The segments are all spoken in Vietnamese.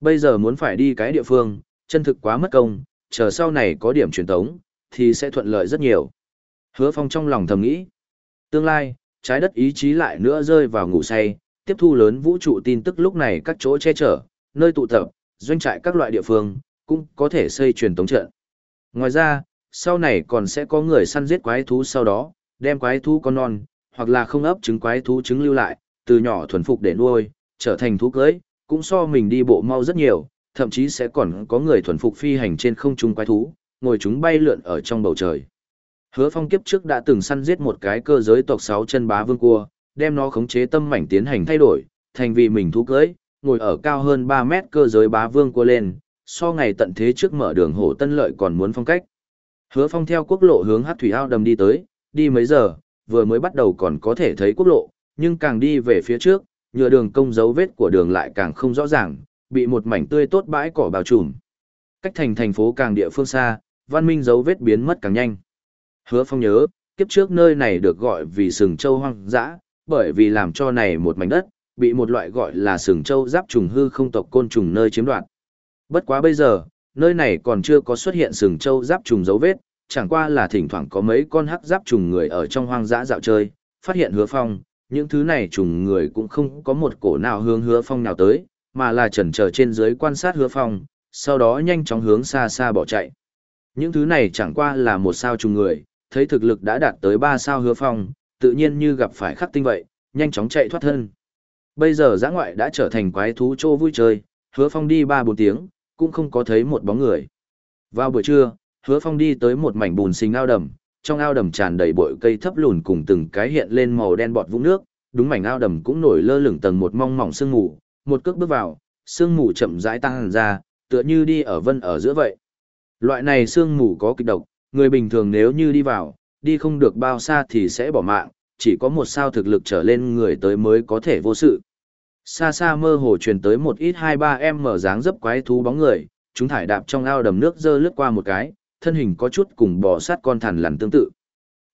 Bây giờ muốn phải đi cái địa phương, chân thực quá mất công, chờ sau này có điểm truyền tống, thì sẽ thuận lợi rất nhiều. Hứa Phong trong lòng thầm nghĩ. Tương lai, trái đất ý chí lại nữa rơi vào ngủ say, tiếp thu lớn vũ trụ tin tức lúc này các chỗ che chở, nơi tụ tập, doanh trại các loại địa phương, cũng có thể xây truyền tống trận. Ngoài ra, sau này còn sẽ có người săn giết quái thú sau đó, đem quái thú con non, hoặc là không ấp trứng quái thú trứng lưu lại, từ nhỏ thuần phục để nuôi, trở thành thú cưới, cũng so mình đi bộ mau rất nhiều, thậm chí sẽ còn có người thuần phục phi hành trên không trung quái thú, ngồi chúng bay lượn ở trong bầu trời. Hứa Phong kiếp trước đã từng săn giết một cái cơ giới tộc sáu chân bá vương cua, đem nó khống chế tâm mảnh tiến hành thay đổi, thành vì mình thú cưới, ngồi ở cao hơn 3 mét cơ giới bá vương cua lên, so ngày tận thế trước mở đường hổ tân lợi còn muốn phong cách. Hứa Phong theo quốc lộ hướng Hát Thủy Ao đầm đi tới, đi mấy giờ, vừa mới bắt đầu còn có thể thấy quốc lộ, nhưng càng đi về phía trước, nhựa đường công dấu vết của đường lại càng không rõ ràng, bị một mảnh tươi tốt bãi cỏ bao trùm. Cách thành thành phố càng địa phương xa, văn minh dấu vết biến mất càng nhanh. Hứa Phong nhớ, kiếp trước nơi này được gọi vì sừng châu hoang dã, bởi vì làm cho này một mảnh đất, bị một loại gọi là sừng châu giáp trùng hư không tộc côn trùng nơi chiếm đoạt. Bất quá bây giờ, nơi này còn chưa có xuất hiện sừng châu giáp trùng dấu vết, chẳng qua là thỉnh thoảng có mấy con hắc giáp trùng người ở trong hoang dã dạo chơi, phát hiện hứa phong, những thứ này trùng người cũng không có một cổ nào hướng hứa phong nào tới, mà là chần chờ trên dưới quan sát hứa phong, sau đó nhanh chóng hướng xa xa bỏ chạy. Những thứ này chẳng qua là một sao trùng người, thấy thực lực đã đạt tới ba sao hứa phong, tự nhiên như gặp phải khắc tinh vậy, nhanh chóng chạy thoát thân. Bây giờ giã ngoại đã trở thành quái thú trô vui chơi, hứa phong đi ba bốn tiếng, cũng không có thấy một bóng người. Vào buổi trưa, hứa phong đi tới một mảnh bùn xình ao đầm, trong ao đầm tràn đầy bụi cây thấp lùn cùng từng cái hiện lên màu đen bọt vũng nước, đúng mảnh ao đầm cũng nổi lơ lửng tầng một mong mỏng sương mù, một cước bước vào, sương mù chậm rãi tăng ra, tựa như đi ở vân ở giữa vậy. Loại này sương mù có kịch độc, người bình thường nếu như đi vào, đi không được bao xa thì sẽ bỏ mạng, chỉ có một sao thực lực trở lên người tới mới có thể vô sự. Xa xa mơ hồ truyền tới một ít hai ba em mở dáng dấp quái thú bóng người, chúng thải đạp trong ao đầm nước dơ lướt qua một cái, thân hình có chút cùng bò sát con thằn lằn tương tự.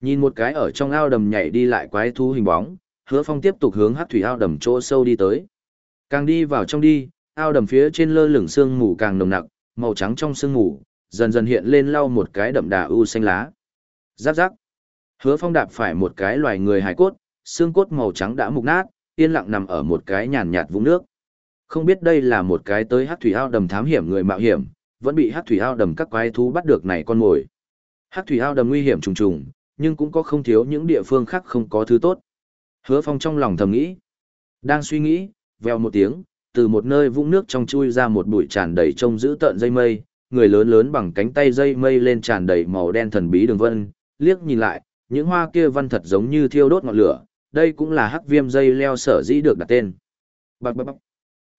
Nhìn một cái ở trong ao đầm nhảy đi lại quái thú hình bóng, Hứa Phong tiếp tục hướng hắc thủy ao đầm chỗ sâu đi tới. Càng đi vào trong đi, ao đầm phía trên lơ lửng sương mù càng nồng nặc, màu trắng trong sương mù, dần dần hiện lên lau một cái đậm đà u xanh lá. Giáp giáp. Hứa Phong đạp phải một cái loài người hài cốt, xương cốt màu trắng đã mục nát, yên lặng nằm ở một cái nhàn nhạt vũng nước. Không biết đây là một cái tới hắc thủy ao đầm thám hiểm người mạo hiểm, vẫn bị hắc thủy ao đầm các quái thú bắt được này con mồi. Hắc thủy ao đầm nguy hiểm trùng trùng, nhưng cũng có không thiếu những địa phương khác không có thứ tốt. Hứa Phong trong lòng thầm nghĩ. Đang suy nghĩ, vèo một tiếng, từ một nơi vũng nước trong chui ra một bụi tràn đầy trông giữ tợn dây mây, người lớn lớn bằng cánh tay dây mây lên tràn đầy màu đen thần bí đường vân, liếc nhìn lại, những hoa kia văn thật giống như thiêu đốt ngọn lửa, đây cũng là hắc viêm dây leo sở dĩ được đặt tên. Bạc bạc bạc.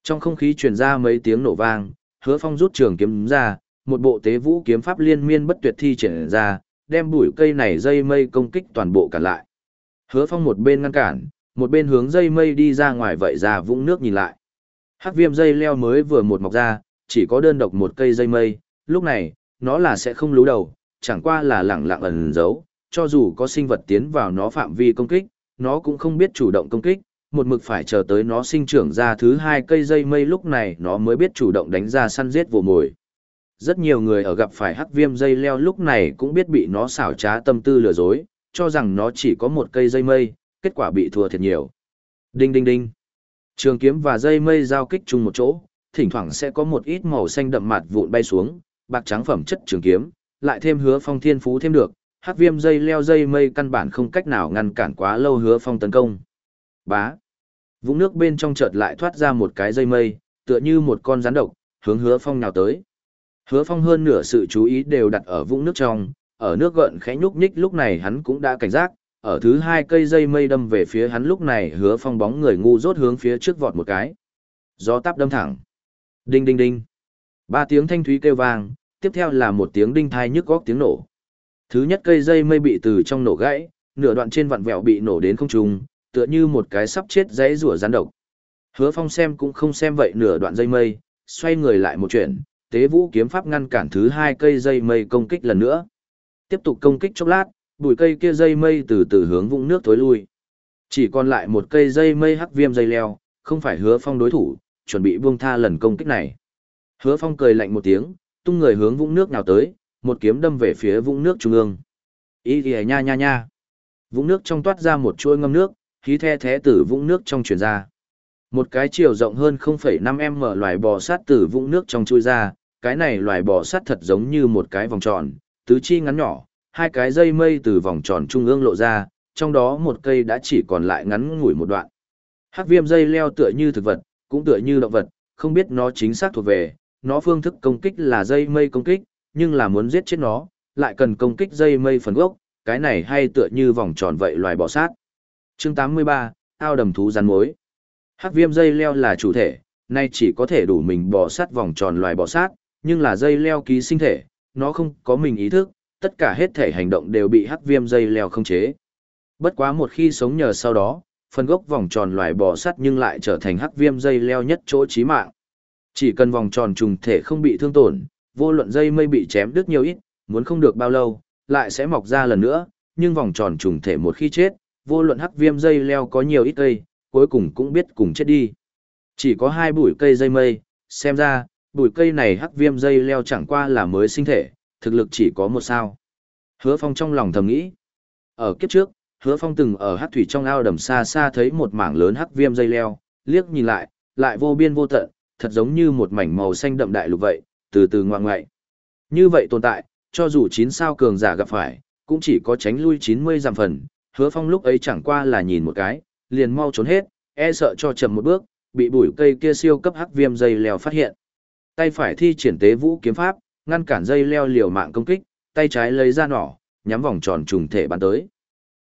Trong không khí truyền ra mấy tiếng nổ vang, hứa phong rút trường kiếm ra, một bộ tế vũ kiếm pháp liên miên bất tuyệt thi triển ra, đem bụi cây này dây mây công kích toàn bộ cả lại. Hứa phong một bên ngăn cản, một bên hướng dây mây đi ra ngoài vậy ra vũng nước nhìn lại. Hắc viêm dây leo mới vừa một mọc ra, chỉ có đơn độc một cây dây mây, lúc này, nó là sẽ không lú đầu, chẳng qua là lẳng lặng ẩn giấu, cho dù có sinh vật tiến vào nó phạm vi công kích, nó cũng không biết chủ động công kích, một mực phải chờ tới nó sinh trưởng ra thứ hai cây dây mây lúc này nó mới biết chủ động đánh ra săn giết vồ mồi. Rất nhiều người ở gặp phải hắc viêm dây leo lúc này cũng biết bị nó xảo trá tâm tư lừa dối, cho rằng nó chỉ có một cây dây mây, kết quả bị thua thiệt nhiều. Đinh đinh đinh. Trường kiếm và dây mây giao kích chung một chỗ, thỉnh thoảng sẽ có một ít màu xanh đậm mạt vụn bay xuống, bạc trắng phẩm chất trường kiếm, lại thêm hứa phong thiên phú thêm được, hắc viêm dây leo dây mây căn bản không cách nào ngăn cản quá lâu hứa phong tấn công. Bá. Vũng nước bên trong chợt lại thoát ra một cái dây mây, tựa như một con rắn độc, hướng hứa phong nào tới. Hứa phong hơn nửa sự chú ý đều đặt ở vũng nước trong, ở nước gợn khẽ nhúc nhích lúc này hắn cũng đã cảnh giác, ở thứ hai cây dây mây đâm về phía hắn lúc này hứa phong bóng người ngu rốt hướng phía trước vọt một cái. Gió táp đâm thẳng. Đinh đinh đinh. Ba tiếng thanh thúy kêu vang, tiếp theo là một tiếng đinh thai nhức góc tiếng nổ. Thứ nhất cây dây mây bị từ trong nổ gãy, nửa đoạn trên vặn vẹo bị nổ đến không trung, tựa như một cái sắp chết dãy rủa gián độc. Hứa Phong xem cũng không xem vậy nửa đoạn dây mây, xoay người lại một chuyện, tế vũ kiếm pháp ngăn cản thứ hai cây dây mây công kích lần nữa. Tiếp tục công kích chốc lát, bụi cây kia dây mây từ từ hướng vũng nước tối lui. Chỉ còn lại một cây dây mây hắc viêm dây leo, không phải Hứa Phong đối thủ, chuẩn bị buông tha lần công kích này. Hứa Phong cười lạnh một tiếng, tung người hướng vũng nước nào tới, một kiếm đâm về phía vũng nước trung ương. Ý kìa nha nha nha. Vũng nước trong toát ra một chuôi ngâm nước, hí the thế từ vũng nước trong truyền ra. Một cái chiều rộng hơn 0,5m loài bò sát từ vũng nước trong chui ra, cái này loài bò sát thật giống như một cái vòng tròn, tứ chi ngắn nhỏ, hai cái dây mây từ vòng tròn trung ương lộ ra, trong đó một cây đã chỉ còn lại ngắn ngủi một đoạn. Hắc viêm dây leo tựa như thực vật, cũng tựa như động vật, không biết nó chính xác thuộc về, nó phương thức công kích là dây mây công kích, nhưng là muốn giết chết nó, lại cần công kích dây mây phần gốc, cái này hay tựa như vòng tròn vậy loài bò sát. Chương 83, ao đầm thú rắn mối. Hắc viêm dây leo là chủ thể, nay chỉ có thể đủ mình bò sát vòng tròn loài bò sát, nhưng là dây leo ký sinh thể, nó không có mình ý thức, tất cả hết thể hành động đều bị hắc viêm dây leo không chế. Bất quá một khi sống nhờ sau đó, phần gốc vòng tròn loài bò sát nhưng lại trở thành hắc viêm dây leo nhất chỗ chí mạng. Chỉ cần vòng tròn trùng thể không bị thương tổn, vô luận dây mây bị chém đứt nhiều ít, muốn không được bao lâu, lại sẽ mọc ra lần nữa, nhưng vòng tròn trùng thể một khi chết, vô luận hắc viêm dây leo có nhiều ít cây, cuối cùng cũng biết cùng chết đi. Chỉ có hai bụi cây dây mây, xem ra, bụi cây này hắc viêm dây leo chẳng qua là mới sinh thể, thực lực chỉ có một sao. Hứa Phong trong lòng thầm nghĩ. Ở kiếp trước, Hứa Phong từng ở hắc thủy trong ao đầm xa xa thấy một mảng lớn hắc viêm dây leo, liếc nhìn lại, lại vô biên vô tận, thật giống như một mảnh màu xanh đậm đại lục vậy, từ từ ngoạn ngoại. Như vậy tồn tại, cho dù chín sao cường giả gặp phải, cũng chỉ có tránh lui 90 giảm phần, hứa phong lúc ấy chẳng qua là nhìn một cái, liền mau trốn hết, e sợ cho chậm một bước, bị bụi cây kia siêu cấp hắc viêm dây leo phát hiện. Tay phải thi triển tế vũ kiếm pháp, ngăn cản dây leo liều mạng công kích, tay trái lấy ra nỏ, nhắm vòng tròn trùng thể bắn tới.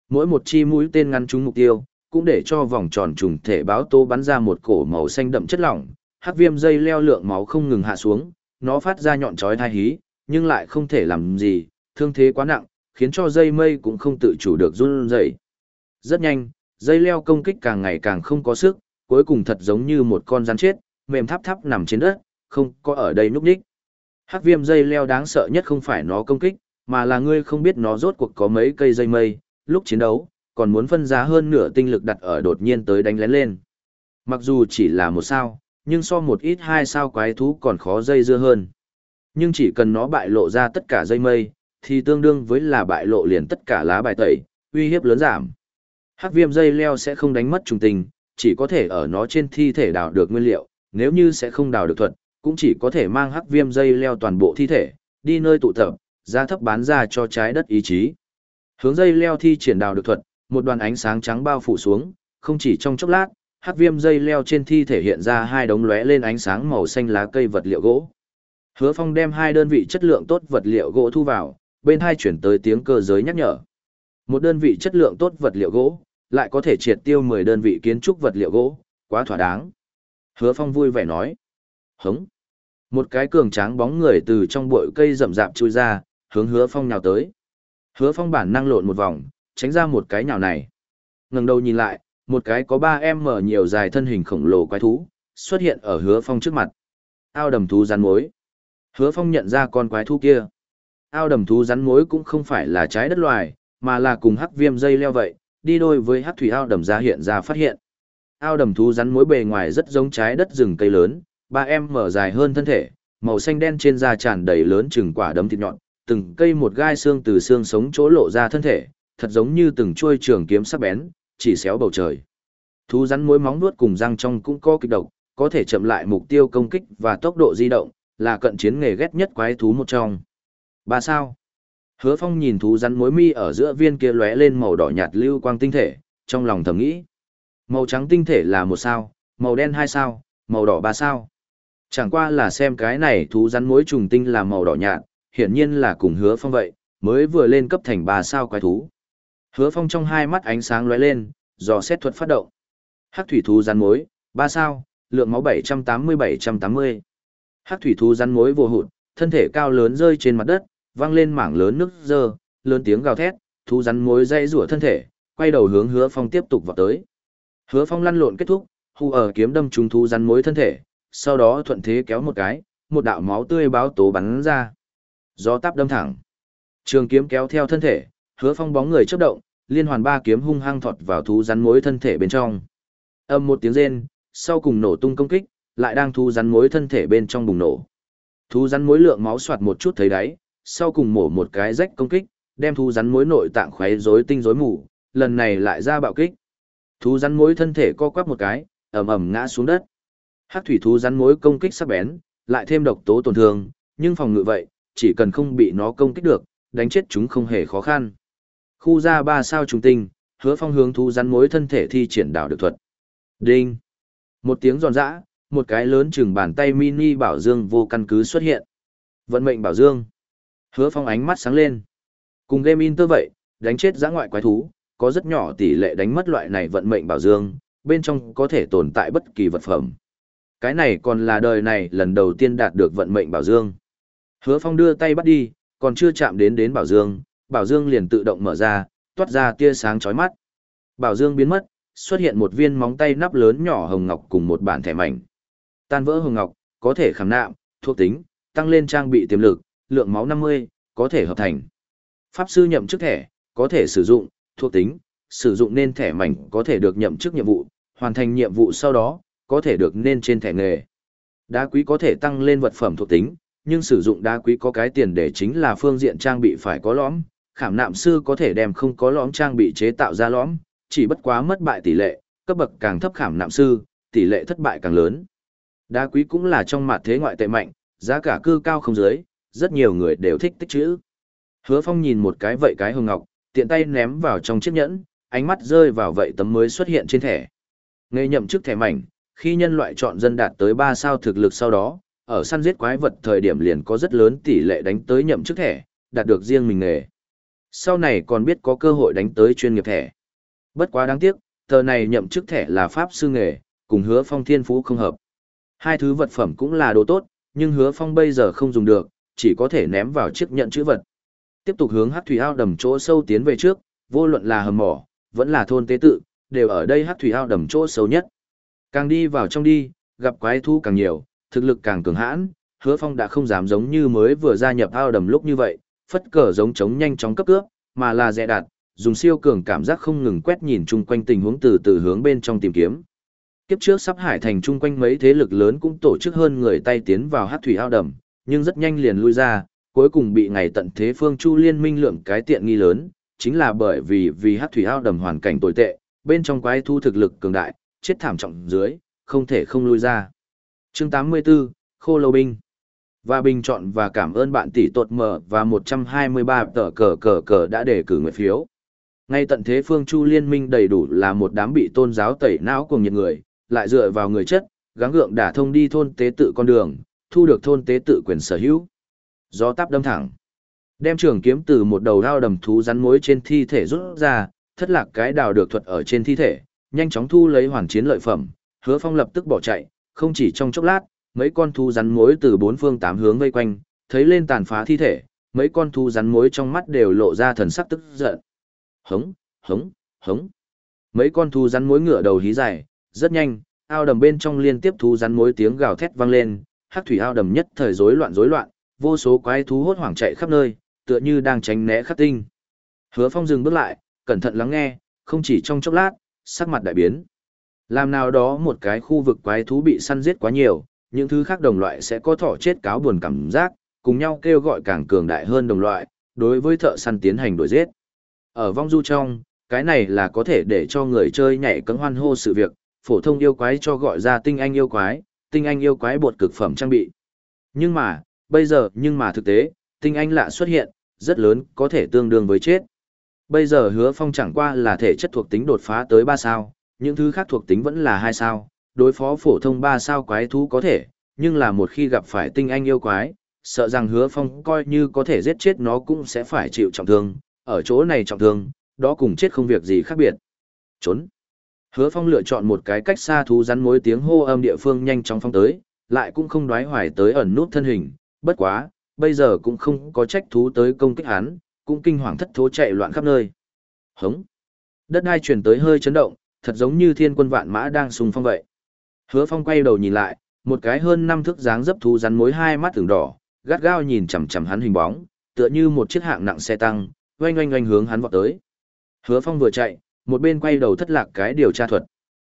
Mỗi một chi mũi tên ngăn trúng mục tiêu, cũng để cho vòng tròn trùng thể báo tố bắn ra một cổ màu xanh đậm chất lỏng, hắc viêm dây leo lượng máu không ngừng hạ xuống, nó phát ra nhọn chói thai hí, nhưng lại không thể làm gì, thương thế quá nặng, khiến cho dây mây cũng không tự chủ được run rẩy. Rất nhanh, dây leo công kích càng ngày càng không có sức, cuối cùng thật giống như một con rắn chết, mềm thắp thắp nằm trên đất, không có ở đây núp đích. Hắc viêm dây leo đáng sợ nhất không phải nó công kích, mà là ngươi không biết nó rốt cuộc có mấy cây dây mây, lúc chiến đấu, còn muốn phân giá hơn nửa tinh lực đặt ở đột nhiên tới đánh lén lên. Mặc dù chỉ là một sao, nhưng so một ít hai sao quái thú còn khó dây dưa hơn. Nhưng chỉ cần nó bại lộ ra tất cả dây mây, thì tương đương với là bại lộ liền tất cả lá bài tẩy, uy hiếp lớn giảm. Hắc viêm dây leo sẽ không đánh mất trùng tình, chỉ có thể ở nó trên thi thể đào được nguyên liệu, nếu như sẽ không đào được thuật, cũng chỉ có thể mang hắc viêm dây leo toàn bộ thi thể, đi nơi tụ tập, ra thấp bán ra cho trái đất ý chí. Hướng dây leo thi triển đào được thuật, một đoàn ánh sáng trắng bao phủ xuống, không chỉ trong chốc lát, hắc viêm dây leo trên thi thể hiện ra hai đống lóe lên ánh sáng màu xanh lá cây vật liệu gỗ. Hứa Phong đem hai đơn vị chất lượng tốt vật liệu gỗ thu vào, bên hai chuyển tới tiếng cơ giới nhắc nhở. Một đơn vị chất lượng tốt vật liệu gỗ, lại có thể triệt tiêu 10 đơn vị kiến trúc vật liệu gỗ, quá thỏa đáng. Hứa Phong vui vẻ nói. Hống. Một cái cường tráng bóng người từ trong bụi cây rậm rạp chui ra, hướng Hứa Phong nhào tới. Hứa Phong bản năng lộn một vòng, tránh ra một cái nhào này. Ngẩng đầu nhìn lại, một cái có 3m nhiều dài thân hình khổng lồ quái thú, xuất hiện ở hứa phong trước mặt. Ao đầm thú rắn mối. Hứa phong nhận ra con quái thú kia. Ao đầm thú rắn mối cũng không phải là trái đất loài, mà là cùng hắc viêm dây leo vậy, đi đôi với hắc thủy ao đầm ra hiện ra phát hiện. Ao đầm thú rắn mối bề ngoài rất giống trái đất rừng cây lớn, ba em mở dài hơn thân thể, màu xanh đen trên da tràn đầy lớn chừng quả đấm thịt nhọn, từng cây một gai xương từ xương sống chỗ lộ ra thân thể, thật giống như từng chuôi trường kiếm sắc bén, chỉ xéo bầu trời. Thú rắn mối móng nuốt cùng răng trong cũng có kịch độc, có thể chậm lại mục tiêu công kích và tốc độ di động, là cận chiến nghề ghét nhất quái thú một trong. Ba sao? Hứa Phong nhìn thú rắn mối mi ở giữa viên kia lóe lên màu đỏ nhạt lưu quang tinh thể, trong lòng thầm nghĩ. Màu trắng tinh thể là một sao, màu đen hai sao, màu đỏ ba sao. Chẳng qua là xem cái này thú rắn mối trùng tinh là màu đỏ nhạt, hiển nhiên là cùng Hứa Phong vậy, mới vừa lên cấp thành ba sao quái thú. Hứa Phong trong hai mắt ánh sáng lóe lên, dò xét thuật phát động. Hắc thủy thú rắn mối, ba sao, lượng máu 780-780. Hắc thủy thú rắn mối vô hụt, thân thể cao lớn rơi trên mặt đất, vang lên mảng lớn nước dơ, lớn tiếng gào thét, thú rắn mối dây rủa thân thể, quay đầu hướng Hứa Phong tiếp tục vào tới. Hứa Phong lăn lộn kết thúc, hù ở kiếm đâm trúng thú rắn mối thân thể, sau đó thuận thế kéo một cái, một đạo máu tươi báo tố bắn ra. Gió táp đâm thẳng. Trường kiếm kéo theo thân thể, Hứa Phong bóng người chớp động, liên hoàn ba kiếm hung hăng thọt vào thú rắn mối thân thể bên trong. Âm một tiếng rên, sau cùng nổ tung công kích, lại đang thú rắn mối thân thể bên trong bùng nổ. Thú rắn mối lượng máu xoạt một chút thấy đáy, sau cùng mổ một cái rách công kích, đem thú rắn mối nội tạng khoé rối tinh rối mù, lần này lại ra bạo kích. Thú rắn mối thân thể co quắp một cái, ầm ầm ngã xuống đất. Hắc thủy thú rắn mối công kích sắc bén, lại thêm độc tố tổn thương, nhưng phòng ngự vậy, chỉ cần không bị nó công kích được, đánh chết chúng không hề khó khăn. Khu ra ba sao trùng tinh, hứa phong hướng thú rắn mối thân thể thi triển đảo được thuật. Đinh! Một tiếng giòn giã, một cái lớn chừng bàn tay mini bảo dương vô căn cứ xuất hiện. Vận mệnh bảo dương. Hứa phong ánh mắt sáng lên. Cùng game inter vậy, đánh chết giã ngoại quái thú, có rất nhỏ tỷ lệ đánh mất loại này vận mệnh bảo dương, bên trong có thể tồn tại bất kỳ vật phẩm. Cái này còn là đời này lần đầu tiên đạt được vận mệnh bảo dương. Hứa Phong đưa tay bắt đi, còn chưa chạm đến đến bảo dương, bảo dương liền tự động mở ra, toát ra tia sáng chói mắt. Bảo dương biến mất, xuất hiện một viên móng tay nắp lớn nhỏ hồng ngọc cùng một bản thẻ mảnh. Tan vỡ hồng ngọc, có thể khảm nạm, thuộc tính, tăng lên trang bị tiềm lực, lượng máu 50, có thể hợp thành. Pháp sư nhậm chức thẻ, có thể sử dụng, thuộc tính, sử dụng nên thẻ mảnh có thể được nhậm chức nhiệm vụ, hoàn thành nhiệm vụ sau đó, có thể được nên trên thẻ nghề. Đá quý có thể tăng lên vật phẩm thuộc tính, nhưng sử dụng đá quý có cái tiền để chính là phương diện trang bị phải có lõm, khảm nạm sư có thể đem không có lõm trang bị chế tạo ra lõm, chỉ bất quá mất bại tỷ lệ, cấp bậc càng thấp khảm nạm sư, tỷ lệ thất bại càng lớn. Đá quý cũng là trong mặt thế ngoại tệ mạnh, giá cả cư cao không dưới, rất nhiều người đều thích tích chữ. Hứa Phong nhìn một cái vậy cái hồng ngọc, tiện tay ném vào trong chiếc nhẫn, ánh mắt rơi vào vậy tấm mới xuất hiện trên thẻ. Nghề nhậm chức thẻ mảnh, khi nhân loại chọn dân đạt tới 3 sao thực lực sau đó, ở săn giết quái vật thời điểm liền có rất lớn tỷ lệ đánh tới nhậm chức thẻ, đạt được riêng mình nghề. Sau này còn biết có cơ hội đánh tới chuyên nghiệp thẻ. Bất quá đáng tiếc, tờ này nhậm chức thẻ là pháp sư nghề, cùng hứa phong thiên phú không hợp. Hai thứ vật phẩm cũng là đồ tốt, nhưng hứa phong bây giờ không dùng được, chỉ có thể ném vào chiếc nhận chữ vật. Tiếp tục hướng hát thủy ao đầm chỗ sâu tiến về trước, vô luận là hầm mỏ, vẫn là thôn tế tự, đều ở đây hát thủy ao đầm chỗ sâu nhất. Càng đi vào trong đi, gặp quái thú càng nhiều, thực lực càng cường hãn, hứa phong đã không dám giống như mới vừa gia nhập ao đầm lúc như vậy, phất cờ giống chống nhanh chóng cấp cướp, mà là dè đạt, dùng siêu cường cảm giác không ngừng quét nhìn chung quanh tình huống từ từ hướng bên trong tìm kiếm. Kiếp trước sắp hải thành chung quanh mấy thế lực lớn cũng tổ chức hơn người tay tiến vào hát thủy ao đầm, nhưng rất nhanh liền lui ra, cuối cùng bị ngày tận thế phương chu liên minh lượng cái tiện nghi lớn, chính là bởi vì vì hát thủy ao đầm hoàn cảnh tồi tệ, bên trong quái thu thực lực cường đại, chết thảm trọng dưới, không thể không lui ra. Chương 84, Khô Lâu Binh Và bình chọn và cảm ơn bạn tỷ tột mở và 123 tờ cờ cờ cờ đã đề cử người phiếu. Ngay tận thế phương Chu Liên minh đầy đủ là một đám bị tôn giáo tẩy não cùng nhiệt người, lại dựa vào người chất, gắng gượng đả thông đi thôn tế tự con đường, thu được thôn tế tự quyền sở hữu. Gió táp đâm thẳng. Đem trường kiếm từ một đầu đao đầm thú rắn mối trên thi thể rút ra, thất lạc cái đào được thuật ở trên thi thể, nhanh chóng thu lấy hoàn chiến lợi phẩm, hứa phong lập tức bỏ chạy, không chỉ trong chốc lát, mấy con thú rắn mối từ bốn phương tám hướng vây quanh, thấy lên tàn phá thi thể, mấy con thú rắn mối trong mắt đều lộ ra thần sắc tức giận. Hống, hống, hống. Mấy con thú rắn mối ngựa đầu hí dài, rất nhanh, ao đầm bên trong liên tiếp thú rắn mối tiếng gào thét vang lên, hắc thủy ao đầm nhất thời rối loạn rối loạn, vô số quái thú hốt hoảng chạy khắp nơi, tựa như đang tránh né khắc tinh. Hứa Phong dừng bước lại, cẩn thận lắng nghe, không chỉ trong chốc lát, sắc mặt đại biến. Làm nào đó một cái khu vực quái thú bị săn giết quá nhiều, những thứ khác đồng loại sẽ có thỏ chết cáo buồn cảm giác, cùng nhau kêu gọi càng cường đại hơn đồng loại, đối với thợ săn tiến hành đuổi giết. Ở vong du trong, cái này là có thể để cho người chơi nhảy cấm hoan hô sự việc, phổ thông yêu quái cho gọi ra tinh anh yêu quái, tinh anh yêu quái bột cực phẩm trang bị. Nhưng mà, bây giờ nhưng mà thực tế, tinh anh lạ xuất hiện, rất lớn, có thể tương đương với chết. Bây giờ hứa phong chẳng qua là thể chất thuộc tính đột phá tới 3 sao, những thứ khác thuộc tính vẫn là 2 sao, đối phó phổ thông 3 sao quái thú có thể, nhưng là một khi gặp phải tinh anh yêu quái, sợ rằng hứa phong coi như có thể giết chết nó cũng sẽ phải chịu trọng thương, ở chỗ này trọng thương, đó cùng chết không việc gì khác biệt. Trốn. Hứa phong lựa chọn một cái cách xa thú rắn mối tiếng hô âm địa phương nhanh chóng phong tới, lại cũng không đoái hoài tới ẩn nút thân hình, bất quá, bây giờ cũng không có trách thú tới công kích hắn, cũng kinh hoàng thất thố chạy loạn khắp nơi. Hống! Đất đai chuyển tới hơi chấn động, thật giống như thiên quân vạn mã đang sùng phong vậy. Hứa phong quay đầu nhìn lại, một cái hơn năm thước dáng dấp thú rắn mối hai mắt tưởng đỏ, gắt gao nhìn chằm chằm hắn hình bóng, tựa như một chiếc hạng nặng xe tăng, oanh oanh oanh hướng hắn vọt tới. Hứa phong vừa chạy, một bên quay đầu thất lạc cái điều tra thuật.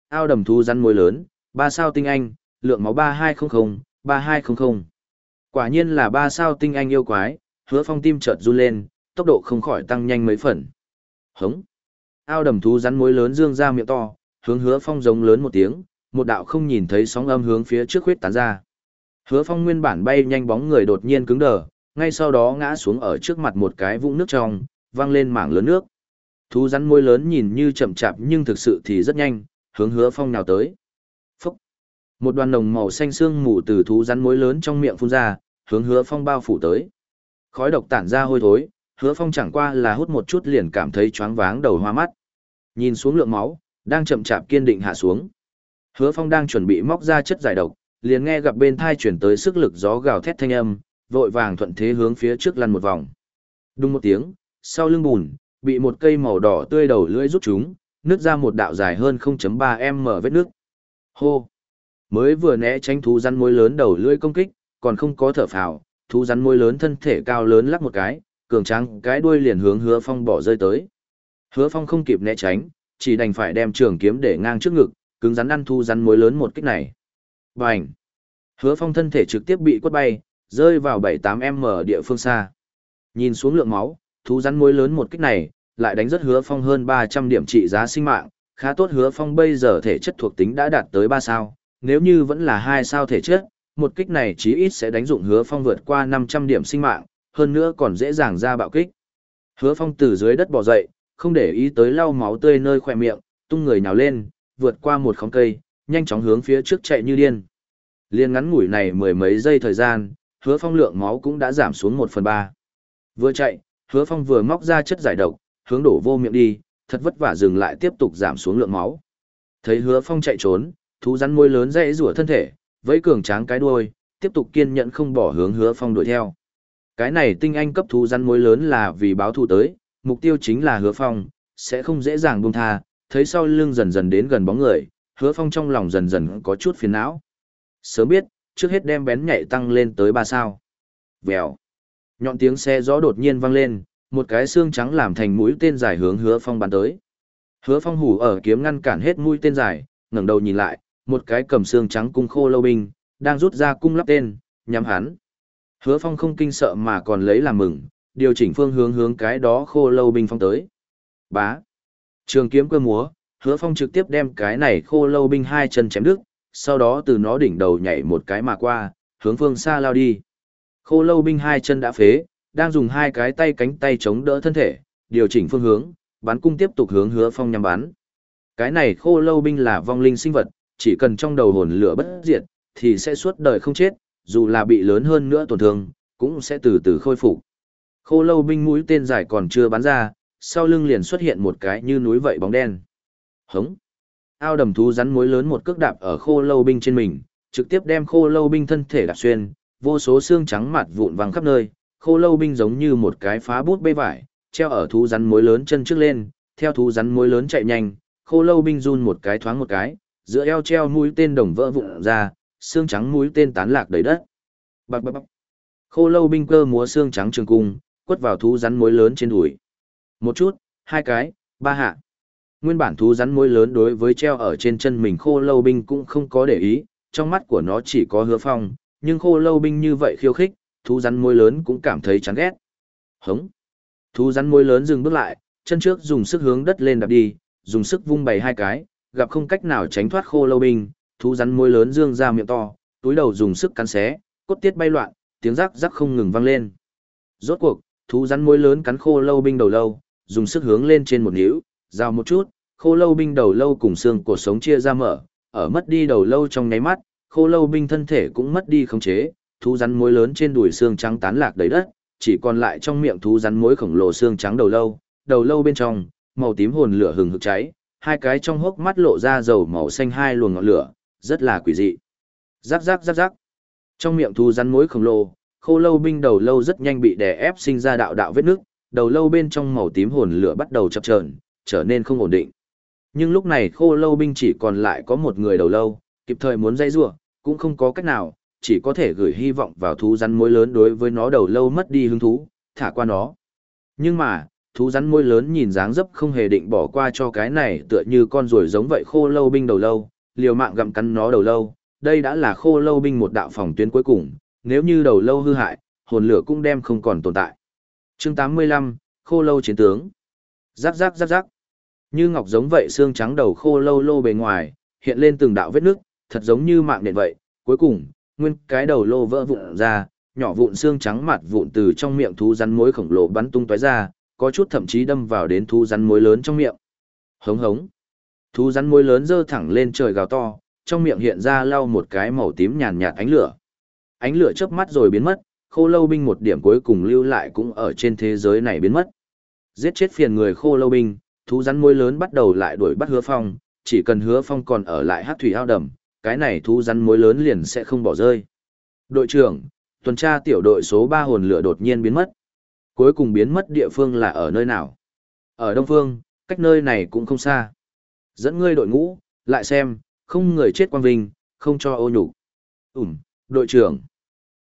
Ao đầm thú rắn mối lớn, ba sao tinh anh, lượng máu 3200, 3200. Quả nhiên là ba sao tinh anh yêu quái, hứa phong tim chợt run lên, tốc độ không khỏi tăng nhanh mấy phần. Hống! Ao đầm thú rắn mối lớn dương ra miệng to, hướng hứa phong giống lớn một tiếng, một đạo không nhìn thấy sóng âm hướng phía trước huyết tán ra. Hứa phong nguyên bản bay nhanh bóng người đột nhiên cứng đờ, ngay sau đó ngã xuống ở trước mặt một cái vũng nước trong, văng lên mảng lớn nước. Thú rắn môi lớn nhìn như chậm chạp nhưng thực sự thì rất nhanh, hướng hứa phong nào tới. Phúc! Một đoàn nồng màu xanh xương mù từ thú rắn môi lớn trong miệng phun ra, hướng hứa phong bao phủ tới. Khói độc tản ra hôi thối, hứa phong chẳng qua là hút một chút liền cảm thấy choáng váng đầu hoa mắt. Nhìn xuống lượng máu, đang chậm chạp kiên định hạ xuống. Hứa phong đang chuẩn bị móc ra chất giải độc, liền nghe gặp bên thai chuyển tới sức lực gió gào thét thanh âm, vội vàng thuận thế hướng phía trước lăn một vòng. Đúng một tiếng, sau lưng bùn, bị một cây màu đỏ tươi đầu lưỡi rút chúng, nứt ra một đạo dài hơn 0.3m vết nước. Hô! Mới vừa né tránh thú rắn môi lớn đầu lưỡi công kích, còn không có thở phào, thú rắn môi lớn thân thể cao lớn lắc một cái, cường tráng cái đuôi liền hướng hứa phong bỏ rơi tới. Hứa phong không kịp né tránh, chỉ đành phải đem trường kiếm để ngang trước ngực, cứng rắn ăn thú rắn môi lớn một kích này. Bành! Hứa phong thân thể trực tiếp bị quất bay, rơi vào 7-8m địa phương xa. Nhìn xuống lượng máu, thú rắn môi lớn một kích này, lại đánh rất hứa phong hơn 300 điểm trị giá sinh mạng, khá tốt hứa phong bây giờ thể chất thuộc tính đã đạt tới 3 sao, nếu như vẫn là 2 sao thể chất, một kích này chí ít sẽ đánh dụng hứa phong vượt qua 500 điểm sinh mạng, hơn nữa còn dễ dàng ra bạo kích. Hứa phong từ dưới đất bò dậy, không để ý tới lau máu tươi nơi khỏe miệng, tung người nhào lên, vượt qua một khóm cây, nhanh chóng hướng phía trước chạy như điên. Liên ngắn ngủi này mười mấy giây thời gian, hứa phong lượng máu cũng đã giảm xuống một phần ba. Vừa chạy, hứa phong vừa móc ra chất giải độc, hướng đổ vô miệng đi, thật vất vả dừng lại tiếp tục giảm xuống lượng máu. Thấy hứa phong chạy trốn, thú rắn môi lớn dãy rủa thân thể, vẫy cường tráng cái đuôi, tiếp tục kiên nhẫn không bỏ hướng hứa phong đuổi theo. Cái này tinh anh cấp thú rắn môi lớn là vì báo thù tới, mục tiêu chính là hứa phong, sẽ không dễ dàng buông tha, thấy sau lưng dần dần đến gần bóng người, hứa phong trong lòng dần dần có chút phiền não. Sớm biết, trước hết đem bén nhạy tăng lên tới ba sao. Vèo. Nhọn tiếng xe gió đột nhiên vang lên, một cái xương trắng làm thành mũi tên dài hướng hứa phong bắn tới. Hứa phong hủ ở kiếm ngăn cản hết mũi tên dài, ngẩng đầu nhìn lại, một cái cầm xương trắng cung khô lâu binh, đang rút ra cung lắp tên, nhắm hắn. Hứa phong không kinh sợ mà còn lấy làm mừng, điều chỉnh phương hướng hướng cái đó khô lâu binh phong tới. Bá. Trường kiếm cơ múa, hứa phong trực tiếp đem cái này khô lâu binh hai chân chém đứt, sau đó từ nó đỉnh đầu nhảy một cái mà qua, hướng phương xa lao đi. Khô lâu binh hai chân đã phế, đang dùng hai cái tay cánh tay chống đỡ thân thể, điều chỉnh phương hướng, bắn cung tiếp tục hướng hứa phong nhắm bắn. Cái này khô lâu binh là vong linh sinh vật, chỉ cần trong đầu hồn lửa bất diệt, thì sẽ suốt đời không chết, dù là bị lớn hơn nữa tổn thương, cũng sẽ từ từ khôi phục. Khô lâu binh mũi tên dài còn chưa bắn ra, sau lưng liền xuất hiện một cái như núi vậy bóng đen. Hống! Ao đầm thú rắn mối lớn một cước đạp ở khô lâu binh trên mình, trực tiếp đem khô lâu binh thân thể đạp xuyên, vô số xương trắng mặt vụn văng khắp nơi, khô lâu binh giống như một cái phá bút bê vải, treo ở thú rắn mối lớn chân trước lên, theo thú rắn mối lớn chạy nhanh, khô lâu binh run một cái thoáng một cái, giữa eo treo mũi tên đồng vỡ vụn ra, xương trắng mũi tên tán lạc đầy đất. Bạc bạc bạc. Khô lâu binh cơ múa xương trắng trường cung, quất vào thú rắn mối lớn trên đùi. Một chút, hai cái, ba hạ. Nguyên bản thú rắn mối lớn đối với treo ở trên chân mình khô lâu binh cũng không có để ý, trong mắt của nó chỉ có hứa phong, nhưng khô lâu binh như vậy khiêu khích, thú rắn môi lớn cũng cảm thấy chán ghét. Hống. Thú rắn môi lớn dừng bước lại, chân trước dùng sức hướng đất lên đạp đi, dùng sức vung bày hai cái, gặp không cách nào tránh thoát khô lâu binh, thú rắn môi lớn dương ra miệng to, túi đầu dùng sức cắn xé, cốt tiết bay loạn, tiếng rắc rắc không ngừng vang lên. Rốt cuộc, thú rắn môi lớn cắn khô lâu binh đầu lâu, dùng sức hướng lên trên một níu, rào một chút, khô lâu binh đầu lâu cùng xương cổ sống chia ra mở, ở mất đi đầu lâu trong nháy mắt, khô lâu binh thân thể cũng mất đi khống chế, thú rắn mối lớn trên đùi xương trắng tán lạc đầy đất, chỉ còn lại trong miệng thú rắn mối khổng lồ xương trắng đầu lâu, đầu lâu bên trong, màu tím hồn lửa hừng hực cháy, hai cái trong hốc mắt lộ ra dầu màu xanh hai luồng ngọn lửa, rất là quỷ dị. Rắc rắc rắc rắc. Trong miệng thú rắn mối khổng lồ, khô lâu binh đầu lâu rất nhanh bị đè ép sinh ra đạo đạo vết nước, đầu lâu bên trong màu tím hồn lửa bắt đầu chập chờn, trở nên không ổn định. Nhưng lúc này khô lâu binh chỉ còn lại có một người đầu lâu, kịp thời muốn dây rủa cũng không có cách nào, chỉ có thể gửi hy vọng vào thú rắn mối lớn đối với nó đầu lâu mất đi hứng thú, thả qua nó. Nhưng mà, thú rắn mối lớn nhìn dáng dấp không hề định bỏ qua cho cái này tựa như con ruồi giống vậy khô lâu binh đầu lâu, liều mạng gặm cắn nó đầu lâu, đây đã là khô lâu binh một đạo phòng tuyến cuối cùng, nếu như đầu lâu hư hại, hồn lửa cũng đem không còn tồn tại. Chương 85, Khô lâu chiến tướng. Rắc rắc rắc rắc. Như ngọc giống vậy xương trắng đầu khô lâu lô bề ngoài, hiện lên từng đạo vết nước, thật giống như mạng điện vậy, cuối cùng, nguyên cái đầu lô vỡ vụn ra, nhỏ vụn xương trắng mặt vụn từ trong miệng thú rắn mối khổng lồ bắn tung tóe ra, có chút thậm chí đâm vào đến thú rắn mối lớn trong miệng. Hống hống. Thú rắn mối lớn dơ thẳng lên trời gào to, trong miệng hiện ra lau một cái màu tím nhàn nhạt ánh lửa. Ánh lửa chớp mắt rồi biến mất, khô lâu binh một điểm cuối cùng lưu lại cũng ở trên thế giới này biến mất. Giết chết phiền người khô lâu binh, thú rắn mối lớn bắt đầu lại đuổi bắt hứa phong, chỉ cần hứa phong còn ở lại hát thủy ao đầm, cái này thú rắn mối lớn liền sẽ không bỏ rơi. Đội trưởng, tuần tra tiểu đội số 3 hồn lửa đột nhiên biến mất. Cuối cùng biến mất địa phương là ở nơi nào? Ở Đông Phương, cách nơi này cũng không xa. Dẫn ngươi đội ngũ, lại xem, không người chết quang vinh, không cho ô nhục. Ừm, đội trưởng.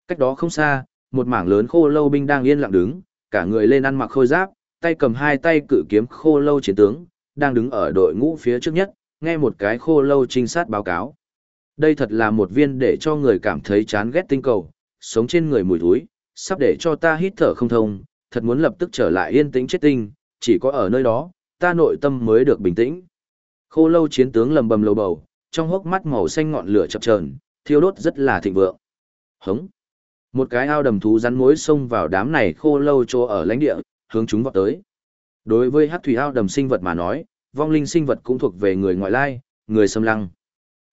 Cách đó không xa, một mảng lớn khô lâu binh đang yên lặng đứng, cả người lên ăn mặc khôi giáp, tay cầm hai tay cự kiếm khô lâu chiến tướng, đang đứng ở đội ngũ phía trước nhất, nghe một cái khô lâu trinh sát báo cáo. Đây thật là một viên để cho người cảm thấy chán ghét tinh cầu, sống trên người mùi thúi, sắp để cho ta hít thở không thông, thật muốn lập tức trở lại yên tĩnh chết tinh, chỉ có ở nơi đó, ta nội tâm mới được bình tĩnh. Khô lâu chiến tướng lầm bầm lầu bầu, trong hốc mắt màu xanh ngọn lửa chập chờn, thiêu đốt rất là thịnh vượng. Hống. Một cái ao đầm thú rắn mối xông vào đám này khô lâu chỗ ở lãnh địa, hướng chúng vọt tới. Đối với hắc thủy ao đầm sinh vật mà nói, vong linh sinh vật cũng thuộc về người ngoại lai, người xâm lăng.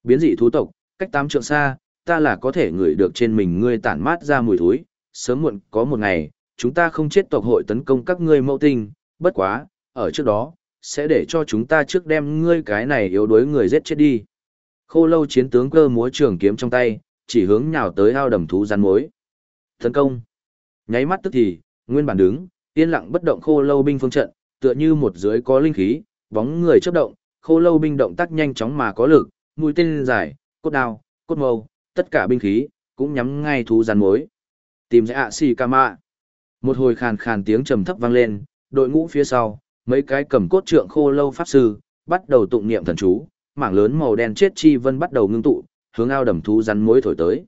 Biến dị thú tộc, cách tám trượng xa, ta là có thể ngửi được trên mình ngươi tản mát ra mùi thối, sớm muộn có một ngày, chúng ta không chết tộc hội tấn công các ngươi mẫu tinh, bất quá, ở trước đó, sẽ để cho chúng ta trước đem ngươi cái này yếu đuối người giết chết đi. Khô lâu chiến tướng cơ múa trường kiếm trong tay, chỉ hướng nhào tới ao đầm thú rắn mối. Tấn công. Nháy mắt tức thì, nguyên bản đứng, yên lặng bất động khô lâu binh phương trận, tựa như một dưới có linh khí, bóng người chớp động, khô lâu binh động tác nhanh chóng mà có lực, mũi tên dài, cốt đao, cốt mâu, tất cả binh khí, cũng nhắm ngay thú rắn mối. Tìm ra ạ xì ca mạ. Một hồi khàn khàn tiếng trầm thấp vang lên, đội ngũ phía sau, mấy cái cầm cốt trượng khô lâu pháp sư, bắt đầu tụng niệm thần chú, mảng lớn màu đen chết chi vân bắt đầu ngưng tụ, hướng ao đầm thú rắn mối thổi tới.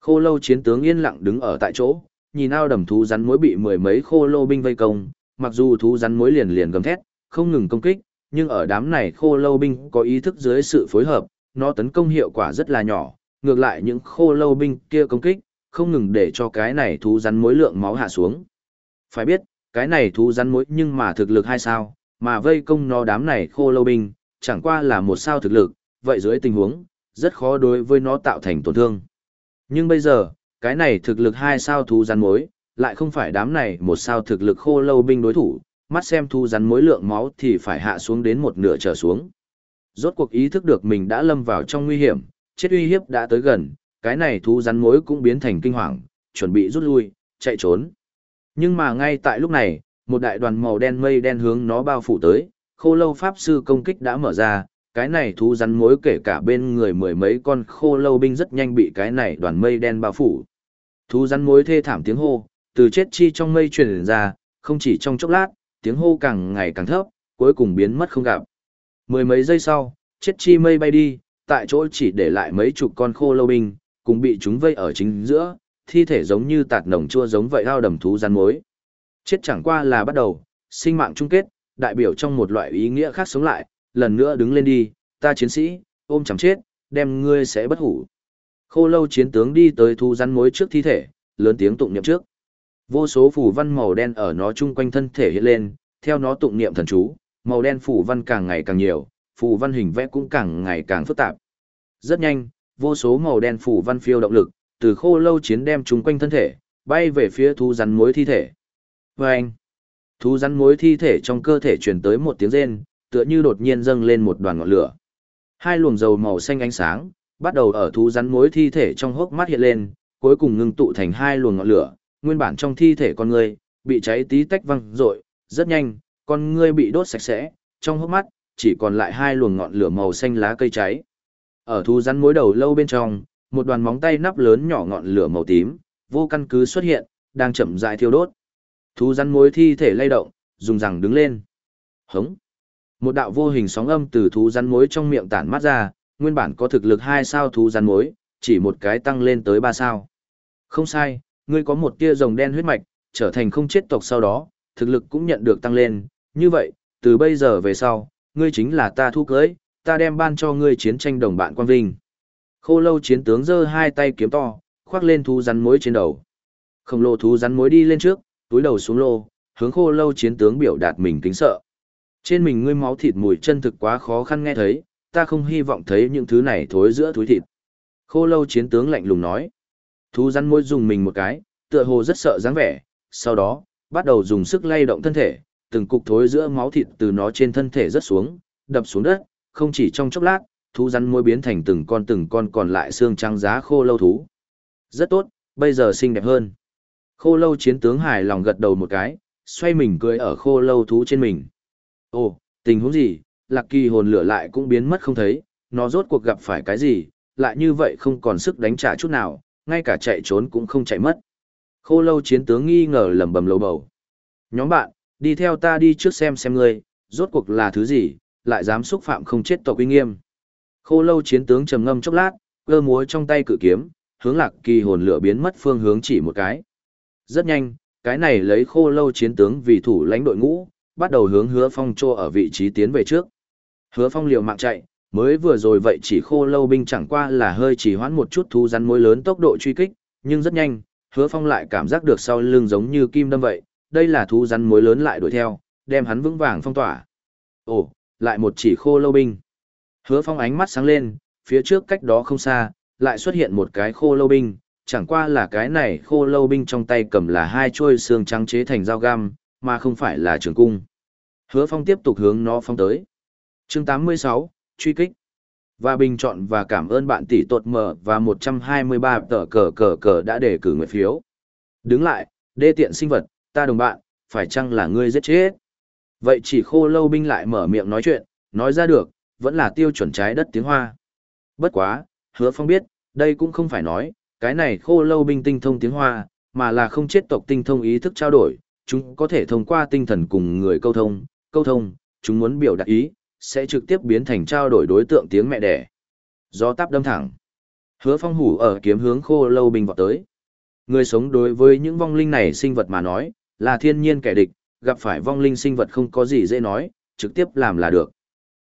Khô lâu chiến tướng yên lặng đứng ở tại chỗ, nhìn ao đầm thú rắn mối bị mười mấy khô lâu binh vây công, mặc dù thú rắn mối liền liền gầm thét, không ngừng công kích, nhưng ở đám này khô lâu binh có ý thức dưới sự phối hợp, nó tấn công hiệu quả rất là nhỏ, ngược lại những khô lâu binh kia công kích, không ngừng để cho cái này thú rắn mối lượng máu hạ xuống. Phải biết, cái này thú rắn mối nhưng mà thực lực hai sao, mà vây công nó đám này khô lâu binh, chẳng qua là một sao thực lực, vậy dưới tình huống, rất khó đối với nó tạo thành tổn thương. Nhưng bây giờ, cái này thực lực hai sao thú rắn mối, lại không phải đám này một sao thực lực khô lâu binh đối thủ, mắt xem thú rắn mối lượng máu thì phải hạ xuống đến một nửa trở xuống. Rốt cuộc ý thức được mình đã lâm vào trong nguy hiểm, chết uy hiếp đã tới gần, cái này thú rắn mối cũng biến thành kinh hoàng, chuẩn bị rút lui, chạy trốn. Nhưng mà ngay tại lúc này, một đại đoàn màu đen mây đen hướng nó bao phủ tới, khô lâu pháp sư công kích đã mở ra, cái này thú rắn mối kể cả bên người mười mấy con khô lâu binh rất nhanh bị cái này đoàn mây đen bao phủ. Thú rắn mối thê thảm tiếng hô, từ chết chi trong mây truyền ra, không chỉ trong chốc lát, tiếng hô càng ngày càng thấp, cuối cùng biến mất không gặp. Mười mấy giây sau, chết chi mây bay đi, tại chỗ chỉ để lại mấy chục con khô lâu binh, cùng bị chúng vây ở chính giữa, thi thể giống như tạt nồng chua giống vậy ao đầm thú rắn mối. Chết chẳng qua là bắt đầu, sinh mạng chung kết, đại biểu trong một loại ý nghĩa khác sống lại, lần nữa đứng lên đi, ta chiến sĩ, ôm chẳng chết, đem ngươi sẽ bất hủ. Khô lâu chiến tướng đi tới thú rắn mối trước thi thể, lớn tiếng tụng niệm trước. Vô số phù văn màu đen ở nó chung quanh thân thể hiện lên, theo nó tụng niệm thần chú, màu đen phủ văn càng ngày càng nhiều, phủ văn hình vẽ cũng càng ngày càng phức tạp. Rất nhanh, vô số màu đen phủ văn phiêu động lực, từ khô lâu chiến đem chúng quanh thân thể, bay về phía thú rắn mối thi thể. Và anh, thú rắn mối thi thể trong cơ thể truyền tới một tiếng rên, tựa như đột nhiên dâng lên một đoàn ngọn lửa. Hai luồng dầu màu xanh ánh sáng, bắt đầu ở thú rắn mối thi thể trong hốc mắt hiện lên, cuối cùng ngưng tụ thành hai luồng ngọn lửa, nguyên bản trong thi thể con người, bị cháy tí tách văng rội, rất nhanh, con ngươi bị đốt sạch sẽ, trong hốc mắt, chỉ còn lại hai luồng ngọn lửa màu xanh lá cây cháy. Ở thú rắn mối đầu lâu bên trong, một đoàn móng tay nắp lớn nhỏ ngọn lửa màu tím, vô căn cứ xuất hiện, đang chậm rãi thiêu đốt. Thú rắn mối thi thể lay động, dùng rằng đứng lên. Hống. Một đạo vô hình sóng âm từ thú rắn mối trong miệng tản mát ra, nguyên bản có thực lực hai sao thú rắn mối, chỉ một cái tăng lên tới ba sao. Không sai, ngươi có một tia rồng đen huyết mạch, trở thành không chết tộc sau đó, thực lực cũng nhận được tăng lên, như vậy, từ bây giờ về sau, ngươi chính là ta thu cưới, ta đem ban cho ngươi chiến tranh đồng bạn quan vinh. Khô lâu chiến tướng giơ hai tay kiếm to, khoác lên thú rắn mối trên đầu. Khổng lồ thú rắn mối đi lên trước, túi đầu xuống lô, hướng khô lâu chiến tướng biểu đạt mình kính sợ. Trên mình ngươi máu thịt mùi chân thực quá khó khăn nghe thấy, ta không hy vọng thấy những thứ này thối giữa thúi thịt. Khô lâu chiến tướng lạnh lùng nói. Thú rắn mối dùng mình một cái, tựa hồ rất sợ dáng vẻ, sau đó, bắt đầu dùng sức lay động thân thể, từng cục thối giữa máu thịt từ nó trên thân thể rớt xuống, đập xuống đất, không chỉ trong chốc lát, thú rắn môi biến thành từng con từng con còn lại xương trắng giá khô lâu thú. Rất tốt, bây giờ xinh đẹp hơn. Khô lâu chiến tướng hài lòng gật đầu một cái, xoay mình cười ở khô lâu thú trên mình. Ồ, tình huống gì, lạc kỳ hồn lửa lại cũng biến mất không thấy, nó rốt cuộc gặp phải cái gì, lại như vậy không còn sức đánh trả chút nào, ngay cả chạy trốn cũng không chạy mất. Khô lâu chiến tướng nghi ngờ lầm bầm lầu bầu. Nhóm bạn, đi theo ta đi trước xem xem ngươi, rốt cuộc là thứ gì, lại dám xúc phạm không chết tộc uy nghiêm. Khô lâu chiến tướng trầm ngâm chốc lát, cơ múa trong tay cự kiếm, hướng lạc kỳ hồn lửa biến mất phương hướng chỉ một cái. Rất nhanh, cái này lấy khô lâu chiến tướng vì thủ lãnh đội ngũ, bắt đầu hướng hứa phong trô ở vị trí tiến về trước. Hứa phong liều mạng chạy, mới vừa rồi vậy chỉ khô lâu binh chẳng qua là hơi chỉ hoãn một chút thu rắn mối lớn tốc độ truy kích, nhưng rất nhanh, hứa phong lại cảm giác được sau lưng giống như kim đâm vậy, đây là thú rắn mối lớn lại đuổi theo, đem hắn vững vàng phong tỏa. Ồ, lại một chỉ khô lâu binh. Hứa phong ánh mắt sáng lên, phía trước cách đó không xa, lại xuất hiện một cái khô lâu binh, chẳng qua là cái này khô lâu binh trong tay cầm là hai chuôi xương trắng chế thành dao găm, mà không phải là trường cung. Hứa phong tiếp tục hướng nó phong tới. chương 86, truy kích. Và bình chọn và cảm ơn bạn tỷ tột mở và 123 tờ cờ cờ cờ đã để cử người phiếu. Đứng lại, đê tiện sinh vật, ta đồng bạn, phải chăng là ngươi giết chết? Vậy chỉ khô lâu binh lại mở miệng nói chuyện, nói ra được, vẫn là tiêu chuẩn trái đất tiếng Hoa. Bất quá, hứa phong biết, đây cũng không phải nói, cái này khô lâu binh tinh thông tiếng Hoa, mà là không chết tộc tinh thông ý thức trao đổi, chúng có thể thông qua tinh thần cùng người câu thông, câu thông, chúng muốn biểu đạt ý, sẽ trực tiếp biến thành trao đổi đối tượng tiếng mẹ đẻ. Gió táp đâm thẳng. Hứa phong hủ ở kiếm hướng khô lâu binh vọt tới. Người sống đối với những vong linh này sinh vật mà nói, là thiên nhiên kẻ địch, gặp phải vong linh sinh vật không có gì dễ nói, trực tiếp làm là được.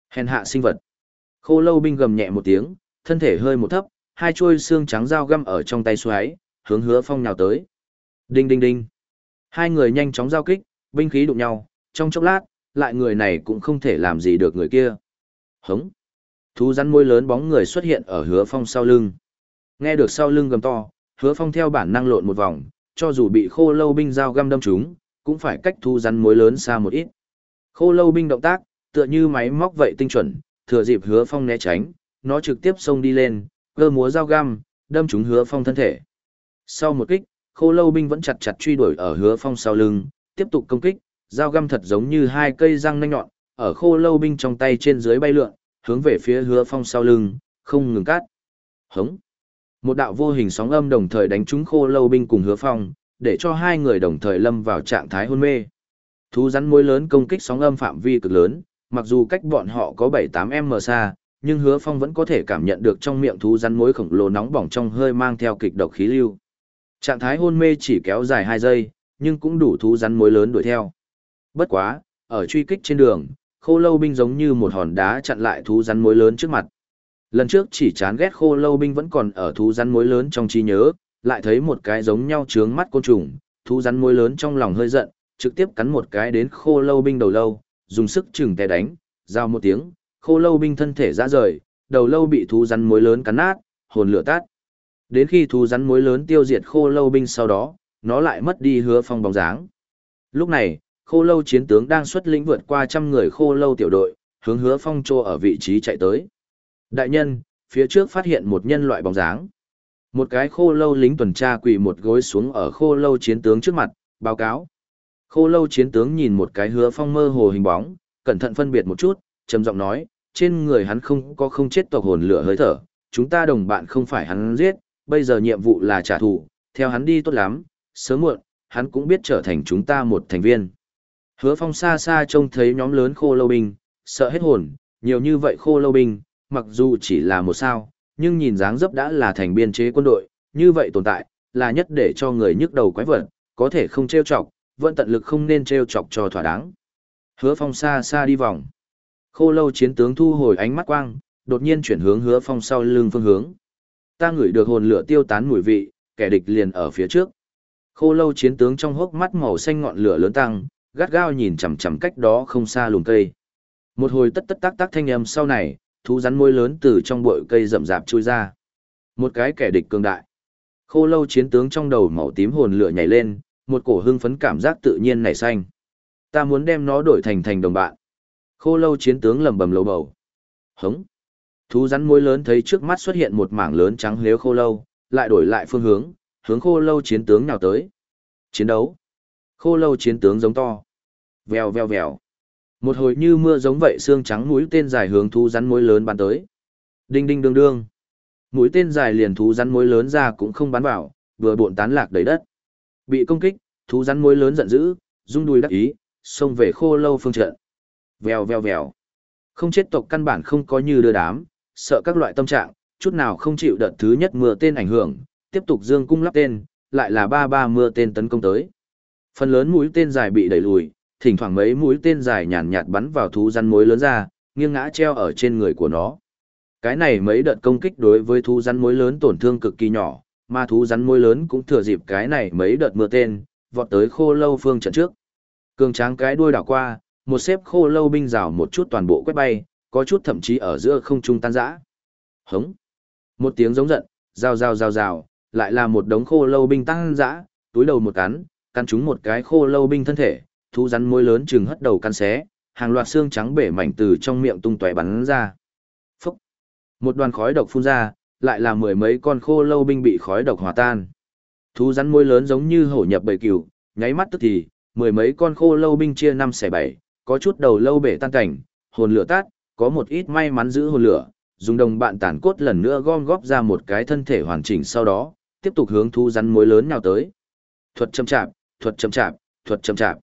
Hèn hạ sinh vật. Khô lâu binh gầm nhẹ một tiếng, thân thể hơi một thấp, hai chuôi xương trắng dao găm ở trong tay xoáy, hướng hứa phong nhào tới. Đinh đinh đinh. Hai người nhanh chóng giao kích, binh khí đụng nhau, trong chốc lát, lại người này cũng không thể làm gì được người kia. Hống. Thú rắn môi lớn bóng người xuất hiện ở hứa phong sau lưng. Nghe được sau lưng gầm to, hứa phong theo bản năng lộn một vòng, cho dù bị khô lâu binh dao găm đâm trúng, cũng phải cách thu rắn mối lớn xa một ít. Khô lâu binh động tác, tựa như máy móc vậy tinh chuẩn, thừa dịp hứa phong né tránh, nó trực tiếp xông đi lên, cơ múa dao găm, đâm trúng hứa phong thân thể. Sau một kích, khô lâu binh vẫn chặt chặt truy đuổi ở hứa phong sau lưng, tiếp tục công kích, dao găm thật giống như hai cây răng nanh nhọn, ở khô lâu binh trong tay trên dưới bay lượn, hướng về phía hứa phong sau lưng, không ngừng cắt. Hống! Một đạo vô hình sóng âm đồng thời đánh trúng khô lâu binh cùng hứa phong, để cho hai người đồng thời lâm vào trạng thái hôn mê. Thú rắn mối lớn công kích sóng âm phạm vi cực lớn, mặc dù cách bọn họ có 7-8 m xa, nhưng hứa phong vẫn có thể cảm nhận được trong miệng thú rắn mối khổng lồ nóng bỏng trong hơi mang theo kịch độc khí lưu. Trạng thái hôn mê chỉ kéo dài 2 giây, nhưng cũng đủ thú rắn mối lớn đuổi theo. Bất quá, ở truy kích trên đường, khô lâu binh giống như một hòn đá chặn lại thú rắn mối lớn trước mặt. Lần trước chỉ chán ghét khô lâu binh vẫn còn ở thú rắn mối lớn trong trí nhớ, lại thấy một cái giống nhau trướng mắt côn trùng, thú rắn mối lớn trong lòng hơi giận, trực tiếp cắn một cái đến khô lâu binh đầu lâu, dùng sức chừng té đánh, giao một tiếng, khô lâu binh thân thể ra rời, đầu lâu bị thú rắn mối lớn cắn nát, hồn lửa tắt. Đến khi thú rắn mối lớn tiêu diệt khô lâu binh sau đó, nó lại mất đi hứa phong bóng dáng. Lúc này, khô lâu chiến tướng đang xuất lĩnh vượt qua trăm người khô lâu tiểu đội, hướng hứa phong trô ở vị trí chạy tới. Đại nhân, phía trước phát hiện một nhân loại bóng dáng. Một cái khô lâu lính tuần tra quỳ một gối xuống ở khô lâu chiến tướng trước mặt, báo cáo. Khô lâu chiến tướng nhìn một cái hứa phong mơ hồ hình bóng, cẩn thận phân biệt một chút, trầm giọng nói, trên người hắn không có không chết tộc hồn lửa hơi thở, chúng ta đồng bạn không phải hắn giết, bây giờ nhiệm vụ là trả thù, theo hắn đi tốt lắm, sớm muộn, hắn cũng biết trở thành chúng ta một thành viên. Hứa phong xa xa trông thấy nhóm lớn khô lâu binh, sợ hết hồn, nhiều như vậy khô lâu binh, mặc dù chỉ là một sao, nhưng nhìn dáng dấp đã là thành biên chế quân đội, như vậy tồn tại, là nhất để cho người nhức đầu quái vật, có thể không trêu chọc, vẫn tận lực không nên trêu chọc cho thỏa đáng. Hứa Phong xa xa đi vòng. Khô lâu chiến tướng thu hồi ánh mắt quang, đột nhiên chuyển hướng Hứa Phong sau lưng phương hướng. Ta ngửi được hồn lửa tiêu tán mùi vị, kẻ địch liền ở phía trước. Khô lâu chiến tướng trong hốc mắt màu xanh ngọn lửa lớn tăng, gắt gao nhìn chằm chằm cách đó không xa lùm cây. Một hồi tất tất tác tác thanh âm sau này, thú rắn môi lớn từ trong bụi cây rậm rạp chui ra. Một cái kẻ địch cường đại. Khô lâu chiến tướng trong đầu màu tím hồn lửa nhảy lên, một cổ hưng phấn cảm giác tự nhiên nảy xanh. Ta muốn đem nó đổi thành thành đồng bạn. Khô lâu chiến tướng lầm bầm lầu bầu. Hống. Thú rắn môi lớn thấy trước mắt xuất hiện một mảng lớn trắng lếu khô lâu, lại đổi lại phương hướng, hướng khô lâu chiến tướng nào tới. Chiến đấu. Khô lâu chiến tướng giống to. Vèo vèo vèo. Một hồi như mưa giống vậy xương trắng mũi tên dài hướng thú rắn mối lớn bắn tới. Đinh đinh đương đương. Mũi tên dài liền thú rắn mối lớn ra cũng không bắn vào, vừa bộn tán lạc đầy đất. Bị công kích, thú rắn mối lớn giận dữ, rung đuôi đắc ý, xông về khô lâu phương trận. Vèo vèo vèo. Không chết tộc căn bản không có như đưa đám, sợ các loại tâm trạng, chút nào không chịu đợt thứ nhất mưa tên ảnh hưởng, tiếp tục dương cung lắp tên, lại là ba ba mưa tên tấn công tới. Phần lớn mũi tên dài bị đẩy lùi, thỉnh thoảng mấy mũi tên dài nhàn nhạt bắn vào thú rắn mối lớn ra, nghiêng ngã treo ở trên người của nó. Cái này mấy đợt công kích đối với thú rắn mối lớn tổn thương cực kỳ nhỏ, mà thú rắn mối lớn cũng thừa dịp cái này mấy đợt mưa tên, vọt tới khô lâu phương trận trước. Cường tráng cái đuôi đảo qua, một xếp khô lâu binh rào một chút toàn bộ quét bay, có chút thậm chí ở giữa không trung tan rã. Hống. Một tiếng giống giận, rào rào rào rào, lại là một đống khô lâu binh tăng dã, túi đầu một cắn, cắn trúng một cái khô lâu binh thân thể, thú rắn môi lớn chừng hất đầu căn xé, hàng loạt xương trắng bể mảnh từ trong miệng tung tóe bắn ra. Phốc. Một đoàn khói độc phun ra, lại là mười mấy con khô lâu binh bị khói độc hòa tan. Thú rắn môi lớn giống như hổ nhập bầy cừu, nháy mắt tức thì, mười mấy con khô lâu binh chia năm xẻ bảy, có chút đầu lâu bể tan cảnh, hồn lửa tát, có một ít may mắn giữ hồn lửa, dùng đồng bạn tản cốt lần nữa gom góp ra một cái thân thể hoàn chỉnh sau đó, tiếp tục hướng thú rắn mối lớn nhào tới. Thuật chậm chạp, thuật chậm chạp, thuật chậm chạp.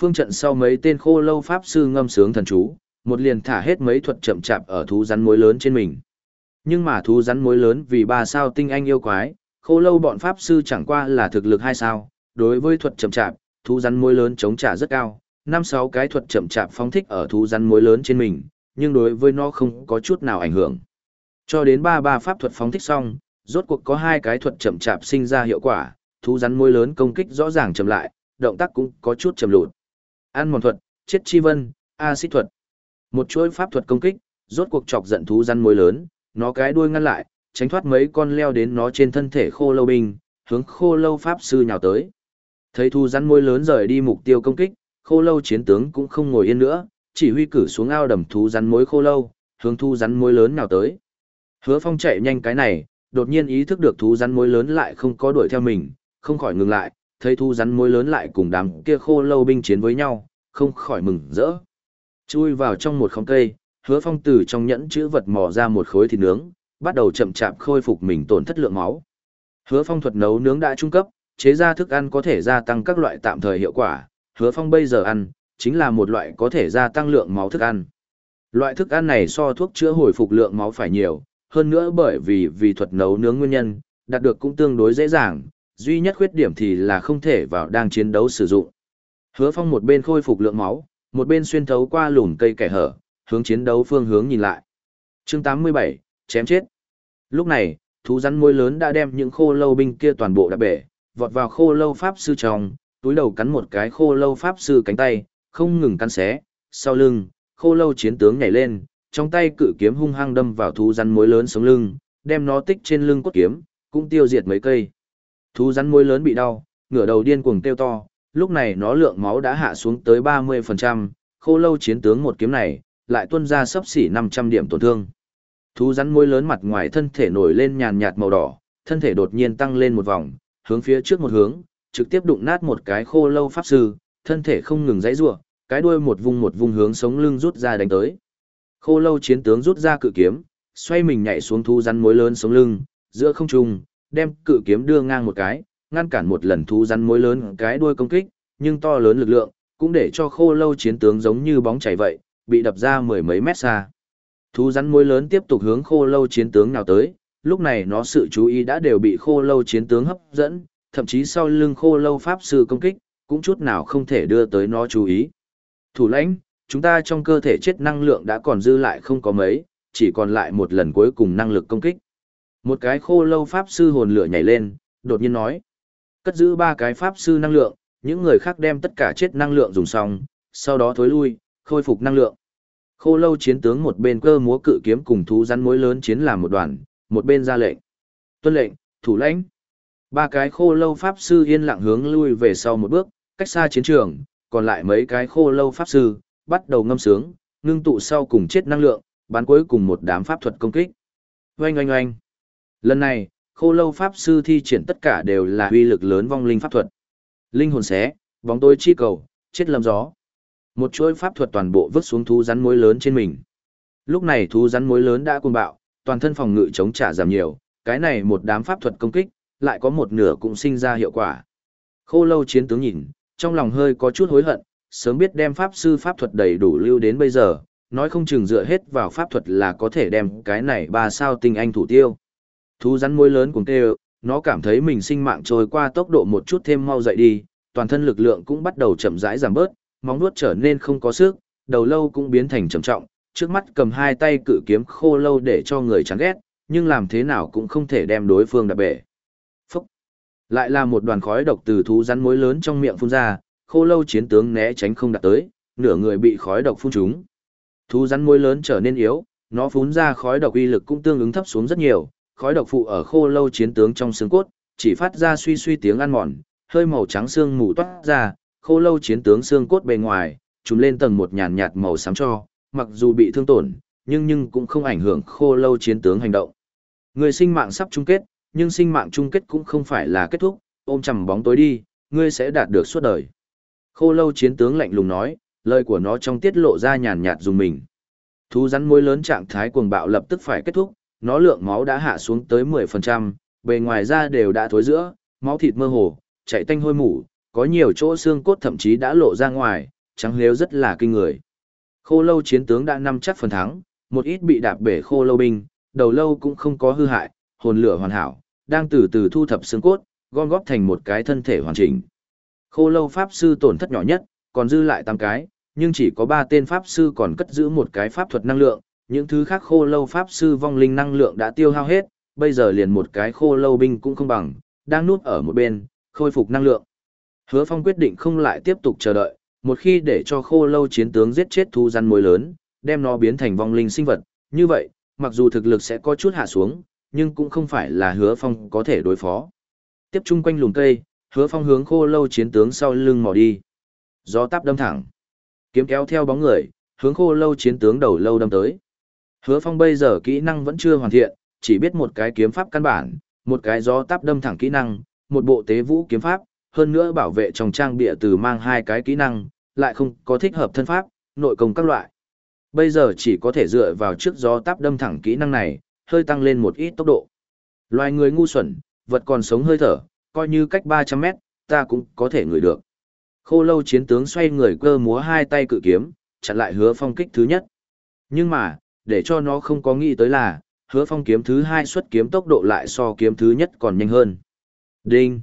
Phương trận sau mấy tên khô lâu pháp sư ngâm sướng thần chú, một liền thả hết mấy thuật chậm chạp ở thú rắn mối lớn trên mình. Nhưng mà thú rắn mối lớn vì ba sao tinh anh yêu quái, khô lâu bọn pháp sư chẳng qua là thực lực hai sao, đối với thuật chậm chạp, thú rắn mối lớn chống trả rất cao, năm sáu cái thuật chậm chạp phóng thích ở thú rắn mối lớn trên mình, nhưng đối với nó không có chút nào ảnh hưởng. Cho đến ba ba pháp thuật phóng thích xong, rốt cuộc có hai cái thuật chậm chạp sinh ra hiệu quả, thú rắn mối lớn công kích rõ ràng chậm lại, động tác cũng có chút chậm lụt. Ăn mòn thuật, chết chi vân, axit thuật. Một chuỗi pháp thuật công kích, rốt cuộc chọc giận thú rắn môi lớn, nó cái đuôi ngăn lại, tránh thoát mấy con leo đến nó trên thân thể khô lâu binh, hướng khô lâu pháp sư nhào tới. Thấy thú rắn môi lớn rời đi mục tiêu công kích, khô lâu chiến tướng cũng không ngồi yên nữa, chỉ huy cử xuống ao đầm thú rắn mối khô lâu, hướng thú rắn mối lớn nào tới. Hứa Phong chạy nhanh cái này, đột nhiên ý thức được thú rắn mối lớn lại không có đuổi theo mình, không khỏi ngừng lại, thấy thu rắn mối lớn lại cùng đám kia khô lâu binh chiến với nhau, không khỏi mừng rỡ. Chui vào trong một khóm cây, Hứa Phong từ trong nhẫn chữ vật mò ra một khối thịt nướng, bắt đầu chậm chạp khôi phục mình tổn thất lượng máu. Hứa Phong thuật nấu nướng đã trung cấp, chế ra thức ăn có thể gia tăng các loại tạm thời hiệu quả, Hứa Phong bây giờ ăn, chính là một loại có thể gia tăng lượng máu thức ăn. Loại thức ăn này so thuốc chữa hồi phục lượng máu phải nhiều, hơn nữa bởi vì vì thuật nấu nướng nguyên nhân, đạt được cũng tương đối dễ dàng, duy nhất khuyết điểm thì là không thể vào đang chiến đấu sử dụng. Hứa Phong một bên khôi phục lượng máu, một bên xuyên thấu qua lùn cây kẻ hở, hướng chiến đấu phương hướng nhìn lại. Chương 87, chém chết. Lúc này, thú rắn môi lớn đã đem những khô lâu binh kia toàn bộ đã bể, vọt vào khô lâu pháp sư trong, túi đầu cắn một cái khô lâu pháp sư cánh tay, không ngừng cắn xé, sau lưng, khô lâu chiến tướng nhảy lên, trong tay cự kiếm hung hăng đâm vào thú rắn mối lớn sống lưng, đem nó tích trên lưng cốt kiếm, cũng tiêu diệt mấy cây. Thú rắn mối lớn bị đau, ngửa đầu điên cuồng tiêu to, lúc này nó lượng máu đã hạ xuống tới 30%, khô lâu chiến tướng một kiếm này, lại tuôn ra sấp xỉ 500 điểm tổn thương. Thú rắn mối lớn mặt ngoài thân thể nổi lên nhàn nhạt màu đỏ, thân thể đột nhiên tăng lên một vòng, hướng phía trước một hướng, trực tiếp đụng nát một cái khô lâu pháp sư, thân thể không ngừng dãy rủa, cái đuôi một vung một vung hướng sống lưng rút ra đánh tới. Khô lâu chiến tướng rút ra cự kiếm, xoay mình nhảy xuống thú rắn mối lớn sống lưng, giữa không trung, đem cự kiếm đưa ngang một cái, ngăn cản một lần thú rắn mối lớn cái đuôi công kích, nhưng to lớn lực lượng, cũng để cho khô lâu chiến tướng giống như bóng chảy vậy, bị đập ra mười mấy mét xa. Thú rắn mối lớn tiếp tục hướng khô lâu chiến tướng nào tới, lúc này nó sự chú ý đã đều bị khô lâu chiến tướng hấp dẫn, thậm chí sau lưng khô lâu pháp sư công kích, cũng chút nào không thể đưa tới nó chú ý. Thủ lãnh, chúng ta trong cơ thể chết năng lượng đã còn dư lại không có mấy, chỉ còn lại một lần cuối cùng năng lực công kích. Một cái khô lâu pháp sư hồn lửa nhảy lên, đột nhiên nói. Cất giữ ba cái pháp sư năng lượng, những người khác đem tất cả chết năng lượng dùng xong, sau đó thối lui, khôi phục năng lượng. Khô lâu chiến tướng một bên cơ múa cự kiếm cùng thú rắn mối lớn chiến làm một đoàn, một bên ra lệnh. Tuân lệnh, thủ lãnh. Ba cái khô lâu pháp sư yên lặng hướng lui về sau một bước, cách xa chiến trường, còn lại mấy cái khô lâu pháp sư, bắt đầu ngâm sướng, ngưng tụ sau cùng chết năng lượng, bán cuối cùng một đám pháp thuật công kích. Oanh oanh oanh. Lần này, khô lâu pháp sư thi triển tất cả đều là uy lực lớn vong linh pháp thuật. Linh hồn xé, bóng tối chi cầu, chết lâm gió. Một chuỗi pháp thuật toàn bộ vứt xuống thú rắn mối lớn trên mình. Lúc này thú rắn mối lớn đã cuồng bạo, toàn thân phòng ngự chống trả giảm nhiều, cái này một đám pháp thuật công kích, lại có một nửa cũng sinh ra hiệu quả. Khô lâu chiến tướng nhìn, trong lòng hơi có chút hối hận, sớm biết đem pháp sư pháp thuật đầy đủ lưu đến bây giờ, nói không chừng dựa hết vào pháp thuật là có thể đem cái này ba sao tinh anh thủ tiêu. Thú rắn môi lớn cùng kêu, nó cảm thấy mình sinh mạng trôi qua tốc độ một chút thêm mau dậy đi, toàn thân lực lượng cũng bắt đầu chậm rãi giảm bớt, móng nuốt trở nên không có sức, đầu lâu cũng biến thành trầm trọng, trước mắt cầm hai tay cự kiếm khô lâu để cho người chán ghét, nhưng làm thế nào cũng không thể đem đối phương đạp bể. Phúc! Lại là một đoàn khói độc từ thú rắn mối lớn trong miệng phun ra, khô lâu chiến tướng né tránh không đạt tới, nửa người bị khói độc phun trúng. Thú rắn mối lớn trở nên yếu, nó phun ra khói độc uy lực cũng tương ứng thấp xuống rất nhiều, khói độc phụ ở khô lâu chiến tướng trong xương cốt, chỉ phát ra suy suy tiếng ăn mòn, hơi màu trắng xương mù toát ra, khô lâu chiến tướng xương cốt bề ngoài, trùm lên tầng một nhàn nhạt màu xám cho, mặc dù bị thương tổn, nhưng nhưng cũng không ảnh hưởng khô lâu chiến tướng hành động. Người sinh mạng sắp chung kết, nhưng sinh mạng chung kết cũng không phải là kết thúc, ôm chầm bóng tối đi, ngươi sẽ đạt được suốt đời. Khô lâu chiến tướng lạnh lùng nói, lời của nó trong tiết lộ ra nhàn nhạt dùng mình. Thú rắn môi lớn trạng thái cuồng bạo lập tức phải kết thúc, nó lượng máu đã hạ xuống tới 10%, bề ngoài da đều đã thối giữa, máu thịt mơ hồ, chảy tanh hôi mủ, có nhiều chỗ xương cốt thậm chí đã lộ ra ngoài, trắng lếu rất là kinh người. Khô lâu chiến tướng đã nắm chắc phần thắng, một ít bị đạp bể khô lâu binh, đầu lâu cũng không có hư hại, hồn lửa hoàn hảo, đang từ từ thu thập xương cốt, gom góp thành một cái thân thể hoàn chỉnh. Khô lâu pháp sư tổn thất nhỏ nhất, còn dư lại 8 cái, nhưng chỉ có 3 tên pháp sư còn cất giữ một cái pháp thuật năng lượng, những thứ khác khô lâu pháp sư vong linh năng lượng đã tiêu hao hết, bây giờ liền một cái khô lâu binh cũng không bằng, đang nuốt ở một bên, khôi phục năng lượng. Hứa Phong quyết định không lại tiếp tục chờ đợi, một khi để cho khô lâu chiến tướng giết chết thú rắn mối lớn, đem nó biến thành vong linh sinh vật, như vậy, mặc dù thực lực sẽ có chút hạ xuống, nhưng cũng không phải là hứa phong có thể đối phó. Tiếp chung quanh lùm cây, hứa phong hướng khô lâu chiến tướng sau lưng mò đi. Gió táp đâm thẳng. Kiếm kéo theo bóng người, hướng khô lâu chiến tướng đầu lâu đâm tới. Hứa phong bây giờ kỹ năng vẫn chưa hoàn thiện, chỉ biết một cái kiếm pháp căn bản, một cái gió táp đâm thẳng kỹ năng, một bộ tế vũ kiếm pháp, hơn nữa bảo vệ trong trang bịa từ mang hai cái kỹ năng, lại không có thích hợp thân pháp, nội công các loại. Bây giờ chỉ có thể dựa vào trước gió táp đâm thẳng kỹ năng này, hơi tăng lên một ít tốc độ. Loài người ngu xuẩn, vật còn sống hơi thở, coi như cách 300 mét, ta cũng có thể ngửi được. Khô lâu chiến tướng xoay người cơ múa hai tay cự kiếm, chặn lại hứa phong kích thứ nhất. Nhưng mà, để cho nó không có nghĩ tới là, hứa phong kiếm thứ hai xuất kiếm tốc độ lại so kiếm thứ nhất còn nhanh hơn. Đinh!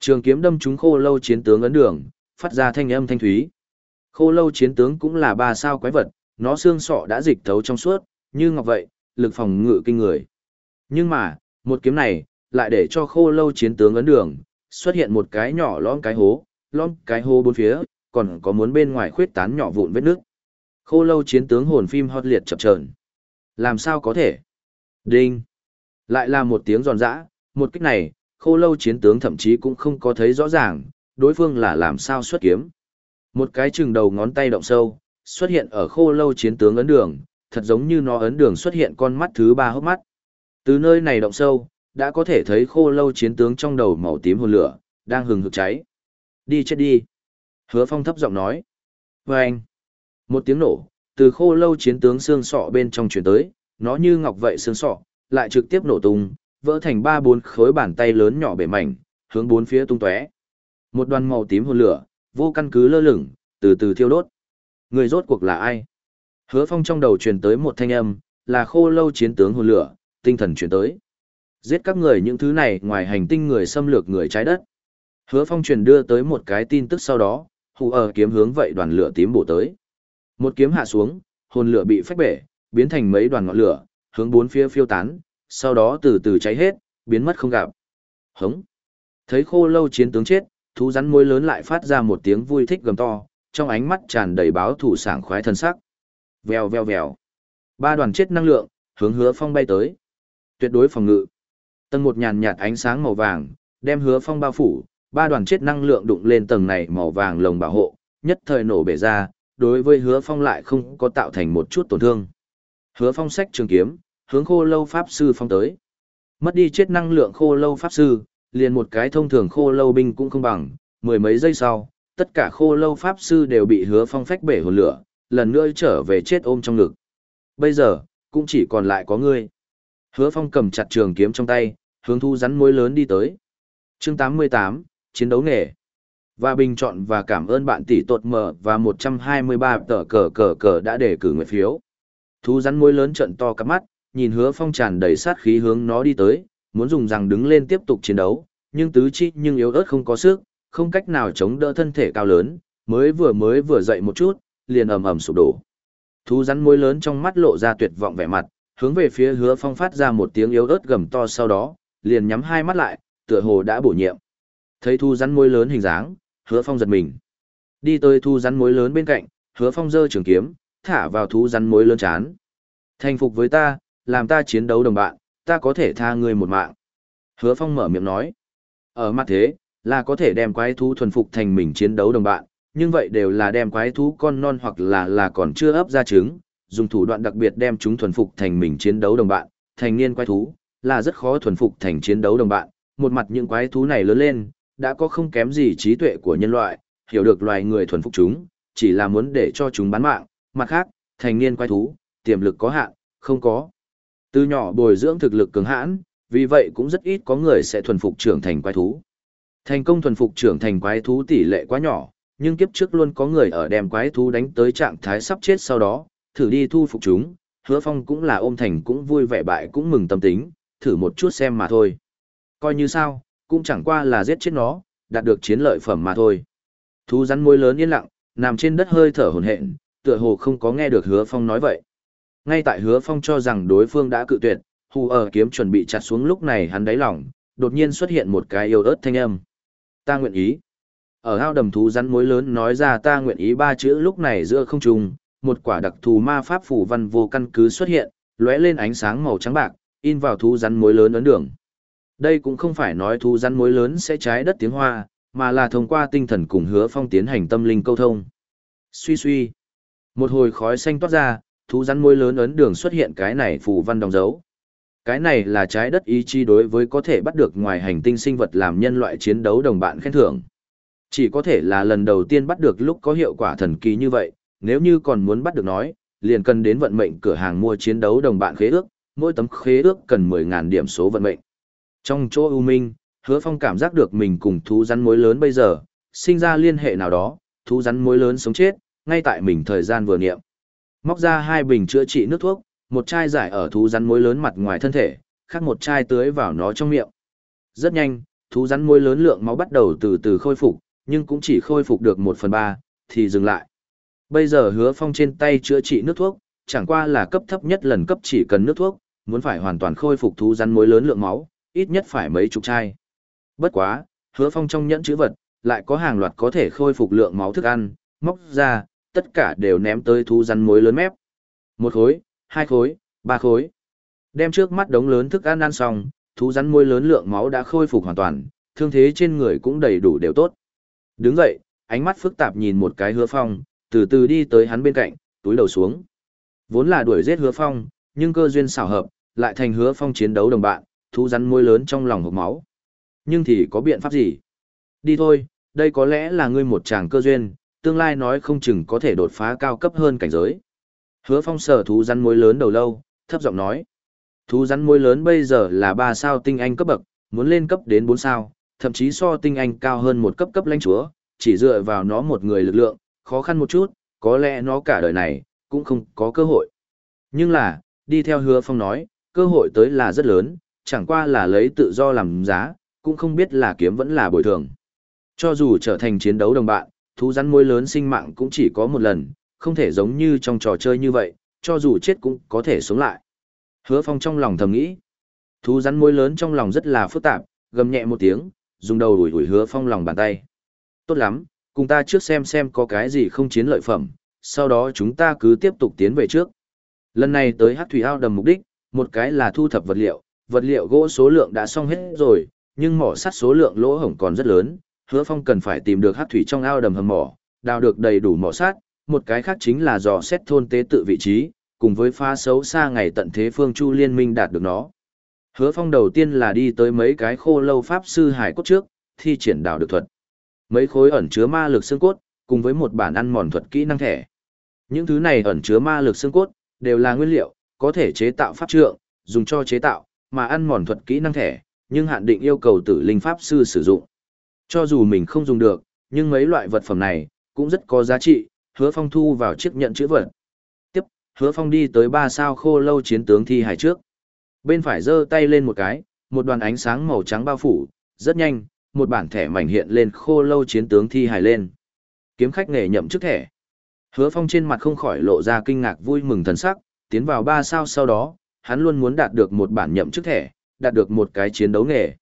Trường kiếm đâm trúng khô lâu chiến tướng ấn đường, phát ra thanh âm thanh thúy. Khô lâu chiến tướng cũng là ba sao quái vật, nó xương sọ đã dịch thấu trong suốt, như ngọc vậy, lực phòng ngự kinh người. Nhưng mà, một kiếm này, lại để cho khô lâu chiến tướng ấn đường, xuất hiện một cái nhỏ lõm cái hố, lõm cái hố bốn phía, còn có muốn bên ngoài khuyết tán nhỏ vụn vết nước. Khô lâu chiến tướng hồn phim hót liệt chập chờn. Làm sao có thể? Đinh! Lại là một tiếng giòn giã, một kích này, khô lâu chiến tướng thậm chí cũng không có thấy rõ ràng, đối phương là làm sao xuất kiếm. Một cái chừng đầu ngón tay động sâu, xuất hiện ở khô lâu chiến tướng ấn đường, thật giống như nó ấn đường xuất hiện con mắt thứ ba hốc mắt. Từ nơi này động sâu, đã có thể thấy khô lâu chiến tướng trong đầu màu tím hồn lửa, đang hừng hực cháy. Đi chết đi. Hứa phong thấp giọng nói. Và anh. Một tiếng nổ, từ khô lâu chiến tướng xương sọ bên trong chuyển tới, nó như ngọc vậy xương sọ, lại trực tiếp nổ tung, vỡ thành ba bốn khối bàn tay lớn nhỏ bể mảnh, hướng bốn phía tung tóe. Một đoàn màu tím hồn lửa, vô căn cứ lơ lửng, từ từ thiêu đốt. Người rốt cuộc là ai? Hứa Phong trong đầu truyền tới một thanh âm, là khô lâu chiến tướng hồn lửa, tinh thần truyền tới. Giết các người những thứ này ngoài hành tinh người xâm lược người trái đất. Hứa phong truyền đưa tới một cái tin tức sau đó, hù ở kiếm hướng vậy đoàn lửa tím bổ tới. Một kiếm hạ xuống, hồn lửa bị phách bể, biến thành mấy đoàn ngọn lửa, hướng bốn phía phiêu tán, sau đó từ từ cháy hết, biến mất không gặp. Hống. Thấy khô lâu chiến tướng chết, thú rắn môi lớn lại phát ra một tiếng vui thích gầm to, trong ánh mắt tràn đầy báo thủ sảng khoái thân sắc. Vèo vèo vèo. Ba đoàn chết năng lượng, hướng hứa phong bay tới. Tuyệt đối phòng ngự. Tầng một nhàn nhạt ánh sáng màu vàng, đem hứa phong bao phủ, ba đoàn chết năng lượng đụng lên tầng này màu vàng lồng bảo hộ, nhất thời nổ bể ra, đối với hứa phong lại không có tạo thành một chút tổn thương. Hứa phong sách trường kiếm, hướng khô lâu pháp sư phong tới. Mất đi chết năng lượng khô lâu pháp sư, liền một cái thông thường khô lâu binh cũng không bằng, mười mấy giây sau, tất cả khô lâu pháp sư đều bị hứa phong phách bể hồn lửa, lần nữa trở về chết ôm trong ngực. Bây giờ, cũng chỉ còn lại có ngươi. Hứa phong cầm chặt trường kiếm trong tay, hướng thu rắn mối lớn đi tới. chương 88, chiến đấu nghề. Và bình chọn và cảm ơn bạn tỷ tột mở và 123 tờ cờ cờ cờ đã để cử nguyện phiếu. thú rắn mối lớn trận to cắp mắt, nhìn hứa phong tràn đầy sát khí hướng nó đi tới, muốn dùng rằng đứng lên tiếp tục chiến đấu, nhưng tứ chi nhưng yếu ớt không có sức, không cách nào chống đỡ thân thể cao lớn, mới vừa mới vừa dậy một chút, liền ầm ầm sụp đổ. Thú rắn mối lớn trong mắt lộ ra tuyệt vọng vẻ mặt, hướng về phía hứa phong phát ra một tiếng yếu ớt gầm to sau đó, liền nhắm hai mắt lại, tựa hồ đã bổ nhiệm. Thấy thu rắn mối lớn hình dáng, hứa phong giật mình. Đi tới thu rắn mối lớn bên cạnh, hứa phong giơ trường kiếm, thả vào thú rắn mối lớn chán. Thành phục với ta, làm ta chiến đấu đồng bạn, ta có thể tha ngươi một mạng. Hứa phong mở miệng nói. Ở mặt thế, là có thể đem quái thú thuần phục thành mình chiến đấu đồng bạn, nhưng vậy đều là đem quái thú con non hoặc là là còn chưa ấp ra trứng, dùng thủ đoạn đặc biệt đem chúng thuần phục thành mình chiến đấu đồng bạn, thành niên quái thú, là rất khó thuần phục thành chiến đấu đồng bạn, một mặt những quái thú này lớn lên, đã có không kém gì trí tuệ của nhân loại, hiểu được loài người thuần phục chúng, chỉ là muốn để cho chúng bán mạng, mặt khác, thành niên quái thú, tiềm lực có hạn, không có. Từ nhỏ bồi dưỡng thực lực cường hãn, vì vậy cũng rất ít có người sẽ thuần phục trưởng thành quái thú. Thành công thuần phục trưởng thành quái thú tỷ lệ quá nhỏ, nhưng kiếp trước luôn có người ở đem quái thú đánh tới trạng thái sắp chết sau đó, thử đi thu phục chúng, hứa phong cũng là ôm thành cũng vui vẻ bại cũng mừng tâm tính, thử một chút xem mà thôi. Coi như sao, cũng chẳng qua là giết chết nó, đạt được chiến lợi phẩm mà thôi. Thú rắn môi lớn yên lặng, nằm trên đất hơi thở hồn hện, tựa hồ không có nghe được hứa phong nói vậy. Ngay tại hứa phong cho rằng đối phương đã cự tuyệt, hù ở kiếm chuẩn bị chặt xuống lúc này hắn đáy lỏng, đột nhiên xuất hiện một cái yêu ớt thanh âm. Ta nguyện ý. Ở ao đầm thú rắn mối lớn nói ra ta nguyện ý ba chữ lúc này giữa không trung, một quả đặc thù ma pháp phủ văn vô căn cứ xuất hiện, lóe lên ánh sáng màu trắng bạc, in vào thú rắn mối lớn ấn đường. Đây cũng không phải nói thú rắn mối lớn sẽ trái đất tiếng hoa, mà là thông qua tinh thần cùng hứa phong tiến hành tâm linh câu thông. Suy suy. Một hồi khói xanh toát ra, thú rắn mối lớn ấn đường xuất hiện cái này phù văn đồng dấu. Cái này là trái đất ý chí đối với có thể bắt được ngoài hành tinh sinh vật làm nhân loại chiến đấu đồng bạn khen thưởng. Chỉ có thể là lần đầu tiên bắt được lúc có hiệu quả thần kỳ như vậy, nếu như còn muốn bắt được nói, liền cần đến vận mệnh cửa hàng mua chiến đấu đồng bạn khế ước, mỗi tấm khế ước cần 10.000 điểm số vận mệnh. Trong chỗ u minh, hứa phong cảm giác được mình cùng thú rắn mối lớn bây giờ, sinh ra liên hệ nào đó, thú rắn mối lớn sống chết, ngay tại mình thời gian vừa niệm. Móc ra hai bình chữa trị nước thuốc, một chai giải ở thú rắn mối lớn mặt ngoài thân thể, khác một chai tưới vào nó trong miệng. Rất nhanh, thú rắn mối lớn lượng máu bắt đầu từ từ khôi phục, nhưng cũng chỉ khôi phục được một phần ba, thì dừng lại. Bây giờ hứa phong trên tay chữa trị nước thuốc, chẳng qua là cấp thấp nhất lần cấp chỉ cần nước thuốc, muốn phải hoàn toàn khôi phục thú rắn mối lớn lượng máu, ít nhất phải mấy chục chai. Bất quá, hứa phong trong nhẫn chữ vật, lại có hàng loạt có thể khôi phục lượng máu thức ăn, móc ra, tất cả đều ném tới thú rắn mối lớn mép. Một khối, hai khối, ba khối. Đem trước mắt đống lớn thức ăn ăn xong, thú rắn mối lớn lượng máu đã khôi phục hoàn toàn, thương thế trên người cũng đầy đủ đều tốt. Đứng dậy, ánh mắt phức tạp nhìn một cái hứa phong, từ từ đi tới hắn bên cạnh, túi đầu xuống. Vốn là đuổi giết hứa phong, nhưng cơ duyên xảo hợp, lại thành hứa phong chiến đấu đồng bạn, thú rắn môi lớn trong lòng hộp máu. Nhưng thì có biện pháp gì? Đi thôi, đây có lẽ là ngươi một chàng cơ duyên, tương lai nói không chừng có thể đột phá cao cấp hơn cảnh giới. Hứa phong sở thú rắn mối lớn đầu lâu, thấp giọng nói. Thú rắn mối lớn bây giờ là 3 sao tinh anh cấp bậc, muốn lên cấp đến 4 sao, thậm chí so tinh anh cao hơn một cấp cấp lãnh chúa, chỉ dựa vào nó một người lực lượng, khó khăn một chút, có lẽ nó cả đời này, cũng không có cơ hội. Nhưng là, đi theo hứa phong nói, cơ hội tới là rất lớn, chẳng qua là lấy tự do làm giá, cũng không biết là kiếm vẫn là bồi thường. Cho dù trở thành chiến đấu đồng bạn, thú rắn mối lớn sinh mạng cũng chỉ có một lần, không thể giống như trong trò chơi như vậy, cho dù chết cũng có thể sống lại. Hứa Phong trong lòng thầm nghĩ. Thú rắn mối lớn trong lòng rất là phức tạp, gầm nhẹ một tiếng, dùng đầu đuổi đuổi Hứa Phong lòng bàn tay. Tốt lắm, cùng ta trước xem xem có cái gì không chiến lợi phẩm, sau đó chúng ta cứ tiếp tục tiến về trước. Lần này tới Hắc Thủy Ao đầm mục đích, một cái là thu thập vật liệu, vật liệu gỗ số lượng đã xong hết rồi, nhưng mỏ sắt số lượng lỗ hổng còn rất lớn, Hứa Phong cần phải tìm được Hắc Thủy trong ao đầm hầm mỏ, đào được đầy đủ mỏ sắt, một cái khác chính là dò xét thôn tế tự vị trí, cùng với phá xấu xa ngày tận thế phương chu liên minh đạt được nó. Hứa Phong đầu tiên là đi tới mấy cái khô lâu pháp sư hải cốt trước, thi triển đào được thuật. Mấy khối ẩn chứa ma lực xương cốt, cùng với một bản ăn mòn thuật kỹ năng thẻ. Những thứ này ẩn chứa ma lực xương cốt, đều là nguyên liệu, có thể chế tạo pháp trượng, dùng cho chế tạo, mà ăn mòn thuật kỹ năng thẻ, nhưng hạn định yêu cầu tử linh pháp sư sử dụng. Cho dù mình không dùng được, nhưng mấy loại vật phẩm này, cũng rất có giá trị, hứa phong thu vào chiếc nhận chữ vật. Tiếp, hứa phong đi tới ba sao khô lâu chiến tướng thi hải trước. Bên phải giơ tay lên một cái, một đoàn ánh sáng màu trắng bao phủ, rất nhanh, một bản thẻ mảnh hiện lên khô lâu chiến tướng thi hải lên. Kiếm khách nghề nhậm chức thẻ. Hứa Phong trên mặt không khỏi lộ ra kinh ngạc vui mừng thần sắc, tiến vào ba sao sau đó, hắn luôn muốn đạt được một bản nhậm chức thẻ, đạt được một cái chiến đấu nghề.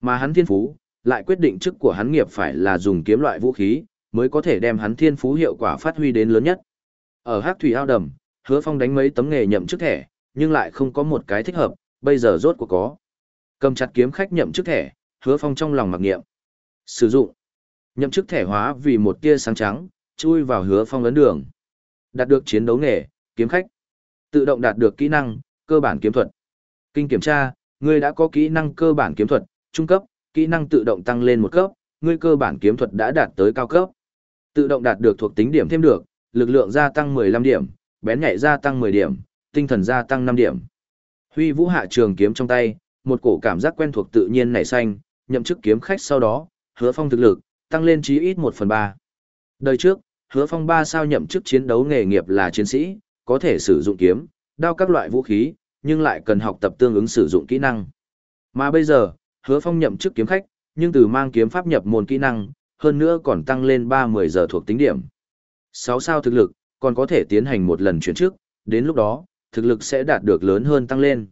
Mà hắn thiên phú, lại quyết định chức của hắn nghiệp phải là dùng kiếm loại vũ khí, mới có thể đem hắn thiên phú hiệu quả phát huy đến lớn nhất. Ở Hắc Thủy Ao Đầm, Hứa Phong đánh mấy tấm nghề nhậm chức thẻ, nhưng lại không có một cái thích hợp, bây giờ rốt cuộc có. Cầm chặt kiếm khách nhậm chức thẻ, hứa phong trong lòng mặc niệm sử dụng nhậm chức thẻ hóa vì một tia sáng trắng chui vào hứa phong ấn đường đạt được chiến đấu nghề kiếm khách tự động đạt được kỹ năng cơ bản kiếm thuật. Kinh kiểm tra ngươi đã có kỹ năng cơ bản kiếm thuật trung cấp kỹ năng tự động tăng lên một cấp ngươi cơ bản kiếm thuật đã đạt tới cao cấp. Tự động đạt được thuộc tính điểm thêm được lực lượng gia tăng 15 điểm bén nhạy gia tăng 10 điểm tinh thần gia tăng 5 điểm. Huy vũ hạ trường kiếm trong tay một cổ cảm giác quen thuộc tự nhiên nảy xanh nhậm chức kiếm khách sau đó, hứa phong thực lực, tăng lên chí ít một phần ba. Đời trước, hứa phong ba sao nhậm chức chiến đấu nghề nghiệp là chiến sĩ, có thể sử dụng kiếm, đao các loại vũ khí, nhưng lại cần học tập tương ứng sử dụng kỹ năng. Mà bây giờ, hứa phong nhậm chức kiếm khách, nhưng từ mang kiếm pháp nhập môn kỹ năng, hơn nữa còn tăng lên ba mươi giờ thuộc tính điểm. Sáu sao thực lực, còn có thể tiến hành một lần chuyển trước. đến lúc đó, thực lực sẽ đạt được lớn hơn tăng lên.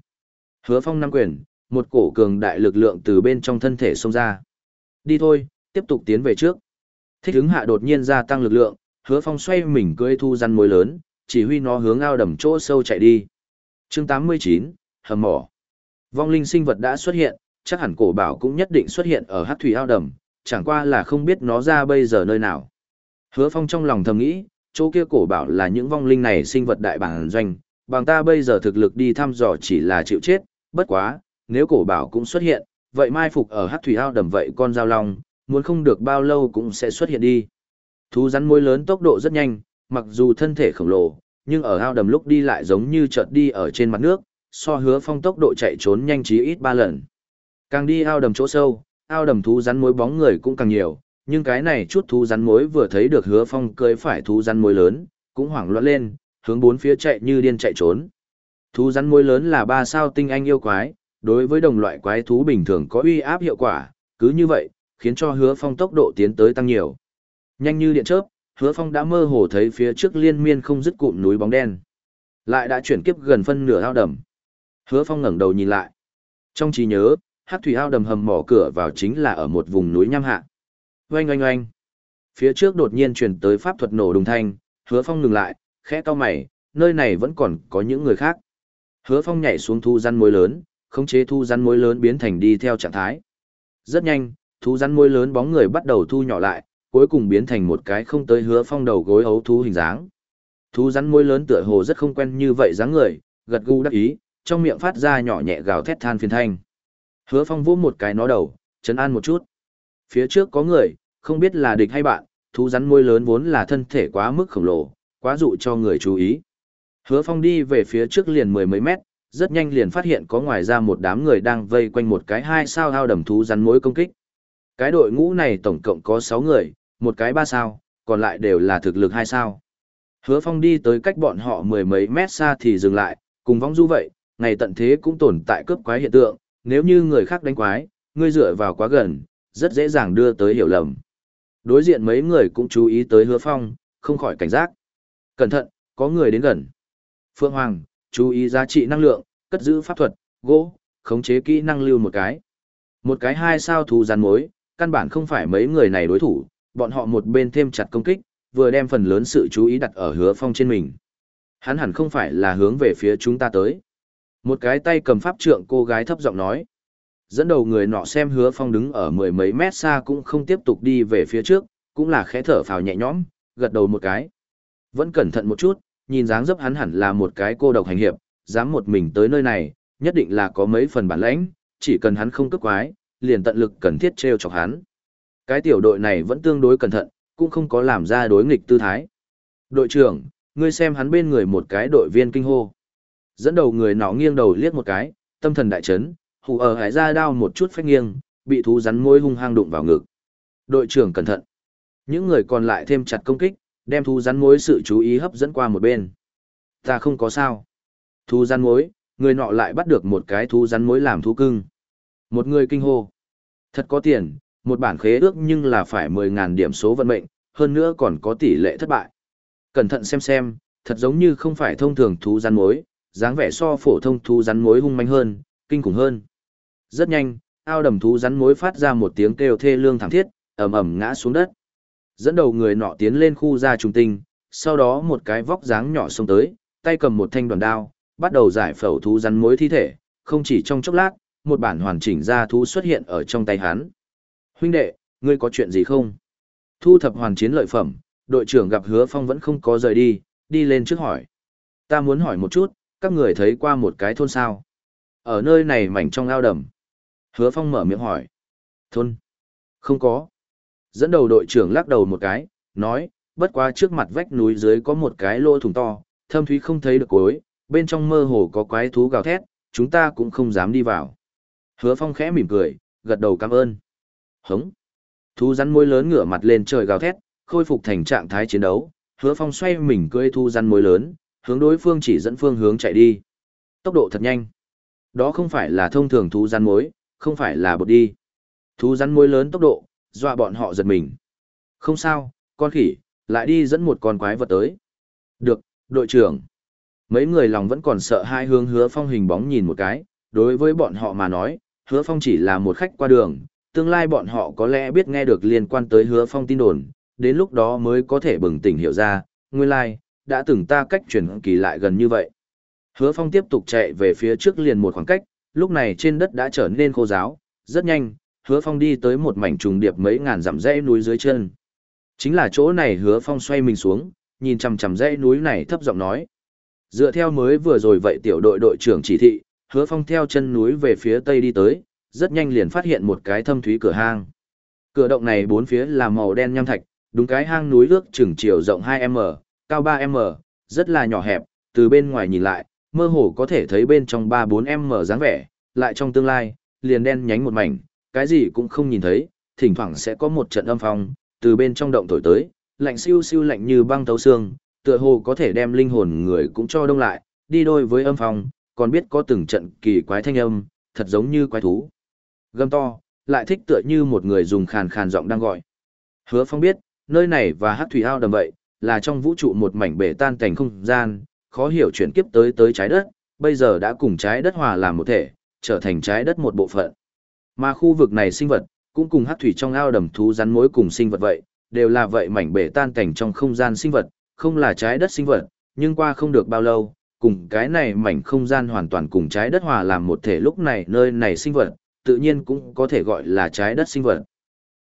Hứa phong năm quyền, một cổ cường đại lực lượng từ bên trong thân thể xông ra. Đi thôi, tiếp tục tiến về trước. Thích hứng hạ đột nhiên gia tăng lực lượng, hứa phong xoay mình cưỡi thu răn mối lớn, chỉ huy nó hướng ao đầm chỗ sâu chạy đi. chương 89, hầm mỏ. Vong linh sinh vật đã xuất hiện, chắc hẳn cổ bảo cũng nhất định xuất hiện ở hát thủy ao đầm, chẳng qua là không biết nó ra bây giờ nơi nào. Hứa phong trong lòng thầm nghĩ, chỗ kia cổ bảo là những vong linh này sinh vật đại bản doanh, bằng ta bây giờ thực lực đi thăm dò chỉ là chịu chết, bất quá, nếu cổ bảo cũng xuất hiện, vậy mai phục ở hát thủy ao đầm vậy con dao long, muốn không được bao lâu cũng sẽ xuất hiện đi. Thú rắn môi lớn tốc độ rất nhanh, mặc dù thân thể khổng lồ, nhưng ở ao đầm lúc đi lại giống như chợt đi ở trên mặt nước, so hứa phong tốc độ chạy trốn nhanh chí ít ba lần. Càng đi ao đầm chỗ sâu, ao đầm thú rắn mối bóng người cũng càng nhiều, nhưng cái này chút thú rắn mối vừa thấy được hứa phong cưới phải thú rắn mối lớn, cũng hoảng loạn lên, hướng bốn phía chạy như điên chạy trốn. Thú rắn mối lớn là ba sao tinh anh yêu quái, đối với đồng loại quái thú bình thường có uy áp hiệu quả, cứ như vậy, khiến cho hứa phong tốc độ tiến tới tăng nhiều. Nhanh như điện chớp, hứa phong đã mơ hồ thấy phía trước liên miên không dứt cụm núi bóng đen. Lại đã chuyển kiếp gần phân nửa ao đầm. Hứa phong ngẩng đầu nhìn lại. Trong trí nhớ, hát thủy ao đầm hầm mỏ cửa vào chính là ở một vùng núi nham hạ. Oanh oanh oanh. Phía trước đột nhiên chuyển tới pháp thuật nổ đùng thanh, hứa phong ngừng lại, khẽ cau mày, nơi này vẫn còn có những người khác. Hứa phong nhảy xuống thu răn mối lớn, khống chế thu rắn mối lớn biến thành đi theo trạng thái. Rất nhanh, thu rắn mối lớn bóng người bắt đầu thu nhỏ lại, cuối cùng biến thành một cái không tới hứa phong đầu gối ấu thú hình dáng. thú rắn mối lớn tựa hồ rất không quen như vậy dáng người, gật gù đắc ý, trong miệng phát ra nhỏ nhẹ gào thét than phiền thanh. Hứa phong vỗ một cái nó đầu, chấn an một chút. Phía trước có người, không biết là địch hay bạn, thú rắn môi lớn vốn là thân thể quá mức khổng lồ, quá dụ cho người chú ý. Hứa phong đi về phía trước liền mười mấy mét, rất nhanh liền phát hiện có ngoài ra một đám người đang vây quanh một cái hai sao hao đầm thú rắn mối công kích. Cái đội ngũ này tổng cộng có 6 người, một cái ba sao, còn lại đều là thực lực hai sao. Hứa Phong đi tới cách bọn họ mười mấy mét xa thì dừng lại, cùng vong du vậy, ngày tận thế cũng tồn tại cướp quái hiện tượng, nếu như người khác đánh quái, ngươi dựa vào quá gần, rất dễ dàng đưa tới hiểu lầm. Đối diện mấy người cũng chú ý tới hứa phong, không khỏi cảnh giác. Cẩn thận, có người đến gần. Phương Hoàng, chú ý giá trị năng lượng, cất giữ pháp thuật, gỗ, khống chế kỹ năng lưu một cái. Một cái hai sao thú rắn mối, căn bản không phải mấy người này đối thủ, bọn họ một bên thêm chặt công kích, vừa đem phần lớn sự chú ý đặt ở hứa phong trên mình. Hắn hẳn không phải là hướng về phía chúng ta tới. Một cái tay cầm pháp trượng cô gái thấp giọng nói. Dẫn đầu người nọ xem hứa phong đứng ở mười mấy mét xa cũng không tiếp tục đi về phía trước, cũng là khẽ thở phào nhẹ nhõm, gật đầu một cái. Vẫn cẩn thận một chút, nhìn dáng dấp hắn hẳn là một cái cô độc hành hiệp, dám một mình tới nơi này, nhất định là có mấy phần bản lãnh, chỉ cần hắn không cướp quái, liền tận lực cần thiết treo chọc hắn. Cái tiểu đội này vẫn tương đối cẩn thận, cũng không có làm ra đối nghịch tư thái. Đội trưởng, ngươi xem hắn bên người một cái đội viên kinh hô. Dẫn đầu người nọ nghiêng đầu liếc một cái, tâm thần đại chấn, hù ở hải ra đao một chút phách nghiêng, bị thú rắn môi hung hăng đụng vào ngực. Đội trưởng cẩn thận. Những người còn lại thêm chặt công kích, đem thú rắn mối sự chú ý hấp dẫn qua một bên. Ta không có sao. Thú rắn mối, người nọ lại bắt được một cái thú rắn mối làm thú cưng. Một người kinh hô. Thật có tiền, một bản khế ước nhưng là phải 10.000 điểm số vận mệnh, hơn nữa còn có tỷ lệ thất bại. Cẩn thận xem xem, thật giống như không phải thông thường thú rắn mối, dáng vẻ so phổ thông thú rắn mối hung manh hơn, kinh khủng hơn. Rất nhanh, ao đầm thú rắn mối phát ra một tiếng kêu thê lương thảm thiết, ầm ầm ngã xuống đất. Dẫn đầu người nọ tiến lên khu gia trung tinh, sau đó một cái vóc dáng nhỏ xông tới, tay cầm một thanh đoàn đao, bắt đầu giải phẫu thú rắn mối thi thể, không chỉ trong chốc lát, một bản hoàn chỉnh ra thú xuất hiện ở trong tay hắn. Huynh đệ, ngươi có chuyện gì không? Thu thập hoàn chiến lợi phẩm, đội trưởng gặp hứa phong vẫn không có rời đi, đi lên trước hỏi. Ta muốn hỏi một chút, các người thấy qua một cái thôn sao? Ở nơi này mảnh trong ao đầm. Hứa phong mở miệng hỏi. Thôn? Không có. Dẫn đầu đội trưởng lắc đầu một cái, nói, bất quá trước mặt vách núi dưới có một cái lỗ thủng to, thâm thúy không thấy được cuối, bên trong mơ hồ có quái thú gào thét, chúng ta cũng không dám đi vào. Hứa phong khẽ mỉm cười, gật đầu cảm ơn. Hống. Thú rắn môi lớn ngửa mặt lên trời gào thét, khôi phục thành trạng thái chiến đấu, hứa phong xoay mình cưỡi thu rắn môi lớn, hướng đối phương chỉ dẫn phương hướng chạy đi. Tốc độ thật nhanh. Đó không phải là thông thường thú rắn mối, không phải là bột đi. Thú rắn mối lớn tốc độ, dọa bọn họ giật mình. Không sao, con khỉ, lại đi dẫn một con quái vật tới. Được, đội trưởng. Mấy người lòng vẫn còn sợ hai hướng hứa phong hình bóng nhìn một cái, đối với bọn họ mà nói, hứa phong chỉ là một khách qua đường, tương lai bọn họ có lẽ biết nghe được liên quan tới hứa phong tin đồn, đến lúc đó mới có thể bừng tỉnh hiểu ra, nguyên lai, đã từng ta cách chuyển kỳ lại gần như vậy. Hứa phong tiếp tục chạy về phía trước liền một khoảng cách, lúc này trên đất đã trở nên khô giáo, rất nhanh, hứa phong đi tới một mảnh trùng điệp mấy ngàn dặm dãy núi dưới chân. Chính là chỗ này hứa phong xoay mình xuống, nhìn chằm chằm dãy núi này thấp giọng nói. Dựa theo mới vừa rồi vậy tiểu đội đội trưởng chỉ thị, hứa phong theo chân núi về phía tây đi tới, rất nhanh liền phát hiện một cái thâm thúy cửa hang. Cửa động này bốn phía là màu đen nham thạch, đúng cái hang núi ước chừng chiều rộng 2m, cao 3m, rất là nhỏ hẹp, từ bên ngoài nhìn lại, mơ hồ có thể thấy bên trong 3-4m dáng vẻ, lại trong tương lai, liền đen nhánh một mảnh, cái gì cũng không nhìn thấy, thỉnh thoảng sẽ có một trận âm phong, từ bên trong động thổi tới, lạnh siêu siêu lạnh như băng tấu xương, tựa hồ có thể đem linh hồn người cũng cho đông lại, đi đôi với âm phong, còn biết có từng trận kỳ quái thanh âm, thật giống như quái thú. Gầm to, lại thích tựa như một người dùng khàn khàn giọng đang gọi. Hứa Phong biết, nơi này và hát thủy ao đầm vậy, là trong vũ trụ một mảnh bể tan cảnh không gian, khó hiểu chuyển kiếp tới tới trái đất, bây giờ đã cùng trái đất hòa làm một thể, trở thành trái đất một bộ phận. Mà khu vực này sinh vật, cũng cùng hát thủy trong ao đầm thú rắn mối cùng sinh vật vậy, đều là vậy mảnh bể tan cảnh trong không gian sinh vật, không là trái đất sinh vật, nhưng qua không được bao lâu, cùng cái này mảnh không gian hoàn toàn cùng trái đất hòa làm một thể lúc này nơi này sinh vật, tự nhiên cũng có thể gọi là trái đất sinh vật.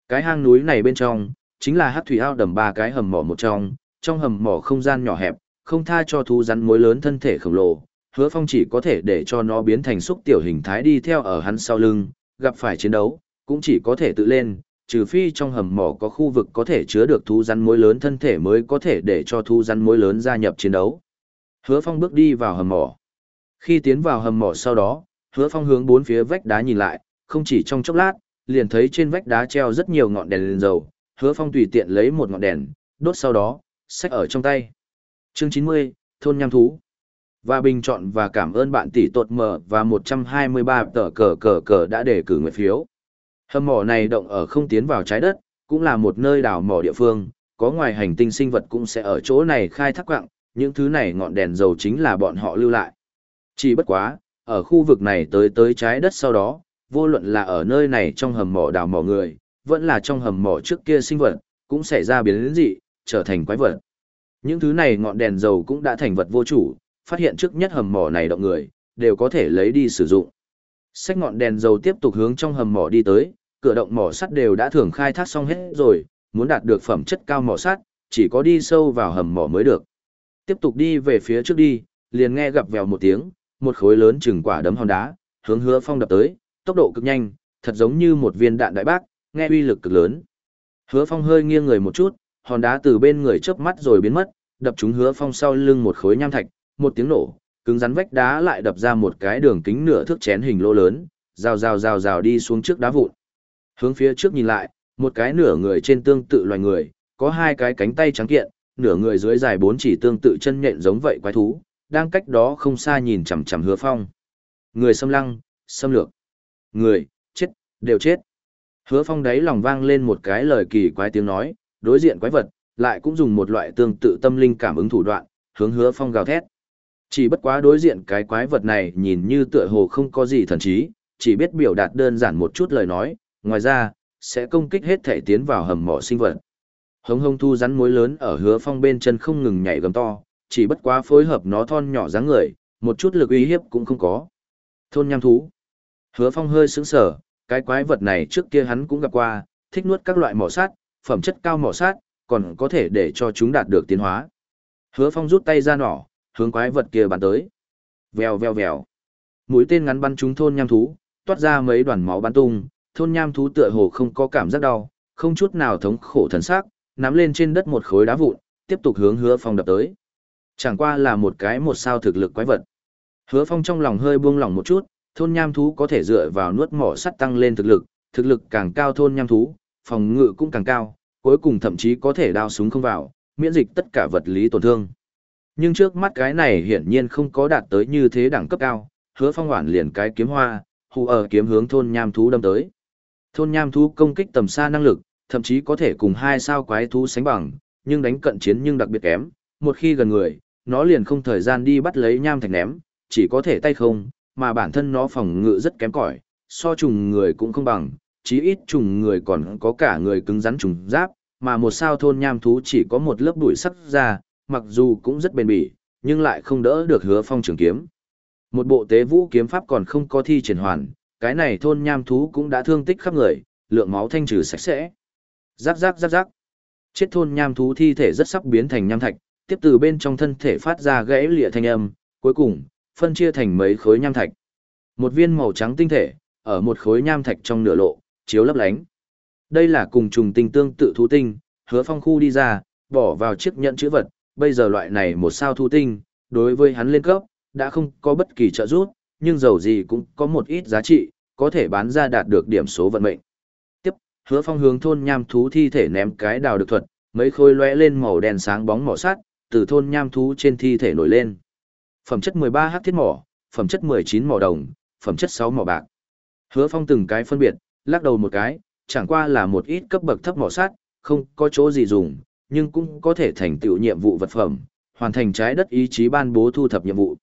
Cái hang núi này bên trong, chính là hát thủy ao đầm ba cái hầm mỏ một trong, trong hầm mỏ không gian nhỏ hẹp, không tha cho thú rắn mối lớn thân thể khổng lồ, hứa phong chỉ có thể để cho nó biến thành xúc tiểu hình thái đi theo ở hắn sau lưng, gặp phải chiến đấu, cũng chỉ có thể tự lên, trừ phi trong hầm mỏ có khu vực có thể chứa được thú rắn mối lớn thân thể mới có thể để cho thú rắn mối lớn gia nhập chiến đấu. Hứa phong bước đi vào hầm mỏ. Khi tiến vào hầm mỏ sau đó, hứa phong hướng bốn phía vách đá nhìn lại, không chỉ trong chốc lát, liền thấy trên vách đá treo rất nhiều ngọn đèn lên dầu, hứa phong tùy tiện lấy một ngọn đèn, đốt sau đó, sách ở trong tay. Chương chín mươi thôn nham thú. Và bình chọn và cảm ơn bạn tỷ tột mở và 123 tờ cờ cờ cờ đã đề cử nguyện phiếu. Hầm mỏ này động ở không tiến vào trái đất, cũng là một nơi đào mỏ địa phương, có ngoài hành tinh sinh vật cũng sẽ ở chỗ này khai thác quạng, những thứ này ngọn đèn dầu chính là bọn họ lưu lại. Chỉ bất quá, ở khu vực này tới tới trái đất sau đó, vô luận là ở nơi này trong hầm mỏ đào mỏ người, vẫn là trong hầm mỏ trước kia sinh vật, cũng xảy ra biến dị, trở thành quái vật. Những thứ này ngọn đèn dầu cũng đã thành vật vô chủ, phát hiện trước nhất hầm mỏ này động người, đều có thể lấy đi sử dụng. Xách ngọn đèn dầu tiếp tục hướng trong hầm mỏ đi tới, cửa động mỏ sắt đều đã thường khai thác xong hết rồi, muốn đạt được phẩm chất cao mỏ sắt, chỉ có đi sâu vào hầm mỏ mới được. Tiếp tục đi về phía trước đi, liền nghe gặp vèo một tiếng, một khối lớn chừng quả đấm hòn đá, hướng hứa phong đập tới, tốc độ cực nhanh, thật giống như một viên đạn đại bác, nghe uy lực cực lớn. Hứa phong hơi nghiêng người một chút, hòn đá từ bên người chớp mắt rồi biến mất, đập trúng hứa phong sau lưng một khối nham thạch, một tiếng nổ, cứng rắn vách đá lại đập ra một cái đường kính nửa thước chén hình lỗ lớn, rào rào rào rào đi xuống trước đá vụn. Hướng phía trước nhìn lại, một cái nửa người trên tương tự loài người, có hai cái cánh tay trắng kiện, nửa người dưới dài bốn chỉ tương tự chân nhện giống vậy quái thú, đang cách đó không xa nhìn chằm chằm hứa phong. Người xâm lăng, xâm lược. Người, chết, đều chết. Hứa phong đáy lòng vang lên một cái lời kỳ quái tiếng nói, đối diện quái vật, lại cũng dùng một loại tương tự tâm linh cảm ứng thủ đoạn, hướng hứa phong gào thét. Chỉ bất quá đối diện cái quái vật này nhìn như tựa hồ không có gì thần trí, chỉ biết biểu đạt đơn giản một chút lời nói, ngoài ra, sẽ công kích hết thể tiến vào hầm mỏ sinh vật. Hống hông thu rắn mối lớn ở hứa phong bên chân không ngừng nhảy gầm to, chỉ bất quá phối hợp nó thon nhỏ dáng người, một chút lực uy hiếp cũng không có. Thôn nham thú. Hứa phong hơi sững sờ, cái quái vật này trước kia hắn cũng gặp qua, thích nuốt các loại mỏ sát, phẩm chất cao mỏ sát, còn có thể để cho chúng đạt được tiến hóa. Hứa phong rút tay ra nỏ, hướng quái vật kia bắn tới. Vèo vèo vèo. Mũi tên ngắn bắn trúng thôn nham thú, toát ra mấy đoàn máu bắn tung, thôn nham thú tựa hồ không có cảm giác đau, không chút nào thống khổ thần sắc, nắm lên trên đất một khối đá vụn, tiếp tục hướng Hứa Phong đập tới. Chẳng qua là một cái một sao thực lực quái vật. Hứa Phong trong lòng hơi buông lỏng một chút, thôn nham thú có thể dựa vào nuốt mỏ sắt tăng lên thực lực, thực lực càng cao thôn nham thú, phòng ngự cũng càng cao, cuối cùng thậm chí có thể đao súng không vào, miễn dịch tất cả vật lý tổn thương. Nhưng trước mắt cái này hiển nhiên không có đạt tới như thế đẳng cấp cao, hứa phong hoản liền cái kiếm hoa, hù ở kiếm hướng thôn nham thú đâm tới. Thôn nham thú công kích tầm xa năng lực, thậm chí có thể cùng hai sao quái thú sánh bằng, nhưng đánh cận chiến nhưng đặc biệt kém, một khi gần người, nó liền không thời gian đi bắt lấy nham thạch ném, chỉ có thể tay không, mà bản thân nó phòng ngự rất kém cỏi, so trùng người cũng không bằng, chí ít trùng người còn có cả người cứng rắn trùng giáp, mà một sao thôn nham thú chỉ có một lớp bụi sắt ra, mặc dù cũng rất bền bỉ, nhưng lại không đỡ được hứa phong trường kiếm. Một bộ tế vũ kiếm pháp còn không có thi triển hoàn, cái này thôn nham thú cũng đã thương tích khắp người, lượng máu thanh trừ sạch sẽ. Rắc rắc rắc rắc. Chết thôn nham thú thi thể rất sắp biến thành nham thạch, tiếp từ bên trong thân thể phát ra gãy lịa thanh âm, cuối cùng, phân chia thành mấy khối nham thạch. Một viên màu trắng tinh thể, ở một khối nham thạch trong nửa lộ, chiếu lấp lánh. Đây là cùng trùng tinh tương tự thú tinh, hứa phong khu đi ra, bỏ vào chiếc nhận chữ vật, bây giờ loại này một sao thú tinh, đối với hắn lên cấp, đã không có bất kỳ trợ giúp, nhưng dầu gì cũng có một ít giá trị, có thể bán ra đạt được điểm số vận mệnh. Tiếp, hứa phong hướng thôn nham thú thi thể ném cái đào được thuật, mấy khối lóe lên màu đen sáng bóng mỏ sắt, từ thôn nham thú trên thi thể nổi lên. Phẩm chất 13 hắc thiết mỏ, phẩm chất 19 mỏ đồng, phẩm chất 6 mỏ bạc. Hứa phong từng cái phân biệt, lắc đầu một cái, chẳng qua là một ít cấp bậc thấp mỏ sắt, không có chỗ gì dùng, nhưng cũng có thể thành tựu nhiệm vụ vật phẩm, hoàn thành trái đất ý chí ban bố thu thập nhiệm vụ.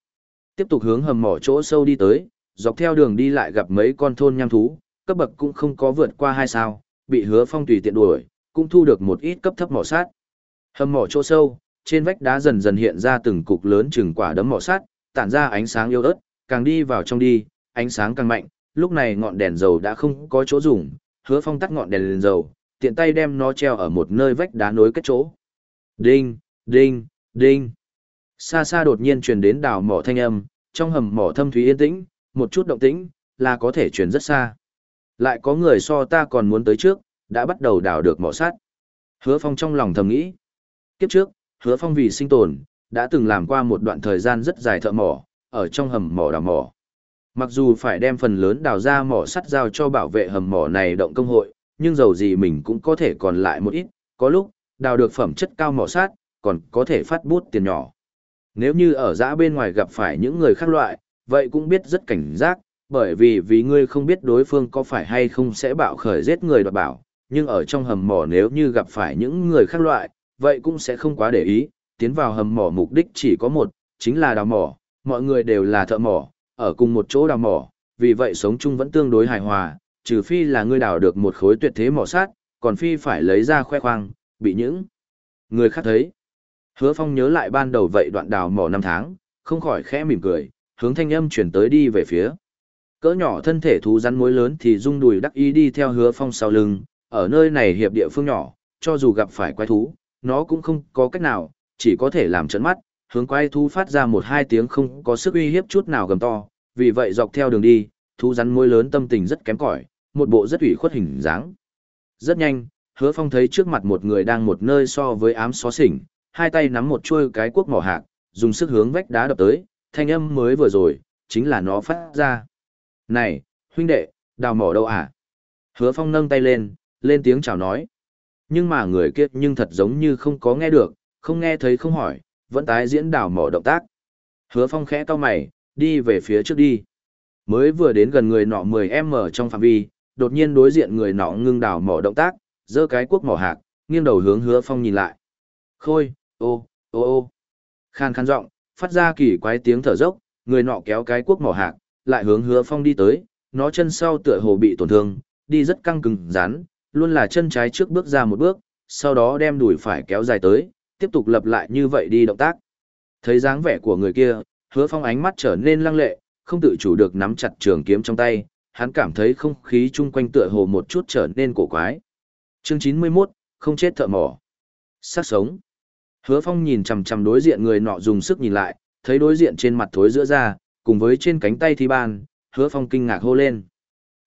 Tiếp tục hướng hầm mỏ chỗ sâu đi tới, dọc theo đường đi lại gặp mấy con thôn nham thú, cấp bậc cũng không có vượt qua hai sao, bị hứa phong tùy tiện đuổi, cũng thu được một ít cấp thấp mỏ sát. Hầm mỏ chỗ sâu, trên vách đá dần dần hiện ra từng cục lớn chừng quả đấm mỏ sát, tản ra ánh sáng yếu ớt, càng đi vào trong đi, ánh sáng càng mạnh, lúc này ngọn đèn dầu đã không có chỗ dùng, hứa phong tắt ngọn đèn đèn dầu, tiện tay đem nó treo ở một nơi vách đá nối kết chỗ. Đinh, đinh, đinh. Xa xa đột nhiên truyền đến đào mỏ thanh âm, trong hầm mỏ thâm thúy yên tĩnh, một chút động tĩnh, là có thể truyền rất xa. Lại có người so ta còn muốn tới trước, đã bắt đầu đào được mỏ sắt. Hứa Phong trong lòng thầm nghĩ. Kiếp trước, Hứa Phong vì sinh tồn, đã từng làm qua một đoạn thời gian rất dài thợ mỏ, ở trong hầm mỏ đào mỏ. Mặc dù phải đem phần lớn đào ra mỏ sắt giao cho bảo vệ hầm mỏ này động công hội, nhưng dầu gì mình cũng có thể còn lại một ít, có lúc, đào được phẩm chất cao mỏ sắt, còn có thể phát bút tiền nhỏ. Nếu như ở dã bên ngoài gặp phải những người khác loại, vậy cũng biết rất cảnh giác, bởi vì vì ngươi không biết đối phương có phải hay không sẽ bạo khởi giết người đoạt bảo, nhưng ở trong hầm mỏ nếu như gặp phải những người khác loại, vậy cũng sẽ không quá để ý, tiến vào hầm mỏ mục đích chỉ có một, chính là đào mỏ, mọi người đều là thợ mỏ, ở cùng một chỗ đào mỏ, vì vậy sống chung vẫn tương đối hài hòa, trừ phi là ngươi đào được một khối tuyệt thế mỏ sát, còn phi phải lấy ra khoe khoang, bị những người khác thấy. Hứa Phong nhớ lại ban đầu vậy đoạn đào mỏ năm tháng, không khỏi khẽ mỉm cười, hướng thanh âm chuyển tới đi về phía. Cỡ nhỏ thân thể thú rắn mối lớn thì rung đùi đắc ý đi theo hứa phong sau lưng, ở nơi này hiệp địa phương nhỏ, cho dù gặp phải quái thú, nó cũng không có cách nào, chỉ có thể làm trận mắt, hướng quái thú phát ra một hai tiếng không có sức uy hiếp chút nào gầm to, vì vậy dọc theo đường đi, thú rắn môi lớn tâm tình rất kém cỏi, một bộ rất ủy khuất hình dáng. Rất nhanh, hứa phong thấy trước mặt một người đang một nơi so với ám xó xỉnh, hai tay nắm một chuôi cái cuốc mỏ hạc, dùng sức hướng vách đá đập tới, thanh âm mới vừa rồi, chính là nó phát ra. Này, huynh đệ, đào mỏ đâu à? Hứa phong nâng tay lên, lên tiếng chào nói. Nhưng mà người kia nhưng thật giống như không có nghe được, không nghe thấy không hỏi, vẫn tái diễn đảo mỏ động tác. Hứa phong khẽ cau mày, đi về phía trước đi. Mới vừa đến gần người nọ 10m trong phạm vi, đột nhiên đối diện người nọ ngưng đảo mỏ động tác, giơ cái cuốc mỏ hạc, nghiêng đầu hướng hứa phong nhìn lại. Khôi, ô, ô ô. Khan khan giọng, phát ra kỳ quái tiếng thở dốc, người nọ kéo cái cuốc mỏ hạc, lại hướng hứa phong đi tới, nó chân sau tựa hồ bị tổn thương, đi rất căng cứng rắn, luôn là chân trái trước bước ra một bước, sau đó đem đùi phải kéo dài tới, tiếp tục lặp lại như vậy đi động tác. Thấy dáng vẻ của người kia, hứa phong ánh mắt trở nên lăng lệ, không tự chủ được nắm chặt trường kiếm trong tay, hắn cảm thấy không khí chung quanh tựa hồ một chút trở nên cổ quái. Chương chín mươi 91, không chết thợ mỏ. Sát sống. Hứa Phong nhìn chằm chằm đối diện người nọ dùng sức nhìn lại, thấy đối diện trên mặt thối giữa ra, cùng với trên cánh tay thi ban, Hứa Phong kinh ngạc hô lên.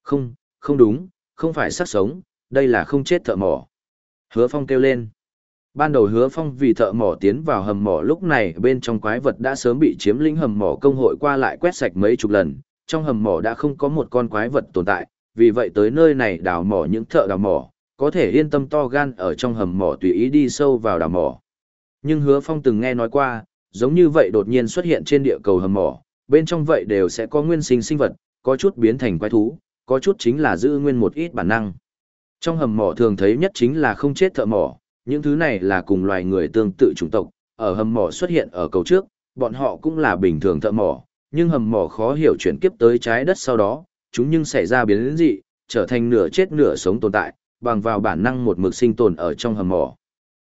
Không, không đúng, không phải sát sống, đây là không chết thợ mỏ. Hứa Phong kêu lên. Ban đầu Hứa Phong vì thợ mỏ tiến vào hầm mỏ lúc này bên trong quái vật đã sớm bị chiếm lĩnh hầm mỏ công hội qua lại quét sạch mấy chục lần, trong hầm mỏ đã không có một con quái vật tồn tại, vì vậy tới nơi này đào mỏ những thợ đào mỏ, có thể yên tâm to gan ở trong hầm mỏ tùy ý đi sâu vào đào mỏ. Nhưng hứa phong từng nghe nói qua, giống như vậy đột nhiên xuất hiện trên địa cầu hầm mỏ, bên trong vậy đều sẽ có nguyên sinh sinh vật, có chút biến thành quái thú, có chút chính là giữ nguyên một ít bản năng. Trong hầm mỏ thường thấy nhất chính là không chết thợ mỏ, những thứ này là cùng loài người tương tự chủng tộc, ở hầm mỏ xuất hiện ở cầu trước, bọn họ cũng là bình thường thợ mỏ, nhưng hầm mỏ khó hiểu chuyển kiếp tới trái đất sau đó, chúng nhưng xảy ra biến dị, trở thành nửa chết nửa sống tồn tại, bằng vào bản năng một mực sinh tồn ở trong hầm mỏ.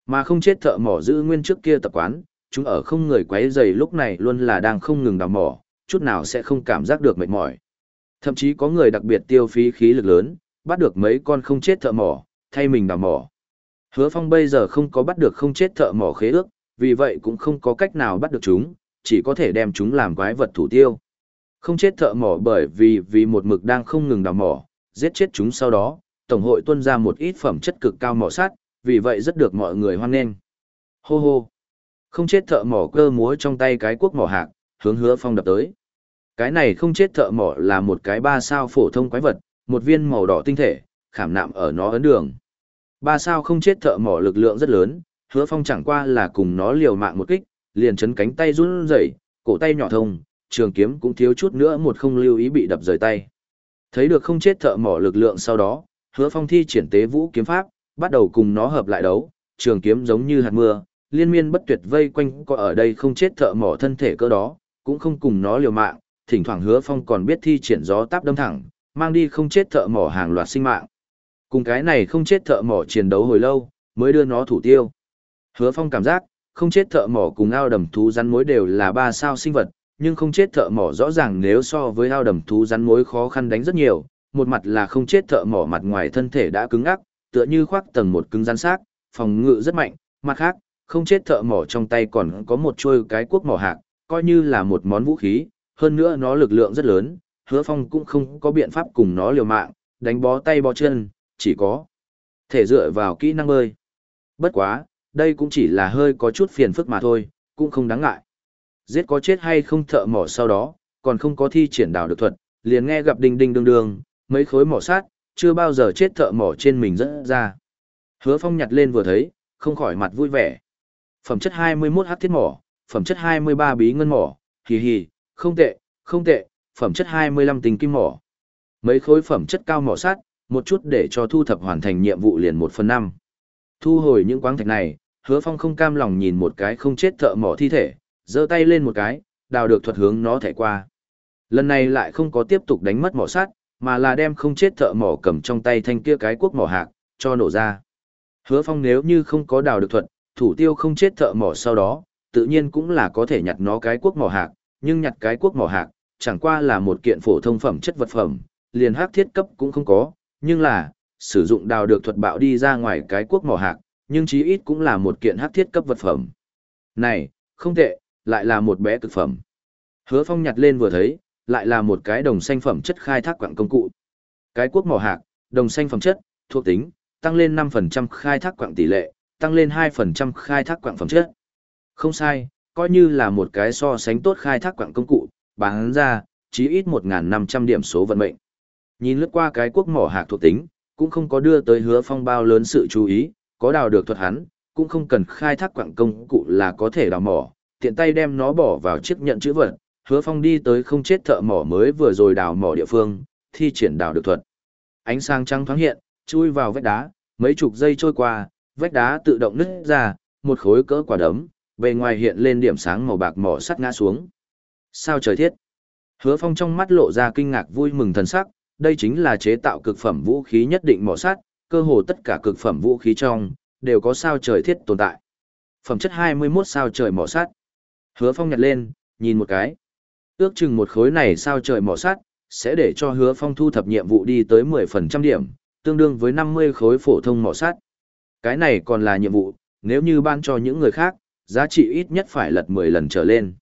Mà không chết thợ mỏ giữ nguyên trước kia tập quán, chúng ở không người quấy rầy lúc này luôn là đang không ngừng đào mỏ, chút nào sẽ không cảm giác được mệt mỏi. Thậm chí có người đặc biệt tiêu phí khí lực lớn, bắt được mấy con không chết thợ mỏ, thay mình đào mỏ. Hứa Phong bây giờ không có bắt được không chết thợ mỏ khế ước, vì vậy cũng không có cách nào bắt được chúng, chỉ có thể đem chúng làm quái vật thủ tiêu. Không chết thợ mỏ bởi vì vì một mực đang không ngừng đào mỏ, giết chết chúng sau đó, Tổng hội tuân ra một ít phẩm chất cực cao mỏ sắt, vì vậy rất được mọi người hoan nghênh. Hô hô. Không chết thợ mỏ cơ múa trong tay cái quốc mỏ hạc, hướng hứa phong đập tới. Cái này không chết thợ mỏ là một cái ba sao phổ thông quái vật, một viên màu đỏ tinh thể, khảm nạm ở nó ấn đường. Ba sao không chết thợ mỏ lực lượng rất lớn, hứa phong chẳng qua là cùng nó liều mạng một kích, liền chấn cánh tay run rẩy, cổ tay nhỏ thông, trường kiếm cũng thiếu chút nữa một không lưu ý bị đập rời tay. Thấy được không chết thợ mỏ lực lượng sau đó, hứa phong thi triển tế vũ kiếm pháp, bắt đầu cùng nó hợp lại đấu, trường kiếm giống như hạt mưa, liên miên bất tuyệt vây quanh có ở đây không chết thợ mỏ thân thể cơ đó, cũng không cùng nó liều mạng, thỉnh thoảng hứa phong còn biết thi triển gió táp đâm thẳng, mang đi không chết thợ mỏ hàng loạt sinh mạng. Cùng cái này không chết thợ mỏ chiến đấu hồi lâu, mới đưa nó thủ tiêu. Hứa phong cảm giác, không chết thợ mỏ cùng ao đầm thú rắn mối đều là ba sao sinh vật, nhưng không chết thợ mỏ rõ ràng nếu so với ao đầm thú rắn mối khó khăn đánh rất nhiều, một mặt là không chết thợ mỏ mặt ngoài thân thể đã cứng ắc, tựa như khoác tầng một cứng rắn xác, phòng ngự rất mạnh, mặt khác, không chết thợ mỏ trong tay còn có một chuôi cái cuốc mỏ hạc, coi như là một món vũ khí, hơn nữa nó lực lượng rất lớn, hứa phong cũng không có biện pháp cùng nó liều mạng, đánh bó tay bó chân, chỉ có thể dựa vào kỹ năng bơi. Bất quá, đây cũng chỉ là hơi có chút phiền phức mà thôi, cũng không đáng ngại. Giết có chết hay không thợ mỏ sau đó, còn không có thi triển đào được thuật, liền nghe gặp đinh đinh đương đương, mấy khối mỏ sát, chưa bao giờ chết thợ mỏ trên mình dẫn ra. Hứa Phong nhặt lên vừa thấy, không khỏi mặt vui vẻ. Phẩm chất 21 hắc thiết mỏ, phẩm chất 23 bí ngân mỏ, hì hì, không tệ, không tệ, phẩm chất 25 tinh kim mỏ. Mấy khối phẩm chất cao mỏ sắt, một chút để cho thu thập hoàn thành nhiệm vụ liền 1 phần 5. Thu hồi những quáng thạch này, hứa phong không cam lòng nhìn một cái không chết thợ mỏ thi thể, giơ tay lên một cái, đào được thuật hướng nó thẻ qua. Lần này lại không có tiếp tục đánh mất mỏ sắt, mà là đem không chết thợ mỏ cầm trong tay thanh kia cái cuốc mỏ hạc, cho nổ ra. Hứa phong nếu như không có đào được thuật, thủ tiêu không chết thợ mỏ sau đó, tự nhiên cũng là có thể nhặt nó cái cuốc mỏ hạc, nhưng nhặt cái cuốc mỏ hạc, chẳng qua là một kiện phổ thông phẩm chất vật phẩm, liền hắc thiết cấp cũng không có, nhưng là, sử dụng đào được thuật bạo đi ra ngoài cái quốc mỏ hạc, nhưng chí ít cũng là một kiện hắc thiết cấp vật phẩm. Này, không tệ, lại là một bé cực phẩm. Hứa Phong nhặt lên vừa thấy, lại là một cái đồng xanh phẩm chất khai thác quặng công cụ. Cái quốc mỏ hạc, đồng xanh phẩm chất, thuộc tính, tăng lên 5% khai thác quặng tỷ lệ, tăng lên 2% khai thác quặng phẩm chất. Không sai, coi như là một cái so sánh tốt khai thác quặng công cụ, bán ra, chí ít 1.500 điểm số vận mệnh. Nhìn lướt qua cái quốc mỏ hạc thuộc tính, cũng không có đưa tới hứa phong bao lớn sự chú ý, có đào được thuật hắn, cũng không cần khai thác quặng công cụ là có thể đào mỏ, tiện tay đem nó bỏ vào chiếc nhận chữ vật, hứa phong đi tới không chết thợ mỏ mới vừa rồi đào mỏ địa phương, thi triển đào được thuật. Ánh sáng trắng thoáng hiện, chui vào vách đá, mấy chục giây trôi qua, vách đá tự động nứt ra, một khối cỡ quả đấm, bề ngoài hiện lên điểm sáng màu bạc mỏ sắt ngã xuống. Sao trời thiết? Hứa Phong trong mắt lộ ra kinh ngạc vui mừng thần sắc, đây chính là chế tạo cực phẩm vũ khí nhất định mỏ sắt, cơ hồ tất cả cực phẩm vũ khí trong đều có sao trời thiết tồn tại. Phẩm chất 21 sao trời mỏ sắt. Hứa Phong nhặt lên, nhìn một cái. Ước chừng một khối này sao trời mỏ sắt sẽ để cho Hứa Phong thu thập nhiệm vụ đi tới 10% điểm, tương đương với 50 khối phổ thông mỏ sắt. Cái này còn là nhiệm vụ, nếu như ban cho những người khác, giá trị ít nhất phải lật 10 lần trở lên.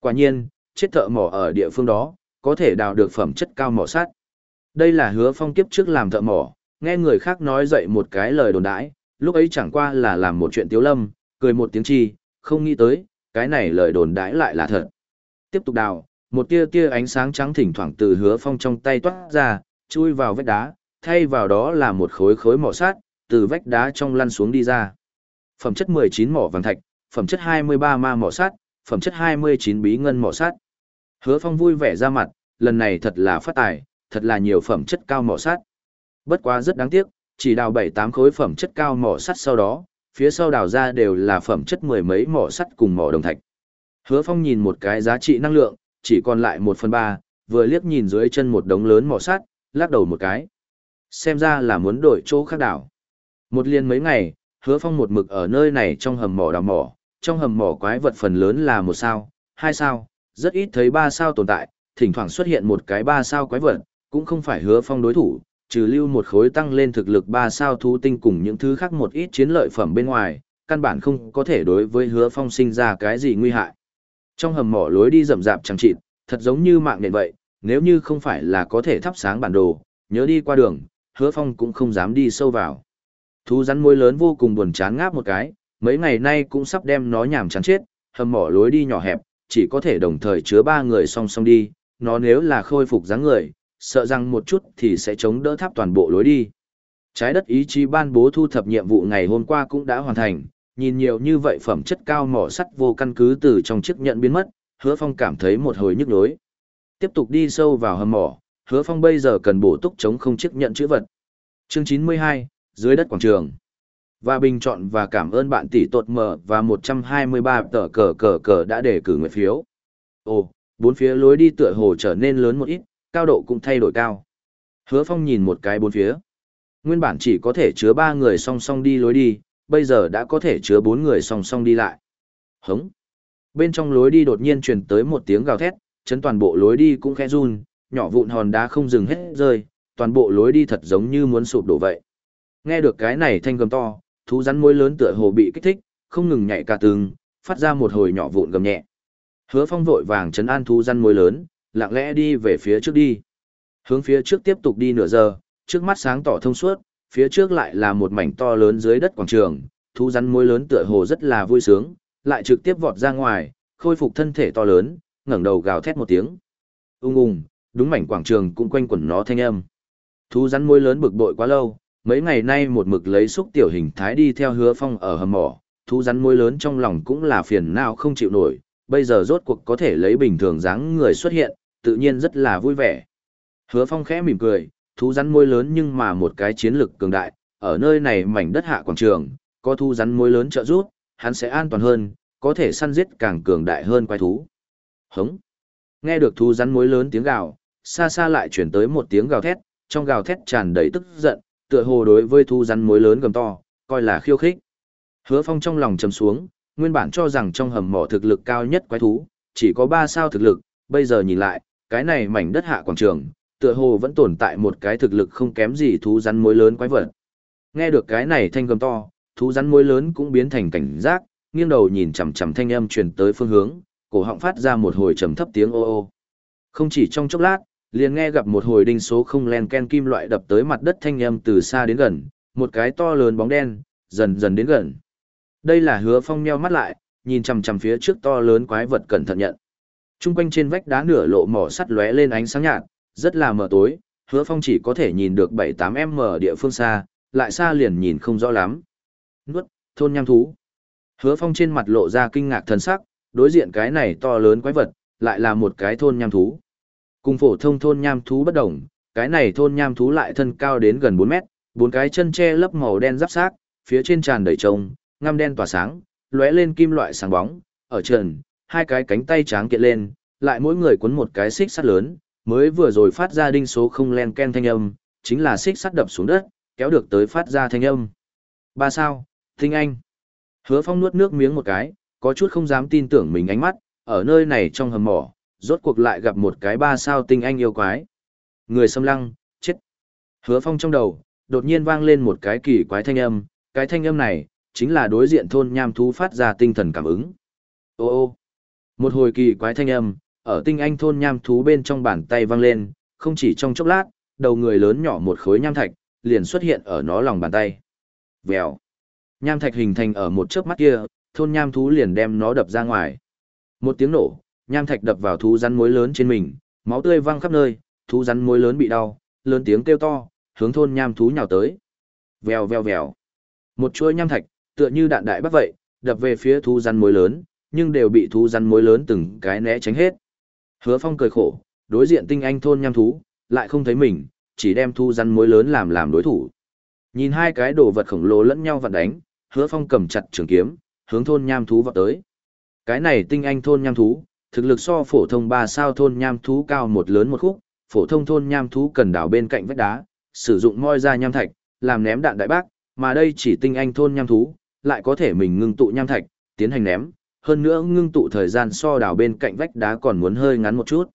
Quả nhiên, chết thợ mỏ ở địa phương đó, có thể đào được phẩm chất cao mỏ sắt. Đây là hứa phong kiếp trước làm thợ mỏ, nghe người khác nói dậy một cái lời đồn đãi, lúc ấy chẳng qua là làm một chuyện tiếu lâm, cười một tiếng chi, không nghĩ tới, cái này lời đồn đãi lại là thật. Tiếp tục đào, một tia tia ánh sáng trắng thỉnh thoảng từ hứa phong trong tay toát ra, chui vào vách đá, thay vào đó là một khối khối mỏ sắt, từ vách đá trong lăn xuống đi ra. Phẩm chất 19 mỏ vàng thạch, phẩm chất 23 ma mỏ sắt, phẩm chất 29 bí ngân mỏ sắt. Hứa Phong vui vẻ ra mặt, lần này thật là phát tài, thật là nhiều phẩm chất cao mỏ sắt. Bất quá rất đáng tiếc, chỉ đào 7-8 khối phẩm chất cao mỏ sắt sau đó, phía sau đào ra đều là phẩm chất mười mấy mỏ sắt cùng mỏ đồng thạch. Hứa Phong nhìn một cái giá trị năng lượng, chỉ còn lại 1 phần 3, vừa liếc nhìn dưới chân một đống lớn mỏ sắt, lắc đầu một cái. Xem ra là muốn đổi chỗ khác đảo. Một liên mấy ngày, Hứa Phong một mực ở nơi này trong hầm mỏ đào mỏ, trong hầm mỏ quái vật phần lớn là một sao, hai sao, rất ít thấy ba sao tồn tại, thỉnh thoảng xuất hiện một cái ba sao quái vật, cũng không phải hứa phong đối thủ, trừ lưu một khối tăng lên thực lực ba sao thú tinh cùng những thứ khác một ít chiến lợi phẩm bên ngoài, căn bản không có thể đối với hứa phong sinh ra cái gì nguy hại. Trong hầm mỏ lối đi rậm rạp chẳng chịt, thật giống như mạng nền vậy, nếu như không phải là có thể thắp sáng bản đồ, nhớ đi qua đường, hứa phong cũng không dám đi sâu vào. Thú rắn môi lớn vô cùng buồn chán ngáp một cái, mấy ngày nay cũng sắp đem nó nhảm chán chết, hầm mỏ lối đi nhỏ hẹp, chỉ có thể đồng thời chứa ba người song song đi, nó nếu là khôi phục dáng người, sợ rằng một chút thì sẽ chống đỡ tháp toàn bộ lối đi. Trái đất ý chí ban bố thu thập nhiệm vụ ngày hôm qua cũng đã hoàn thành, nhìn nhiều như vậy phẩm chất cao mỏ sắt vô căn cứ từ trong chiếc nhận biến mất, hứa phong cảm thấy một hồi nhức nhối. Tiếp tục đi sâu vào hầm mỏ, hứa phong bây giờ cần bổ túc chống không chiếc nhận chữ vật. Chương 92, dưới đất quảng trường. Và bình chọn và cảm ơn bạn tỷ tột mở và 123 tờ cờ cờ cờ đã để cử nguyện phiếu. Ồ, bốn phía lối đi tựa hồ trở nên lớn một ít, cao độ cũng thay đổi cao. Hứa Phong nhìn một cái bốn phía. Nguyên bản chỉ có thể chứa ba người song song đi lối đi, bây giờ đã có thể chứa bốn người song song đi lại. Hống. Bên trong lối đi đột nhiên truyền tới một tiếng gào thét, chấn toàn bộ lối đi cũng khẽ run, nhỏ vụn hòn đá không dừng hết rơi, toàn bộ lối đi thật giống như muốn sụp đổ vậy. Nghe được cái này thanh gầm to, thú rắn môi lớn tựa hồ bị kích thích, không ngừng nhảy cả tường, phát ra một hồi nhỏ vụn gầm nhẹ. Hứa Phong vội vàng chấn an thú rắn môi lớn, lặng lẽ đi về phía trước đi. Hướng phía trước tiếp tục đi nửa giờ, trước mắt sáng tỏ thông suốt, phía trước lại là một mảnh to lớn dưới đất quảng trường, thú rắn môi lớn tựa hồ rất là vui sướng, lại trực tiếp vọt ra ngoài, khôi phục thân thể to lớn, ngẩng đầu gào thét một tiếng. Ung ung, đúng mảnh quảng trường cũng quanh quẩn nó thanh âm. Thú rắn môi lớn bực bội quá lâu, mấy ngày nay một mực lấy xúc tiểu hình thái đi theo hứa phong ở hầm mỏ, thú rắn môi lớn trong lòng cũng là phiền não không chịu nổi, bây giờ rốt cuộc có thể lấy bình thường dáng người xuất hiện, tự nhiên rất là vui vẻ. Hứa Phong khẽ mỉm cười, thú rắn môi lớn nhưng mà một cái chiến lực cường đại, ở nơi này mảnh đất hạ quảng trường, có thú rắn môi lớn trợ giúp, hắn sẽ an toàn hơn, có thể săn giết càng cường đại hơn quái thú. Hống. Nghe được thú rắn môi lớn tiếng gào, xa xa lại chuyển tới một tiếng gào thét, trong gào thét tràn đầy tức giận, tựa hồ đối với thú rắn mối lớn gầm to, coi là khiêu khích. Hứa Phong trong lòng trầm xuống, nguyên bản cho rằng trong hầm mỏ thực lực cao nhất quái thú, chỉ có 3 sao thực lực, bây giờ nhìn lại, cái này mảnh đất hạ quảng trường, tựa hồ vẫn tồn tại một cái thực lực không kém gì thú rắn mối lớn quái vật. Nghe được cái này thanh gầm to, thú rắn mối lớn cũng biến thành cảnh giác, nghiêng đầu nhìn chằm chằm thanh âm truyền tới phương hướng, cổ họng phát ra một hồi trầm thấp tiếng ô ô. Không chỉ trong chốc lát, liền nghe gặp một hồi đinh số không len ken kim loại đập tới mặt đất thanh âm từ xa đến gần, một cái to lớn bóng đen, dần dần đến gần. Đây là hứa phong nheo mắt lại, nhìn chằm chằm phía trước to lớn quái vật cẩn thận nhận. Trung quanh trên vách đá nửa lộ mỏ sắt lóe lên ánh sáng nhạt, rất là mờ tối, hứa phong chỉ có thể nhìn được 7-8 m địa phương xa, lại xa liền nhìn không rõ lắm. Nuốt, thôn nham thú. Hứa phong trên mặt lộ ra kinh ngạc thần sắc, đối diện cái này to lớn quái vật, lại là một cái thôn nham thú. Cùng phổ thông thôn nham thú bất đồng, cái này thôn nham thú lại thân cao đến gần 4 mét, bốn cái chân che lấp màu đen giáp xác, phía trên tràn đầy trông, ngăm đen tỏa sáng, lóe lên kim loại sáng bóng, ở trần, hai cái cánh tay tráng kiện lên, lại mỗi người quấn một cái xích sắt lớn, mới vừa rồi phát ra đinh số không len ken thanh âm, chính là xích sắt đập xuống đất, kéo được tới phát ra thanh âm. Ba sao, tinh anh. Hứa phong nuốt nước miếng một cái, có chút không dám tin tưởng mình ánh mắt, ở nơi này trong hầm mỏ, rốt cuộc lại gặp một cái ba sao tinh anh yêu quái. Người xâm lăng, chết. Hứa phong trong đầu, đột nhiên vang lên một cái kỳ quái thanh âm, cái thanh âm này, chính là đối diện thôn nham thú phát ra tinh thần cảm ứng. Ô ô, một hồi kỳ quái thanh âm, ở tinh anh thôn nham thú bên trong bàn tay vang lên, không chỉ trong chốc lát, đầu người lớn nhỏ một khối nham thạch, liền xuất hiện ở nó lòng bàn tay. Vèo. Nham thạch hình thành ở một chớp mắt kia, thôn nham thú liền đem nó đập ra ngoài. Một tiếng nổ, nham thạch đập vào thú rắn mối lớn trên mình, máu tươi văng khắp nơi, thú rắn mối lớn bị đau, lớn tiếng kêu to, hướng thôn nham thú nhào tới. Vèo vèo vèo. Một chuỗi nham thạch, tựa như đạn đại bắt vậy, đập về phía thú rắn mối lớn, nhưng đều bị thú rắn mối lớn từng cái né tránh hết. Hứa Phong cười khổ, đối diện tinh anh thôn nham thú, lại không thấy mình, chỉ đem thú rắn mối lớn làm làm đối thủ. Nhìn hai cái đồ vật khổng lồ lẫn nhau vặn đánh, Hứa Phong cầm chặt trường kiếm, hướng thôn nham thú vọt tới. Cái này tinh anh thôn nham thú, thực lực so phổ thông ba sao thôn nham thú cao một lớn một khúc, phổ thông thôn nham thú cần đảo bên cạnh vách đá, sử dụng moi ra nham thạch, làm ném đạn đại bác, mà đây chỉ tinh anh thôn nham thú, lại có thể mình ngưng tụ nham thạch, tiến hành ném, hơn nữa ngưng tụ thời gian so đảo bên cạnh vách đá còn muốn hơi ngắn một chút.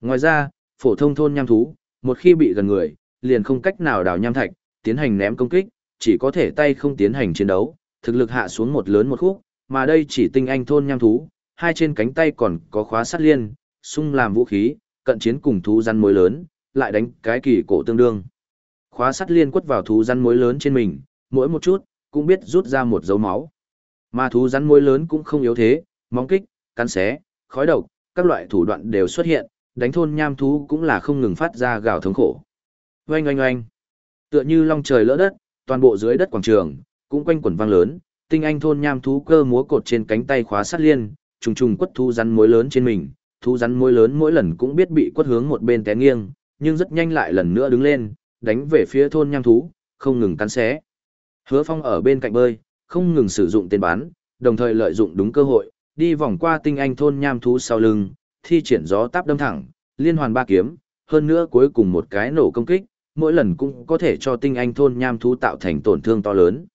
Ngoài ra, phổ thông thôn nham thú, một khi bị gần người, liền không cách nào đào nham thạch, tiến hành ném công kích, chỉ có thể tay không tiến hành chiến đấu, thực lực hạ xuống một lớn một khúc, mà đây chỉ tinh anh thôn nham thú, hai trên cánh tay còn có khóa sắt liên, sung làm vũ khí, cận chiến cùng thú rắn mối lớn, lại đánh cái kỳ cổ tương đương. Khóa sắt liên quất vào thú rắn mối lớn trên mình, mỗi một chút, cũng biết rút ra một dấu máu. Mà thú rắn mối lớn cũng không yếu thế, móng kích, cắn xé, khói độc, các loại thủ đoạn đều xuất hiện, đánh thôn nham thú cũng là không ngừng phát ra gào thống khổ. Oanh oanh oanh. Tựa như long trời lỡ đất, toàn bộ dưới đất quảng trường, cũng quanh quẩn vang lớn, tinh anh thôn nham thú cơ múa cột trên cánh tay khóa sắt liên, trùng trùng quất thu rắn mối lớn trên mình, thu rắn mối lớn mỗi lần cũng biết bị quất hướng một bên té nghiêng, nhưng rất nhanh lại lần nữa đứng lên, đánh về phía thôn nham thú, không ngừng cắn xé. Hứa Phong ở bên cạnh bơi, không ngừng sử dụng tên bán, đồng thời lợi dụng đúng cơ hội, đi vòng qua tinh anh thôn nham thú sau lưng, thi triển gió táp đâm thẳng, liên hoàn ba kiếm, hơn nữa cuối cùng một cái nổ công kích, mỗi lần cũng có thể cho tinh anh thôn nham thú tạo thành tổn thương to lớn.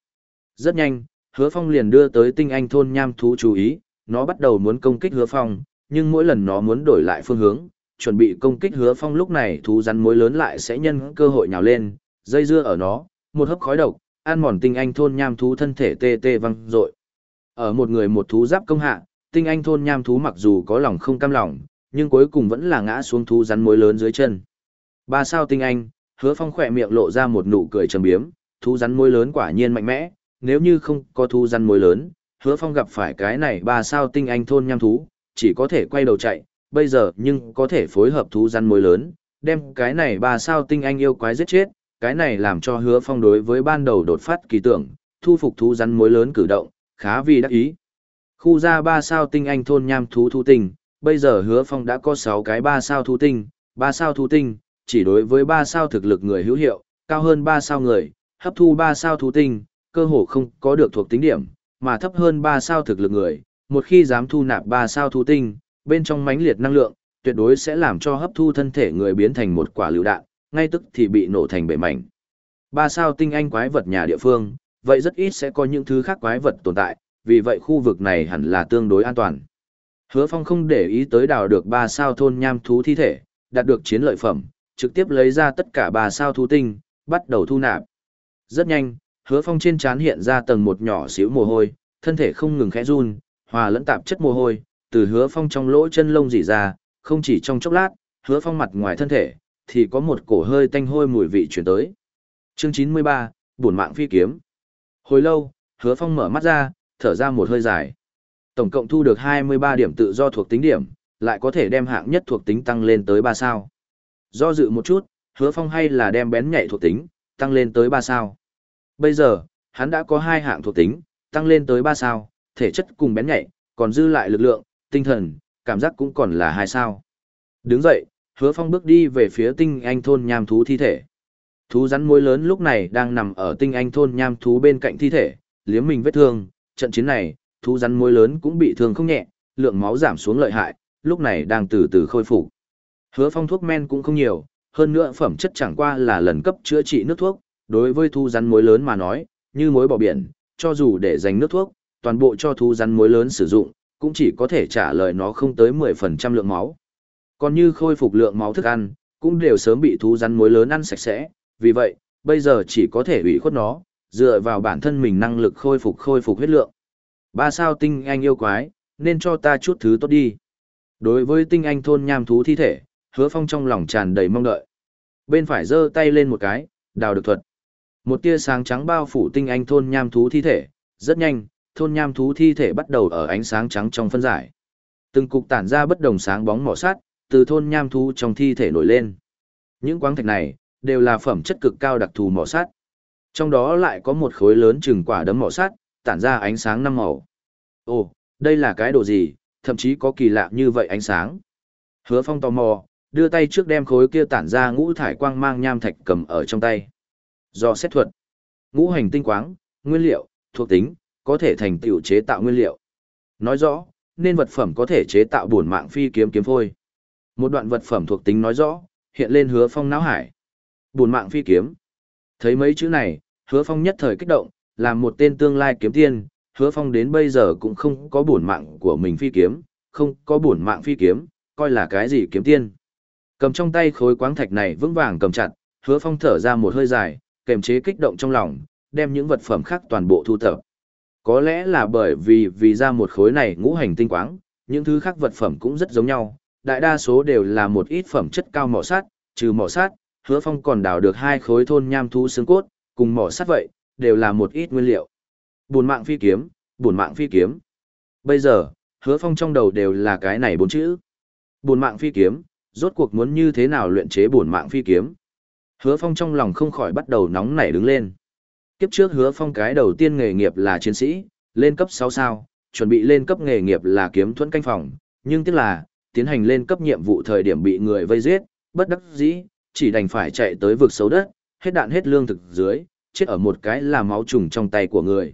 Rất nhanh, hứa phong liền đưa tới tinh anh thôn nham thú chú ý, nó bắt đầu muốn công kích hứa phong, nhưng mỗi lần nó muốn đổi lại phương hướng, chuẩn bị công kích hứa phong lúc này thú rắn mối lớn lại sẽ nhân cơ hội nhào lên, dây dưa ở nó, một hớp khói độc, ăn mòn tinh anh thôn nham thú thân thể tê tê văng rội. Ở một người một thú giáp công hạ, tinh anh thôn nham thú mặc dù có lòng không cam lòng, nhưng cuối cùng vẫn là ngã xuống thú rắn mối lớn dưới chân. Ba sao tinh anh, hứa phong khỏe miệng lộ ra một nụ cười trầm biếm, thú rắn mối lớn quả nhiên mạnh mẽ, nếu như không có thú rắn mối lớn, hứa phong gặp phải cái này ba sao tinh anh thôn nham thú, chỉ có thể quay đầu chạy, bây giờ nhưng có thể phối hợp thú răn mối lớn, đem cái này ba sao tinh anh yêu quái giết chết, cái này làm cho hứa phong đối với ban đầu đột phát kỳ tưởng, thu phục thú rắn mối lớn cử động, khá vì đắc ý. Khu ra ba sao tinh anh thôn nham thú thú tinh, bây giờ hứa phong đã có sáu cái ba sao thú tinh, ba sao thú tinh, chỉ đối với ba sao thực lực người hữu hiệu, cao hơn ba sao người, hấp thu ba sao thú tinh, cơ hồ không có được thuộc tính điểm, mà thấp hơn 3 sao thực lực người, một khi dám thu nạp 3 sao thú tinh, bên trong mãnh liệt năng lượng, tuyệt đối sẽ làm cho hấp thu thân thể người biến thành một quả lựu đạn, ngay tức thì bị nổ thành bể mảnh. 3 sao tinh anh quái vật nhà địa phương, vậy rất ít sẽ có những thứ khác quái vật tồn tại, vì vậy khu vực này hẳn là tương đối an toàn. Hứa Phong không để ý tới đào được 3 sao thôn nham thú thi thể, đạt được chiến lợi phẩm, trực tiếp lấy ra tất cả 3 sao thú tinh, bắt đầu thu nạp. Rất nhanh, Hứa Phong trên trán hiện ra tầng một nhỏ xíu mồ hôi, thân thể không ngừng khẽ run, hòa lẫn tạp chất mồ hôi, từ Hứa Phong trong lỗ chân lông dỉ ra, không chỉ trong chốc lát, Hứa Phong mặt ngoài thân thể thì có một cổ hơi tanh hôi mùi vị truyền tới. Chương chín mươi ba, Bổn mạng phi kiếm. Hồi lâu, Hứa Phong mở mắt ra, thở ra một hơi dài. Tổng cộng thu được 23 điểm tự do thuộc tính điểm, lại có thể đem hạng nhất thuộc tính tăng lên tới ba sao. Do dự một chút, hứa phong hay là đem bén nhạy thuộc tính, tăng lên tới ba sao. Bây giờ, hắn đã có hai hạng thuộc tính, tăng lên tới 3 sao, thể chất cùng bén nhạy, còn dư lại lực lượng, tinh thần, cảm giác cũng còn là 2 sao. Đứng dậy, hứa phong bước đi về phía tinh anh thôn nham thú thi thể. Thú rắn môi lớn lúc này đang nằm ở tinh anh thôn nham thú bên cạnh thi thể, liếm mình vết thương, trận chiến này, thú rắn môi lớn cũng bị thương không nhẹ, lượng máu giảm xuống lợi hại, lúc này đang từ từ khôi phục. Hứa Phong thuốc men cũng không nhiều, hơn nữa phẩm chất chẳng qua là lần cấp chữa trị nước thuốc, đối với thu rắn mối lớn mà nói, như mối bỏ biển, cho dù để dành nước thuốc, toàn bộ cho thu rắn mối lớn sử dụng, cũng chỉ có thể trả lời nó không tới 10% lượng máu. Còn như khôi phục lượng máu thức ăn, cũng đều sớm bị thú rắn mối lớn ăn sạch sẽ, vì vậy, bây giờ chỉ có thể ủy khuất nó, dựa vào bản thân mình năng lực khôi phục khôi phục huyết lượng. Ba sao tinh anh yêu quái, nên cho ta chút thứ tốt đi. Đối với tinh anh thôn nham thú thi thể, hứa phong trong lòng tràn đầy mong đợi. Bên phải giơ tay lên một cái, đào được thuật. Một tia sáng trắng bao phủ tinh anh thôn nham thú thi thể, rất nhanh, thôn nham thú thi thể bắt đầu ở ánh sáng trắng trong phân giải. Từng cục tản ra bất đồng sáng bóng mỏ sắt, từ thôn nham thú trong thi thể nổi lên. Những quáng thạch này đều là phẩm chất cực cao đặc thù mỏ sắt. Trong đó lại có một khối lớn chừng quả đấm mỏ sắt, tản ra ánh sáng năm màu. Ồ, đây là cái đồ gì, thậm chí có kỳ lạ như vậy ánh sáng. Hứa Phong tò mò, đưa tay trước đem khối kia tản ra ngũ thải quang mang nham thạch cầm ở trong tay. Do xét thuật, ngũ hành tinh quáng, nguyên liệu, thuộc tính, có thể thành tựu chế tạo nguyên liệu. Nói rõ, nên vật phẩm có thể chế tạo bổn mạng phi kiếm kiếm phôi. Một đoạn vật phẩm thuộc tính nói rõ, hiện lên Hứa Phong não hải. Bổn mạng phi kiếm. Thấy mấy chữ này, Hứa Phong nhất thời kích động, làm một tên tương lai kiếm tiên, hứa phong đến bây giờ cũng không có bổn mạng của mình phi kiếm, không có bổn mạng phi kiếm, coi là cái gì kiếm tiên. Cầm trong tay khối quáng thạch này vững vàng cầm chặt, hứa phong thở ra một hơi dài, kềm chế kích động trong lòng, đem những vật phẩm khác toàn bộ thu thập. Có lẽ là bởi vì vì ra một khối này ngũ hành tinh quáng, những thứ khác vật phẩm cũng rất giống nhau, đại đa số đều là một ít phẩm chất cao mỏ sắt, trừ mỏ sắt, hứa phong còn đào được hai khối thôn nham thú xương cốt, cùng mỏ sắt vậy, đều là một ít nguyên liệu. Buồn mạng phi kiếm, buồn mạng phi kiếm. Bây giờ, hứa phong trong đầu đều là cái này bốn chữ. Buồn mạng phi kiếm, rốt cuộc muốn như thế nào luyện chế buồn mạng phi kiếm. Hứa phong trong lòng không khỏi bắt đầu nóng nảy đứng lên. Kiếp trước hứa phong cái đầu tiên nghề nghiệp là chiến sĩ, lên cấp 6 sao, chuẩn bị lên cấp nghề nghiệp là kiếm thuẫn canh phòng, nhưng tiếc là, tiến hành lên cấp nhiệm vụ thời điểm bị người vây giết, bất đắc dĩ, chỉ đành phải chạy tới vực xấu đất, hết đạn hết lương thực dưới, chết ở một cái là máu trùng trong tay của người.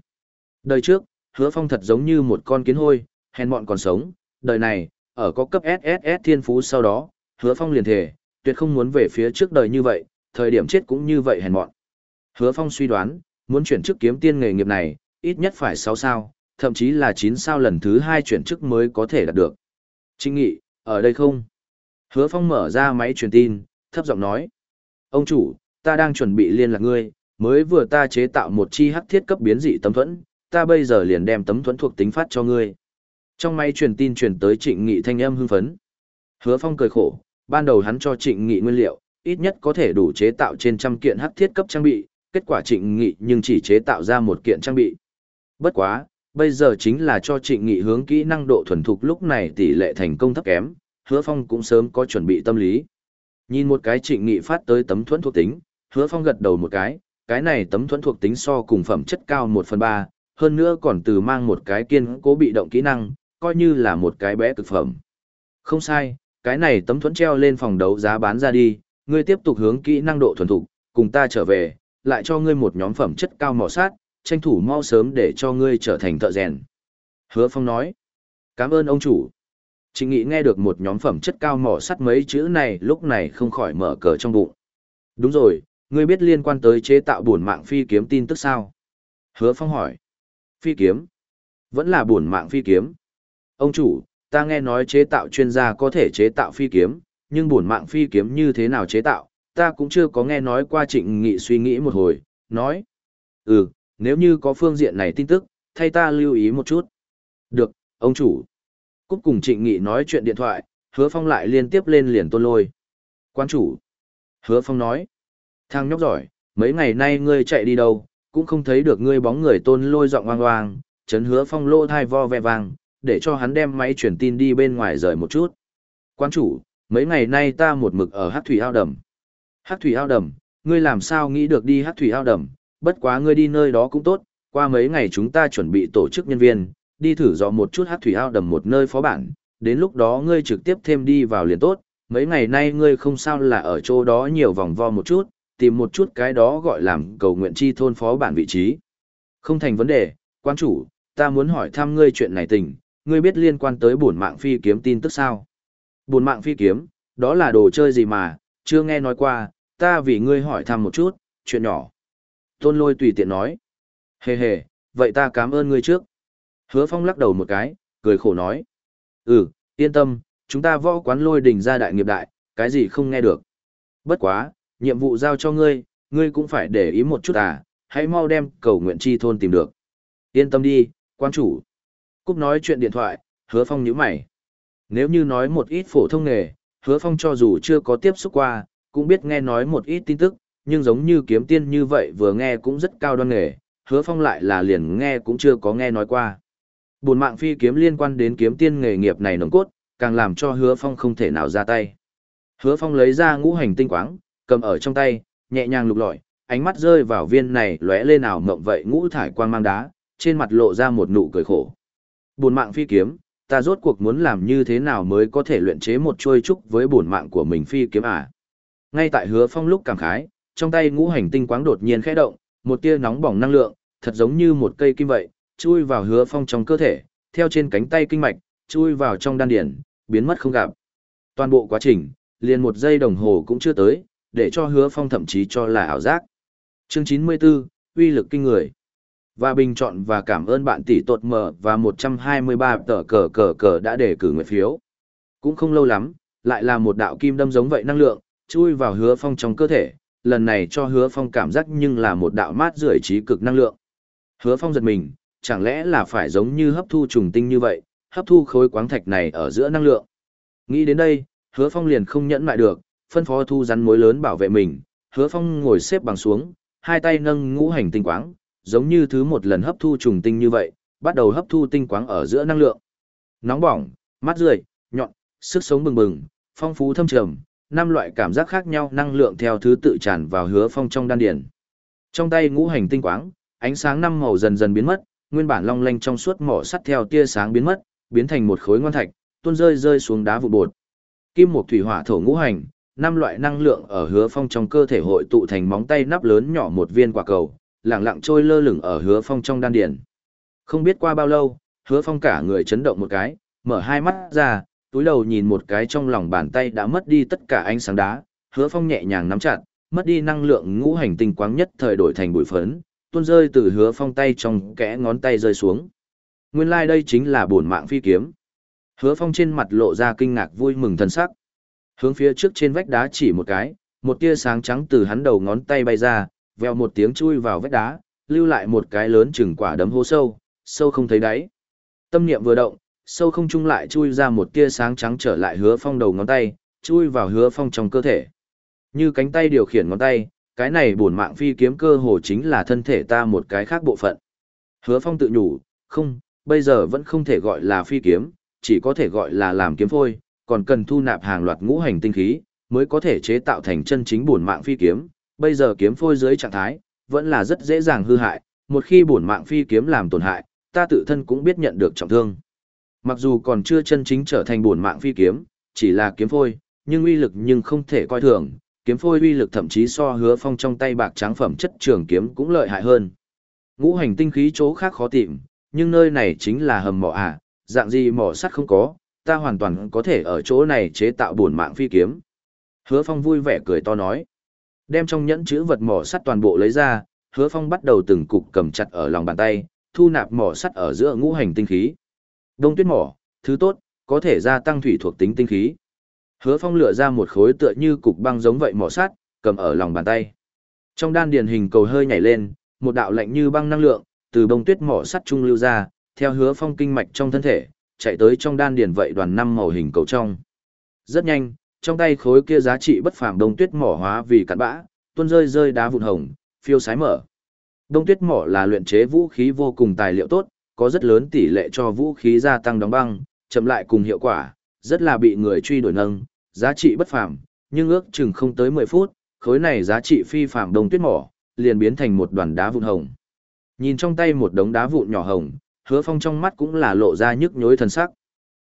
Đời trước, hứa phong thật giống như một con kiến hôi, hèn mọn còn sống, đời này, ở có cấp SSS thiên phú sau đó, hứa phong liền thể, tuyệt không muốn về phía trước đời như vậy, thời điểm chết cũng như vậy hèn mọn. Hứa phong suy đoán, muốn chuyển chức kiếm tiên nghề nghiệp này, ít nhất phải 6 sao, thậm chí là 9 sao lần thứ 2 chuyển chức mới có thể đạt được. Trinh nghị, ở đây không? Hứa phong mở ra máy truyền tin, thấp giọng nói. Ông chủ, ta đang chuẩn bị liên lạc ngươi, mới vừa ta chế tạo một chi hắc thiết cấp biến dị tấm thuẫn, ta bây giờ liền đem tấm thuẫn thuộc tính phát cho ngươi. Trong máy truyền tin truyền tới Trịnh Nghị thanh âm hưng phấn. Hứa Phong cười khổ, ban đầu hắn cho Trịnh Nghị nguyên liệu, ít nhất có thể đủ chế tạo trên trăm kiện hắc thiết cấp trang bị, kết quả Trịnh Nghị nhưng chỉ chế tạo ra một kiện trang bị. Bất quá, bây giờ chính là cho Trịnh Nghị hướng kỹ năng độ thuần thục lúc này tỷ lệ thành công thấp kém, Hứa Phong cũng sớm có chuẩn bị tâm lý. Nhìn một cái Trịnh Nghị phát tới tấm thuẫn thuộc tính, Hứa Phong gật đầu một cái, cái này tấm thuẫn thuộc tính so cùng phẩm chất cao 1 phần 3, hơn nữa còn từ mang một cái kiên cố bị động kỹ năng, coi như là một cái bé cực phẩm. Không sai, cái này tấm thuẫn treo lên phòng đấu giá bán ra đi, ngươi tiếp tục hướng kỹ năng độ thuần thục, cùng ta trở về, lại cho ngươi một nhóm phẩm chất cao mỏ sát, tranh thủ mau sớm để cho ngươi trở thành thợ rèn. Hứa Phong nói, cảm ơn ông chủ. Trịnh Nghị nghe được một nhóm phẩm chất cao mỏ sắt mấy chữ này lúc này không khỏi mở cờ trong bụng. Đúng rồi, ngươi biết liên quan tới chế tạo buồn mạng phi kiếm tin tức sao? Hứa Phong hỏi. Phi kiếm? Vẫn là buồn mạng phi kiếm. Ông chủ, ta nghe nói chế tạo chuyên gia có thể chế tạo phi kiếm, nhưng buồn mạng phi kiếm như thế nào chế tạo, ta cũng chưa có nghe nói qua trịnh nghị suy nghĩ một hồi, nói. Ừ, nếu như có phương diện này tin tức, thay ta lưu ý một chút. Được, ông chủ. Cúc cùng trịnh nghị nói chuyện điện thoại, hứa phong lại liên tiếp lên liền tôn lôi. Quan chủ. Hứa phong nói. Thằng nhóc giỏi, mấy ngày nay ngươi chạy đi đâu, cũng không thấy được ngươi bóng người tôn lôi giọng oang oang, chấn hứa phong lô thai vo ve vang, để cho hắn đem máy truyền tin đi bên ngoài rời một chút. Quan chủ, mấy ngày nay ta một mực ở hát thủy ao đầm. Hát thủy ao đầm, ngươi làm sao nghĩ được đi hát thủy ao đầm, bất quá ngươi đi nơi đó cũng tốt, qua mấy ngày chúng ta chuẩn bị tổ chức nhân viên, đi thử dò một chút hát thủy ao đầm một nơi phó bản, đến lúc đó ngươi trực tiếp thêm đi vào liền tốt, mấy ngày nay ngươi không sao là ở chỗ đó nhiều vòng vo một chút, tìm một chút cái đó gọi làm cầu nguyện chi thôn phó bản vị trí. Không thành vấn đề, quan chủ, ta muốn hỏi thăm ngươi chuyện này tình, ngươi biết liên quan tới bổn mạng phi kiếm tin tức sao? Buồn mạng phi kiếm, đó là đồ chơi gì mà, chưa nghe nói qua, ta vì ngươi hỏi thăm một chút, chuyện nhỏ. Tôn lôi tùy tiện nói. Hề hề, vậy ta cảm ơn ngươi trước. Hứa phong lắc đầu một cái, cười khổ nói. Ừ, yên tâm, chúng ta võ quán lôi đình ra đại nghiệp đại, cái gì không nghe được. Bất quá, nhiệm vụ giao cho ngươi, ngươi cũng phải để ý một chút à, hãy mau đem cầu nguyện chi thôn tìm được. Yên tâm đi, quan chủ. Cúc nói chuyện điện thoại, hứa phong nhíu mày. Nếu như nói một ít phổ thông nghề, hứa phong cho dù chưa có tiếp xúc qua, cũng biết nghe nói một ít tin tức, nhưng giống như kiếm tiên như vậy vừa nghe cũng rất cao đoan nghề, hứa phong lại là liền nghe cũng chưa có nghe nói qua. Buồn mạng phi kiếm liên quan đến kiếm tiên nghề nghiệp này nồng cốt, càng làm cho hứa phong không thể nào ra tay. Hứa phong lấy ra ngũ hành tinh quáng, cầm ở trong tay, nhẹ nhàng lục lọi, ánh mắt rơi vào viên này lóe lên nào mộng vậy ngũ thải quang mang đá, trên mặt lộ ra một nụ cười khổ. Buồn mạng phi kiếm, ta rốt cuộc muốn làm như thế nào mới có thể luyện chế một chuôi trúc với bổn mạng của mình phi kiếm à? Ngay tại hứa phong lúc cảm khái, trong tay ngũ hành tinh quáng đột nhiên khẽ động, một tia nóng bỏng năng lượng, thật giống như một cây kim vậy, chui vào hứa phong trong cơ thể, theo trên cánh tay kinh mạch, chui vào trong đan điển, biến mất không gặp. Toàn bộ quá trình, liền một giây đồng hồ cũng chưa tới, để cho hứa phong thậm chí cho là ảo giác. Chương 94, uy lực kinh người. Và bình chọn và cảm ơn bạn tỷ tột mở và 123 tờ cờ cờ cờ đã để cử nguyện phiếu. Cũng không lâu lắm, lại là một đạo kim đâm giống vậy năng lượng, chui vào hứa phong trong cơ thể, lần này cho hứa phong cảm giác nhưng là một đạo mát rượi trí cực năng lượng. Hứa phong giật mình, chẳng lẽ là phải giống như hấp thu trùng tinh như vậy, hấp thu khối quáng thạch này ở giữa năng lượng. Nghĩ đến đây, hứa phong liền không nhẫn lại được, phân phó thu rắn mối lớn bảo vệ mình, hứa phong ngồi xếp bằng xuống, hai tay nâng ngũ hành tinh quáng, giống như thứ một lần hấp thu trùng tinh như vậy, bắt đầu hấp thu tinh quáng ở giữa năng lượng. Nóng bỏng, mát rượi, nhọn, sức sống bừng bừng, phong phú thâm trầm, năm loại cảm giác khác nhau năng lượng theo thứ tự tràn vào hứa phong trong đan điển. Trong tay ngũ hành tinh quáng, ánh sáng năm màu dần dần biến mất, nguyên bản long lanh trong suốt mỏ sắt theo tia sáng biến mất, biến thành một khối ngon thạch, tuôn rơi rơi xuống đá vụn bột. Kim một thủy hỏa thổ ngũ hành, năm loại năng lượng ở hứa phong trong cơ thể hội tụ thành móng tay nắp lớn nhỏ một viên quả cầu, lẳng lặng trôi lơ lửng ở hứa phong trong đan điền, Không biết qua bao lâu, hứa phong cả người chấn động một cái, mở hai mắt ra, túi đầu nhìn một cái trong lòng bàn tay đã mất đi tất cả ánh sáng đá, hứa phong nhẹ nhàng nắm chặt, mất đi năng lượng ngũ hành tinh quáng nhất thời đổi thành bụi phấn, tuôn rơi từ hứa phong tay trong kẽ ngón tay rơi xuống. Nguyên lai like đây chính là bổn mạng phi kiếm. Hứa phong trên mặt lộ ra kinh ngạc vui mừng thân sắc. Hướng phía trước trên vách đá chỉ một cái, một tia sáng trắng từ hắn đầu ngón tay bay ra, veo một tiếng chui vào vách đá, lưu lại một cái lớn chừng quả đấm hố sâu, sâu không thấy đáy. Tâm niệm vừa động, sâu không trung lại chui ra một tia sáng trắng trở lại hứa phong đầu ngón tay, chui vào hứa phong trong cơ thể. Như cánh tay điều khiển ngón tay, cái này bổn mạng phi kiếm cơ hồ chính là thân thể ta một cái khác bộ phận. Hứa phong tự nhủ, không, bây giờ vẫn không thể gọi là phi kiếm, chỉ có thể gọi là làm kiếm phôi, còn cần thu nạp hàng loạt ngũ hành tinh khí, mới có thể chế tạo thành chân chính bổn mạng phi kiếm. Bây giờ kiếm phôi dưới trạng thái, vẫn là rất dễ dàng hư hại, một khi bổn mạng phi kiếm làm tổn hại, ta tự thân cũng biết nhận được trọng thương. Mặc dù còn chưa chân chính trở thành bổn mạng phi kiếm, chỉ là kiếm phôi, nhưng uy lực nhưng không thể coi thường, kiếm phôi uy lực thậm chí so hứa phong trong tay bạc trắng phẩm chất trường kiếm cũng lợi hại hơn. Ngũ hành tinh khí chỗ khác khó tìm, nhưng nơi này chính là hầm mỏ à, dạng gì mỏ sắt không có, ta hoàn toàn có thể ở chỗ này chế tạo bổn mạng phi kiếm. Hứa Phong vui vẻ cười to nói. Đem trong nhẫn chữ vật mỏ sắt toàn bộ lấy ra, Hứa Phong bắt đầu từng cục cầm chặt ở lòng bàn tay, thu nạp mỏ sắt ở giữa ngũ hành tinh khí. Đông tuyết mỏ, thứ tốt, có thể gia tăng thủy thuộc tính tinh khí. Hứa Phong lựa ra một khối tựa như cục băng giống vậy mỏ sắt, cầm ở lòng bàn tay. Trong đan điền hình cầu hơi nhảy lên, một đạo lạnh như băng năng lượng từ bông tuyết mỏ sắt trung lưu ra, theo Hứa Phong kinh mạch trong thân thể, chạy tới trong đan điền vậy đoàn năm màu hình cầu trong. Rất nhanh, trong tay khối kia giá trị bất phàm đông tuyết mỏ hóa vì cặn bã, tuôn rơi rơi đá vụn hồng, phiêu sái mở. Đông tuyết mỏ là luyện chế vũ khí vô cùng tài liệu tốt, có rất lớn tỷ lệ cho vũ khí gia tăng đóng băng, chậm lại cùng hiệu quả, rất là bị người truy đuổi nâng, giá trị bất phàm, nhưng ước chừng không tới 10 phút, khối này giá trị phi phàm đông tuyết mỏ, liền biến thành một đoàn đá vụn hồng. Nhìn trong tay một đống đá vụn nhỏ hồng, hứa phong trong mắt cũng là lộ ra nhức nhối thần sắc.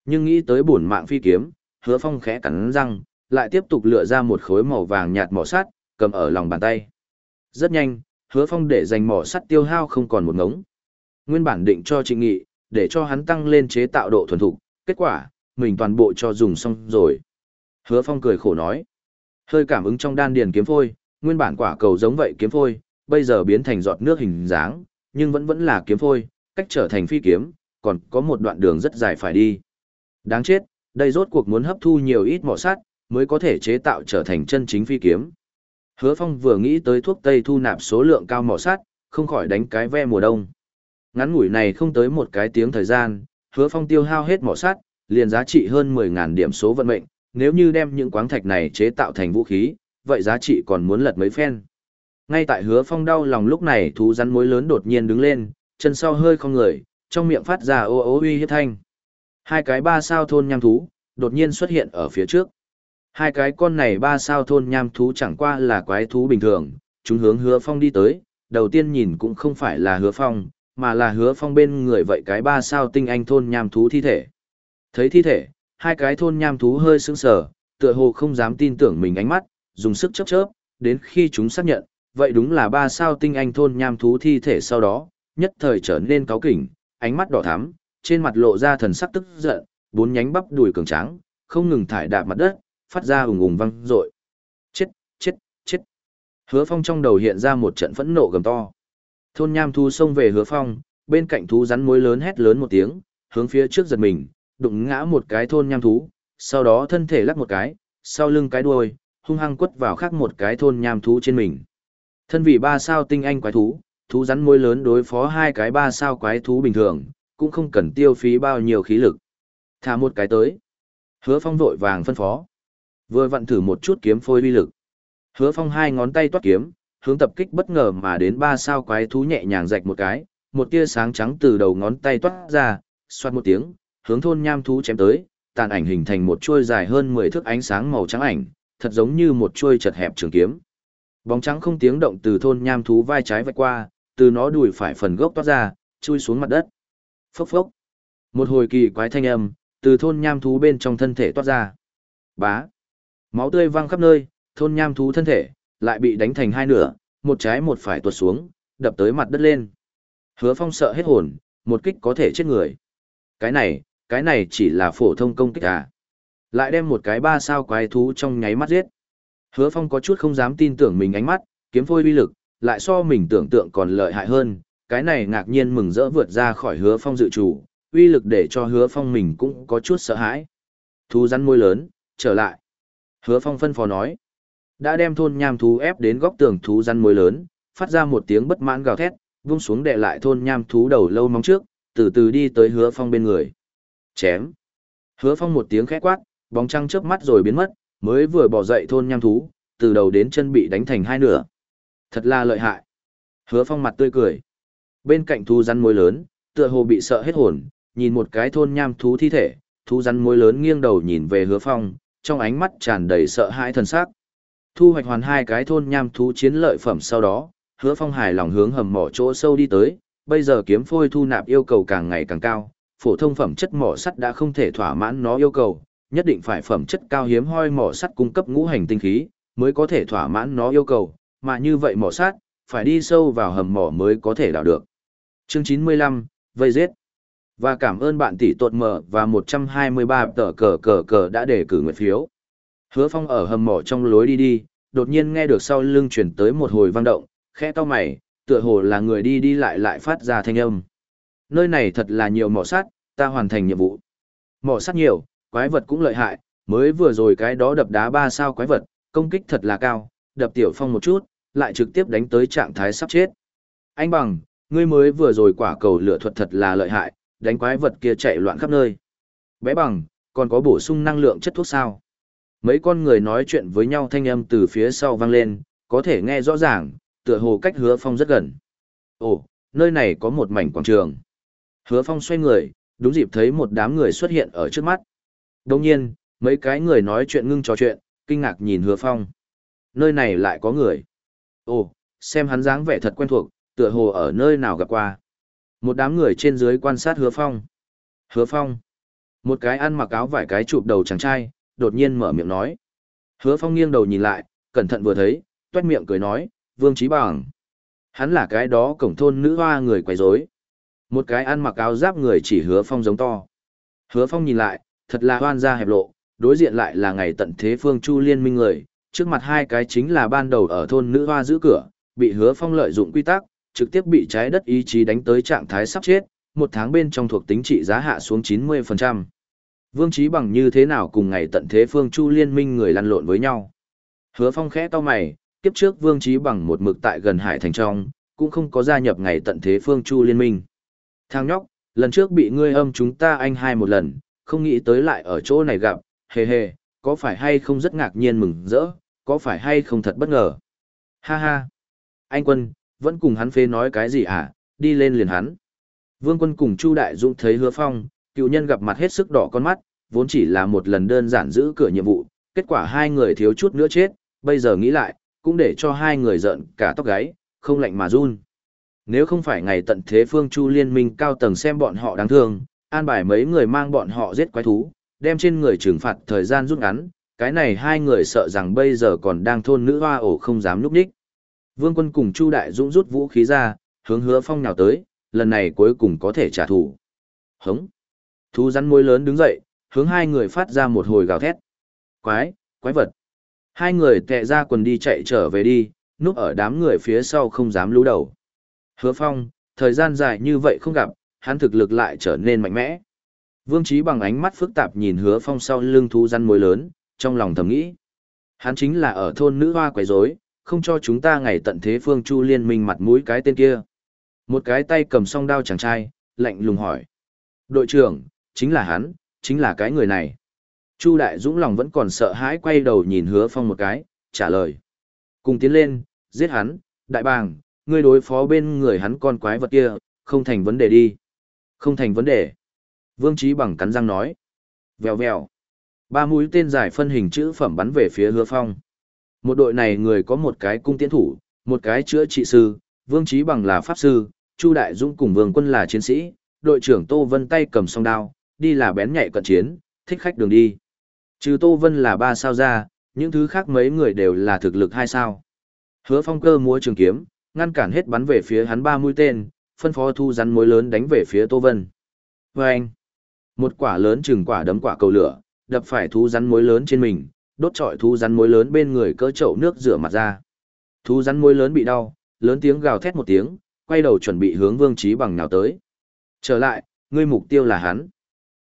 Nhưng nghĩ tới bổn mạng phi kiếm, hứa phong khẽ cắn răng, lại tiếp tục lựa ra một khối màu vàng nhạt mỏ sắt, cầm ở lòng bàn tay. Rất nhanh, hứa phong để dành mỏ sắt tiêu hao không còn một ngống. Nguyên bản định cho trịnh nghị, để cho hắn tăng lên chế tạo độ thuần thục, kết quả, mình toàn bộ cho dùng xong rồi. Hứa phong cười khổ nói, hơi cảm ứng trong đan điền kiếm phôi, nguyên bản quả cầu giống vậy kiếm phôi, bây giờ biến thành giọt nước hình dáng, nhưng vẫn vẫn là kiếm phôi, cách trở thành phi kiếm, còn có một đoạn đường rất dài phải đi. Đáng chết, đây rốt cuộc muốn hấp thu nhiều ít mỏ sắt, mới có thể chế tạo trở thành chân chính phi kiếm. Hứa Phong vừa nghĩ tới thuốc tây thu nạp số lượng cao mỏ sắt, không khỏi đánh cái ve mùa đông. Ngắn ngủi này không tới một cái tiếng thời gian, Hứa Phong tiêu hao hết mỏ sắt, liền giá trị hơn 10.000 điểm số vận mệnh, nếu như đem những quáng thạch này chế tạo thành vũ khí, vậy giá trị còn muốn lật mấy phen. Ngay tại Hứa Phong đau lòng lúc này thú rắn mối lớn đột nhiên đứng lên, chân sau hơi không người, trong miệng phát ra ô ô uy hiếp thanh. Hai cái ba sao thôn nham thú, đột nhiên xuất hiện ở phía trước. Hai cái con này ba sao thôn nham thú chẳng qua là quái thú bình thường, chúng hướng hứa phong đi tới, đầu tiên nhìn cũng không phải là hứa phong, mà là hứa phong bên người vậy cái ba sao tinh anh thôn nham thú thi thể. Thấy thi thể, hai cái thôn nham thú hơi sững sờ, tựa hồ không dám tin tưởng mình ánh mắt, dùng sức chớp chớp, đến khi chúng xác nhận, vậy đúng là ba sao tinh anh thôn nham thú thi thể sau đó, nhất thời trở nên cáu kỉnh, ánh mắt đỏ thắm, trên mặt lộ ra thần sắc tức giận, bốn nhánh bắp đùi cường tráng, không ngừng thải đạp mặt đất, phát ra ùng ùng vang dội. Chết, chết, chết. Hứa Phong trong đầu hiện ra một trận phẫn nộ gầm to. Thôn Nham thú xông về Hứa Phong, bên cạnh thú rắn mối lớn hét lớn một tiếng, hướng phía trước giật mình, đụng ngã một cái thôn Nham thú, sau đó thân thể lắc một cái, sau lưng cái đuôi, hung hăng quất vào khác một cái thôn Nham thú trên mình. Thân vị ba sao tinh anh quái thú, thú rắn mối lớn đối phó hai cái ba sao quái thú bình thường, cũng không cần tiêu phí bao nhiêu khí lực. Thả một cái tới. Hứa Phong vội vàng phân phó. Vừa vặn thử một chút kiếm phôi uy lực. Hứa Phong hai ngón tay toát kiếm, hướng tập kích bất ngờ mà đến ba sao quái thú nhẹ nhàng rạch một cái, một tia sáng trắng từ đầu ngón tay toát ra, xoát một tiếng, hướng thôn nham thú chém tới, tàn ảnh hình thành một chuôi dài hơn 10 thước ánh sáng màu trắng ảnh, thật giống như một chuôi chật hẹp trường kiếm. Bóng trắng không tiếng động từ thôn nham thú vai trái vạch qua, từ nó đùi phải phần gốc toát ra, chui xuống mặt đất. Phốc phốc. Một hồi kỳ quái thanh âm, từ thôn nham thú bên trong thân thể toát ra. Bá. Máu tươi văng khắp nơi, thôn nham thú thân thể, lại bị đánh thành hai nửa, một trái một phải tuột xuống, đập tới mặt đất lên. Hứa phong sợ hết hồn, một kích có thể chết người. Cái này, cái này chỉ là phổ thông công kích à. Lại đem một cái ba sao quái thú trong nháy mắt giết. Hứa phong có chút không dám tin tưởng mình ánh mắt, kiếm phôi uy lực, lại so mình tưởng tượng còn lợi hại hơn. Cái này ngạc nhiên mừng rỡ vượt ra khỏi hứa phong dự chủ, uy lực để cho hứa phong mình cũng có chút sợ hãi. Thú rắn môi lớn, trở lại. Hứa phong phân phó nói. Đã đem thôn nham thú ép đến góc tường thú rắn môi lớn, phát ra một tiếng bất mãn gào thét, vung xuống đệ lại thôn nham thú đầu lâu mong trước, từ từ đi tới hứa phong bên người. Chém. Hứa phong một tiếng khét quát, bóng trăng chớp mắt rồi biến mất, mới vừa bỏ dậy thôn nham thú, từ đầu đến chân bị đánh thành hai nửa. Thật là lợi hại. Hứa phong mặt tươi cười. Bên cạnh thú rắn mối lớn, tựa hồ bị sợ hết hồn, nhìn một cái thôn nham thú thi thể, thú rắn mối lớn nghiêng đầu nhìn về hứa phong, trong ánh mắt tràn đầy sợ hãi thần sắc. Thu hoạch hoàn hai cái thôn nham thú chiến lợi phẩm sau đó, hứa phong hài lòng hướng hầm mỏ chỗ sâu đi tới, bây giờ kiếm phôi thu nạp yêu cầu càng ngày càng cao, phổ thông phẩm chất mỏ sắt đã không thể thỏa mãn nó yêu cầu, nhất định phải phẩm chất cao hiếm hoi mỏ sắt cung cấp ngũ hành tinh khí, mới có thể thỏa mãn nó yêu cầu, mà như vậy mỏ sắt, phải đi sâu vào hầm mỏ mới có thể đào được. Chương 95, vây giết. Và cảm ơn bạn tỷ tuột mở và 123 tờ cờ cờ cờ đã để cử nguyện phiếu. Hứa Phong ở hầm mỏ trong lối đi đi, đột nhiên nghe được sau lưng chuyển tới một hồi vang động, khẽ to mày, tựa hồ là người đi đi lại lại phát ra thanh âm. Nơi này thật là nhiều mỏ sắt, ta hoàn thành nhiệm vụ. Mỏ sắt nhiều, quái vật cũng lợi hại, mới vừa rồi cái đó đập đá ba sao quái vật, công kích thật là cao, đập tiểu phong một chút, lại trực tiếp đánh tới trạng thái sắp chết. Anh bằng, ngươi mới vừa rồi quả cầu lửa thuật thật là lợi hại, đánh quái vật kia chạy loạn khắp nơi. Bé bằng, còn có bổ sung năng lượng chất thuốc sao? Mấy con người nói chuyện với nhau thanh âm từ phía sau vang lên, có thể nghe rõ ràng, tựa hồ cách hứa phong rất gần. Ồ, nơi này có một mảnh quảng trường. Hứa phong xoay người, đúng dịp thấy một đám người xuất hiện ở trước mắt. Đồng nhiên, mấy cái người nói chuyện ngưng trò chuyện, kinh ngạc nhìn hứa phong. Nơi này lại có người. Ồ, xem hắn dáng vẻ thật quen thuộc, tựa hồ ở nơi nào gặp qua. Một đám người trên dưới quan sát hứa phong. Hứa phong. Một cái ăn mặc áo vải cái chụp đầu chàng trai, đột nhiên mở miệng nói. Hứa phong nghiêng đầu nhìn lại, cẩn thận vừa thấy, tuét miệng cười nói, Vương Trí Bằng. Hắn là cái đó cổng thôn nữ hoa người quấy rối. Một cái ăn mặc áo giáp người chỉ hứa phong giống to. Hứa phong nhìn lại, thật là hoan gia hẹp lộ, đối diện lại là ngày tận thế phương chu liên minh người, trước mặt hai cái chính là ban đầu ở thôn nữ hoa giữ cửa, bị hứa phong lợi dụng quy tắc, trực tiếp bị trái đất ý chí đánh tới trạng thái sắp chết, một tháng bên trong thuộc tính trị giá hạ xuống 90%. Vương Trí Bằng như thế nào cùng ngày tận thế phương chu liên minh người lăn lộn với nhau. Hứa phong khẽ to mày, kiếp trước Vương Trí Bằng một mực tại gần hải thành trong, cũng không có gia nhập ngày tận thế phương chu liên minh. Thằng nhóc, lần trước bị ngươi âm chúng ta anh hai một lần, không nghĩ tới lại ở chỗ này gặp, hề hề, có phải hay không rất ngạc nhiên mừng rỡ, có phải hay không thật bất ngờ. Ha ha, anh quân, vẫn cùng hắn phê nói cái gì hả, đi lên liền hắn. Vương quân cùng Chu Đại Dũng thấy hứa phong, cựu nhân gặp mặt hết sức đỏ con mắt, vốn chỉ là một lần đơn giản giữ cửa nhiệm vụ, kết quả hai người thiếu chút nữa chết, bây giờ nghĩ lại, cũng để cho hai người giận cả tóc gáy, không lạnh mà run. Nếu không phải ngày tận thế phương Chu liên minh cao tầng xem bọn họ đáng thương, an bài mấy người mang bọn họ giết quái thú, đem trên người trừng phạt thời gian rút ngắn, cái này hai người sợ rằng bây giờ còn đang thôn nữ hoa ổ không dám núp đích. Vương quân cùng Chu Đại Dũng rút vũ khí ra, hướng hứa phong nào tới, lần này cuối cùng có thể trả thù. Hống! Thú rắn môi lớn đứng dậy, hướng hai người phát ra một hồi gào thét. Quái, quái vật! Hai người tệ ra quần đi chạy trở về đi, núp ở đám người phía sau không dám lú đầu. Hứa phong, thời gian dài như vậy không gặp, hắn thực lực lại trở nên mạnh mẽ. Vương Chí bằng ánh mắt phức tạp nhìn hứa phong sau lưng thú rắn mối lớn, trong lòng thầm nghĩ. Hắn chính là ở thôn nữ hoa quấy rối, không cho chúng ta ngày tận thế phương chu liên minh mặt mũi cái tên kia. Một cái tay cầm song đao chàng trai, lạnh lùng hỏi. Đội trưởng, chính là hắn, chính là cái người này. Chu Đại Dũng lòng vẫn còn sợ hãi quay đầu nhìn hứa phong một cái, trả lời. Cùng tiến lên, giết hắn, đại bàng, ngươi đối phó bên người hắn con quái vật kia, không thành vấn đề đi. Không thành vấn đề. Vương Trí bằng cắn răng nói. Vèo vèo. Ba mũi tên dài phân hình chữ phẩm bắn về phía hứa phong. Một đội này người có một cái cung tiễn thủ, một cái chữa trị sư, Vương Trí bằng là pháp sư, Chu Đại Dũng cùng Vương Quân là chiến sĩ, đội trưởng Tô Vân tay cầm song đao, đi là bén nhạy cận chiến, thích khách đường đi. Trừ Tô Vân là ba sao ra, những thứ khác mấy người đều là thực lực hai sao. Hứa phong cơ múa trường kiếm, ngăn cản hết bắn về phía hắn ba mũi tên, phân phó thu rắn mối lớn đánh về phía Tô Vân. Và anh, một quả lớn chừng quả đấm quả cầu lửa, đập phải thú rắn mối lớn trên mình, đốt trọi thú rắn mối lớn bên người cỡ chậu nước rửa mặt ra. Thú rắn mối lớn bị đau, lớn tiếng gào thét một tiếng, quay đầu chuẩn bị hướng Vương Trí bằng nào tới. Trở lại, ngươi mục tiêu là hắn.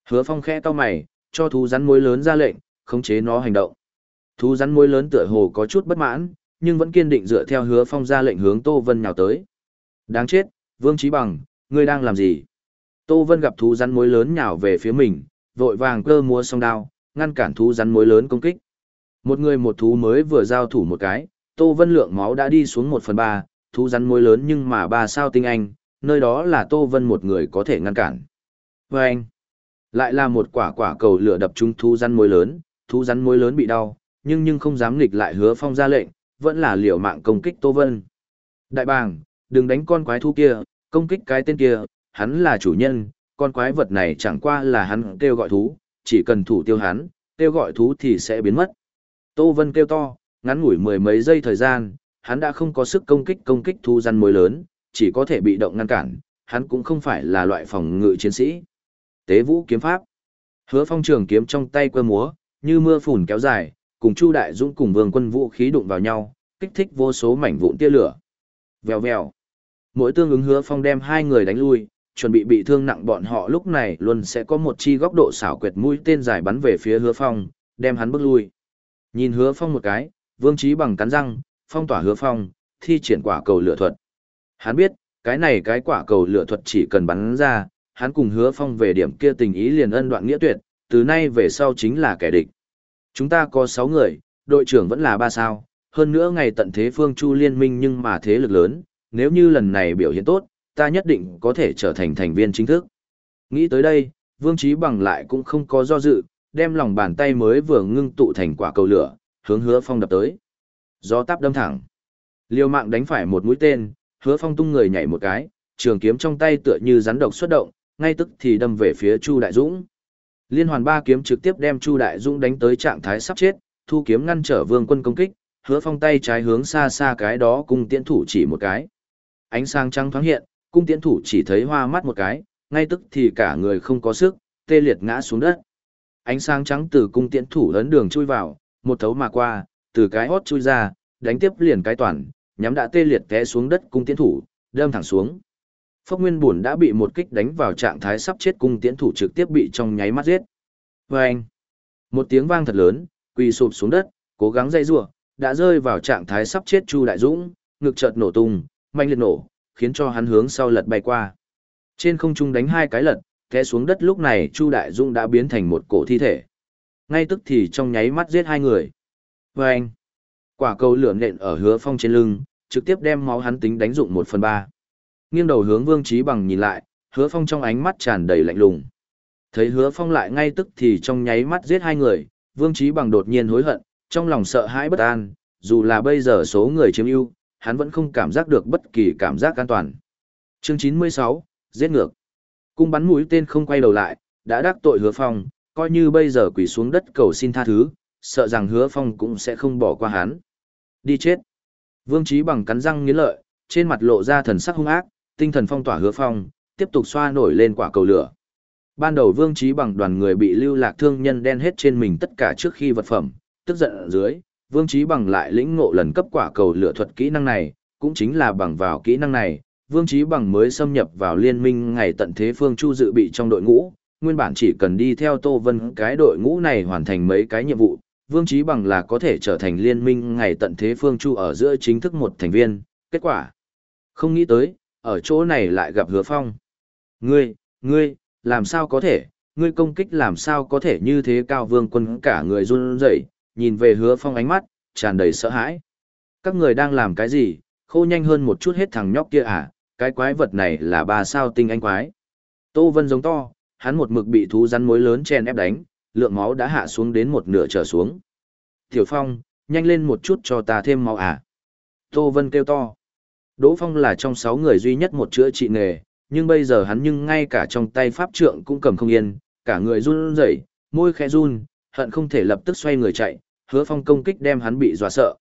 Hứa Phong khẽ to mày, cho thú rắn mối lớn ra lệnh, khống chế nó hành động. Thú rắn mối lớn tựa hồ có chút bất mãn, nhưng vẫn kiên định dựa theo Hứa Phong ra lệnh hướng Tô Vân nhào tới. Đáng chết, Vương Trí Bằng, ngươi đang làm gì? Tô Vân gặp thú rắn mối lớn nhào về phía mình, vội vàng cơ múa song đao, ngăn cản thú rắn mối lớn công kích. Một người một thú mới vừa giao thủ một cái, Tô Vân lượng máu đã đi xuống một phần ba, thú rắn mối lớn nhưng mà ba sao tinh anh, nơi đó là Tô Vân một người có thể ngăn cản. Và anh, lại là một quả quả cầu lửa đập trúng thú rắn mối lớn, thú rắn mối lớn bị đau, nhưng nhưng không dám nghịch lại hứa phong ra lệnh, vẫn là liều mạng công kích Tô Vân. Đại bàng, đừng đánh con quái thú kia, công kích cái tên kia, hắn là chủ nhân, con quái vật này chẳng qua là hắn kêu gọi thú, chỉ cần thủ tiêu hắn, kêu gọi thú thì sẽ biến mất. Tô Vân kêu to, ngắn ngủi mười mấy giây thời gian, hắn đã không có sức công kích công kích thu răn mối lớn, chỉ có thể bị động ngăn cản, hắn cũng không phải là loại phòng ngự chiến sĩ. Tế vũ kiếm pháp. Hứa phong trường kiếm trong tay quơ múa, như mưa phùn kéo dài, cùng Chu Đại Dũng cùng vương quân vũ khí đụng vào nhau, kích thích vô số mảnh vụn tia lửa. Vèo vèo. Mỗi tương ứng hứa phong đem hai người đánh lui, chuẩn bị bị thương nặng bọn họ lúc này luôn sẽ có một chi góc độ xảo quyệt mũi tên dài bắn về phía hứa phong, đem hắn bước lui. Nhìn hứa phong một cái, vương trí bằng cắn răng, phong tỏa hứa phong, thi triển quả cầu lửa thuật. Hắn biết, cái này cái quả cầu lửa thuật chỉ cần bắn ra, hắn cùng hứa phong về điểm kia tình ý liền ân đoạn nghĩa tuyệt, từ nay về sau chính là kẻ địch. Chúng ta có 6 người, đội trưởng vẫn là ba sao, hơn nữa ngày tận thế phương chu liên minh nhưng mà thế lực lớn, nếu như lần này biểu hiện tốt, ta nhất định có thể trở thành thành viên chính thức. Nghĩ tới đây, Vương Trí Bằng lại cũng không có do dự, đem lòng bàn tay mới vừa ngưng tụ thành quả cầu lửa, hướng hứa phong đập tới. Gió táp đâm thẳng. Liêu mạng đánh phải một mũi tên, hứa phong tung người nhảy một cái, trường kiếm trong tay tựa như rắn độc xuất động, ngay tức thì đâm về phía Chu Đại Dũng. Liên hoàn ba kiếm trực tiếp đem Chu Đại Dũng đánh tới trạng thái sắp chết, thu kiếm ngăn trở vương quân công kích, hứa phong tay trái hướng xa xa cái đó cùng tiễn thủ chỉ một cái. Ánh sáng trắng thoáng hiện, cung tiễn thủ chỉ thấy hoa mắt một cái, ngay tức thì cả người không có sức, tê liệt ngã xuống đất. Ánh sáng trắng từ cung tiễn thủ lớn đường chui vào, một thấu mà qua, từ cái hót chui ra, đánh tiếp liền cái toàn, nhắm đã tê liệt té xuống đất cung tiễn thủ, đâm thẳng xuống. Phốc Nguyên buồn đã bị một kích đánh vào trạng thái sắp chết cung tiễn thủ trực tiếp bị trong nháy mắt giết. Vâng! Một tiếng vang thật lớn, quỳ sụp xuống đất, cố gắng dây rủa, đã rơi vào trạng thái sắp chết Chu Đại Dũng, ngực chợt nổ tung, mạnh liệt nổ, khiến cho hắn hướng sau lật bay qua. Trên không trung đánh hai cái lật, té xuống đất lúc này Chu Đại Dung đã biến thành một cổ thi thể. Ngay tức thì trong nháy mắt giết hai người. Vâng! Quả cầu lửa nện ở hứa phong trên lưng, trực tiếp đem máu hắn tính đánh dụng một phần ba. Nghiêng đầu hướng Vương Trí Bằng nhìn lại, hứa phong trong ánh mắt tràn đầy lạnh lùng. Thấy hứa phong lại ngay tức thì trong nháy mắt giết hai người, Vương Trí Bằng đột nhiên hối hận, trong lòng sợ hãi bất an, dù là bây giờ số người chiếm ưu, hắn vẫn không cảm giác được bất kỳ cảm giác an toàn. Chương 96, giết ngược. Cung bắn mũi tên không quay đầu lại, đã đắc tội hứa phong, coi như bây giờ quỳ xuống đất cầu xin tha thứ, sợ rằng hứa phong cũng sẽ không bỏ qua hắn. Đi chết. Vương Trí bằng cắn răng nghiến lợi, trên mặt lộ ra thần sắc hung ác, tinh thần phong tỏa hứa phong, tiếp tục xoa nổi lên quả cầu lửa. Ban đầu Vương Trí bằng đoàn người bị lưu lạc thương nhân đen hết trên mình tất cả trước khi vật phẩm, tức giận ở dưới, Vương Trí bằng lại lĩnh ngộ lần cấp quả cầu lửa thuật kỹ năng này, cũng chính là bằng vào kỹ năng này, Vương Trí bằng mới xâm nhập vào liên minh ngày tận thế phương Chu dự bị trong đội ngũ, nguyên bản chỉ cần đi theo Tô Vân cái đội ngũ này hoàn thành mấy cái nhiệm vụ, Vương Trí Bằng là có thể trở thành liên minh ngày tận thế phương Chu ở giữa chính thức một thành viên, kết quả. Không nghĩ tới, ở chỗ này lại gặp hứa phong. Ngươi, ngươi, làm sao có thể, ngươi công kích làm sao có thể như thế cao vương quân cả người run rẩy, nhìn về hứa phong ánh mắt, tràn đầy sợ hãi. Các người đang làm cái gì, khô nhanh hơn một chút hết thằng nhóc kia à, cái quái vật này là ba sao tinh anh quái. Tô Vân giống to, hắn một mực bị thú rắn mối lớn chen ép đánh, lượng máu đã hạ xuống đến một nửa trở xuống. Tiểu Phong, nhanh lên một chút cho ta thêm máu à. Tô Vân kêu to. Đỗ Phong là trong sáu người duy nhất một chữa trị nghề, nhưng bây giờ hắn nhưng ngay cả trong tay pháp trượng cũng cầm không yên, cả người run rẩy, môi khẽ run, hận không thể lập tức xoay người chạy, hứa phong công kích đem hắn bị dọa sợ.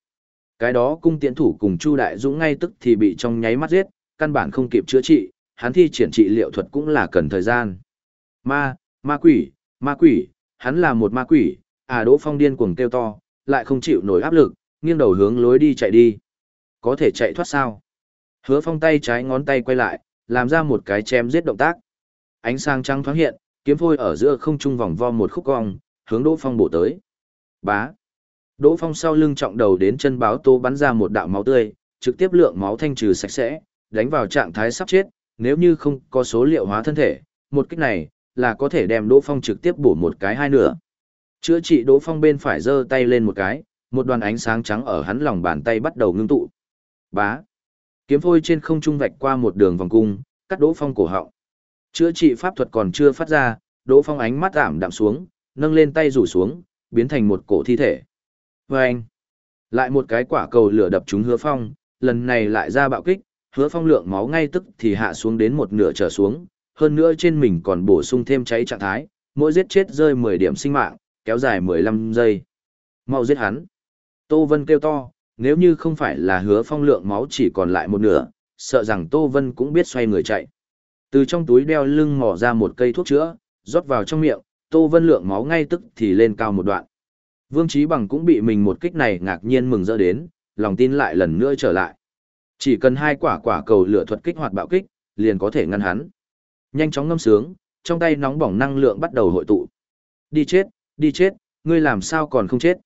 Cái đó cung tiễn thủ cùng Chu Đại Dũng ngay tức thì bị trong nháy mắt giết, căn bản không kịp chữa trị, hắn thi triển trị liệu thuật cũng là cần thời gian. Ma, ma quỷ, ma quỷ, hắn là một ma quỷ, à Đỗ Phong điên cuồng kêu to, lại không chịu nổi áp lực, nghiêng đầu hướng lối đi chạy đi. Có thể chạy thoát sao? Hứa Phong tay trái ngón tay quay lại, làm ra một cái chém giết động tác. Ánh sáng trắng thoáng hiện, kiếm phôi ở giữa không trung vòng vo một khúc cong, hướng Đỗ Phong bổ tới. Bá. Đỗ Phong sau lưng trọng đầu đến chân báo tô bắn ra một đạo máu tươi, trực tiếp lượng máu thanh trừ sạch sẽ, đánh vào trạng thái sắp chết, nếu như không có số liệu hóa thân thể, một kích này là có thể đem Đỗ Phong trực tiếp bổ một cái hai nửa. Chữa trị Đỗ Phong bên phải giơ tay lên một cái, một đoàn ánh sáng trắng ở hắn lòng bàn tay bắt đầu ngưng tụ. Bá. Kiếm phôi trên không trung vạch qua một đường vòng cung, cắt Đỗ Phong cổ họng. Chữa trị pháp thuật còn chưa phát ra, Đỗ Phong ánh mắt ảm đạm xuống, nâng lên tay rủ xuống, biến thành một cổ thi thể. Và anh, lại một cái quả cầu lửa đập trúng hứa phong, lần này lại ra bạo kích, hứa phong lượng máu ngay tức thì hạ xuống đến một nửa trở xuống, hơn nữa trên mình còn bổ sung thêm cháy trạng thái, mỗi giết chết rơi 10 điểm sinh mạng, kéo dài 15 giây. Mau giết hắn. Tô Vân kêu to, nếu như không phải là hứa phong lượng máu chỉ còn lại một nửa, sợ rằng Tô Vân cũng biết xoay người chạy. Từ trong túi đeo lưng mò ra một cây thuốc chữa, rót vào trong miệng, Tô Vân lượng máu ngay tức thì lên cao một đoạn. Vương Trí Bằng cũng bị mình một kích này ngạc nhiên mừng rỡ đến, lòng tin lại lần nữa trở lại. Chỉ cần hai quả quả cầu lửa thuật kích hoạt bạo kích, liền có thể ngăn hắn. Nhanh chóng ngâm sướng, trong tay nóng bỏng năng lượng bắt đầu hội tụ. Đi chết, đi chết, ngươi làm sao còn không chết.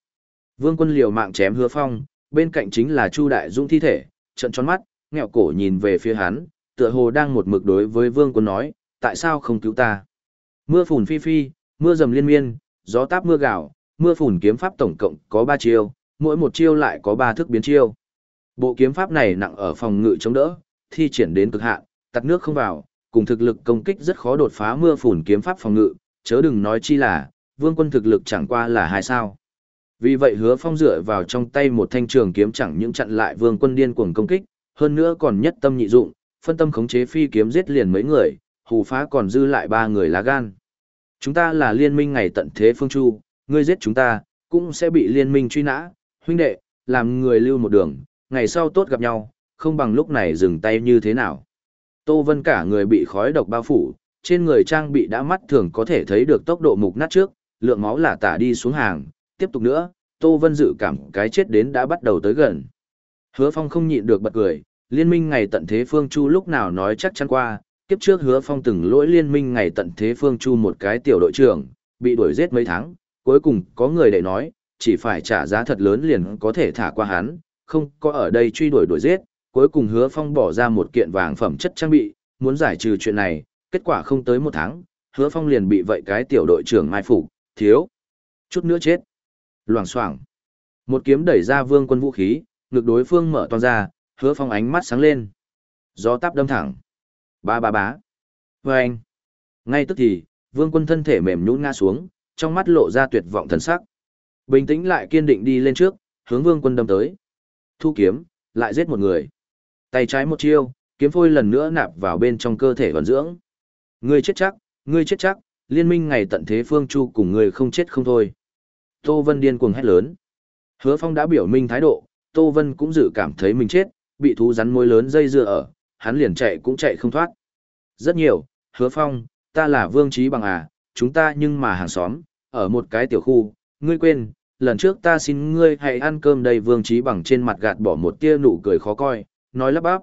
Vương quân liều mạng chém hứa phong, bên cạnh chính là Chu Đại Dũng thi thể, trận tròn mắt, nghẹo cổ nhìn về phía hắn, tựa hồ đang một mực đối với vương quân nói, tại sao không cứu ta. Mưa phùn phi phi, mưa dầm liên miên, gió táp mưa gạo, mưa phùn kiếm pháp tổng cộng có 3 chiêu, mỗi một chiêu lại có 3 thức biến chiêu. Bộ kiếm pháp này nặng ở phòng ngự chống đỡ, thi triển đến cực hạn, tắt nước không vào, cùng thực lực công kích rất khó đột phá mưa phùn kiếm pháp phòng ngự, chớ đừng nói chi là, vương quân thực lực chẳng qua là hai sao. Vì vậy hứa phong dựa vào trong tay một thanh trường kiếm chẳng những chặn lại vương quân điên cuồng công kích, hơn nữa còn nhất tâm nhị dụng, phân tâm khống chế phi kiếm giết liền mấy người, hù phá còn dư lại ba người lá gan. Chúng ta là liên minh ngày tận thế phương chu, ngươi giết chúng ta, cũng sẽ bị liên minh truy nã, huynh đệ, làm người lưu một đường, ngày sau tốt gặp nhau, không bằng lúc này dừng tay như thế nào. Tô Vân cả người bị khói độc bao phủ, trên người trang bị đã mắt thường có thể thấy được tốc độ mục nát trước, lượng máu là tả đi xuống hàng, tiếp tục nữa, Tô Vân dự cảm cái chết đến đã bắt đầu tới gần. Hứa Phong không nhịn được bật cười, liên minh ngày tận thế phương chu lúc nào nói chắc chắn qua, kiếp trước Hứa Phong từng lỗi liên minh ngày tận thế phương chu một cái tiểu đội trưởng, bị đuổi giết mấy tháng, cuối cùng có người để nói, chỉ phải trả giá thật lớn liền có thể thả qua hắn, không có ở đây truy đuổi đuổi giết, cuối cùng hứa phong bỏ ra một kiện vàng phẩm chất trang bị, muốn giải trừ chuyện này, kết quả không tới một tháng, hứa phong liền bị vậy cái tiểu đội trưởng mai phục, thiếu, chút nữa chết. Loảng xoảng một kiếm đẩy ra vương quân vũ khí, ngực đối phương mở toan ra, hứa phong ánh mắt sáng lên. Gió táp đâm thẳng. Ba ba bá. Vâng. anh. Ngay tức thì, vương quân thân thể mềm nhũn ngã xuống, trong mắt lộ ra tuyệt vọng thần sắc. Bình tĩnh lại kiên định đi lên trước, hướng vương quân đâm tới. Thu kiếm, lại giết một người. Tay trái một chiêu, kiếm phôi lần nữa nạp vào bên trong cơ thể vận dưỡng. Ngươi chết chắc, ngươi chết chắc, liên minh ngày tận thế phương chu cùng ngươi không chết không thôi. Tô Vân điên cuồng hét lớn. Hứa Phong đã biểu minh thái độ, Tô Vân cũng dự cảm thấy mình chết, bị thú rắn môi lớn dây dưa ở, hắn liền chạy cũng chạy không thoát. Rất nhiều, Hứa Phong, ta là Vương Trí Bằng à, chúng ta nhưng mà hàng xóm, ở một cái tiểu khu, ngươi quên, lần trước ta xin ngươi hãy ăn cơm đây Vương Trí Bằng trên mặt gạt bỏ một tia nụ cười khó coi, nói lắp bắp.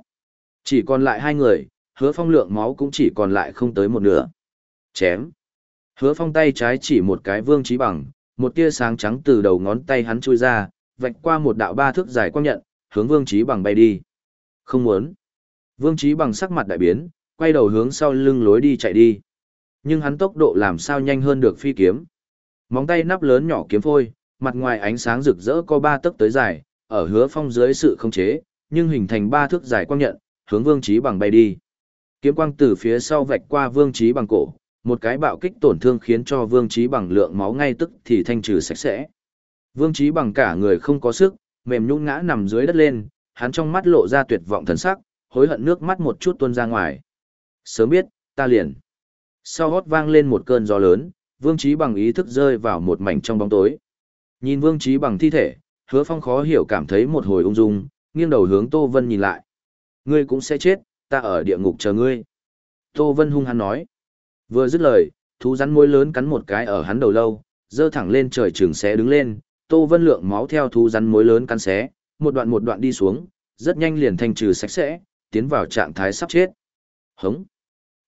Chỉ còn lại hai người, hứa phong lượng máu cũng chỉ còn lại không tới một nửa. Chém. Hứa phong tay trái chỉ một cái vương trí bằng, một tia sáng trắng từ đầu ngón tay hắn chui ra, vạch qua một đạo ba thước dài quang nhận, hướng vương trí bằng bay đi. Không muốn. Vương trí bằng sắc mặt đại biến, quay đầu hướng sau lưng lối đi chạy đi. Nhưng hắn tốc độ làm sao nhanh hơn được phi kiếm. Móng tay nắp lớn nhỏ kiếm phôi, mặt ngoài ánh sáng rực rỡ có ba tấc tới dài, ở hứa phong dưới sự khống chế, nhưng hình thành ba thước dài quang nhận, hướng Vương Trí Bằng bay đi. Kiếm quang từ phía sau vạch qua Vương Trí Bằng cổ, một cái bạo kích tổn thương khiến cho Vương Trí Bằng lượng máu ngay tức thì thanh trừ sạch sẽ. Vương Trí Bằng cả người không có sức, mềm nhũn ngã nằm dưới đất lên, hắn trong mắt lộ ra tuyệt vọng thần sắc, hối hận nước mắt một chút tuôn ra ngoài. Sớm biết, ta liền. Sau hót vang lên một cơn gió lớn, Vương Trí Bằng ý thức rơi vào một mảnh trong bóng tối. Nhìn Vương Trí Bằng thi thể, Hứa Phong khó hiểu cảm thấy một hồi ung dung, nghiêng đầu hướng Tô Vân nhìn lại. Ngươi cũng sẽ chết, ta ở địa ngục chờ ngươi. Tô Vân hung hăng nói. Vừa dứt lời, thú rắn môi lớn cắn một cái ở hắn đầu lâu, dơ thẳng lên trời trường xé đứng lên, Tô Vân lượng máu theo thú rắn mối lớn cắn xé, một đoạn một đoạn đi xuống, rất nhanh liền thanh trừ sạch sẽ, tiến vào trạng thái sắp chết. Hống.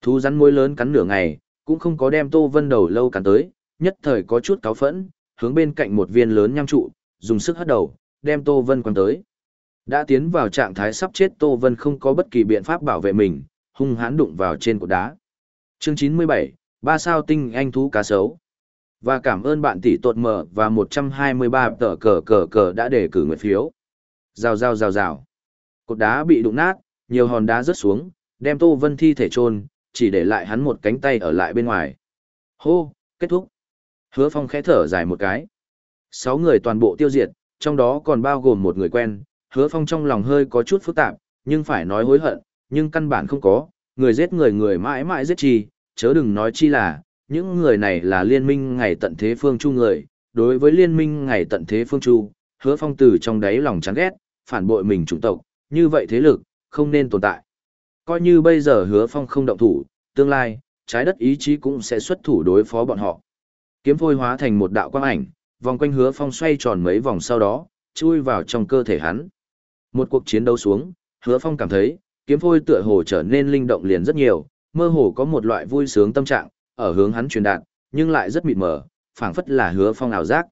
Thú rắn mối lớn cắn nửa ngày, cũng không có đem Tô Vân đầu lâu cắn tới, nhất thời có chút cáo phẫn, hướng bên cạnh một viên lớn nham trụ, dùng sức hất đầu, đem Tô Vân quăng tới. Đã tiến vào trạng thái sắp chết Tô Vân không có bất kỳ biện pháp bảo vệ mình, hung hãn đụng vào trên cột đá. Chương 97, ba sao tinh anh thú cá sấu. Và cảm ơn bạn tỷ tuột mở và 123 tờ cờ cờ cờ đã để cử nguyện phiếu. Rào rào rào rào. Cột đá bị đụng nát, nhiều hòn đá rớt xuống, đem Tô Vân thi thể trôn, chỉ để lại hắn một cánh tay ở lại bên ngoài. Hô, kết thúc. Hứa Phong khẽ thở dài một cái. Sáu người toàn bộ tiêu diệt, trong đó còn bao gồm một người quen, hứa phong trong lòng hơi có chút phức tạp, nhưng phải nói hối hận, nhưng căn bản không có, người giết người người mãi mãi giết chi, chớ đừng nói chi là, những người này là liên minh ngày tận thế phương chu người, đối với liên minh ngày tận thế phương chu, hứa phong từ trong đáy lòng chán ghét, phản bội mình chủng tộc, như vậy thế lực, không nên tồn tại. Coi như bây giờ hứa phong không động thủ, tương lai, trái đất ý chí cũng sẽ xuất thủ đối phó bọn họ. Kiếm phôi hóa thành một đạo quang ảnh, vòng quanh hứa phong xoay tròn mấy vòng sau đó, chui vào trong cơ thể hắn. Một cuộc chiến đấu xuống, hứa phong cảm thấy, kiếm phôi tựa hồ trở nên linh động liền rất nhiều, mơ hồ có một loại vui sướng tâm trạng, ở hướng hắn truyền đạt, nhưng lại rất mịt mờ, phảng phất là hứa phong ảo giác.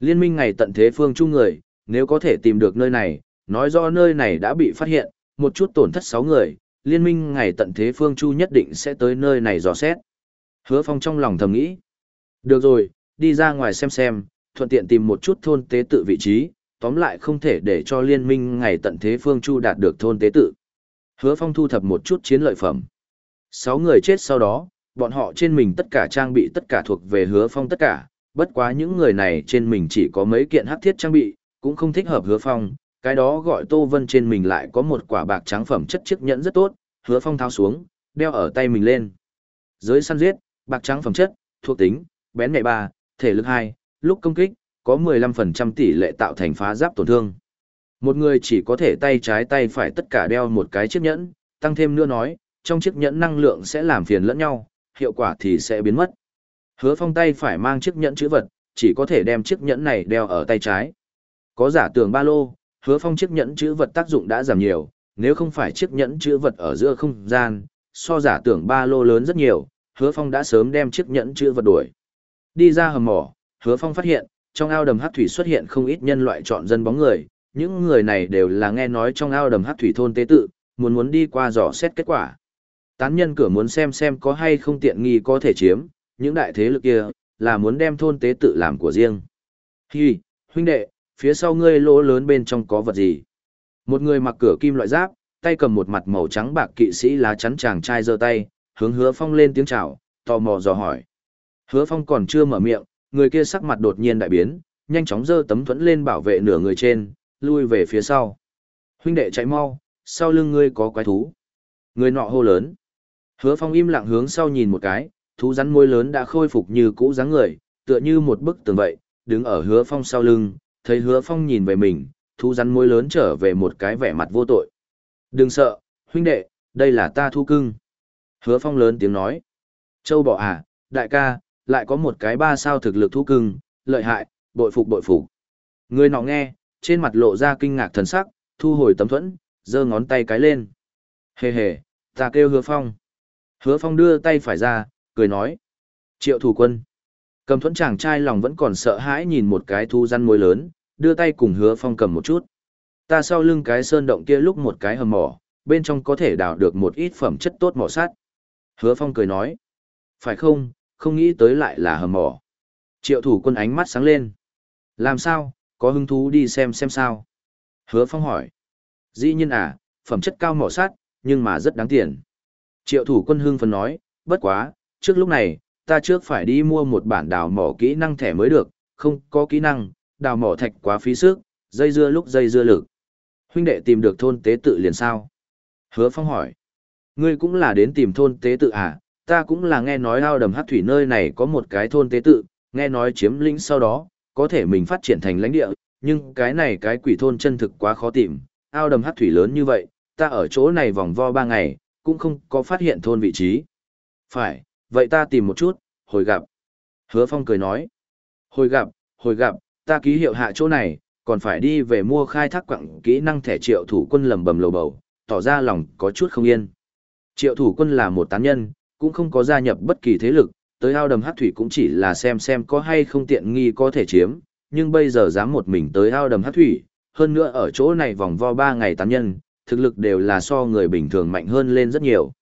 Liên minh ngày tận thế phương chung người, nếu có thể tìm được nơi này, nói do nơi này đã bị phát hiện, một chút tổn thất 6 người, liên minh ngày tận thế phương chu nhất định sẽ tới nơi này dò xét. Hứa phong trong lòng thầm nghĩ. Được rồi, đi ra ngoài xem xem, thuận tiện tìm một chút thôn tế tự vị trí, tóm lại không thể để cho liên minh ngày tận thế phương chu đạt được thôn tế tự. Hứa phong thu thập một chút chiến lợi phẩm. Sáu người chết sau đó, bọn họ trên mình tất cả trang bị tất cả thuộc về hứa phong tất cả, bất quá những người này trên mình chỉ có mấy kiện hắc thiết trang bị, cũng không thích hợp hứa phong, cái đó gọi Tô Vân trên mình lại có một quả bạc trắng phẩm chất chiếc nhẫn rất tốt, hứa phong tháo xuống, đeo ở tay mình lên. Giới săn giết, bạc trắng phẩm chất, thuộc tính, bén nhạy 3, thể lực 2, lúc công kích, có 15% tỷ lệ tạo thành phá giáp tổn thương. Một người chỉ có thể tay trái tay phải tất cả đeo một cái chiếc nhẫn, tăng thêm nữa nói, trong chiếc nhẫn năng lượng sẽ làm phiền lẫn nhau, hiệu quả thì sẽ biến mất. Hứa phong tay phải mang chiếc nhẫn chữ vật, chỉ có thể đem chiếc nhẫn này đeo ở tay trái. Có giả tường ba lô, hứa phong chiếc nhẫn chữ vật tác dụng đã giảm nhiều, nếu không phải chiếc nhẫn chữ vật ở giữa không gian, so giả tưởng ba lô lớn rất nhiều, hứa phong đã sớm đem chiếc nhẫn chữ vật đuổi. Đi ra hầm mỏ, hứa phong phát hiện, trong ao đầm hát thủy xuất hiện không ít nhân loại chọn dân bóng người, những người này đều là nghe nói trong ao đầm hát thủy thôn tế tự, muốn muốn đi qua dò xét kết quả. Tán nhân cửa muốn xem xem có hay không tiện nghi có thể chiếm, những đại thế lực kia, là muốn đem thôn tế tự làm của riêng. Hi, huynh đệ, phía sau ngươi lỗ lớn bên trong có vật gì? Một người mặc cửa kim loại giáp, tay cầm một mặt màu trắng bạc kỵ sĩ lá chắn chàng trai giơ tay, hướng hứa phong lên tiếng chào, tò mò dò hỏi. Hứa phong còn chưa mở miệng, người kia sắc mặt đột nhiên đại biến, nhanh chóng giơ tấm thuẫn lên bảo vệ nửa người trên, lui về phía sau. Huynh đệ chạy mau, sau lưng ngươi có quái thú. Người nọ hô lớn. Hứa Phong im lặng hướng sau nhìn một cái, thú rắn môi lớn đã khôi phục như cũ dáng người, tựa như một bức tường vậy, đứng ở Hứa Phong sau lưng, thấy Hứa Phong nhìn về mình, thú rắn môi lớn trở về một cái vẻ mặt vô tội. Đừng sợ, huynh đệ, đây là ta thu cưng. Hứa Phong lớn tiếng nói. Châu bỏ à, đại ca, lại có một cái ba sao thực lực thú cưng, lợi hại, bội phục bội phục. Người nọ nghe, trên mặt lộ ra kinh ngạc thần sắc, thu hồi tấm thuẫn, giơ ngón tay cái lên. Hề hề, ta kêu hứa phong. Hứa phong đưa tay phải ra, cười nói. Triệu thủ quân. Cầm thuẫn chàng trai lòng vẫn còn sợ hãi nhìn một cái thu răn môi lớn, đưa tay cùng hứa phong cầm một chút. Ta sau lưng cái sơn động kia lúc một cái hầm mỏ, bên trong có thể đào được một ít phẩm chất tốt mỏ sắt. Hứa phong cười nói. Phải không, không nghĩ tới lại là hầm mỏ. Triệu thủ quân ánh mắt sáng lên. Làm sao, có hứng thú đi xem xem sao? Hứa phong hỏi. Dĩ nhiên à, phẩm chất cao mỏ sát nhưng mà rất đáng tiền. Triệu thủ quân hưng phấn nói, bất quá, trước lúc này, ta trước phải đi mua một bản đào mỏ kỹ năng thẻ mới được, không có kỹ năng, đào mỏ thạch quá phí sức, dây dưa lúc dây dưa lực. Huynh đệ tìm được thôn tế tự liền sao? Hứa phong hỏi. Ngươi cũng là đến tìm thôn tế tự à? Ta cũng là nghe nói ao đầm hát thủy nơi này có một cái thôn tế tự, nghe nói chiếm lĩnh sau đó, có thể mình phát triển thành lãnh địa, nhưng cái này cái quỷ thôn chân thực quá khó tìm, ao đầm hát thủy lớn như vậy, ta ở chỗ này vòng vo ba ngày, cũng không có phát hiện thôn vị trí. Phải, vậy ta tìm một chút, hồi gặp. Hứa Phong cười nói. Hồi gặp, hồi gặp, ta ký hiệu hạ chỗ này, còn phải đi về mua khai thác quặng kỹ năng thẻ triệu thủ quân lầm bầm lầu bầu, tỏ ra lòng có chút không yên. Triệu thủ quân là một tán nhân, cũng không có gia nhập bất kỳ thế lực, tới ao đầm hát thủy cũng chỉ là xem xem có hay không tiện nghi có thể chiếm, nhưng bây giờ dám một mình tới ao đầm hát thủy, hơn nữa ở chỗ này vòng vo ba ngày tán nhân, thực lực đều là so người bình thường mạnh hơn lên rất nhiều.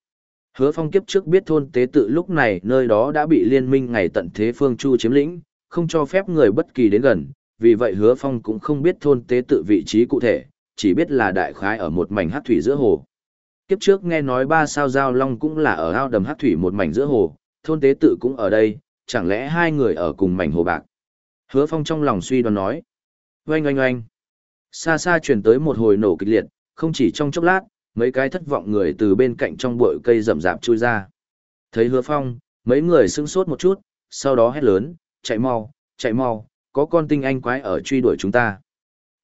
Hứa phong kiếp trước biết thôn tế tự lúc này nơi đó đã bị liên minh ngày tận thế phương chu chiếm lĩnh, không cho phép người bất kỳ đến gần, vì vậy hứa phong cũng không biết thôn tế tự vị trí cụ thể, chỉ biết là đại khái ở một mảnh hát thủy giữa hồ. Kiếp trước nghe nói ba sao giao long cũng là ở ao đầm hát thủy một mảnh giữa hồ, thôn tế tự cũng ở đây, chẳng lẽ hai người ở cùng mảnh hồ bạc. Hứa phong trong lòng suy đoán nói. Oanh oanh oanh. Xa xa truyền tới một hồi nổ kịch liệt, không chỉ trong chốc lát, mấy cái thất vọng người từ bên cạnh trong bụi cây rậm rạp chui ra. Thấy hứa phong, mấy người sững sốt một chút, sau đó hét lớn, chạy mau, chạy mau, có con tinh anh quái ở truy đuổi chúng ta.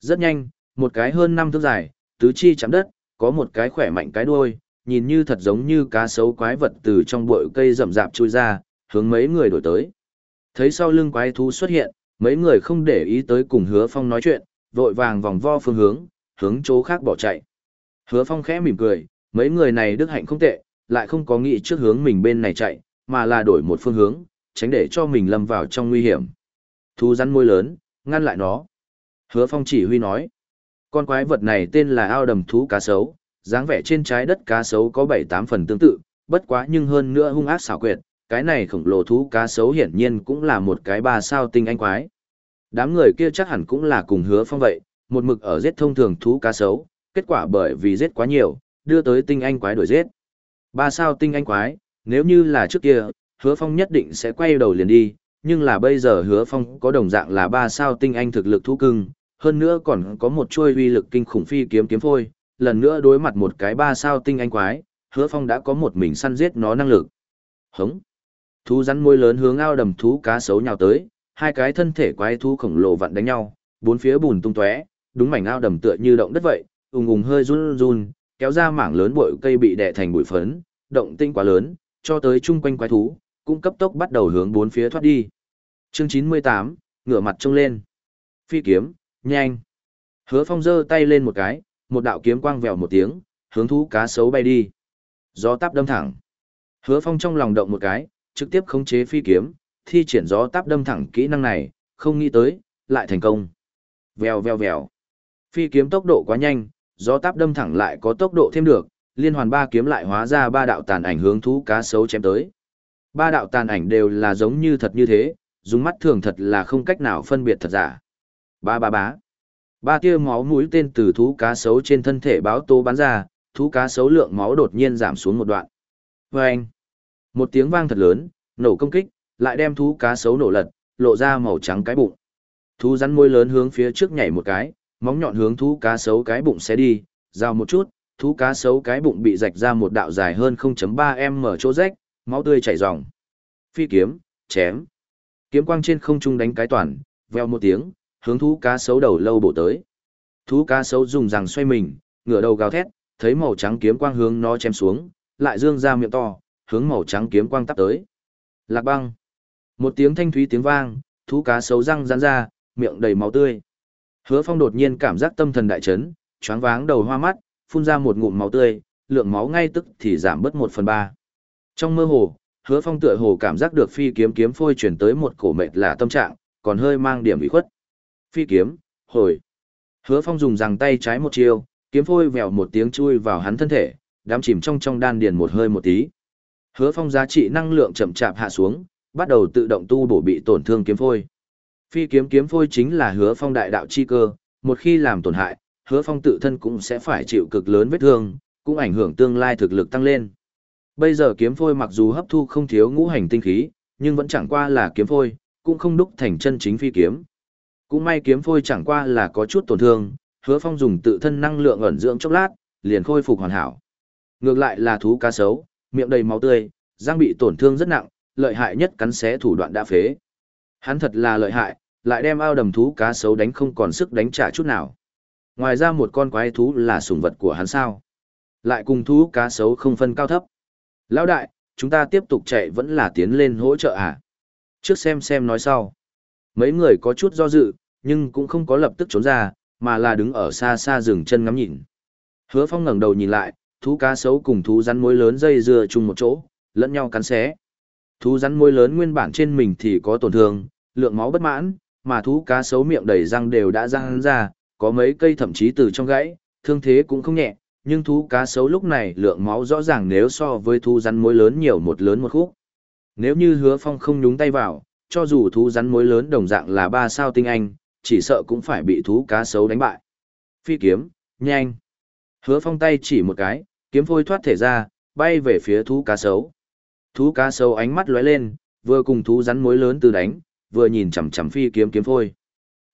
Rất nhanh, một cái hơn năm thước dài, tứ chi chạm đất, có một cái khỏe mạnh cái đuôi, nhìn như thật giống như cá sấu quái vật từ trong bụi cây rậm rạp chui ra, hướng mấy người đổi tới. Thấy sau lưng quái thú xuất hiện, mấy người không để ý tới cùng hứa phong nói chuyện, vội vàng vòng vo phương hướng, hướng chỗ khác bỏ chạy. Hứa phong khẽ mỉm cười, mấy người này đức hạnh không tệ, lại không có nghĩ trước hướng mình bên này chạy, mà là đổi một phương hướng, tránh để cho mình lâm vào trong nguy hiểm. Thú rắn môi lớn, ngăn lại nó. Hứa phong chỉ huy nói, con quái vật này tên là ao đầm thú cá sấu, dáng vẻ trên trái đất cá sấu có 7-8 phần tương tự, bất quá nhưng hơn nữa hung ác xảo quyệt, cái này khổng lồ thú cá sấu hiển nhiên cũng là một cái ba sao tinh anh quái. Đám người kia chắc hẳn cũng là cùng hứa phong vậy, một mực ở giết thông thường thú cá sấu, kết quả bởi vì giết quá nhiều, đưa tới tinh anh quái đuổi giết. Ba sao tinh anh quái, nếu như là trước kia, hứa phong nhất định sẽ quay đầu liền đi, nhưng là bây giờ hứa phong có đồng dạng là ba sao tinh anh thực lực thú cưng, hơn nữa còn có một chuôi uy lực kinh khủng phi kiếm kiếm phôi, lần nữa đối mặt một cái ba sao tinh anh quái, hứa phong đã có một mình săn giết nó năng lực. Hống! Thú rắn môi lớn hướng ao đầm thú cá sấu nhào tới, hai cái thân thể quái thú khổng lồ vặn đánh nhau, bốn phía bùn tung tóe, đúng mảnh ao đầm tựa như động đất vậy, ùng ùng hơi run run, kéo ra mảng lớn bụi cây bị đè thành bụi phấn, động tinh quá lớn, cho tới chung quanh quái thú, cũng cấp tốc bắt đầu hướng bốn phía thoát đi. Chương 98, ngửa mặt trông lên. Phi kiếm, nhanh. Hứa Phong giơ tay lên một cái, một đạo kiếm quang vèo một tiếng, hướng thú cá sấu bay đi. Gió táp đâm thẳng. Hứa Phong trong lòng động một cái, trực tiếp khống chế phi kiếm, thi triển gió táp đâm thẳng kỹ năng này, không nghĩ tới, lại thành công. Vèo vèo vèo. Phi kiếm tốc độ quá nhanh, gió táp đâm thẳng lại có tốc độ thêm được, liên hoàn ba kiếm lại hóa ra ba đạo tàn ảnh hướng thú cá sấu chém tới. Ba đạo tàn ảnh đều là giống như thật như thế, dùng mắt thường thật là không cách nào phân biệt thật giả. Ba ba bá. Ba tia máu mũi tên từ thú cá sấu trên thân thể báo tố bắn ra, thú cá sấu lượng máu đột nhiên giảm xuống một đoạn. Vâng! Một tiếng vang thật lớn, nổ công kích, lại đem thú cá sấu nổ lật, lộ ra màu trắng cái bụng. Thú rắn môi lớn hướng phía trước nhảy một cái, móng nhọn hướng thú cá sấu cái bụng sẽ đi, rào một chút, thú cá sấu cái bụng bị rạch ra một đạo dài hơn 0.3 m chỗ rách, máu tươi chảy ròng. Phi kiếm, chém. Kiếm quang trên không trung đánh cái toàn, veo một tiếng, hướng thú cá sấu đầu lâu bổ tới. Thú cá sấu dùng răng xoay mình, ngửa đầu gào thét, thấy màu trắng kiếm quang hướng nó chém xuống, lại dương ra miệng to, hướng màu trắng kiếm quang tắp tới. Lạc băng. Một tiếng thanh thúy tiếng vang, thú cá sấu răng rán ra, miệng đầy máu tươi. Hứa Phong đột nhiên cảm giác tâm thần đại chấn, choáng váng đầu hoa mắt, phun ra một ngụm máu tươi, lượng máu ngay tức thì giảm bớt một phần ba. Trong mơ hồ, Hứa Phong tựa hồ cảm giác được phi kiếm kiếm phôi chuyển tới một cổ mệt là tâm trạng, còn hơi mang điểm ủy khuất. Phi kiếm, hồi. Hứa Phong dùng răng tay trái một chiêu, kiếm phôi vèo một tiếng chui vào hắn thân thể, đám chìm trong trong đan điền một hơi một tí. Hứa Phong giá trị năng lượng chậm chạp hạ xuống, bắt đầu tự động tu bổ bị tổn thương kiếm phôi. Phi kiếm kiếm phôi chính là Hứa Phong đại đạo chi cơ, một khi làm tổn hại, Hứa Phong tự thân cũng sẽ phải chịu cực lớn vết thương, cũng ảnh hưởng tương lai thực lực tăng lên. Bây giờ kiếm phôi mặc dù hấp thu không thiếu ngũ hành tinh khí, nhưng vẫn chẳng qua là kiếm phôi, cũng không đúc thành chân chính phi kiếm. Cũng may kiếm phôi chẳng qua là có chút tổn thương, Hứa Phong dùng tự thân năng lượng ẩn dưỡng chốc lát, liền khôi phục hoàn hảo. Ngược lại là thú cá sấu, miệng đầy máu tươi, răng bị tổn thương rất nặng, lợi hại nhất cắn xé thủ đoạn đã phế. Hắn thật là lợi hại, lại đem ao đầm thú cá sấu đánh không còn sức đánh trả chút nào. Ngoài ra một con quái thú là sủng vật của hắn sao. Lại cùng thú cá sấu không phân cao thấp. Lão đại, chúng ta tiếp tục chạy vẫn là tiến lên hỗ trợ à? Trước xem xem nói sau. Mấy người có chút do dự, nhưng cũng không có lập tức trốn ra, mà là đứng ở xa xa dừng chân ngắm nhìn. Hứa Phong ngẩng đầu nhìn lại, thú cá sấu cùng thú rắn mối lớn dây dưa chung một chỗ, lẫn nhau cắn xé. Thú rắn mối lớn nguyên bản trên mình thì có tổn thương, lượng máu bất mãn, mà thú cá sấu miệng đầy răng đều đã răng ra, có mấy cây thậm chí từ trong gãy, thương thế cũng không nhẹ, nhưng thú cá sấu lúc này lượng máu rõ ràng nếu so với thú rắn mối lớn nhiều một lớn một khúc. Nếu như hứa phong không nhúng tay vào, cho dù thú rắn mối lớn đồng dạng là ba sao tinh anh, chỉ sợ cũng phải bị thú cá sấu đánh bại. Phi kiếm, nhanh. Hứa phong tay chỉ một cái, kiếm phôi thoát thể ra, bay về phía thú cá sấu. Thú cá sấu ánh mắt lóe lên, vừa cùng thú rắn mối lớn từ đánh, vừa nhìn chằm chằm phi kiếm kiếm phôi.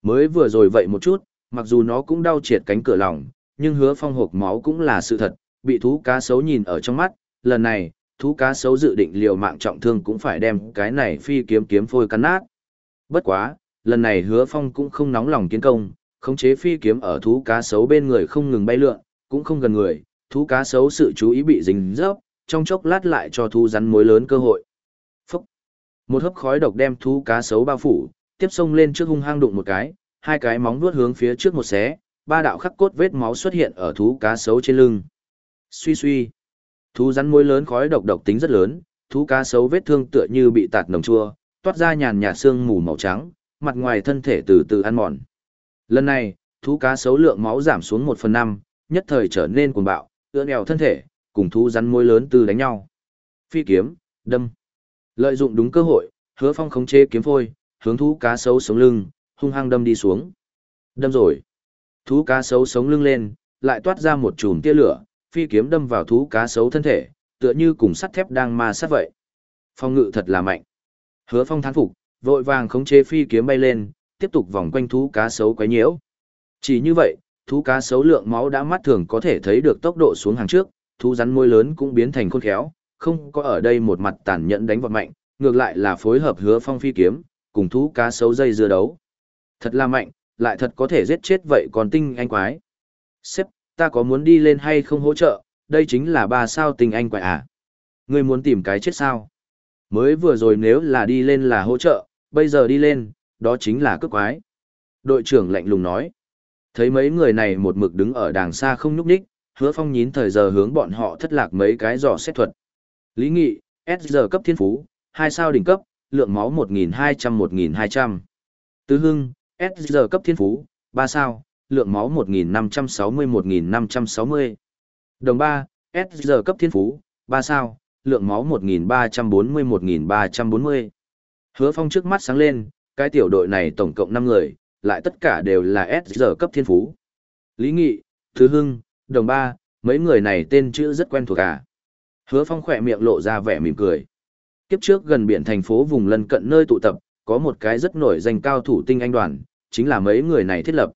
Mới vừa rồi vậy một chút, mặc dù nó cũng đau triệt cánh cửa lòng, nhưng hứa phong hộp máu cũng là sự thật, bị thú cá sấu nhìn ở trong mắt, lần này, thú cá sấu dự định liều mạng trọng thương cũng phải đem cái này phi kiếm kiếm phôi cắn nát. Bất quá, lần này hứa phong cũng không nóng lòng kiến công, khống chế phi kiếm ở thú cá sấu bên người không ngừng bay lượn, cũng không gần người, thú cá sấu sự chú ý bị dính dấp, trong chốc lát lại cho thú rắn mối lớn cơ hội. Phúc! Một hớp khói độc đem thú cá sấu bao phủ, tiếp xông lên trước hung hang đụng một cái, hai cái móng vuốt hướng phía trước một xé, ba đạo khắc cốt vết máu xuất hiện ở thú cá sấu trên lưng. Suy suy. Thú rắn mối lớn khói độc độc tính rất lớn, thú cá sấu vết thương tựa như bị tạt nồng chua, toát ra nhàn nhạt xương mù màu trắng, mặt ngoài thân thể từ từ ăn mòn. Lần này, thú cá sấu lượng máu giảm xuống một phần năm, nhất thời trở nên cuồng bạo, ưỡn eo thân thể, cùng thú rắn mối lớn từ đánh nhau. Phi kiếm, đâm. Lợi dụng đúng cơ hội, hứa phong khống chế kiếm phôi, hướng thú cá sấu sống lưng, hung hăng đâm đi xuống. Đâm rồi. Thú cá sấu sống lưng lên, lại toát ra một chùm tia lửa, phi kiếm đâm vào thú cá sấu thân thể, tựa như cùng sắt thép đang ma sát vậy. Phong ngự thật là mạnh. Hứa Phong thán phục, vội vàng khống chế phi kiếm bay lên, tiếp tục vòng quanh thú cá sấu quấy nhiễu. Chỉ như vậy, thú cá sấu lượng máu đã mắt thường có thể thấy được tốc độ xuống hàng trước, thú rắn môi lớn cũng biến thành khôn khéo, không có ở đây một mặt tàn nhẫn đánh vật mạnh, ngược lại là phối hợp Hứa Phong phi kiếm, cùng thú cá sấu dây dưa đấu. Thật là mạnh, lại thật có thể giết chết vậy còn tinh anh quái. xếp ta có muốn đi lên hay không hỗ trợ, đây chính là ba sao tình anh quậy à. Ngươi muốn tìm cái chết sao? Mới vừa rồi nếu là đi lên là hỗ trợ, bây giờ đi lên, đó chính là cướp quái. Đội trưởng lạnh lùng nói. Thấy mấy người này một mực đứng ở đàng xa không nhúc nhích, hứa phong nhín thời giờ hướng bọn họ thất lạc mấy cái dò xét thuật. Lý nghị, S giờ cấp thiên phú, hai sao đỉnh cấp, lượng máu 1.200-1.200. Tứ hưng, S giờ cấp thiên phú, ba sao, lượng máu 1.560-1.560. Đồng 3, S giờ cấp thiên phú, 3 sao, lượng máu 1.340-1.340. Hứa phong trước mắt sáng lên, cái tiểu đội này tổng cộng 5 người, lại tất cả đều là S giờ cấp thiên phú. Lý Nghị, Thứ Hưng, Đồng 3, mấy người này tên chữ rất quen thuộc cả. À? Hứa phong khỏe miệng lộ ra vẻ mỉm cười. Kiếp trước gần biển thành phố vùng lân cận nơi tụ tập, có một cái rất nổi danh cao thủ tinh anh đoàn, chính là mấy người này thiết lập.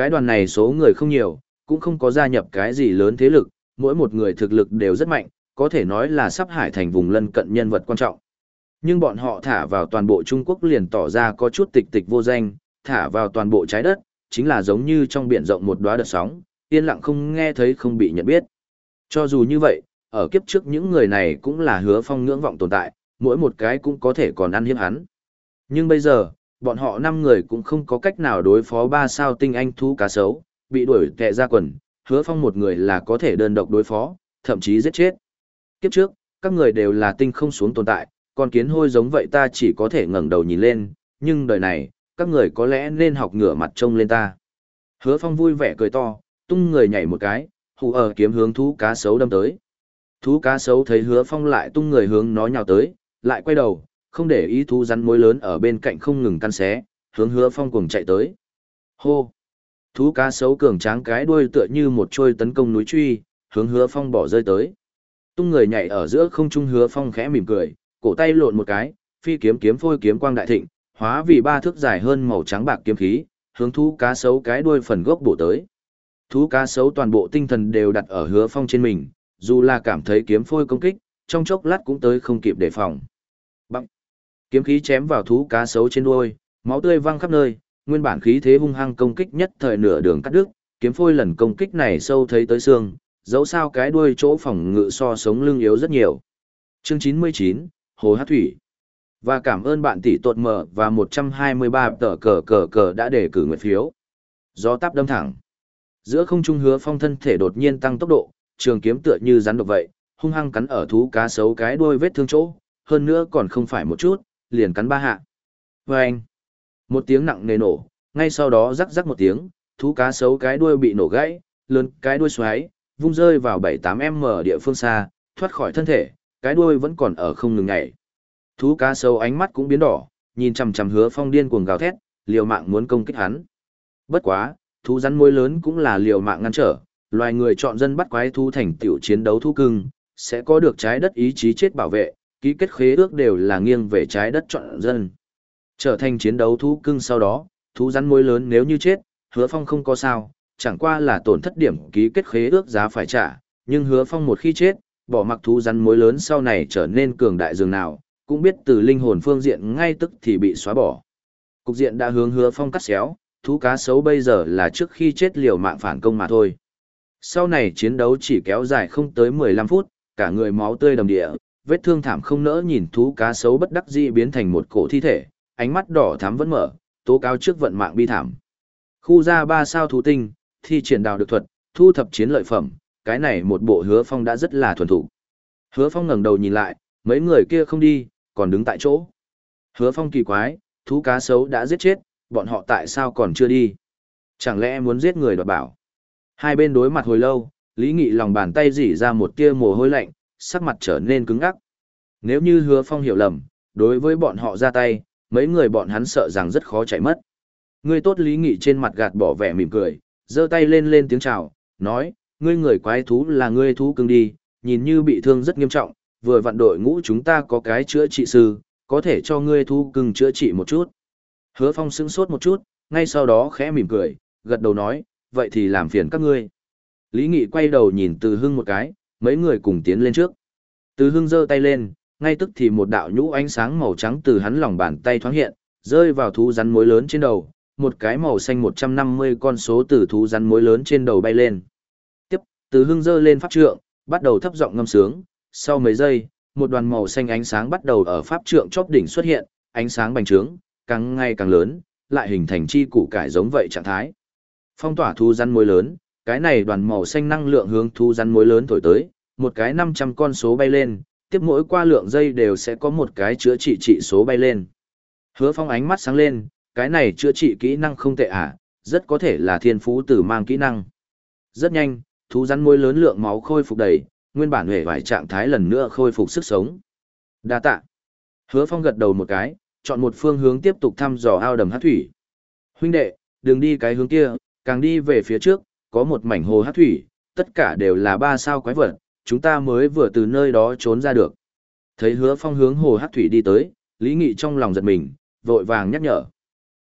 Cái đoàn này số người không nhiều, cũng không có gia nhập cái gì lớn thế lực, mỗi một người thực lực đều rất mạnh, có thể nói là sắp hải thành vùng lân cận nhân vật quan trọng. Nhưng bọn họ thả vào toàn bộ Trung Quốc liền tỏ ra có chút tịch tịch vô danh, thả vào toàn bộ trái đất, chính là giống như trong biển rộng một đóa đợt sóng, yên lặng không nghe thấy không bị nhận biết. Cho dù như vậy, ở kiếp trước những người này cũng là hứa phong ngưỡng vọng tồn tại, mỗi một cái cũng có thể còn ăn hiếp hắn. Nhưng bây giờ, bọn họ năm người cũng không có cách nào đối phó ba sao tinh anh thú cá sấu, bị đuổi tệ ra quần, hứa phong một người là có thể đơn độc đối phó, thậm chí giết chết. Kiếp trước, các người đều là tinh không xuống tồn tại, còn kiến hôi giống vậy ta chỉ có thể ngẩng đầu nhìn lên, nhưng đời này, các người có lẽ nên học ngửa mặt trông lên ta. Hứa phong vui vẻ cười to, tung người nhảy một cái, hù ở kiếm hướng thú cá sấu đâm tới. Thú cá sấu thấy hứa phong lại tung người hướng nó nhào tới, lại quay đầu, không để ý thú rắn mối lớn ở bên cạnh không ngừng căn xé, hướng hứa phong cuồng chạy tới. Hô! Thú cá sấu cường tráng cái đuôi tựa như một trôi tấn công núi truy, hướng hứa phong bỏ rơi tới. Tung người nhảy ở giữa không trung hứa phong khẽ mỉm cười, cổ tay lộn một cái, phi kiếm kiếm phôi kiếm quang đại thịnh, hóa vì ba thước dài hơn màu trắng bạc kiếm khí, hướng thú cá sấu cái đuôi phần gốc bổ tới. Thú cá sấu toàn bộ tinh thần đều đặt ở hứa phong trên mình, dù là cảm thấy kiếm phôi công kích, trong chốc lát cũng tới không kịp đề phòng. Kiếm khí chém vào thú cá sấu trên đuôi, máu tươi văng khắp nơi, nguyên bản khí thế hung hăng công kích nhất thời nửa đường cắt đứt, kiếm phôi lần công kích này sâu thấy tới xương, dẫu sao cái đuôi chỗ phòng ngự so sống lưng yếu rất nhiều. Chương 99, Hồ Hát Thủy. Và cảm ơn bạn tỷ tuột mở và 123 tờ cờ cờ cờ đã đề cử nguyện phiếu. Gió táp đâm thẳng. Giữa không trung hứa phong thân thể đột nhiên tăng tốc độ, trường kiếm tựa như rắn độc vậy, hung hăng cắn ở thú cá sấu cái đuôi vết thương chỗ, hơn nữa còn không phải một chút, liền cắn ba hạ. Và anh, một tiếng nặng nề nổ, ngay sau đó rắc rắc một tiếng, thú cá sấu cái đuôi bị nổ gãy, lớn cái đuôi xoáy, vung rơi vào 7-8m địa phương xa, thoát khỏi thân thể, cái đuôi vẫn còn ở không ngừng nhảy. Thú cá sấu ánh mắt cũng biến đỏ, nhìn chằm chằm hứa phong điên cuồng gào thét, liều mạng muốn công kích hắn. Bất quá, thú rắn môi lớn cũng là liều mạng ngăn trở, loài người chọn dân bắt quái thú thành tiểu chiến đấu thú cưng, sẽ có được trái đất ý chí chết bảo vệ, ký kết khế ước đều là nghiêng về trái đất chọn dân. Trở thành chiến đấu thú cưng sau đó, thú rắn mối lớn nếu như chết, hứa phong không có sao, chẳng qua là tổn thất điểm ký kết khế ước giá phải trả, nhưng hứa phong một khi chết, bỏ mặc thú rắn mối lớn sau này trở nên cường đại dường nào, cũng biết từ linh hồn phương diện ngay tức thì bị xóa bỏ. Cục diện đã hướng hứa phong cắt xéo, thú cá sấu bây giờ là trước khi chết liều mạng phản công mà thôi. Sau này chiến đấu chỉ kéo dài không tới 15 phút, cả người máu tươi đầm địa, vết thương thảm không nỡ nhìn thú cá sấu bất đắc dĩ biến thành một cổ thi thể, ánh mắt đỏ thắm vẫn mở, tố cáo trước vận mạng bi thảm. Khu ra ba sao thú tinh, thi triển đào được thuật, thu thập chiến lợi phẩm, cái này một bộ hứa phong đã rất là thuần thủ. Hứa phong ngẩng đầu nhìn lại, mấy người kia không đi, còn đứng tại chỗ. Hứa phong kỳ quái, thú cá sấu đã giết chết, bọn họ tại sao còn chưa đi? Chẳng lẽ muốn giết người đoạt bảo? Hai bên đối mặt hồi lâu, Lý Nghị lòng bàn tay dỉ ra một tia mồ hôi lạnh, sắc mặt trở nên cứng ngắc. Nếu như hứa phong hiểu lầm, đối với bọn họ ra tay, mấy người bọn hắn sợ rằng rất khó chạy mất. Ngươi tốt Lý Nghị trên mặt gạt bỏ vẻ mỉm cười, giơ tay lên lên tiếng chào, nói, ngươi người quái thú là ngươi thú cưng đi, nhìn như bị thương rất nghiêm trọng, vừa vặn đội ngũ chúng ta có cái chữa trị sư, có thể cho ngươi thú cưng chữa trị một chút. Hứa Phong sững sốt một chút, ngay sau đó khẽ mỉm cười, gật đầu nói, vậy thì làm phiền các ngươi. Lý Nghị quay đầu nhìn Từ Hưng một cái, mấy người cùng tiến lên trước. Từ Hưng giơ tay lên, ngay tức thì một đạo nhũ ánh sáng màu trắng từ hắn lòng bàn tay thoáng hiện, rơi vào thú rắn mối lớn trên đầu, một cái màu xanh 150 con số từ thú rắn mối lớn trên đầu bay lên. Tiếp, Từ Hưng giơ lên pháp trượng, bắt đầu thấp giọng ngâm sướng, sau mấy giây, một đoàn màu xanh ánh sáng bắt đầu ở pháp trượng chóp đỉnh xuất hiện, ánh sáng bành trướng, càng ngày càng lớn, lại hình thành chi củ cải giống vậy trạng thái. Phong tỏa thú rắn mối lớn, cái này đoàn màu xanh năng lượng hướng thú rắn mối lớn thổi tới, một cái 500 con số bay lên, tiếp mỗi qua lượng dây đều sẽ có một cái chữa trị trị số bay lên. Hứa Phong ánh mắt sáng lên, cái này chữa trị kỹ năng không tệ à, rất có thể là thiên phú tử mang kỹ năng. Rất nhanh, thú rắn mối lớn lượng máu khôi phục đầy, nguyên bản hề vài trạng thái lần nữa khôi phục sức sống. Đa tạ. Hứa Phong gật đầu một cái, chọn một phương hướng tiếp tục thăm dò ao đầm hát thủy. Huynh đệ, đừng đi cái hướng kia, càng đi về phía trước, có một mảnh hồ hát thủy, tất cả đều là ba sao quái vật, chúng ta mới vừa từ nơi đó trốn ra được. Thấy hứa phong hướng hồ hát thủy đi tới, Lý Nghị trong lòng giật mình, vội vàng nhắc nhở.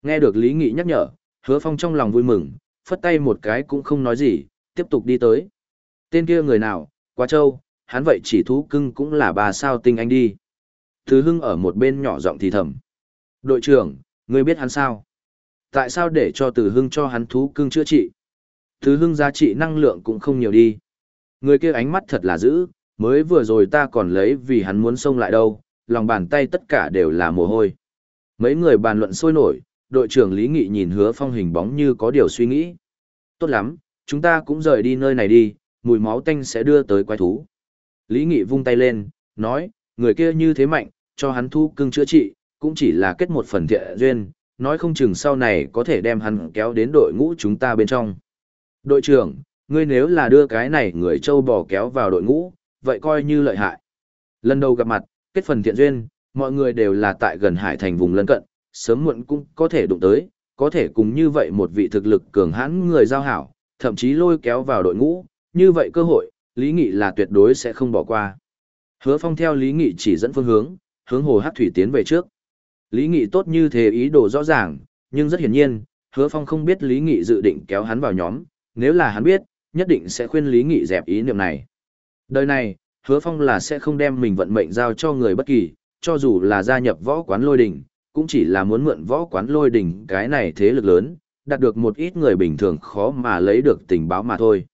Nghe được Lý Nghị nhắc nhở, hứa phong trong lòng vui mừng, phất tay một cái cũng không nói gì, tiếp tục đi tới. Tên kia người nào, quá trâu, hắn vậy chỉ thú cưng cũng là ba sao tinh anh đi. Thứ hưng ở một bên nhỏ giọng thì thầm. Đội trưởng, ngươi biết hắn sao? Tại sao để cho từ hưng cho hắn thú cưng chữa trị? Thứ hưng giá trị năng lượng cũng không nhiều đi. Người kia ánh mắt thật là dữ, mới vừa rồi ta còn lấy vì hắn muốn xông lại đâu, lòng bàn tay tất cả đều là mồ hôi. Mấy người bàn luận sôi nổi, đội trưởng Lý Nghị nhìn hứa phong hình bóng như có điều suy nghĩ. Tốt lắm, chúng ta cũng rời đi nơi này đi, mùi máu tanh sẽ đưa tới quái thú. Lý Nghị vung tay lên, nói, người kia như thế mạnh, cho hắn thu cưng chữa trị, cũng chỉ là kết một phần thiện duyên, nói không chừng sau này có thể đem hắn kéo đến đội ngũ chúng ta bên trong. Đội trưởng, ngươi nếu là đưa cái này người châu bò kéo vào đội ngũ, vậy coi như lợi hại. Lần đầu gặp mặt, kết phần thiện duyên, mọi người đều là tại gần hải thành vùng lân cận, sớm muộn cũng có thể đụng tới, có thể cùng như vậy một vị thực lực cường hãn người giao hảo, thậm chí lôi kéo vào đội ngũ, như vậy cơ hội, Lý Nghị là tuyệt đối sẽ không bỏ qua. Hứa Phong theo Lý Nghị chỉ dẫn phương hướng, hướng hồ hát thủy tiến về trước. Lý Nghị tốt như thế ý đồ rõ ràng, nhưng rất hiển nhiên, Hứa Phong không biết Lý Nghị dự định kéo hắn vào nhóm, nếu là hắn biết, nhất định sẽ khuyên Lý Nghị dẹp ý niệm này. Đời này, Hứa Phong là sẽ không đem mình vận mệnh giao cho người bất kỳ, cho dù là gia nhập võ quán lôi đỉnh, cũng chỉ là muốn mượn võ quán lôi đỉnh cái này thế lực lớn, đạt được một ít người bình thường khó mà lấy được tình báo mà thôi.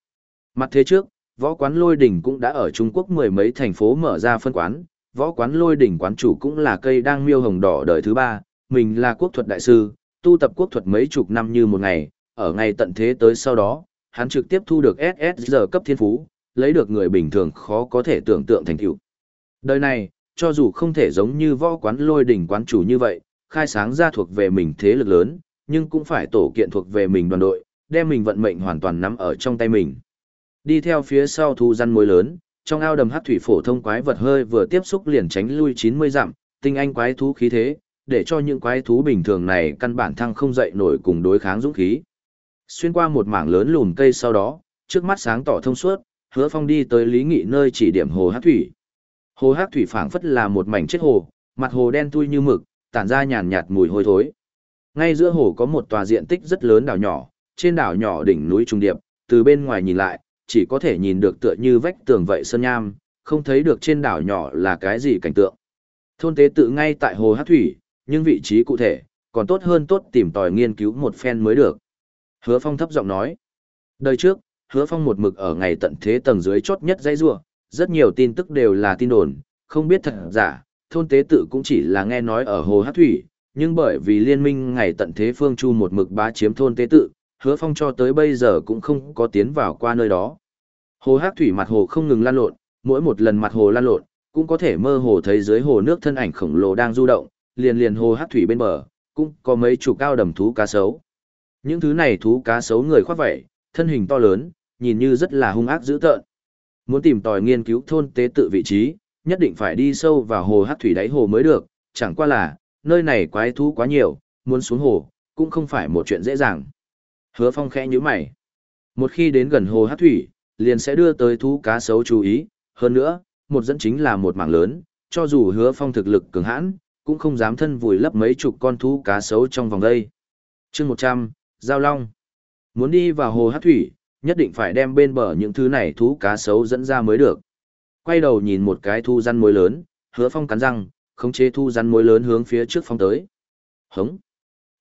Mặt thế trước, võ quán lôi đỉnh cũng đã ở Trung Quốc mười mấy thành phố mở ra phân quán, võ quán lôi đỉnh quán chủ cũng là cây đang miêu hồng đỏ đời thứ ba, mình là quốc thuật đại sư, tu tập quốc thuật mấy chục năm như một ngày, ở ngày tận thế tới sau đó, hắn trực tiếp thu được SSG cấp thiên phú, lấy được người bình thường khó có thể tưởng tượng thành tựu. Đời này, cho dù không thể giống như võ quán lôi đỉnh quán chủ như vậy, khai sáng ra thuộc về mình thế lực lớn, nhưng cũng phải tổ kiện thuộc về mình đoàn đội, đem mình vận mệnh hoàn toàn nắm ở trong tay mình. Đi theo phía sau thu răn mối lớn, trong ao đầm hắc thủy phổ thông quái vật hơi vừa tiếp xúc liền tránh lui 90 dặm, tinh anh quái thú khí thế, để cho những quái thú bình thường này căn bản thăng không dậy nổi cùng đối kháng dũng khí. Xuyên qua một mảng lớn lùm cây sau đó, trước mắt sáng tỏ thông suốt, Hứa Phong đi tới Lý Nghị nơi chỉ điểm hồ hắc thủy. Hồ hắc thủy phảng phất là một mảnh chết hồ, mặt hồ đen thui như mực, tản ra nhàn nhạt mùi hôi thối. Ngay giữa hồ có một tòa diện tích rất lớn đảo nhỏ, trên đảo nhỏ đỉnh núi trung điệp, từ bên ngoài nhìn lại, chỉ có thể nhìn được tựa như vách tường vậy sơn nham, không thấy được trên đảo nhỏ là cái gì cảnh tượng. Thôn tế tự ngay tại hồ Hát Thủy, nhưng vị trí cụ thể, còn tốt hơn tốt tìm tòi nghiên cứu một phen mới được. Hứa Phong thấp giọng nói. Đời trước, Hứa Phong một mực ở ngày tận thế tầng dưới chốt nhất dây rua, rất nhiều tin tức đều là tin đồn, không biết thật giả, thôn tế tự cũng chỉ là nghe nói ở hồ Hát Thủy, nhưng bởi vì liên minh ngày tận thế phương chu một mực bá chiếm thôn tế tự, hứa phong cho tới bây giờ cũng không có tiến vào qua nơi đó. Hồ Hát Thủy mặt hồ không ngừng lan lộn, mỗi một lần mặt hồ lan lộn, cũng có thể mơ hồ thấy dưới hồ nước thân ảnh khổng lồ đang du động, liền liền hồ Hát Thủy bên bờ, cũng có mấy chủ cao đầm thú cá sấu. Những thứ này thú cá sấu người khoác vảy thân hình to lớn, nhìn như rất là hung ác dữ tợn. Muốn tìm tòi nghiên cứu thôn tế tự vị trí, nhất định phải đi sâu vào hồ Hát Thủy đáy hồ mới được, chẳng qua là, nơi này quái thú quá nhiều, muốn xuống hồ, cũng không phải một chuyện dễ dàng. Hứa Phong khẽ nhíu mày. Một khi đến gần hồ Hát Thủy, liền sẽ đưa tới thú cá sấu chú ý, hơn nữa, một dẫn chính là một mảng lớn, cho dù Hứa Phong thực lực cường hãn, cũng không dám thân vùi lấp mấy chục con thú cá sấu trong vòng đây. Chương 100, Giao Long. Muốn đi vào hồ Hát Thủy, nhất định phải đem bên bờ những thứ này thú cá sấu dẫn ra mới được. Quay đầu nhìn một cái thu răn mối lớn, Hứa Phong cắn răng, khống chế thu rắn mối lớn hướng phía trước phong tới. Hống.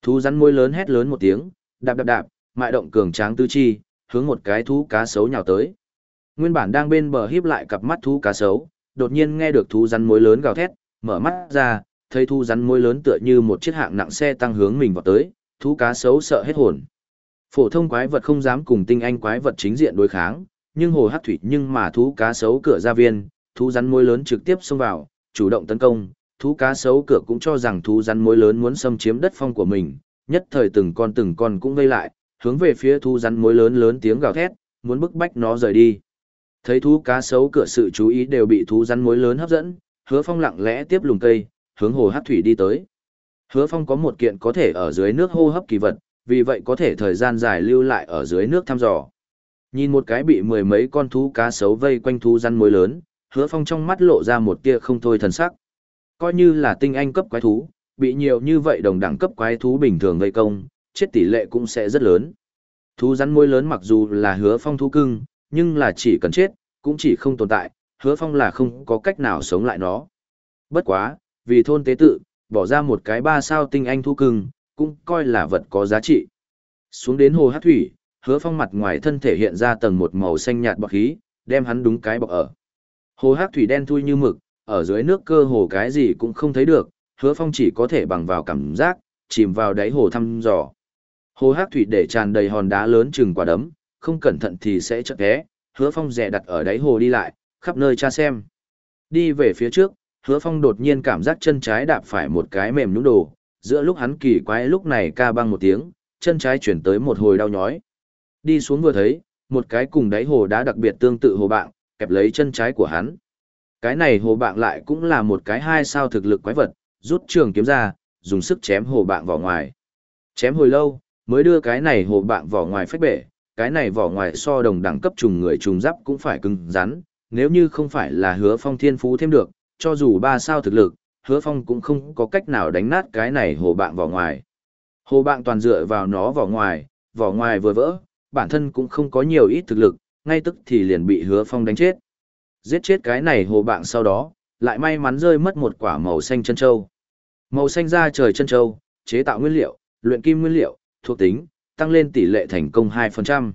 Thu rắn mối lớn hét lớn một tiếng, đạp đạp đạp, mại động cường tráng tư chi, hướng một cái thú cá sấu nhào tới. Nguyên bản đang bên bờ híp lại cặp mắt thú cá sấu, đột nhiên nghe được thú rắn mối lớn gào thét, mở mắt ra, thấy thú rắn mối lớn tựa như một chiếc hạng nặng xe tăng hướng mình vào tới, thú cá sấu sợ hết hồn. Phổ thông quái vật không dám cùng tinh anh quái vật chính diện đối kháng, nhưng hồ hắc thủy nhưng mà thú cá sấu cửa ra viên, thú rắn mối lớn trực tiếp xông vào, chủ động tấn công, thú cá sấu cửa cũng cho rằng thú rắn mối lớn muốn xâm chiếm đất phong của mình, nhất thời từng con từng con cũng vây lại, hướng về phía thú rắn mối lớn lớn tiếng gào thét, muốn bức bách nó rời đi. Thấy thú cá sấu cửa sự chú ý đều bị thú rắn mối lớn hấp dẫn, Hứa Phong lặng lẽ tiếp lùng cây, hướng hồ hát thủy đi tới. Hứa Phong có một kiện có thể ở dưới nước hô hấp kỳ vật, vì vậy có thể thời gian dài lưu lại ở dưới nước thăm dò. Nhìn một cái bị mười mấy con thú cá sấu vây quanh thú rắn mối lớn, Hứa Phong trong mắt lộ ra một tia không thôi thần sắc. Coi như là tinh anh cấp quái thú, bị nhiều như vậy đồng đẳng cấp quái thú bình thường gây công, chết tỷ lệ cũng sẽ rất lớn. Thú rắn mối lớn mặc dù là hứa phong thú cưng, nhưng là chỉ cần chết, cũng chỉ không tồn tại, hứa phong là không có cách nào sống lại nó. Bất quá, vì thôn tế tự, bỏ ra một cái ba sao tinh anh thu cưng, cũng coi là vật có giá trị. Xuống đến hồ hát thủy, hứa phong mặt ngoài thân thể hiện ra tầng một màu xanh nhạt bọc khí, đem hắn đúng cái bọc ở. Hồ hát thủy đen thui như mực, ở dưới nước cơ hồ cái gì cũng không thấy được, hứa phong chỉ có thể bằng vào cảm giác, chìm vào đáy hồ thăm dò. Hồ hát thủy để tràn đầy hòn đá lớn chừng quả đấm, không cẩn thận thì sẽ chật té, hứa phong rẻ đặt ở đáy hồ đi lại, khắp nơi tra xem. Đi về phía trước, hứa phong đột nhiên cảm giác chân trái đạp phải một cái mềm nhũng đồ, giữa lúc hắn kỳ quái lúc này ca băng một tiếng, chân trái chuyển tới một hồi đau nhói. Đi xuống vừa thấy, một cái cùng đáy hồ đá đặc biệt tương tự hồ bạn, kẹp lấy chân trái của hắn. Cái này hồ bạn lại cũng là một cái hai sao thực lực quái vật, rút trường kiếm ra, dùng sức chém hồ bạn vào ngoài. Chém hồi lâu, mới đưa cái này hồ bạn vỏ ngoài phách bể, cái này vỏ ngoài so đồng đẳng cấp trùng người trùng giáp cũng phải cứng rắn, nếu như không phải là hứa phong thiên phú thêm được, cho dù ba sao thực lực, hứa phong cũng không có cách nào đánh nát cái này hồ bạn vỏ ngoài. Hồ bạn toàn dựa vào nó vỏ ngoài, vỏ ngoài vừa vỡ, bản thân cũng không có nhiều ít thực lực, ngay tức thì liền bị hứa phong đánh chết. Giết chết cái này hồ bạn sau đó, lại may mắn rơi mất một quả màu xanh chân châu. Màu xanh da trời chân châu, chế tạo nguyên liệu, luyện kim nguyên liệu, thuộc tính, tăng lên tỷ lệ thành công 2%.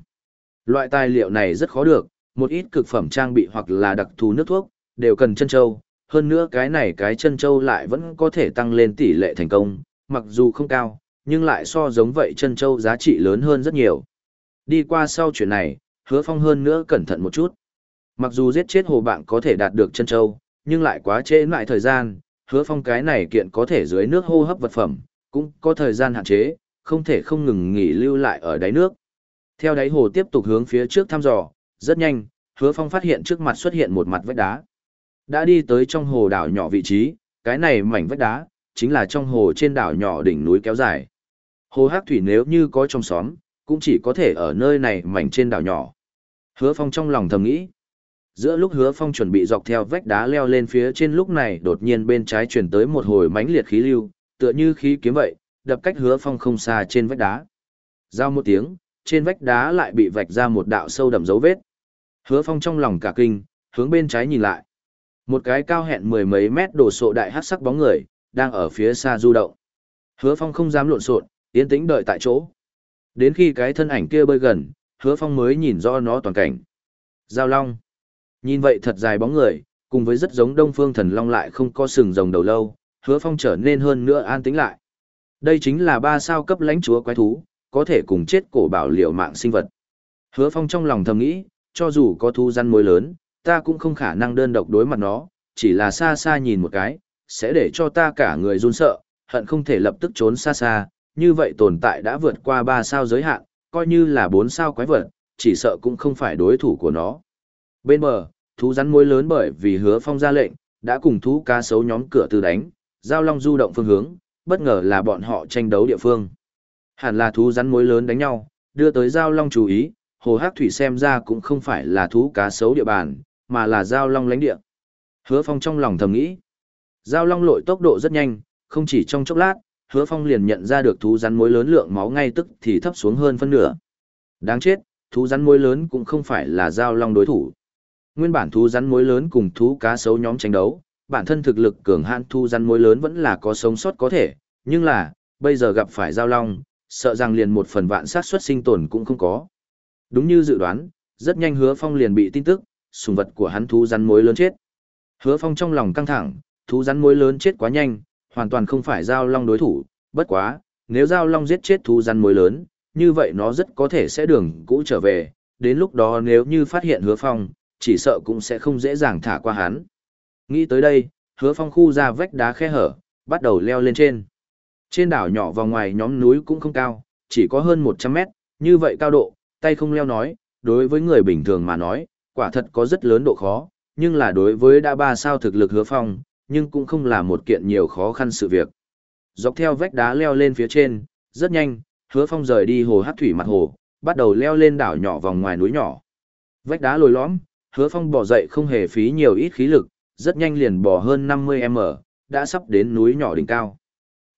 Loại tài liệu này rất khó được, một ít cực phẩm trang bị hoặc là đặc thù nước thuốc, đều cần chân châu. Hơn nữa cái này cái chân châu lại vẫn có thể tăng lên tỷ lệ thành công, mặc dù không cao, nhưng lại so giống vậy chân châu giá trị lớn hơn rất nhiều. Đi qua sau chuyện này, hứa phong hơn nữa cẩn thận một chút. Mặc dù giết chết hồ bạn có thể đạt được chân châu, nhưng lại quá trễ lại thời gian, hứa phong cái này kiện có thể dưới nước hô hấp vật phẩm, cũng có thời gian hạn chế, không thể không ngừng nghỉ lưu lại ở đáy nước. Theo đáy hồ tiếp tục hướng phía trước thăm dò, rất nhanh, hứa phong phát hiện trước mặt xuất hiện một mặt vách đá. Đã đi tới trong hồ đảo nhỏ vị trí, cái này mảnh vách đá, chính là trong hồ trên đảo nhỏ đỉnh núi kéo dài. Hồ Hắc Thủy nếu như có trong xóm, cũng chỉ có thể ở nơi này mảnh trên đảo nhỏ. Hứa Phong trong lòng thầm nghĩ. Giữa lúc Hứa Phong chuẩn bị dọc theo vách đá leo lên phía trên lúc này đột nhiên bên trái truyền tới một hồi mãnh liệt khí lưu, tựa như khí kiếm vậy, đập cách hứa phong không xa trên vách đá. Giao một tiếng, trên vách đá lại bị vạch ra một đạo sâu đậm dấu vết. Hứa Phong trong lòng cả kinh, hướng bên trái nhìn lại. Một cái cao hẹn mười mấy mét đổ sộ đại hắc sắc bóng người, đang ở phía xa du động. Hứa Phong không dám lộn xộn, yên tĩnh đợi tại chỗ. Đến khi cái thân ảnh kia bơi gần, Hứa Phong mới nhìn rõ nó toàn cảnh. Giao Long. Nhìn vậy thật dài bóng người, cùng với rất giống Đông Phương Thần Long lại không có sừng rồng đầu lâu, Hứa Phong trở nên hơn nữa an tĩnh lại. Đây chính là ba sao cấp lãnh chúa quái thú, có thể cùng chết cổ bảo liệu mạng sinh vật. Hứa Phong trong lòng thầm nghĩ, cho dù có thu răn mối lớn, ta cũng không khả năng đơn độc đối mặt nó, chỉ là xa xa nhìn một cái, sẽ để cho ta cả người run sợ, hận không thể lập tức trốn xa xa, như vậy tồn tại đã vượt qua 3 sao giới hạn, coi như là 4 sao quái vật, chỉ sợ cũng không phải đối thủ của nó. Bên bờ, thú rắn mối lớn bởi vì hứa phong ra lệnh, đã cùng thú cá sấu nhóm cửa từ đánh, giao long du động phương hướng, bất ngờ là bọn họ tranh đấu địa phương. Hẳn là thú rắn mối lớn đánh nhau, đưa tới giao long chú ý, hồ hắc thủy xem ra cũng không phải là thú cá sấu địa bàn, mà là giao long lãnh địa. Hứa phong trong lòng thầm nghĩ, giao long lội tốc độ rất nhanh, không chỉ trong chốc lát, hứa phong liền nhận ra được thú rắn mối lớn lượng máu ngay tức thì thấp xuống hơn phân nửa. Đáng chết, thú rắn mối lớn cũng không phải là giao long đối thủ. Nguyên bản thú rắn mối lớn cùng thú cá sấu nhóm tranh đấu, bản thân thực lực cường hãn thú rắn mối lớn vẫn là có sống sót có thể, nhưng là, bây giờ gặp phải giao long, sợ rằng liền một phần vạn sát suất sinh tồn cũng không có. Đúng như dự đoán, rất nhanh hứa phong liền bị tin tức, sùng vật của hắn thú rắn mối lớn chết. Hứa phong trong lòng căng thẳng, thú rắn mối lớn chết quá nhanh, hoàn toàn không phải giao long đối thủ, bất quá, nếu giao long giết chết thú rắn mối lớn, như vậy nó rất có thể sẽ đường cũ trở về, đến lúc đó nếu như phát hiện hứa phong, chỉ sợ cũng sẽ không dễ dàng thả qua hắn. Nghĩ tới đây, hứa phong khu ra vách đá khe hở, bắt đầu leo lên trên. Trên đảo nhỏ vào ngoài nhóm núi cũng không cao, chỉ có hơn 100 mét, như vậy cao độ, tay không leo nói, đối với người bình thường mà nói, quả thật có rất lớn độ khó, nhưng là đối với đã ba sao thực lực hứa phong, nhưng cũng không là một kiện nhiều khó khăn sự việc. Dọc theo vách đá leo lên phía trên, rất nhanh, hứa phong rời đi hồ hát thủy mặt hồ, bắt đầu leo lên đảo nhỏ vòng ngoài núi nhỏ. Vách đá lồi lõm, hứa phong bỏ dậy không hề phí nhiều ít khí lực, rất nhanh liền bỏ hơn 50m, đã sắp đến núi nhỏ đỉnh cao.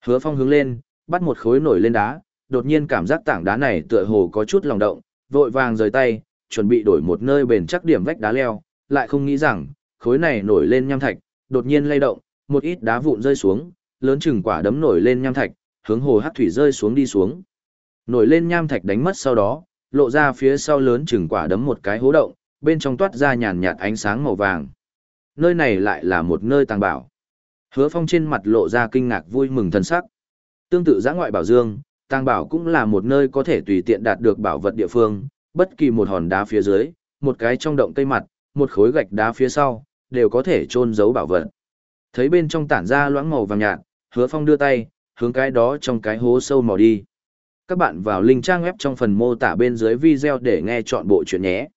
Hứa phong hướng lên, bắt một khối nổi lên đá, đột nhiên cảm giác tảng đá này tựa hồ có chút lòng động, vội vàng rời tay, chuẩn bị đổi một nơi bền chắc điểm vách đá leo, lại không nghĩ rằng, khối này nổi lên nham thạch, đột nhiên lay động, một ít đá vụn rơi xuống, lớn chừng quả đấm nổi lên nham thạch, hướng hồ hắc thủy rơi xuống đi xuống. Nổi lên nham thạch đánh mất sau đó, lộ ra phía sau lớn chừng quả đấm một cái hố động, bên trong toát ra nhàn nhạt ánh sáng màu vàng. Nơi này lại là một nơi tàng bảo. Hứa Phong trên mặt lộ ra kinh ngạc vui mừng thần sắc. Tương tự giã ngoại bảo dương, tàng bảo cũng là một nơi có thể tùy tiện đạt được bảo vật địa phương, bất kỳ một hòn đá phía dưới, một cái trong động cây mặt, một khối gạch đá phía sau, đều có thể trôn giấu bảo vật. Thấy bên trong tản ra loãng màu vàng nhạt, Hứa Phong đưa tay, hướng cái đó trong cái hố sâu màu đi. Các bạn vào link trang web trong phần mô tả bên dưới video để nghe chọn bộ chuyện nhé.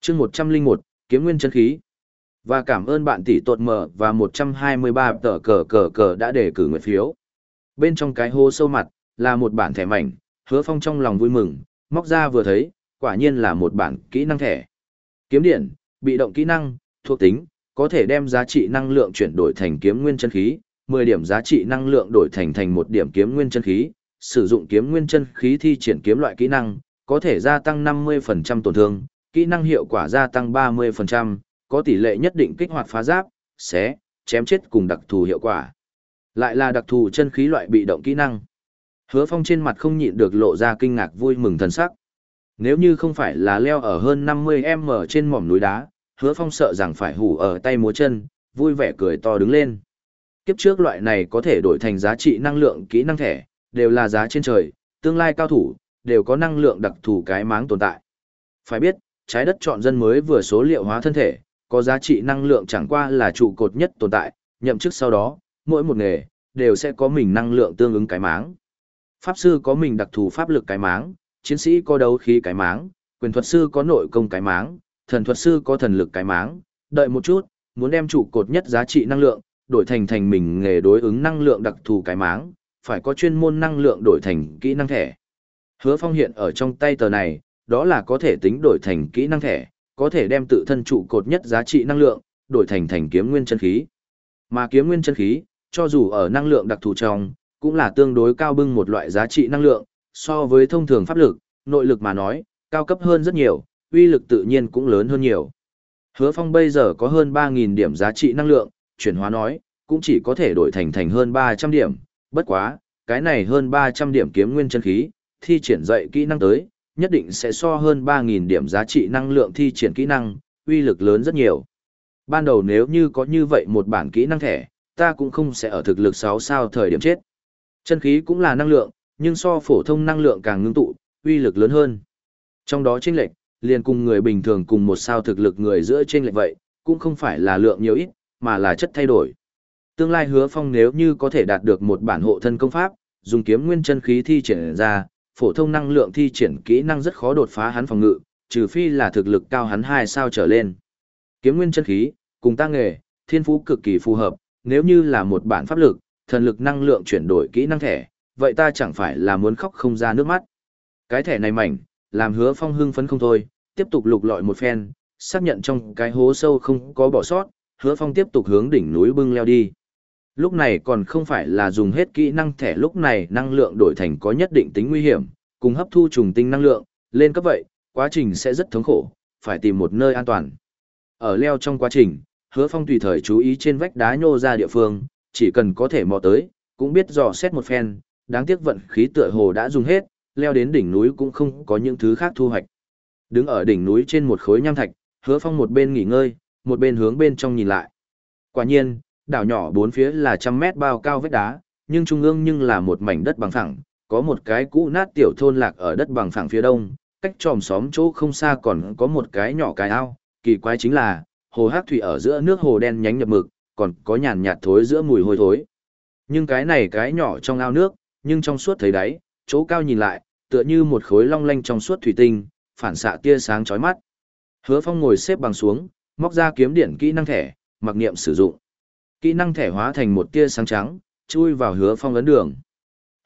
Chương 101, Kiếm Nguyên chân khí. Và cảm ơn bạn tỷ tuột mở và 123 tờ cờ cờ cờ đã để cử nguyện phiếu. Bên trong cái hố sâu mặt, là một bản thẻ mảnh, Hứa Phong trong lòng vui mừng, móc ra vừa thấy, quả nhiên là một bản kỹ năng thẻ. Kiếm điện, bị động kỹ năng, thuộc tính, có thể đem giá trị năng lượng chuyển đổi thành kiếm nguyên chân khí, 10 điểm giá trị năng lượng đổi thành thành một điểm kiếm nguyên chân khí, sử dụng kiếm nguyên chân khí thi triển kiếm loại kỹ năng, có thể gia tăng 50% tổn thương, kỹ năng hiệu quả gia tăng 30%, có tỷ lệ nhất định kích hoạt phá giáp, xé, chém chết cùng đặc thù hiệu quả. Lại là đặc thù chân khí loại bị động kỹ năng. Hứa Phong trên mặt không nhịn được lộ ra kinh ngạc vui mừng thần sắc. Nếu như không phải là leo ở hơn 50m trên mỏm núi đá, hứa phong sợ rằng phải hủ ở tay múa chân, vui vẻ cười to đứng lên. Kiếp trước loại này có thể đổi thành giá trị năng lượng kỹ năng thẻ, đều là giá trên trời, tương lai cao thủ, đều có năng lượng đặc thù cái máng tồn tại. Phải biết, trái đất chọn dân mới vừa số liệu hóa thân thể, có giá trị năng lượng chẳng qua là trụ cột nhất tồn tại, nhậm chức sau đó, mỗi một nghề, đều sẽ có mình năng lượng tương ứng cái máng. Pháp sư có mình đặc thù pháp lực cái máng, chiến sĩ có đấu khí cái máng, quyền thuật sư có nội công cái máng, thần thuật sư có thần lực cái máng, đợi một chút, muốn đem trụ cột nhất giá trị năng lượng, đổi thành thành mình nghề đối ứng năng lượng đặc thù cái máng, phải có chuyên môn năng lượng đổi thành kỹ năng thẻ. Hứa phong hiện ở trong tay tờ này, đó là có thể tính đổi thành kỹ năng thẻ, có thể đem tự thân trụ cột nhất giá trị năng lượng, đổi thành thành kiếm nguyên chân khí. Mà kiếm nguyên chân khí, cho dù ở năng lượng đặc thù trong, cũng là tương đối cao bưng một loại giá trị năng lượng, so với thông thường pháp lực, nội lực mà nói, cao cấp hơn rất nhiều, uy lực tự nhiên cũng lớn hơn nhiều. Hứa Phong bây giờ có hơn 3.000 điểm giá trị năng lượng, chuyển hóa nói, cũng chỉ có thể đổi thành thành hơn 300 điểm, bất quá, cái này hơn 300 điểm kiếm nguyên chân khí, thi triển dạy kỹ năng tới, nhất định sẽ so hơn 3.000 điểm giá trị năng lượng thi triển kỹ năng, uy lực lớn rất nhiều. Ban đầu nếu như có như vậy một bản kỹ năng thẻ, ta cũng không sẽ ở thực lực 6 sao thời điểm chết. Chân khí cũng là năng lượng, nhưng so phổ thông năng lượng càng ngưng tụ, uy lực lớn hơn. Trong đó chênh lệch, liền cùng người bình thường cùng một sao thực lực người giữa chênh lệch vậy, cũng không phải là lượng nhiều ít, mà là chất thay đổi. Tương lai hứa phong nếu như có thể đạt được một bản hộ thân công pháp, dùng kiếm nguyên chân khí thi triển ra, phổ thông năng lượng thi triển kỹ năng rất khó đột phá hắn phòng ngự, trừ phi là thực lực cao hắn hai sao trở lên. Kiếm nguyên chân khí, cùng ta nghề, thiên phú cực kỳ phù hợp, nếu như là một bản pháp lực, thần lực năng lượng chuyển đổi kỹ năng thẻ, vậy ta chẳng phải là muốn khóc không ra nước mắt. Cái thẻ này mảnh, làm hứa phong hưng phấn không thôi, tiếp tục lục lọi một phen, xác nhận trong cái hố sâu không có bỏ sót, hứa phong tiếp tục hướng đỉnh núi bưng leo đi. Lúc này còn không phải là dùng hết kỹ năng thẻ lúc này năng lượng đổi thành có nhất định tính nguy hiểm, cùng hấp thu trùng tinh năng lượng, lên cấp vậy, quá trình sẽ rất thống khổ, phải tìm một nơi an toàn. Ở leo trong quá trình, hứa phong tùy thời chú ý trên vách đá nhô ra địa phương, chỉ cần có thể mò tới, cũng biết dò xét một phen, đáng tiếc vận khí tựa hồ đã dùng hết, leo đến đỉnh núi cũng không có những thứ khác thu hoạch. Đứng ở đỉnh núi trên một khối nham thạch, hứa phong một bên nghỉ ngơi, một bên hướng bên trong nhìn lại. Quả nhiên, đảo nhỏ bốn phía là trăm mét bao cao vách đá, nhưng trung ương nhưng là một mảnh đất bằng phẳng, có một cái cũ nát tiểu thôn lạc ở đất bằng phẳng phía đông, cách tròm xóm chỗ không xa còn có một cái nhỏ cái ao, kỳ quái chính là, hồ hát thủy ở giữa nước hồ đen nhánh nhập mực, còn có nhàn nhạt thối giữa mùi hôi thối. Nhưng cái này cái nhỏ trong ao nước, nhưng trong suốt thấy đáy, chỗ cao nhìn lại, tựa như một khối long lanh trong suốt thủy tinh, phản xạ tia sáng chói mắt. Hứa Phong ngồi xếp bằng xuống, móc ra kiếm điển kỹ năng thẻ, mặc niệm sử dụng. Kỹ năng thẻ hóa thành một tia sáng trắng, chui vào Hứa Phong ấn đường.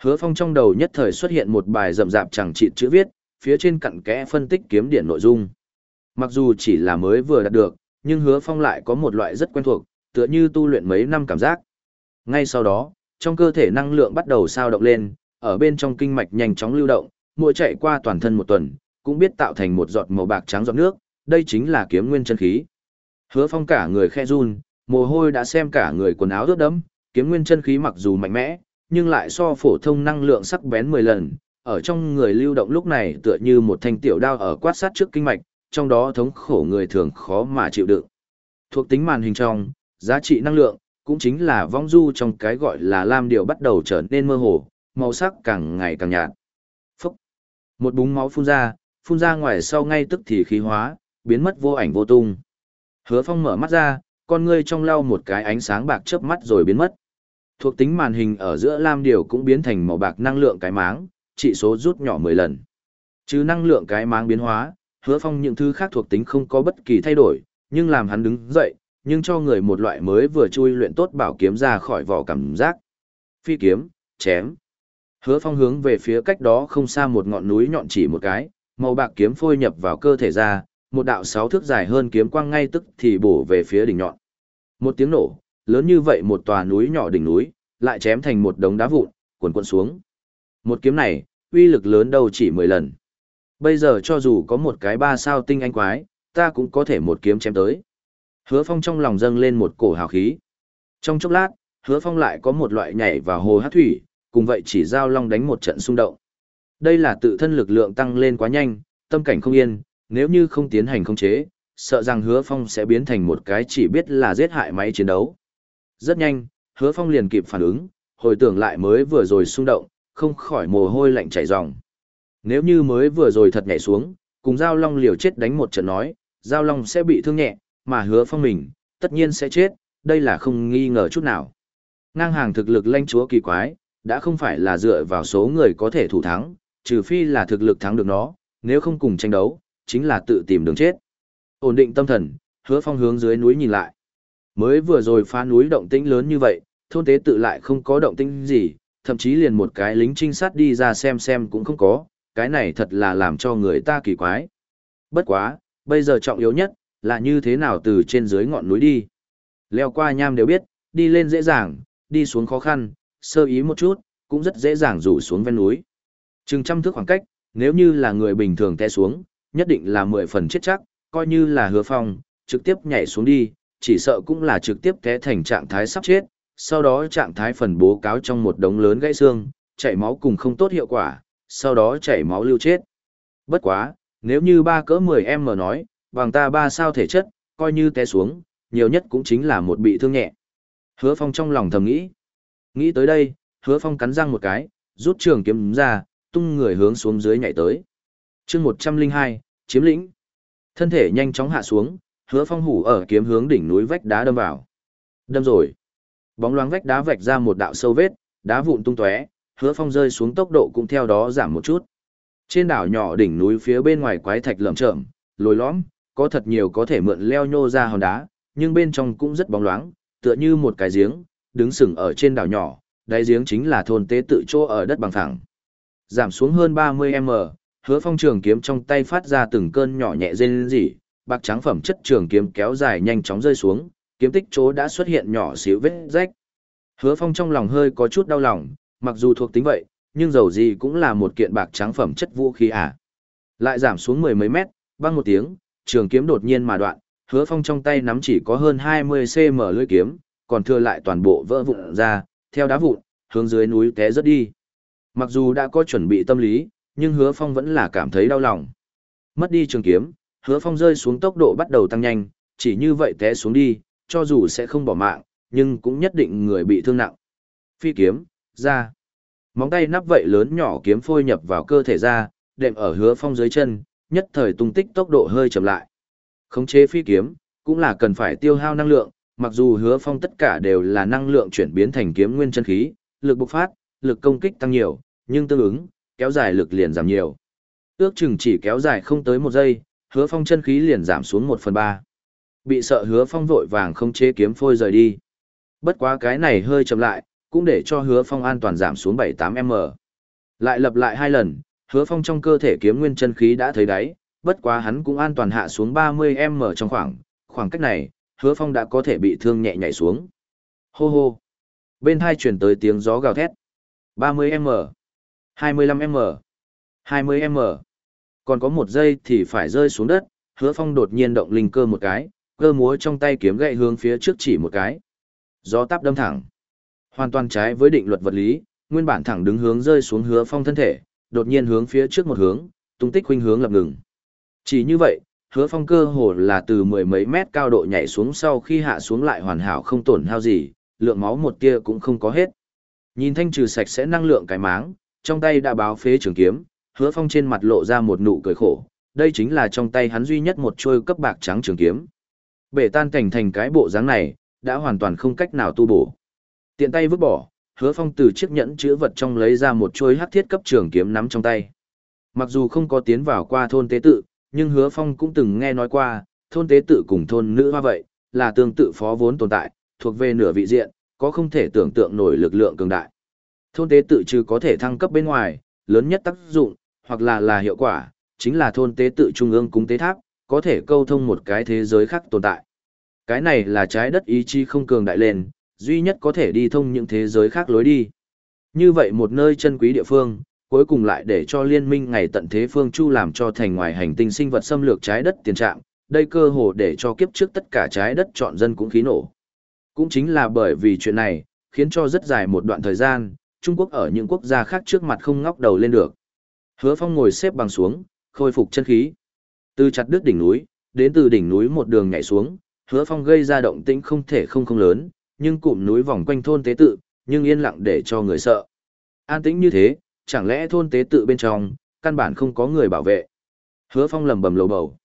Hứa Phong trong đầu nhất thời xuất hiện một bài rậm rạp chẳng trị chữ viết, phía trên cặn kẽ phân tích kiếm điển nội dung. Mặc dù chỉ là mới vừa đạt được, nhưng Hứa Phong lại có một loại rất quen thuộc, tựa như tu luyện mấy năm cảm giác. Ngay sau đó, trong cơ thể năng lượng bắt đầu sao động lên, ở bên trong kinh mạch nhanh chóng lưu động, mỗi chạy qua toàn thân một tuần, cũng biết tạo thành một giọt màu bạc trắng giọt nước, đây chính là kiếm nguyên chân khí. Hứa Phong cả người khe run, mồ hôi đã xem cả người quần áo ướt đẫm, kiếm nguyên chân khí mặc dù mạnh mẽ, nhưng lại so phổ thông năng lượng sắc bén 10 lần, ở trong người lưu động lúc này tựa như một thanh tiểu đao ở quát sát trước kinh mạch, trong đó thống khổ người thường khó mà chịu đựng. Thuộc tính màn hình trong, giá trị năng lượng, cũng chính là vong du trong cái gọi là lam điệu bắt đầu trở nên mơ hồ, màu sắc càng ngày càng nhạt. Phúc! Một búng máu phun ra, phun ra ngoài sau ngay tức thì khí hóa, biến mất vô ảnh vô tung. Hứa Phong mở mắt ra, con ngươi trong lau một cái ánh sáng bạc chớp mắt rồi biến mất. Thuộc tính màn hình ở giữa lam điều cũng biến thành màu bạc năng lượng cái máng, trị số rút nhỏ 10 lần. Chứ năng lượng cái máng biến hóa, Hứa Phong những thứ khác thuộc tính không có bất kỳ thay đổi, nhưng làm hắn đứng dậy, nhưng cho người một loại mới vừa chui luyện tốt bảo kiếm ra khỏi vỏ cảm giác. Phi kiếm, chém. Hứa Phong hướng về phía cách đó không xa một ngọn núi nhọn chỉ một cái, màu bạc kiếm phôi nhập vào cơ thể ra, một đạo sáu thước dài hơn kiếm quang ngay tức thì bổ về phía đỉnh nhọn. Một tiếng nổ, lớn như vậy một tòa núi nhỏ đỉnh núi, lại chém thành một đống đá vụn, cuộn cuộn xuống. Một kiếm này, uy lực lớn đâu chỉ 10 lần. Bây giờ cho dù có một cái ba sao tinh anh quái, ta cũng có thể một kiếm chém tới. Hứa Phong trong lòng dâng lên một cổ hào khí. Trong chốc lát, Hứa Phong lại có một loại nhảy vào hồ hát thủy, cùng vậy chỉ giao long đánh một trận xung động. Đây là tự thân lực lượng tăng lên quá nhanh, tâm cảnh không yên, nếu như không tiến hành khống chế, sợ rằng Hứa Phong sẽ biến thành một cái chỉ biết là giết hại máy chiến đấu. Rất nhanh, Hứa Phong liền kịp phản ứng, hồi tưởng lại mới vừa rồi xung động, không khỏi mồ hôi lạnh chảy ròng. Nếu như mới vừa rồi thật nhảy xuống, cùng Giao Long liều chết đánh một trận nói, Giao Long sẽ bị thương nhẹ, mà Hứa Phong mình, tất nhiên sẽ chết, đây là không nghi ngờ chút nào. Ngang hàng thực lực lanh chúa kỳ quái, đã không phải là dựa vào số người có thể thủ thắng, trừ phi là thực lực thắng được nó, nếu không cùng tranh đấu, chính là tự tìm đường chết. Ổn định tâm thần, hứa phong hướng dưới núi nhìn lại. Mới vừa rồi phá núi động tĩnh lớn như vậy, thôn tế tự lại không có động tĩnh gì, thậm chí liền một cái lính trinh sát đi ra xem xem cũng không có, cái này thật là làm cho người ta kỳ quái. Bất quá, bây giờ trọng yếu nhất, là như thế nào từ trên dưới ngọn núi đi. Leo qua nham đều biết, đi lên dễ dàng, đi xuống khó khăn, sơ ý một chút, cũng rất dễ dàng rủ xuống ven núi. Chừng trăm thước khoảng cách, Nếu như là người bình thường té xuống, nhất định là mười phần chết chắc, coi như là hứa phong, trực tiếp nhảy xuống đi, chỉ sợ cũng là trực tiếp té thành trạng thái sắp chết, sau đó trạng thái phần bố cáo trong một đống lớn gãy xương, chảy máu cùng không tốt hiệu quả, sau đó chảy máu lưu chết. Bất quá, nếu như ba cỡ 10 mà nói, bằng ta ba sao thể chất, coi như té xuống, nhiều nhất cũng chính là một bị thương nhẹ. Hứa Phong trong lòng thầm nghĩ. Nghĩ tới đây, Hứa Phong cắn răng một cái, rút trường kiếm ra, tung người hướng xuống dưới nhảy tới. chương 102, chiếm lĩnh. Thân thể nhanh chóng hạ xuống, Hứa Phong hủ ở kiếm hướng đỉnh núi vách đá đâm vào. Đâm rồi. Bóng loáng vách đá vạch ra một đạo sâu vết, đá vụn tung tóe, Hứa Phong rơi xuống tốc độ cũng theo đó giảm một chút. Trên đảo nhỏ đỉnh núi phía bên ngoài quái thạch lởm chởm, lồi lõm, có thật nhiều có thể mượn leo nhô ra hòn đá, nhưng bên trong cũng rất bóng loáng, tựa như một cái giếng, đứng sừng ở trên đảo nhỏ, đáy giếng chính là thôn tế tự chỗ ở đất bằng phẳng. Giảm xuống hơn 30m, hứa phong trường kiếm trong tay phát ra từng cơn nhỏ nhẹ rên rỉ, bạc trắng phẩm chất trường kiếm kéo dài nhanh chóng rơi xuống, kiếm tích chỗ đã xuất hiện nhỏ xíu vết rách. Hứa phong trong lòng hơi có chút đau lòng, mặc dù thuộc tính vậy, nhưng dầu gì cũng là một kiện bạc trắng phẩm chất vũ khí à. Lại giảm xuống mười mấy mét, băng một tiếng, trường kiếm đột nhiên mà đoạn, hứa phong trong tay nắm chỉ có hơn 20cm lưỡi kiếm, còn thừa lại toàn bộ vỡ vụn ra, theo đá vụn, hướng dưới núi té rất đi. Mặc dù đã có chuẩn bị tâm lý, nhưng hứa phong vẫn là cảm thấy đau lòng. Mất đi trường kiếm, hứa phong rơi xuống tốc độ bắt đầu tăng nhanh, chỉ như vậy té xuống đi, cho dù sẽ không bỏ mạng, nhưng cũng nhất định người bị thương nặng. Phi kiếm, ra. Móng tay nắp vậy lớn nhỏ kiếm phôi nhập vào cơ thể ra, đệm ở hứa phong dưới chân, nhất thời tung tích tốc độ hơi chậm lại. Khống chế phi kiếm, cũng là cần phải tiêu hao năng lượng, mặc dù hứa phong tất cả đều là năng lượng chuyển biến thành kiếm nguyên chân khí, lực bộc phát, lực công kích tăng nhiều, nhưng tương ứng, kéo dài lực liền giảm nhiều. Ước chừng chỉ kéo dài không tới một giây, hứa phong chân khí liền giảm xuống một phần ba. Bị sợ hứa phong vội vàng không chế kiếm phôi rời đi. Bất quá cái này hơi chậm lại, cũng để cho hứa phong an toàn giảm xuống 7-8m. Lại lập lại hai lần, hứa phong trong cơ thể kiếm nguyên chân khí đã thấy đáy, bất quá hắn cũng an toàn hạ xuống 30m trong khoảng, khoảng cách này, hứa phong đã có thể bị thương nhẹ nhảy xuống. Hô hô. Bên hai truyền tới tiếng gió gào thét. 30m, 25m, 20m. Còn có một giây thì phải rơi xuống đất, hứa phong đột nhiên động linh cơ một cái, cơ múa trong tay kiếm gậy hướng phía trước chỉ một cái. Gió táp đâm thẳng. Hoàn toàn trái với định luật vật lý, nguyên bản thẳng đứng hướng rơi xuống hứa phong thân thể, đột nhiên hướng phía trước một hướng, tung tích khuynh hướng lập ngừng. Chỉ như vậy, hứa phong cơ hồ là từ mười mấy mét cao độ nhảy xuống sau khi hạ xuống lại hoàn hảo không tổn hao gì, lượng máu một tia cũng không có hết. Nhìn thanh trừ sạch sẽ năng lượng cái máng, trong tay đã báo phế trường kiếm, hứa phong trên mặt lộ ra một nụ cười khổ, đây chính là trong tay hắn duy nhất một trôi cấp bạc trắng trường kiếm. Bể tan cảnh thành cái bộ dáng này, đã hoàn toàn không cách nào tu bổ. Tiện tay vứt bỏ, hứa phong từ chiếc nhẫn chữ vật trong lấy ra một chuôi hắc thiết cấp trường kiếm nắm trong tay. Mặc dù không có tiến vào qua thôn tế tự, nhưng hứa phong cũng từng nghe nói qua, thôn tế tự cùng thôn nữ hoa vậy, là tương tự phó vốn tồn tại, thuộc về nửa vị diện, có không thể tưởng tượng nổi lực lượng cường đại. Thôn tế tự trừ có thể thăng cấp bên ngoài, lớn nhất tác dụng, hoặc là là hiệu quả, chính là thôn tế tự trung ương cúng tế tháp, có thể câu thông một cái thế giới khác tồn tại. Cái này là trái đất ý chí không cường đại lên, duy nhất có thể đi thông những thế giới khác lối đi. Như vậy một nơi chân quý địa phương, cuối cùng lại để cho liên minh ngày tận thế phương Chu làm cho thành ngoài hành tinh sinh vật xâm lược trái đất tiền trạng, đây cơ hồ để cho kiếp trước tất cả trái đất chọn dân cũng khí nổ. Cũng chính là bởi vì chuyện này, khiến cho rất dài một đoạn thời gian, Trung Quốc ở những quốc gia khác trước mặt không ngóc đầu lên được. Hứa Phong ngồi xếp bằng xuống, khôi phục chân khí. Từ chặt đứt đỉnh núi, đến từ đỉnh núi một đường nhảy xuống, Hứa Phong gây ra động tĩnh không thể không không lớn, nhưng cụm núi vòng quanh thôn tế tự, nhưng yên lặng để cho người sợ. An tĩnh như thế, chẳng lẽ thôn tế tự bên trong, căn bản không có người bảo vệ. Hứa Phong lầm bầm lầu bầu.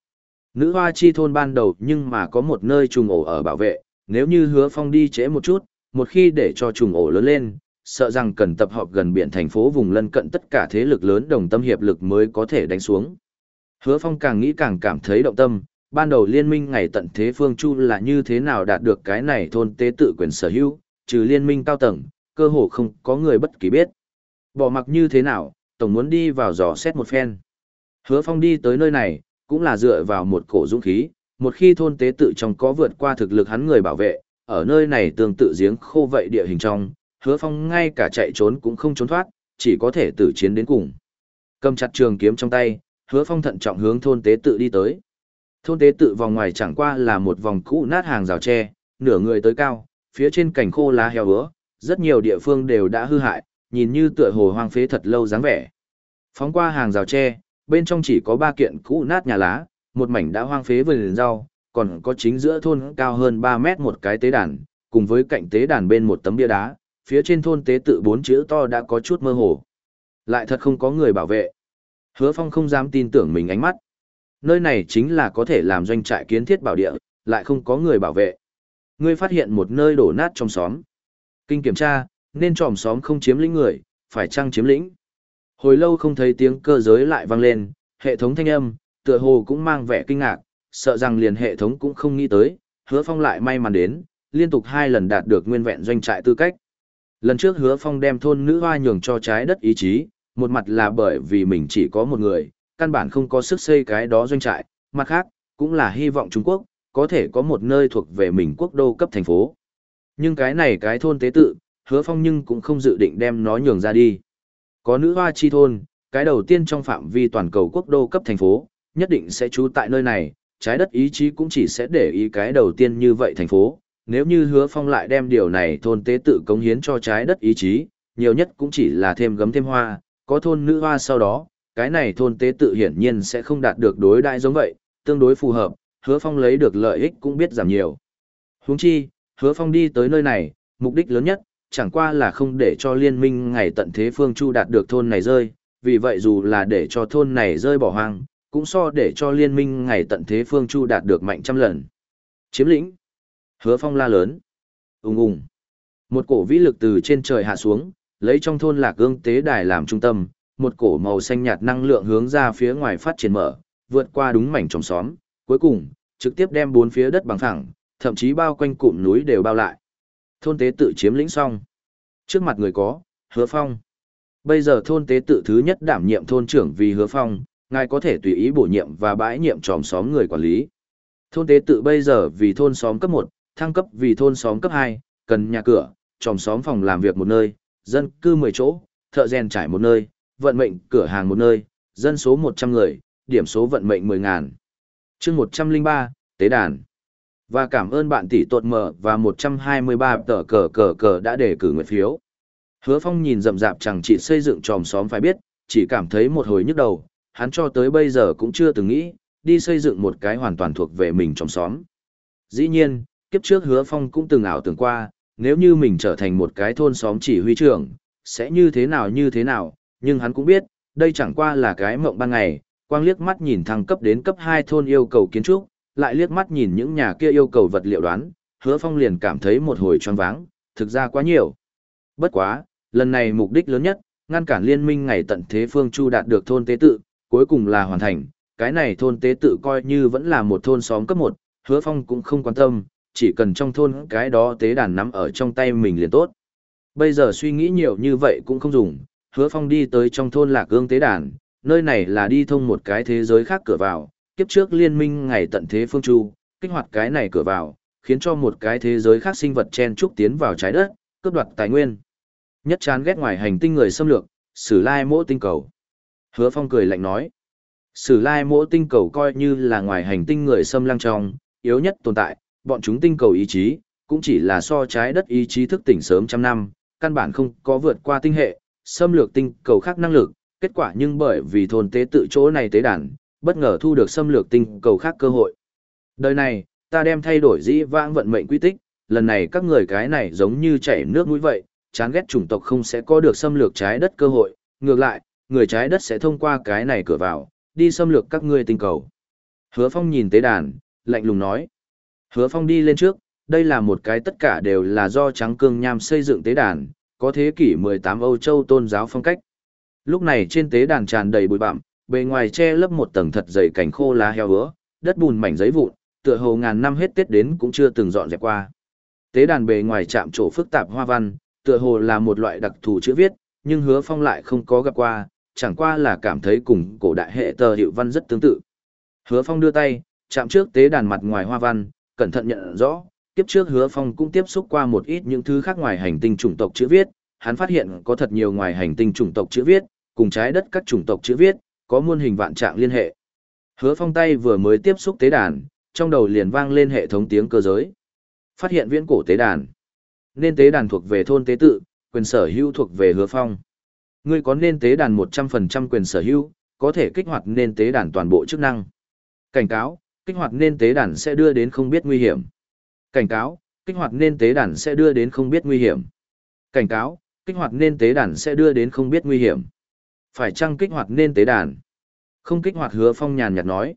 Nữ hoa chi thôn ban đầu nhưng mà có một nơi trùng ổ ở bảo vệ, nếu như hứa Phong đi trễ một chút, một khi để cho trùng ổ lớn lên, sợ rằng cần tập hợp gần biển thành phố vùng lân cận tất cả thế lực lớn đồng tâm hiệp lực mới có thể đánh xuống. Hứa Phong càng nghĩ càng cảm thấy động tâm, ban đầu liên minh ngày tận thế phương Chu là như thế nào đạt được cái này thôn tế tự quyền sở hữu, trừ liên minh cao tầng, cơ hồ không có người bất kỳ biết. Bỏ mặc như thế nào, tổng muốn đi vào dò xét một phen. Hứa Phong đi tới nơi này, cũng là dựa vào một cổ dũng khí, một khi thôn tế tự trong có vượt qua thực lực hắn người bảo vệ, ở nơi này tương tự giếng khô vậy địa hình trong, Hứa Phong ngay cả chạy trốn cũng không trốn thoát, chỉ có thể tử chiến đến cùng. Cầm chặt trường kiếm trong tay, hứa phong thận trọng hướng thôn tế tự đi tới. Thôn tế tự vòng ngoài chẳng qua là một vòng cũ nát hàng rào tre, nửa người tới cao, phía trên cảnh khô lá heo hứa, rất nhiều địa phương đều đã hư hại, nhìn như tựa hồ hoang phế thật lâu dáng vẻ. Phóng qua hàng rào tre, bên trong chỉ có ba kiện cũ nát nhà lá, một mảnh đã hoang phế vườn rau, còn có chính giữa thôn cao hơn 3 mét một cái tế đàn, cùng với cạnh tế đàn bên một tấm bia đá, phía trên thôn tế tự bốn chữ to đã có chút mơ hồ. Lại thật không có người bảo vệ. Hứa Phong không dám tin tưởng mình ánh mắt. Nơi này chính là có thể làm doanh trại kiến thiết bảo địa, lại không có người bảo vệ. Ngươi phát hiện một nơi đổ nát trong xóm. Kinh kiểm tra, nên tròm xóm không chiếm lĩnh người, phải chăng chiếm lĩnh. Hồi lâu không thấy tiếng cơ giới lại vang lên, hệ thống thanh âm, tựa hồ cũng mang vẻ kinh ngạc, sợ rằng liền hệ thống cũng không nghĩ tới, hứa phong lại may mắn đến, liên tục hai lần đạt được nguyên vẹn doanh trại tư cách. Lần trước hứa phong đem thôn nữ hoa nhường cho trái đất ý chí, một mặt là bởi vì mình chỉ có một người, căn bản không có sức xây cái đó doanh trại, mặt khác, cũng là hy vọng Trung Quốc, có thể có một nơi thuộc về mình quốc đô cấp thành phố. Nhưng cái này cái thôn tế tự, hứa phong nhưng cũng không dự định đem nó nhường ra đi. Có nữ hoa chi thôn, cái đầu tiên trong phạm vi toàn cầu quốc đô cấp thành phố, nhất định sẽ trú tại nơi này, trái đất ý chí cũng chỉ sẽ để ý cái đầu tiên như vậy thành phố. Nếu như hứa phong lại đem điều này thôn tế tự cống hiến cho trái đất ý chí, nhiều nhất cũng chỉ là thêm gấm thêm hoa, có thôn nữ hoa sau đó, cái này thôn tế tự hiển nhiên sẽ không đạt được đối đại giống vậy, tương đối phù hợp, hứa phong lấy được lợi ích cũng biết giảm nhiều. Huống chi, hứa phong đi tới nơi này, mục đích lớn nhất, chẳng qua là không để cho liên minh ngày tận thế phương chu đạt được thôn này rơi, vì vậy dù là để cho thôn này rơi bỏ hoang, cũng so để cho liên minh ngày tận thế phương chu đạt được mạnh trăm lần. Chiếm lĩnh. Hứa phong la lớn. Úng ung Một cổ vĩ lực từ trên trời hạ xuống, lấy trong thôn lạc ương tế đài làm trung tâm, một cổ màu xanh nhạt năng lượng hướng ra phía ngoài phát triển mở, vượt qua đúng mảnh trồng xóm, cuối cùng, trực tiếp đem bốn phía đất bằng phẳng, thậm chí bao quanh cụm núi đều bao lại. Thôn tế tự chiếm lĩnh xong. Trước mặt người có, hứa phong. Bây giờ thôn tế tự thứ nhất đảm nhiệm thôn trưởng vì hứa phong, ngài có thể tùy ý bổ nhiệm và bãi nhiệm tròm xóm người quản lý. Thôn tế tự bây giờ vì thôn xóm cấp 1, thăng cấp vì thôn xóm cấp 2, cần nhà cửa, tròm xóm phòng làm việc một nơi, dân cư 10 chỗ, thợ rèn trải một nơi, vận mệnh cửa hàng một nơi, dân số 100 người, điểm số vận mệnh 10 ngàn. chương 103, Tế đàn. Và cảm ơn bạn tỷ tuột mở và 123 tờ cờ cờ cờ đã đề cử nguyện phiếu. Hứa Phong nhìn rậm rạp chẳng chỉ xây dựng tròm xóm phải biết, chỉ cảm thấy một hồi nhức đầu, hắn cho tới bây giờ cũng chưa từng nghĩ, đi xây dựng một cái hoàn toàn thuộc về mình trong xóm. Dĩ nhiên, kiếp trước Hứa Phong cũng từng ảo tưởng qua, nếu như mình trở thành một cái thôn xóm chỉ huy trưởng, sẽ như thế nào như thế nào, nhưng hắn cũng biết, đây chẳng qua là cái mộng ban ngày, quang liếc mắt nhìn thăng cấp đến cấp 2 thôn yêu cầu kiến trúc, lại liếc mắt nhìn những nhà kia yêu cầu vật liệu đoán, hứa phong liền cảm thấy một hồi choáng váng, thực ra quá nhiều. Bất quá, lần này mục đích lớn nhất, ngăn cản liên minh ngày tận thế phương chu đạt được thôn tế tự, cuối cùng là hoàn thành, cái này thôn tế tự coi như vẫn là một thôn xóm cấp 1, hứa phong cũng không quan tâm, chỉ cần trong thôn cái đó tế đàn nắm ở trong tay mình liền tốt. Bây giờ suy nghĩ nhiều như vậy cũng không dùng, hứa phong đi tới trong thôn lạc gương tế đàn, nơi này là đi thông một cái thế giới khác cửa vào, kiếp trước liên minh ngày tận thế phương chu, kích hoạt cái này cửa vào, khiến cho một cái thế giới khác sinh vật chen trúc tiến vào trái đất, cướp đoạt tài nguyên. Nhất chán ghét ngoài hành tinh người xâm lược, sử lai mỗ tinh cầu. Hứa phong cười lạnh nói, sử lai mỗ tinh cầu coi như là ngoài hành tinh người xâm lăng trong, yếu nhất tồn tại, bọn chúng tinh cầu ý chí, cũng chỉ là so trái đất ý chí thức tỉnh sớm trăm năm, căn bản không có vượt qua tinh hệ, xâm lược tinh cầu khác năng lực, kết quả nhưng bởi vì thôn tế tự chỗ này tế đàn, bất ngờ thu được xâm lược tinh cầu khác cơ hội. Đời này, ta đem thay đổi dĩ vãng vận mệnh quy tích, lần này các người cái này giống như chảy nước mũi vậy, chán ghét chủng tộc không sẽ có được xâm lược trái đất cơ hội, ngược lại, người trái đất sẽ thông qua cái này cửa vào, đi xâm lược các ngươi tinh cầu. Hứa Phong nhìn tế đàn, lạnh lùng nói. Hứa Phong đi lên trước, đây là một cái tất cả đều là do trắng cương nham xây dựng tế đàn, có thế kỷ 18 Âu Châu tôn giáo phong cách. Lúc này trên tế đàn tràn đầy bụi bặm, bề ngoài che lấp một tầng thật dày cảnh khô lá heo hứa, đất bùn mảnh giấy vụn, tựa hồ ngàn năm hết Tết đến cũng chưa từng dọn dẹp qua. Tế đàn bề ngoài chạm trổ phức tạp hoa văn, tựa hồ là một loại đặc thù chữ viết, nhưng Hứa Phong lại không có gặp qua, chẳng qua là cảm thấy cùng cổ đại hệ tờ hiệu văn rất tương tự. Hứa Phong đưa tay, chạm trước tế đàn mặt ngoài hoa văn, cẩn thận nhận rõ, kiếp trước hứa phong cũng tiếp xúc qua một ít những thứ khác ngoài hành tinh chủng tộc chữ viết, hắn phát hiện có thật nhiều ngoài hành tinh chủng tộc chữ viết, cùng trái đất các chủng tộc chữ viết, có muôn hình vạn trạng liên hệ. Hứa phong tay vừa mới tiếp xúc tế đàn, trong đầu liền vang lên hệ thống tiếng cơ giới. Phát hiện viễn cổ tế đàn. Nên tế đàn thuộc về thôn tế tự, quyền sở hữu thuộc về hứa phong. Ngươi có nên tế đàn 100% quyền sở hữu, có thể kích hoạt nên tế đàn toàn bộ chức năng. Cảnh cáo, kích hoạt nên tế đàn sẽ đưa đến không biết nguy hiểm. Cảnh cáo, kích hoạt nên tế đàn sẽ đưa đến không biết nguy hiểm. Cảnh cáo, kích hoạt nên tế đàn sẽ đưa đến không biết nguy hiểm. Phải chăng kích hoạt nên tế đàn? Không kích hoạt hứa phong nhàn nhạt nói.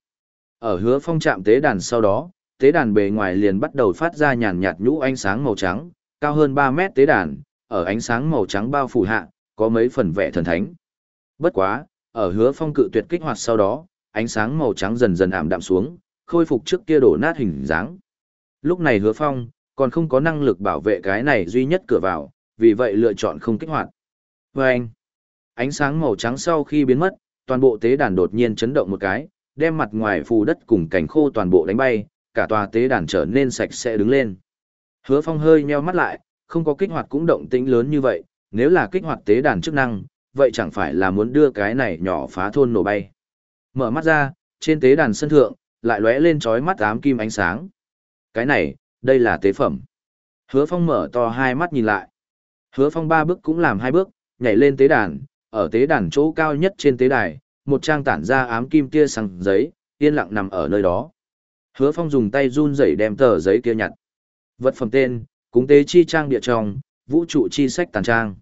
Ở hứa phong chạm tế đàn sau đó, tế đàn bề ngoài liền bắt đầu phát ra nhàn nhạt nhũ ánh sáng màu trắng, cao hơn 3 mét tế đàn, ở ánh sáng màu trắng bao phủ hạ, có mấy phần vẻ thần thánh. Bất quá, ở hứa phong cự tuyệt kích hoạt sau đó, ánh sáng màu trắng dần dần ảm đạm xuống, khôi phục trước kia đổ nát hình dáng. Lúc này hứa phong, còn không có năng lực bảo vệ cái này duy nhất cửa vào, vì vậy lựa chọn không kích hoạt. Và anh, ánh sáng màu trắng sau khi biến mất, toàn bộ tế đàn đột nhiên chấn động một cái, đem mặt ngoài phù đất cùng cảnh khô toàn bộ đánh bay, cả tòa tế đàn trở nên sạch sẽ đứng lên. Hứa Phong hơi nheo mắt lại, không có kích hoạt cũng động tĩnh lớn như vậy, nếu là kích hoạt tế đàn chức năng, vậy chẳng phải là muốn đưa cái này nhỏ phá thôn nổ bay. Mở mắt ra, trên tế đàn sân thượng, lại lóe lên chói mắt ám kim ánh sáng. Cái này, đây là tế phẩm. Hứa Phong mở to hai mắt nhìn lại. Hứa Phong ba bước cũng làm hai bước, nhảy lên tế đàn, ở tế đàn chỗ cao nhất trên tế đài, một trang tản ra ám kim tia sáng giấy, yên lặng nằm ở nơi đó. Hứa Phong dùng tay run rẩy đem tờ giấy kia nhặt. Vật phẩm tên, cúng tế chi trang địa trong, vũ trụ chi sách tàn trang.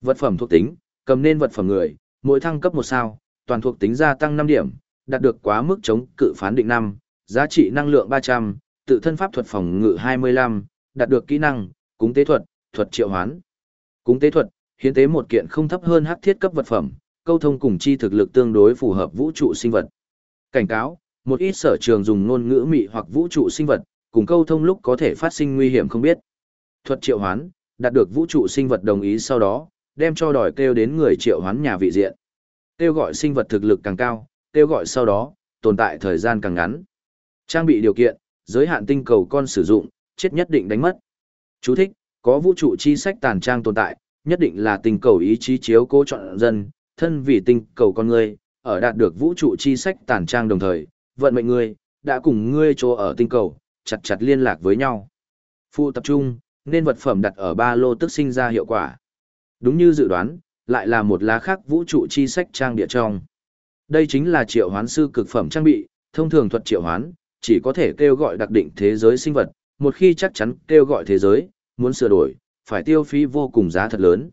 Vật phẩm thuộc tính, cầm nên vật phẩm người, mỗi thăng cấp một sao, toàn thuộc tính gia tăng năm điểm, đạt được quá mức chống cự phán định năm, giá trị năng lượng 300, tự thân pháp thuật phòng ngự 25, đạt được kỹ năng, cúng tế thuật, thuật triệu hoán. Cúng tế thuật, hiến tế một kiện không thấp hơn hắc thiết cấp vật phẩm, câu thông cùng chi thực lực tương đối phù hợp vũ trụ sinh vật. Cảnh cáo, một ít sở trường dùng ngôn ngữ mị hoặc vũ trụ sinh vật, cùng câu thông lúc có thể phát sinh nguy hiểm không biết. Thuật triệu hoán, đạt được vũ trụ sinh vật đồng ý sau đó, đem cho đòi kêu đến người triệu hoán nhà vị diện. Kêu gọi sinh vật thực lực càng cao, kêu gọi sau đó, tồn tại thời gian càng ngắn. Trang bị điều kiện, giới hạn tinh cầu con sử dụng, chết nhất định đánh mất. Chú thích, có vũ trụ chi sách tàn trang tồn tại, nhất định là tinh cầu ý chí chiếu cố chọn dân, thân vì tinh cầu con người, ở đạt được vũ trụ chi sách tàn trang đồng thời, vận mệnh ngươi, đã cùng ngươi chỗ ở tinh cầu, chặt chặt liên lạc với nhau. Phụ tập trung, nên vật phẩm đặt ở ba lô tức sinh ra hiệu quả. Đúng như dự đoán, lại là một lá khác vũ trụ chi sách trang địa trong. Đây chính là triệu hoán sư cực phẩm trang bị, thông thường thuật triệu hoán, chỉ có thể kêu gọi đặc định thế giới sinh vật, một khi chắc chắn kêu gọi thế giới, muốn sửa đổi, phải tiêu phí vô cùng giá thật lớn.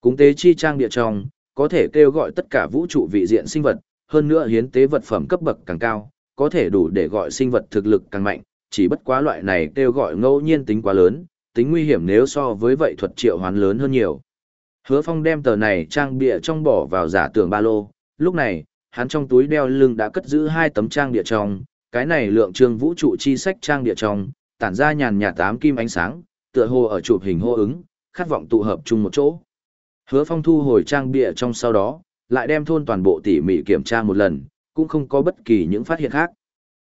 Cúng tế chi trang địa trong, có thể kêu gọi tất cả vũ trụ vị diện sinh vật, hơn nữa hiến tế vật phẩm cấp bậc càng cao, có thể đủ để gọi sinh vật thực lực càng mạnh, chỉ bất quá loại này kêu gọi ngẫu nhiên tính quá lớn, tính nguy hiểm nếu so với vậy thuật triệu hoán lớn hơn nhiều. Hứa Phong đem tờ này trang bịa trong bỏ vào giả tưởng ba lô, lúc này, hắn trong túi đeo lưng đã cất giữ hai tấm trang địa trong, cái này lượng trương vũ trụ chi sách trang địa trong, tản ra nhàn nhạt tám kim ánh sáng, tựa hồ ở chụp hình hô ứng, khát vọng tụ hợp chung một chỗ. Hứa Phong thu hồi trang bịa trong sau đó, lại đem thôn toàn bộ tỉ mỉ kiểm tra một lần, cũng không có bất kỳ những phát hiện khác.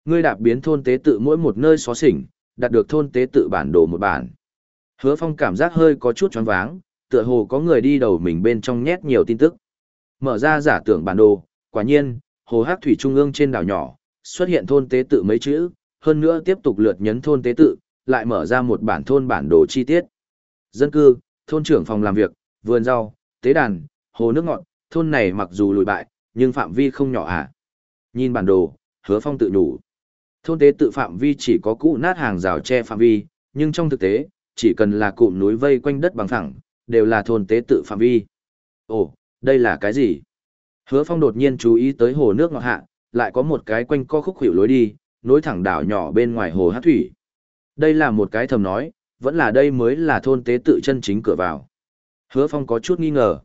Ngươi đạp biến thôn tế tự mỗi một nơi xóa xỉnh, đạt được thôn tế tự bản đồ một bản. Hứa Phong cảm giác hơi có chút choáng váng, tựa hồ có người đi đầu mình bên trong nhét nhiều tin tức. Mở ra giả tưởng bản đồ, quả nhiên, hồ hắc thủy trung ương trên đảo nhỏ, xuất hiện thôn tế tự mấy chữ, hơn nữa tiếp tục lượt nhấn thôn tế tự, lại mở ra một bản thôn bản đồ chi tiết. Dân cư, thôn trưởng phòng làm việc, vườn rau, tế đàn, hồ nước ngọt, thôn này mặc dù lùi bại, nhưng phạm vi không nhỏ à. Nhìn bản đồ, hứa phong tự nhủ. Thôn tế tự phạm vi chỉ có cũ nát hàng rào che phạm vi, nhưng trong thực tế, chỉ cần là cụm núi vây quanh đất bằng thẳng, đều là thôn tế tự phạm vi. Ồ, đây là cái gì? Hứa Phong đột nhiên chú ý tới hồ nước ngọt hạ, lại có một cái quanh co khúc hiệu lối đi, nối thẳng đảo nhỏ bên ngoài hồ hát thủy. Đây là một cái thầm nói, vẫn là đây mới là thôn tế tự chân chính cửa vào. Hứa Phong có chút nghi ngờ.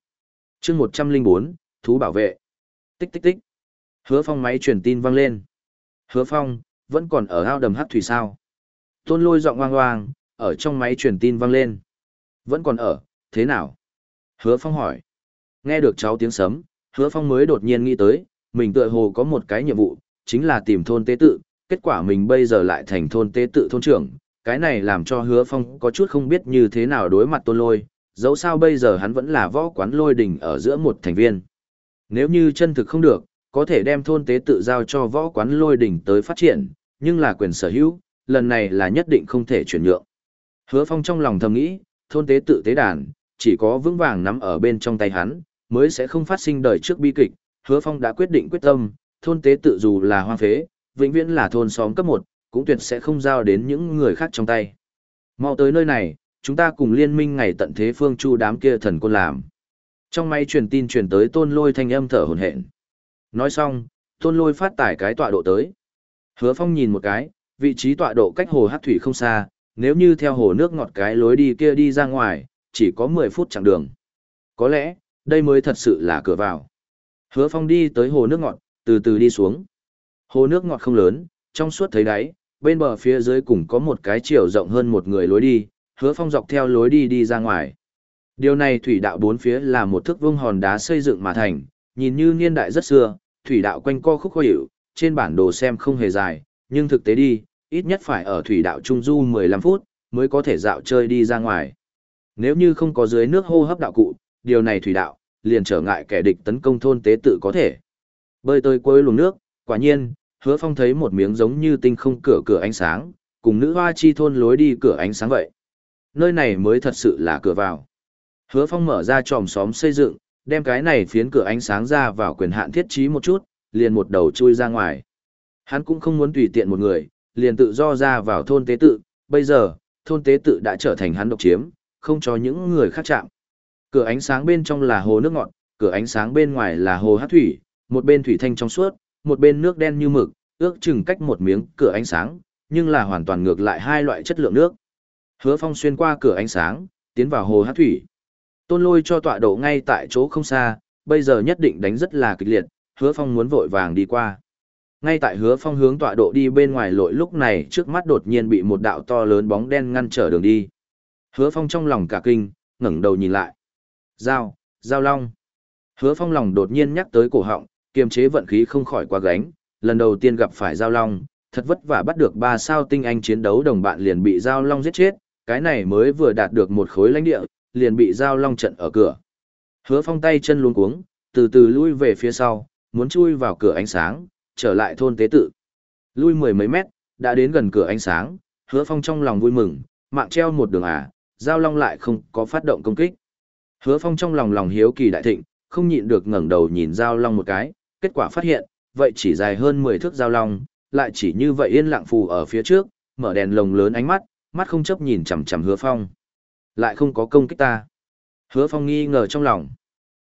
chương 104, thú bảo vệ. Tích tích tích. Hứa Phong máy truyền tin vang lên. Hứa Phong, vẫn còn ở ao đầm hát thủy sao? Tôn lôi giọng hoang hoang, ở trong máy truyền tin vang lên. Vẫn còn ở, thế nào? Hứa Phong hỏi. Nghe được cháu tiếng sấm, Hứa Phong mới đột nhiên nghĩ tới, mình tựa hồ có một cái nhiệm vụ, chính là tìm thôn tế tự, kết quả mình bây giờ lại thành thôn tế tự thôn trưởng, cái này làm cho Hứa Phong có chút không biết như thế nào đối mặt tôn lôi, dẫu sao bây giờ hắn vẫn là võ quán lôi đỉnh ở giữa một thành viên. Nếu như chân thực không được, có thể đem thôn tế tự giao cho võ quán lôi đỉnh tới phát triển, nhưng là quyền sở hữu, lần này là nhất định không thể chuyển nhượng. Hứa Phong trong lòng thầm nghĩ, thôn tế tự tế đàn, chỉ có vững vàng nắm ở bên trong tay hắn, mới sẽ không phát sinh đời trước bi kịch. Hứa Phong đã quyết định quyết tâm, thôn tế tự dù là hoang phế, vĩnh viễn là thôn xóm cấp 1, cũng tuyệt sẽ không giao đến những người khác trong tay. Mau tới nơi này, chúng ta cùng liên minh ngày tận thế phương chu đám kia thần quân làm. Trong máy truyền tin truyền tới tôn lôi thanh âm thở hồn hển. Nói xong, tôn lôi phát tải cái tọa độ tới. Hứa Phong nhìn một cái, vị trí tọa độ cách hồ hát thủy không xa, nếu như theo hồ nước ngọt cái lối đi kia đi ra ngoài, chỉ có 10 phút chặng đường. Có lẽ, đây mới thật sự là cửa vào. Hứa Phong đi tới hồ nước ngọt, từ từ đi xuống. Hồ nước ngọt không lớn, trong suốt thấy đáy, bên bờ phía dưới cũng có một cái chiều rộng hơn một người lối đi, Hứa Phong dọc theo lối đi đi ra ngoài. Điều này thủy đạo bốn phía là một thước vuông hòn đá xây dựng mà thành, nhìn như niên đại rất xưa, thủy đạo quanh co khúc khó hiểu, trên bản đồ xem không hề dài, nhưng thực tế đi, ít nhất phải ở thủy đạo trung du 15 phút, mới có thể dạo chơi đi ra ngoài. Nếu như không có dưới nước hô hấp đạo cụ, điều này thủy đạo, liền trở ngại kẻ địch tấn công thôn tế tự có thể. Bơi tới cuối luồng nước, quả nhiên, hứa phong thấy một miếng giống như tinh không cửa cửa ánh sáng, cùng nữ hoa chi thôn lối đi cửa ánh sáng vậy. Nơi này mới thật sự là cửa vào. Hứa phong mở ra tròm xóm xây dựng, đem cái này phiến cửa ánh sáng ra vào quyền hạn thiết trí một chút, liền một đầu chui ra ngoài. Hắn cũng không muốn tùy tiện một người, liền tự do ra vào thôn tế tự, bây giờ, thôn tế tự đã trở thành hắn độc chiếm, không cho những người khác chạm. Cửa ánh sáng bên trong là hồ nước ngọt, cửa ánh sáng bên ngoài là hồ hát thủy, một bên thủy thanh trong suốt, một bên nước đen như mực, ước chừng cách một miếng cửa ánh sáng, nhưng là hoàn toàn ngược lại hai loại chất lượng nước. Hứa Phong xuyên qua cửa ánh sáng, tiến vào hồ hát thủy. Tôn lôi cho tọa độ ngay tại chỗ không xa, bây giờ nhất định đánh rất là kịch liệt, hứa phong muốn vội vàng đi qua. Ngay tại hứa phong hướng tọa độ đi bên ngoài lội lúc này trước mắt đột nhiên bị một đạo to lớn bóng đen ngăn trở đường đi. Hứa phong trong lòng cả kinh, ngẩng đầu nhìn lại. Giao, giao long. Hứa phong lòng đột nhiên nhắc tới cổ họng, kiềm chế vận khí không khỏi quá gánh, lần đầu tiên gặp phải giao long, thật vất vả bắt được ba sao tinh anh chiến đấu đồng bạn liền bị giao long giết chết, cái này mới vừa đạt được một khối lãnh địa, liền bị giao long trận ở cửa. Hứa phong tay chân luống cuống, từ từ lui về phía sau, muốn chui vào cửa ánh sáng, trở lại thôn tế tự. Lui mười mấy mét, đã đến gần cửa ánh sáng, hứa phong trong lòng vui mừng, mạng treo một đường à, giao long lại không có phát động công kích. Hứa phong trong lòng lòng hiếu kỳ đại thịnh, không nhịn được ngẩng đầu nhìn giao long một cái, kết quả phát hiện, vậy chỉ dài hơn 10 thước giao long, lại chỉ như vậy yên lặng phù ở phía trước, mở đèn lồng lớn ánh mắt, mắt không chấp nhìn chằm chằm hứa phong. Lại không có công kích ta. Hứa phong nghi ngờ trong lòng.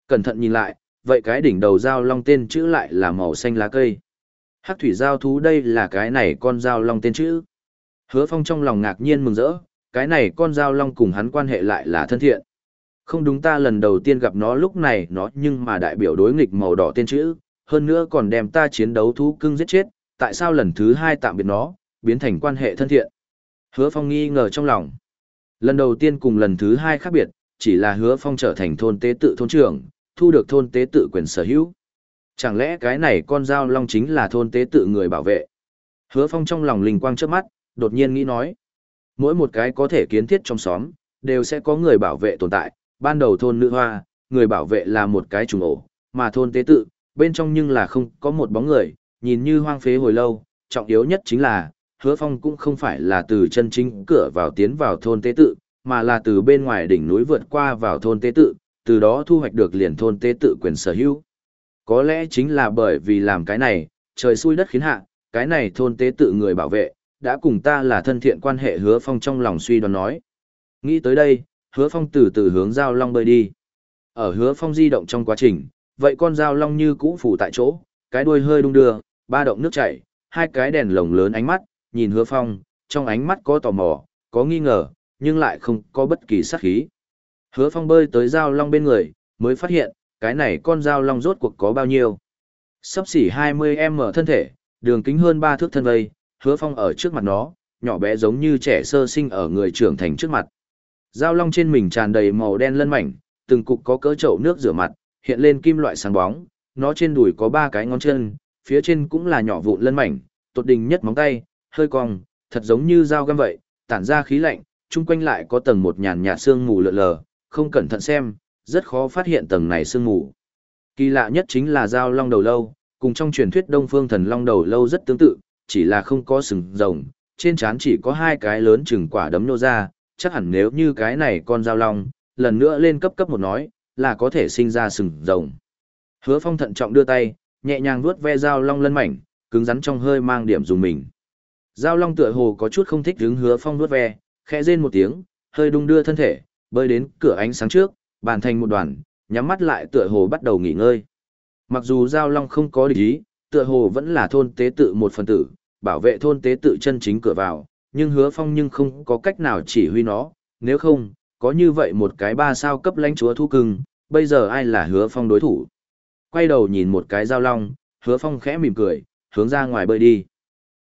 Cẩn thận nhìn lại, vậy cái đỉnh đầu dao long tên chữ lại là màu xanh lá cây. Hắc thủy giao thú đây là cái này con dao long tên chữ. Hứa phong trong lòng ngạc nhiên mừng rỡ, cái này con dao long cùng hắn quan hệ lại là thân thiện. Không đúng ta lần đầu tiên gặp nó lúc này nó nhưng mà đại biểu đối nghịch màu đỏ tên chữ, hơn nữa còn đem ta chiến đấu thú cưng giết chết, tại sao lần thứ hai tạm biệt nó, biến thành quan hệ thân thiện. Hứa phong nghi ngờ trong lòng. Lần đầu tiên cùng lần thứ hai khác biệt, chỉ là hứa phong trở thành thôn tế tự thôn trưởng, thu được thôn tế tự quyền sở hữu. Chẳng lẽ cái này con dao long chính là thôn tế tự người bảo vệ? Hứa phong trong lòng linh quang trước mắt, đột nhiên nghĩ nói. Mỗi một cái có thể kiến thiết trong xóm, đều sẽ có người bảo vệ tồn tại. Ban đầu thôn nữ hoa, người bảo vệ là một cái trùng ổ, mà thôn tế tự, bên trong nhưng là không có một bóng người, nhìn như hoang phế hồi lâu, trọng yếu nhất chính là, hứa phong cũng không phải là từ chân chính cửa vào tiến vào thôn tế tự, mà là từ bên ngoài đỉnh núi vượt qua vào thôn tế tự, từ đó thu hoạch được liền thôn tế tự quyền sở hữu. Có lẽ chính là bởi vì làm cái này, trời xui đất khiến hạ, cái này thôn tế tự người bảo vệ, đã cùng ta là thân thiện quan hệ hứa phong trong lòng suy đoán nói. Nghĩ tới đây, hứa phong từ từ hướng giao long bơi đi. Ở hứa phong di động trong quá trình, vậy con giao long như cũ phủ tại chỗ, cái đuôi hơi đung đưa, ba động nước chảy, hai cái đèn lồng lớn ánh mắt, nhìn hứa phong, trong ánh mắt có tò mò, có nghi ngờ, nhưng lại không có bất kỳ sát khí. Hứa phong bơi tới dao long bên người, mới phát hiện, cái này con dao long rốt cuộc có bao nhiêu. Sắp xỉ 20m thân thể, đường kính hơn ba thước thân vây, hứa phong ở trước mặt nó, nhỏ bé giống như trẻ sơ sinh ở người trưởng thành trước mặt. Dao long trên mình tràn đầy màu đen lân mảnh, từng cục có cỡ chậu nước rửa mặt, hiện lên kim loại sáng bóng, nó trên đùi có ba cái ngón chân, phía trên cũng là nhỏ vụn lân mảnh, tột đỉnh nhất móng tay, hơi cong, thật giống như dao găm vậy, tản ra khí lạnh, chung quanh lại có tầng một nhàn nhạt sương mù lượn lờ, không cẩn thận xem, rất khó phát hiện tầng này sương mù. Kỳ lạ nhất chính là dao long đầu lâu, cùng trong truyền thuyết Đông Phương Thần Long đầu lâu rất tương tự, chỉ là không có sừng rồng, trên trán chỉ có hai cái lớn chừng quả đấm nô ra, chắc hẳn nếu như cái này con dao long, lần nữa lên cấp cấp một nói, là có thể sinh ra sừng rồng. Hứa Phong thận trọng đưa tay, nhẹ nhàng vuốt ve dao long lân mảnh, cứng rắn trong hơi mang điểm dùng mình. Dao long tựa hồ có chút không thích đứng Hứa Phong vuốt ve, khẽ rên một tiếng, hơi đung đưa thân thể, bơi đến cửa ánh sáng trước, bàn thành một đoàn, nhắm mắt lại tựa hồ bắt đầu nghỉ ngơi. Mặc dù Giao Long không có địch ý, tựa hồ vẫn là thôn tế tự một phần tử, bảo vệ thôn tế tự chân chính cửa vào, nhưng hứa phong nhưng không có cách nào chỉ huy nó, nếu không, có như vậy một cái ba sao cấp lãnh chúa thu cưng, bây giờ ai là hứa phong đối thủ. Quay đầu nhìn một cái Giao Long, hứa phong khẽ mỉm cười, hướng ra ngoài bơi đi.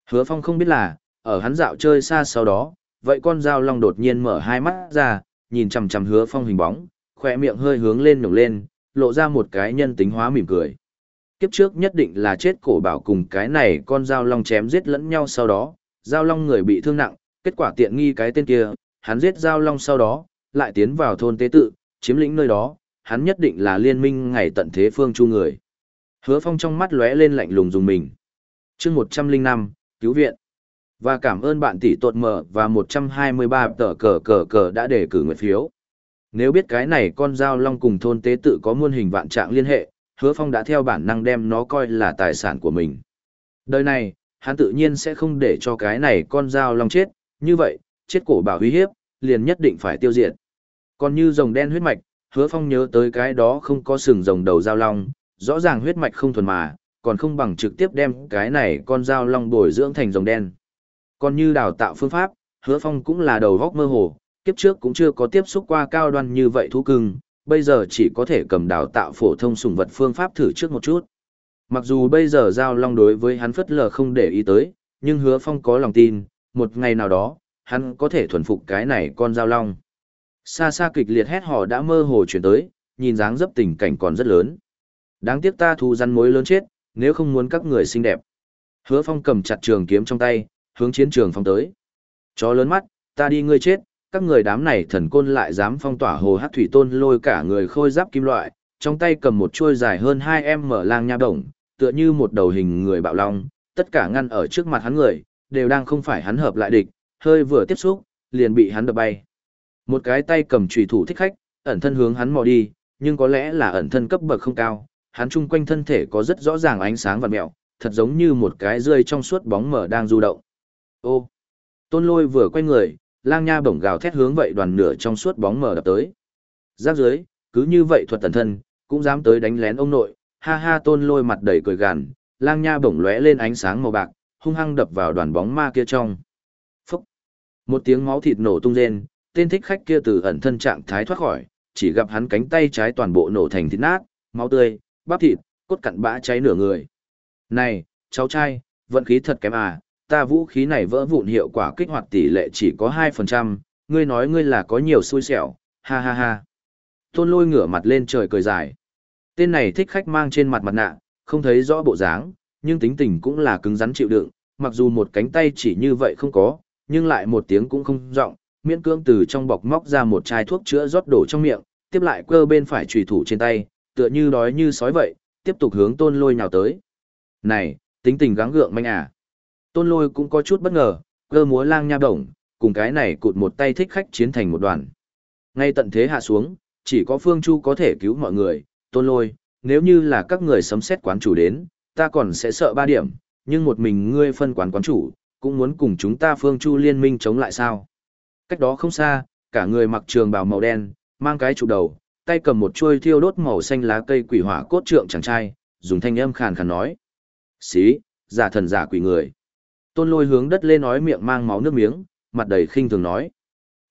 Hứa phong không biết là, ở hắn dạo chơi xa sau đó, vậy con Giao Long đột nhiên mở hai mắt ra, nhìn chằm chằm hứa phong hình bóng, khỏe miệng hơi hướng lên nhổng lên, lộ ra một cái nhân tính hóa mỉm cười. Kiếp trước nhất định là chết cổ bảo cùng cái này con dao long chém giết lẫn nhau sau đó, Giao long người bị thương nặng, kết quả tiện nghi cái tên kia, hắn giết Giao long sau đó, lại tiến vào thôn tế tự, chiếm lĩnh nơi đó, hắn nhất định là liên minh ngày tận thế phương chu người. Hứa phong trong mắt lóe lên lạnh lùng dùng mình. chương 105, cứu viện. Và cảm ơn bạn tỷ tuột mở và 123 tờ cờ cờ cờ đã để cử nguyện phiếu. Nếu biết cái này con dao long cùng thôn tế tự có muôn hình vạn trạng liên hệ, hứa phong đã theo bản năng đem nó coi là tài sản của mình. Đời này, hắn tự nhiên sẽ không để cho cái này con dao long chết, như vậy, chết cổ bảo uy hiếp, liền nhất định phải tiêu diệt. Còn như rồng đen huyết mạch, hứa phong nhớ tới cái đó không có sừng rồng đầu dao long, rõ ràng huyết mạch không thuần mà, còn không bằng trực tiếp đem cái này con dao long bồi dưỡng thành rồng đen. Còn như đào tạo phương pháp, hứa phong cũng là đầu góc mơ hồ, kiếp trước cũng chưa có tiếp xúc qua cao đoan như vậy thú cưng, bây giờ chỉ có thể cầm đào tạo phổ thông sùng vật phương pháp thử trước một chút. Mặc dù bây giờ Giao Long đối với hắn phất lờ không để ý tới, nhưng hứa phong có lòng tin, một ngày nào đó, hắn có thể thuần phục cái này con Giao Long. Xa xa kịch liệt hét hò đã mơ hồ chuyển tới, nhìn dáng dấp tình cảnh còn rất lớn. Đáng tiếc ta thu răn mối lớn chết, nếu không muốn các người xinh đẹp. Hứa phong cầm chặt trường kiếm trong tay, hướng chiến trường phong tới. Chó lớn mắt, ta đi ngươi chết, các người đám này thần côn lại dám phong tỏa hồ hát thủy tôn lôi cả người khôi giáp kim loại, trong tay cầm một chuôi dài hơn 2 em mở lang nha đồng, tựa như một đầu hình người bạo long, tất cả ngăn ở trước mặt hắn người, đều đang không phải hắn hợp lại địch, hơi vừa tiếp xúc, liền bị hắn đập bay. Một cái tay cầm chùy thủ thích khách, ẩn thân hướng hắn mò đi, nhưng có lẽ là ẩn thân cấp bậc không cao, hắn chung quanh thân thể có rất rõ ràng ánh sáng và mẹo, thật giống như một cái rơi trong suốt bóng mờ đang du động. Ô! Tôn lôi vừa quay người, lang nha bổng gào thét hướng vậy đoàn nửa trong suốt bóng mờ đập tới. Giáp dưới, cứ như vậy thuật tần thân, cũng dám tới đánh lén ông nội, ha ha tôn lôi mặt đầy cười gằn, lang nha bổng lóe lên ánh sáng màu bạc, hung hăng đập vào đoàn bóng ma kia trong. Phúc! Một tiếng máu thịt nổ tung lên, tên thích khách kia từ ẩn thân trạng thái thoát khỏi, chỉ gặp hắn cánh tay trái toàn bộ nổ thành thịt nát, máu tươi, bắp thịt, cốt cặn bã cháy nửa người. Này, cháu trai, vận khí thật kém à, ta vũ khí này vỡ vụn hiệu quả kích hoạt tỷ lệ chỉ có 2%, ngươi nói ngươi là có nhiều xui xẻo, ha ha ha. Tôn lôi ngửa mặt lên trời cười dài. Tên này thích khách mang trên mặt mặt nạ, không thấy rõ bộ dáng, nhưng tính tình cũng là cứng rắn chịu đựng, mặc dù một cánh tay chỉ như vậy không có, nhưng lại một tiếng cũng không rộng, miễn cưỡng từ trong bọc móc ra một chai thuốc chữa rót đổ trong miệng, tiếp lại cơ bên phải trùy thủ trên tay, tựa như đói như sói vậy, tiếp tục hướng tôn lôi nhào tới. Này, tính tình gắng gượng manh à. Tôn lôi cũng có chút bất ngờ, cơ múa lang nha đồng, cùng cái này cụt một tay thích khách chiến thành một đoàn. Ngay tận thế hạ xuống, chỉ có Phương Chu có thể cứu mọi người, tôn lôi, nếu như là các người sấm xét quán chủ đến, ta còn sẽ sợ ba điểm, nhưng một mình ngươi phân quán quán chủ, cũng muốn cùng chúng ta Phương Chu liên minh chống lại sao. Cách đó không xa, cả người mặc trường bào màu đen, mang cái trụ đầu, tay cầm một chuôi thiêu đốt màu xanh lá cây quỷ hỏa cốt trượng chàng trai, dùng thanh âm khàn khàn nói. Xí, giả thần giả quỷ người. Tôn lôi hướng đất lên nói miệng mang máu nước miếng, mặt đầy khinh thường nói.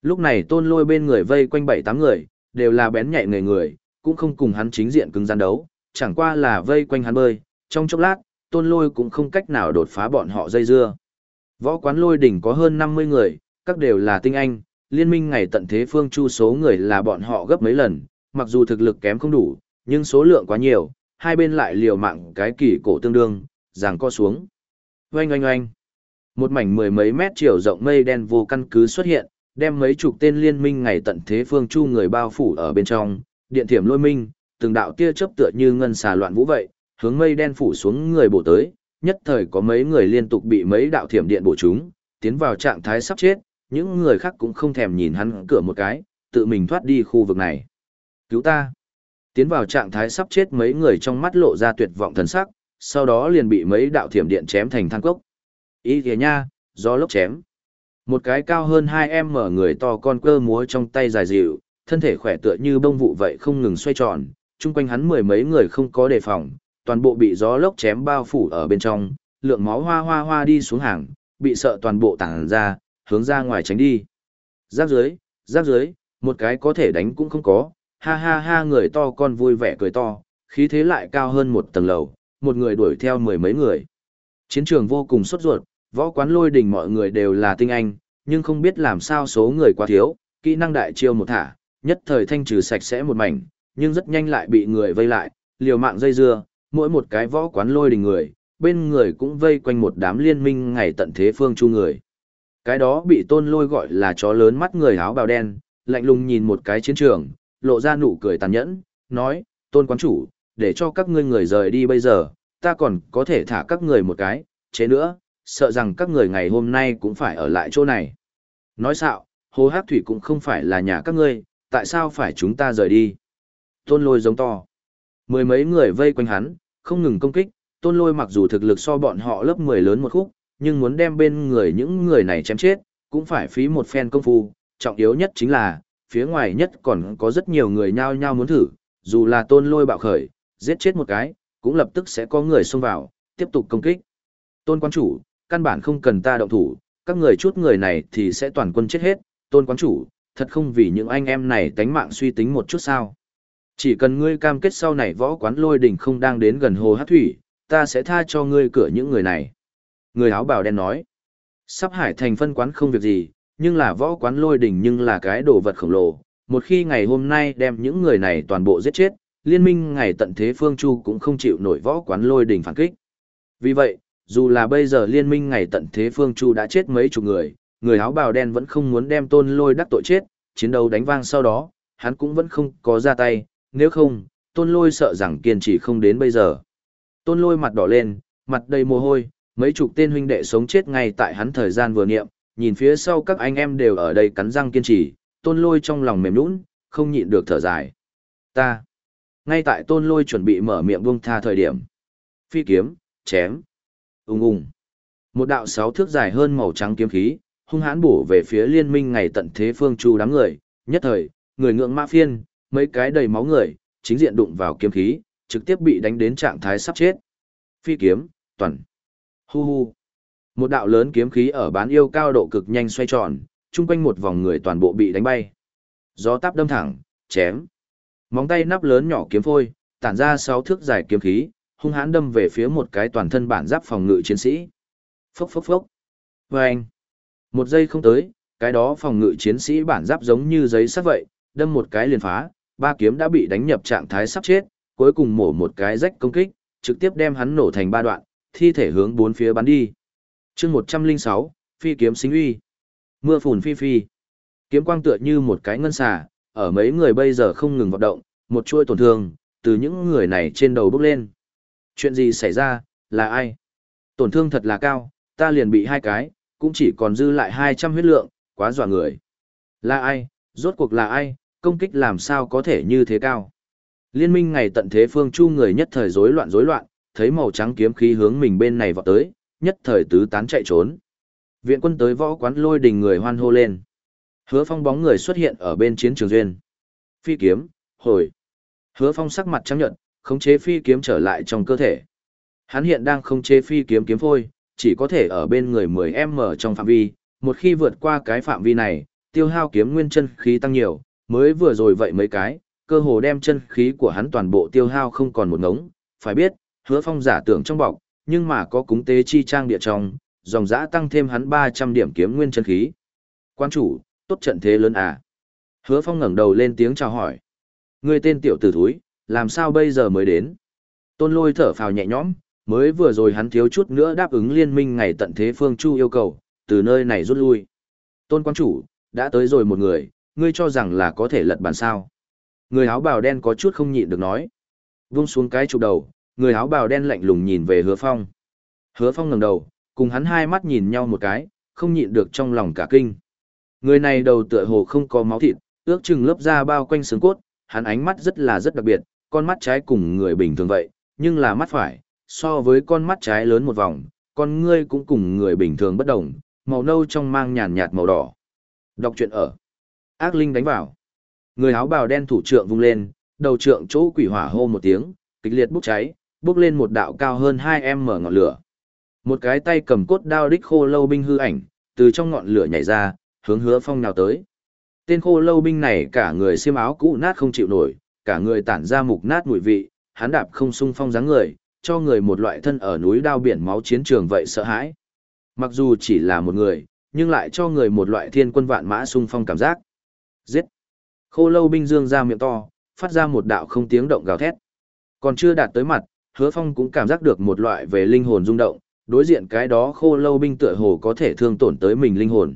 Lúc này tôn lôi bên người vây quanh bảy tám người, đều là bén nhạy người người, cũng không cùng hắn chính diện cứng gian đấu, chẳng qua là vây quanh hắn bơi, trong chốc lát, tôn lôi cũng không cách nào đột phá bọn họ dây dưa. Võ quán lôi đỉnh có hơn 50 người, các đều là tinh anh, liên minh ngày tận thế phương chu số người là bọn họ gấp mấy lần, mặc dù thực lực kém không đủ, nhưng số lượng quá nhiều, hai bên lại liều mạng cái kỳ cổ tương đương, giằng co xuống. Oanh oanh oanh. Một mảnh mười mấy mét chiều rộng mây đen vô căn cứ xuất hiện, đem mấy chục tên liên minh ngày tận thế phương chu người bao phủ ở bên trong, điện thiểm lôi minh, từng đạo tia chớp tựa như ngân xà loạn vũ vậy, hướng mây đen phủ xuống người bổ tới, nhất thời có mấy người liên tục bị mấy đạo thiểm điện bổ trúng, tiến vào trạng thái sắp chết, những người khác cũng không thèm nhìn hắn cửa một cái, tự mình thoát đi khu vực này. Cứu ta! Tiến vào trạng thái sắp chết mấy người trong mắt lộ ra tuyệt vọng thần sắc, sau đó liền bị mấy đạo thiểm điện chém thành than cốc. Ý kìa nha, do lốc chém. Một cái cao hơn 2 em mở người to con cơ múa trong tay dài dịu, thân thể khỏe tựa như bông vụ vậy không ngừng xoay tròn, chung quanh hắn mười mấy người không có đề phòng, toàn bộ bị gió lốc chém bao phủ ở bên trong, lượng máu hoa hoa hoa đi xuống hàng, bị sợ toàn bộ tản ra, hướng ra ngoài tránh đi. Giáp dưới, giáp dưới, một cái có thể đánh cũng không có, ha ha ha người to con vui vẻ cười to, khí thế lại cao hơn một tầng lầu, một người đuổi theo mười mấy người. Chiến trường vô cùng sốt ruột, võ quán lôi đình mọi người đều là tinh anh, nhưng không biết làm sao số người quá thiếu, kỹ năng đại chiêu một thả, nhất thời thanh trừ sạch sẽ một mảnh, nhưng rất nhanh lại bị người vây lại, liều mạng dây dưa, mỗi một cái võ quán lôi đình người, bên người cũng vây quanh một đám liên minh ngày tận thế phương chu người. Cái đó bị tôn lôi gọi là chó lớn mắt người áo bào đen, lạnh lùng nhìn một cái chiến trường, lộ ra nụ cười tàn nhẫn, nói, tôn quán chủ, để cho các ngươi người rời đi bây giờ, ta còn có thể thả các người một cái, chế nữa, sợ rằng các người ngày hôm nay cũng phải ở lại chỗ này. Nói xạo, hồ hát thủy cũng không phải là nhà các ngươi, tại sao phải chúng ta rời đi? Tôn lôi giống to. Mười mấy người vây quanh hắn, không ngừng công kích, tôn lôi mặc dù thực lực so bọn họ lớp 10 lớn một khúc, nhưng muốn đem bên người những người này chém chết, cũng phải phí một phen công phu, trọng yếu nhất chính là, phía ngoài nhất còn có rất nhiều người nhao nhao muốn thử, dù là tôn lôi bạo khởi, giết chết một cái, cũng lập tức sẽ có người xông vào, tiếp tục công kích. Tôn quán chủ, căn bản không cần ta động thủ, các người chút người này thì sẽ toàn quân chết hết, tôn quán chủ, thật không vì những anh em này tánh mạng suy tính một chút sao. Chỉ cần ngươi cam kết sau này võ quán lôi đỉnh không đang đến gần hồ hát thủy, ta sẽ tha cho ngươi cửa những người này. Người áo bào đen nói, sắp hải thành phân quán không việc gì, nhưng là võ quán lôi đỉnh nhưng là cái đồ vật khổng lồ. Một khi ngày hôm nay đem những người này toàn bộ giết chết, liên minh ngày tận thế phương chu cũng không chịu nổi võ quán lôi đỉnh phản kích. Vì vậy, dù là bây giờ liên minh ngày tận thế phương chu đã chết mấy chục người, người áo bào đen vẫn không muốn đem tôn lôi đắc tội chết, chiến đấu đánh vang sau đó, hắn cũng vẫn không có ra tay, nếu không, tôn lôi sợ rằng kiên trì không đến bây giờ. Tôn lôi mặt đỏ lên, mặt đầy mồ hôi, mấy chục tên huynh đệ sống chết ngay tại hắn thời gian vừa niệm, nhìn phía sau các anh em đều ở đây cắn răng kiên trì, tôn lôi trong lòng mềm nũng, không nhịn được thở dài. Ta, ngay tại tôn lôi chuẩn bị mở miệng buông tha thời điểm. Phi kiếm, chém, ung ung. Một đạo sáu thước dài hơn màu trắng kiếm khí, hung hãn bổ về phía liên minh ngày tận thế phương chu đám người, nhất thời, người ngưỡng mã phiên, mấy cái đầy máu người, chính diện đụng vào kiếm khí, trực tiếp bị đánh đến trạng thái sắp chết. Phi kiếm, toàn. Hu hu. Một đạo lớn kiếm khí ở bán yêu cao độ cực nhanh xoay tròn, chung quanh một vòng người toàn bộ bị đánh bay. Gió táp đâm thẳng, chém. Móng tay nắp lớn nhỏ kiếm phôi, tản ra sáu thước dài kiếm khí, hung hãn đâm về phía một cái toàn thân bản giáp phòng ngự chiến sĩ. Phốc phốc phốc. Và anh. Một giây không tới, cái đó phòng ngự chiến sĩ bản giáp giống như giấy sắt vậy, đâm một cái liền phá, ba kiếm đã bị đánh nhập trạng thái sắp chết, cuối cùng mổ một cái rách công kích, trực tiếp đem hắn nổ thành ba đoạn, thi thể hướng bốn phía bắn đi. chương 106, phi kiếm sinh uy. Mưa phùn phi phi. Kiếm quang tựa như một cái ngân xà, ở mấy người bây giờ không ngừng vận động, một chuôi tổn thương, từ những người này trên đầu bốc lên. Chuyện gì xảy ra, là ai? Tổn thương thật là cao, ta liền bị hai cái, cũng chỉ còn dư lại 200 huyết lượng, quá dọa người. Là ai, rốt cuộc là ai, công kích làm sao có thể như thế cao. Liên minh ngày tận thế phương chu người nhất thời rối loạn rối loạn, thấy màu trắng kiếm khí hướng mình bên này vọt tới, nhất thời tứ tán chạy trốn. Viện quân tới võ quán lôi đình người hoan hô lên. Hứa phong bóng người xuất hiện ở bên chiến trường duyên. Phi kiếm, hồi. Hứa phong sắc mặt trắng nhận, khống chế phi kiếm trở lại trong cơ thể. Hắn hiện đang khống chế phi kiếm kiếm phôi, chỉ có thể ở bên người 10m trong phạm vi, một khi vượt qua cái phạm vi này, tiêu hao kiếm nguyên chân khí tăng nhiều, mới vừa rồi vậy mấy cái, cơ hồ đem chân khí của hắn toàn bộ tiêu hao không còn một ngống, phải biết, hứa phong giả tưởng trong bọc, nhưng mà có cúng tế chi trang địa trong, dòng dã tăng thêm hắn 300 điểm kiếm nguyên chân khí. Quan chủ, tốt trận thế lớn à? Hứa phong ngẩng đầu lên tiếng chào hỏi. Người tên tiểu tử thúi, làm sao bây giờ mới đến? Tôn lôi thở phào nhẹ nhõm, mới vừa rồi hắn thiếu chút nữa đáp ứng liên minh ngày tận thế phương chu yêu cầu, từ nơi này rút lui. Tôn quan chủ, đã tới rồi một người, ngươi cho rằng là có thể lật bàn sao. Người áo bào đen có chút không nhịn được nói. Vung xuống cái chụp đầu, người áo bào đen lạnh lùng nhìn về hứa phong. Hứa phong ngẩng đầu, cùng hắn hai mắt nhìn nhau một cái, không nhịn được trong lòng cả kinh. Người này đầu tựa hồ không có máu thịt, ước chừng lớp da bao quanh xương cốt, hắn ánh mắt rất là rất đặc biệt, con mắt trái cùng người bình thường vậy, nhưng là mắt phải, so với con mắt trái lớn một vòng, con ngươi cũng cùng người bình thường bất đồng, màu nâu trong mang nhàn nhạt màu đỏ. Đọc truyện ở. Ác linh đánh vào. Người áo bào đen thủ trượng vung lên, đầu trượng chỗ quỷ hỏa hô một tiếng, kịch liệt bốc cháy, bốc lên một đạo cao hơn 2 mở ngọn lửa. Một cái tay cầm cốt đao đích khô lâu binh hư ảnh, từ trong ngọn lửa nhảy ra, hướng hứa phong nào tới. Tên khô lâu binh này cả người xiêm áo cũ nát không chịu nổi, cả người tản ra mục nát mùi vị, hắn đạp không sung phong dáng người, cho người một loại thân ở núi đao biển máu chiến trường vậy sợ hãi. Mặc dù chỉ là một người, nhưng lại cho người một loại thiên quân vạn mã sung phong cảm giác. Giết! Khô lâu binh dương ra miệng to, phát ra một đạo không tiếng động gào thét. Còn chưa đạt tới mặt, hứa phong cũng cảm giác được một loại về linh hồn rung động, đối diện cái đó khô lâu binh tựa hồ có thể thương tổn tới mình linh hồn.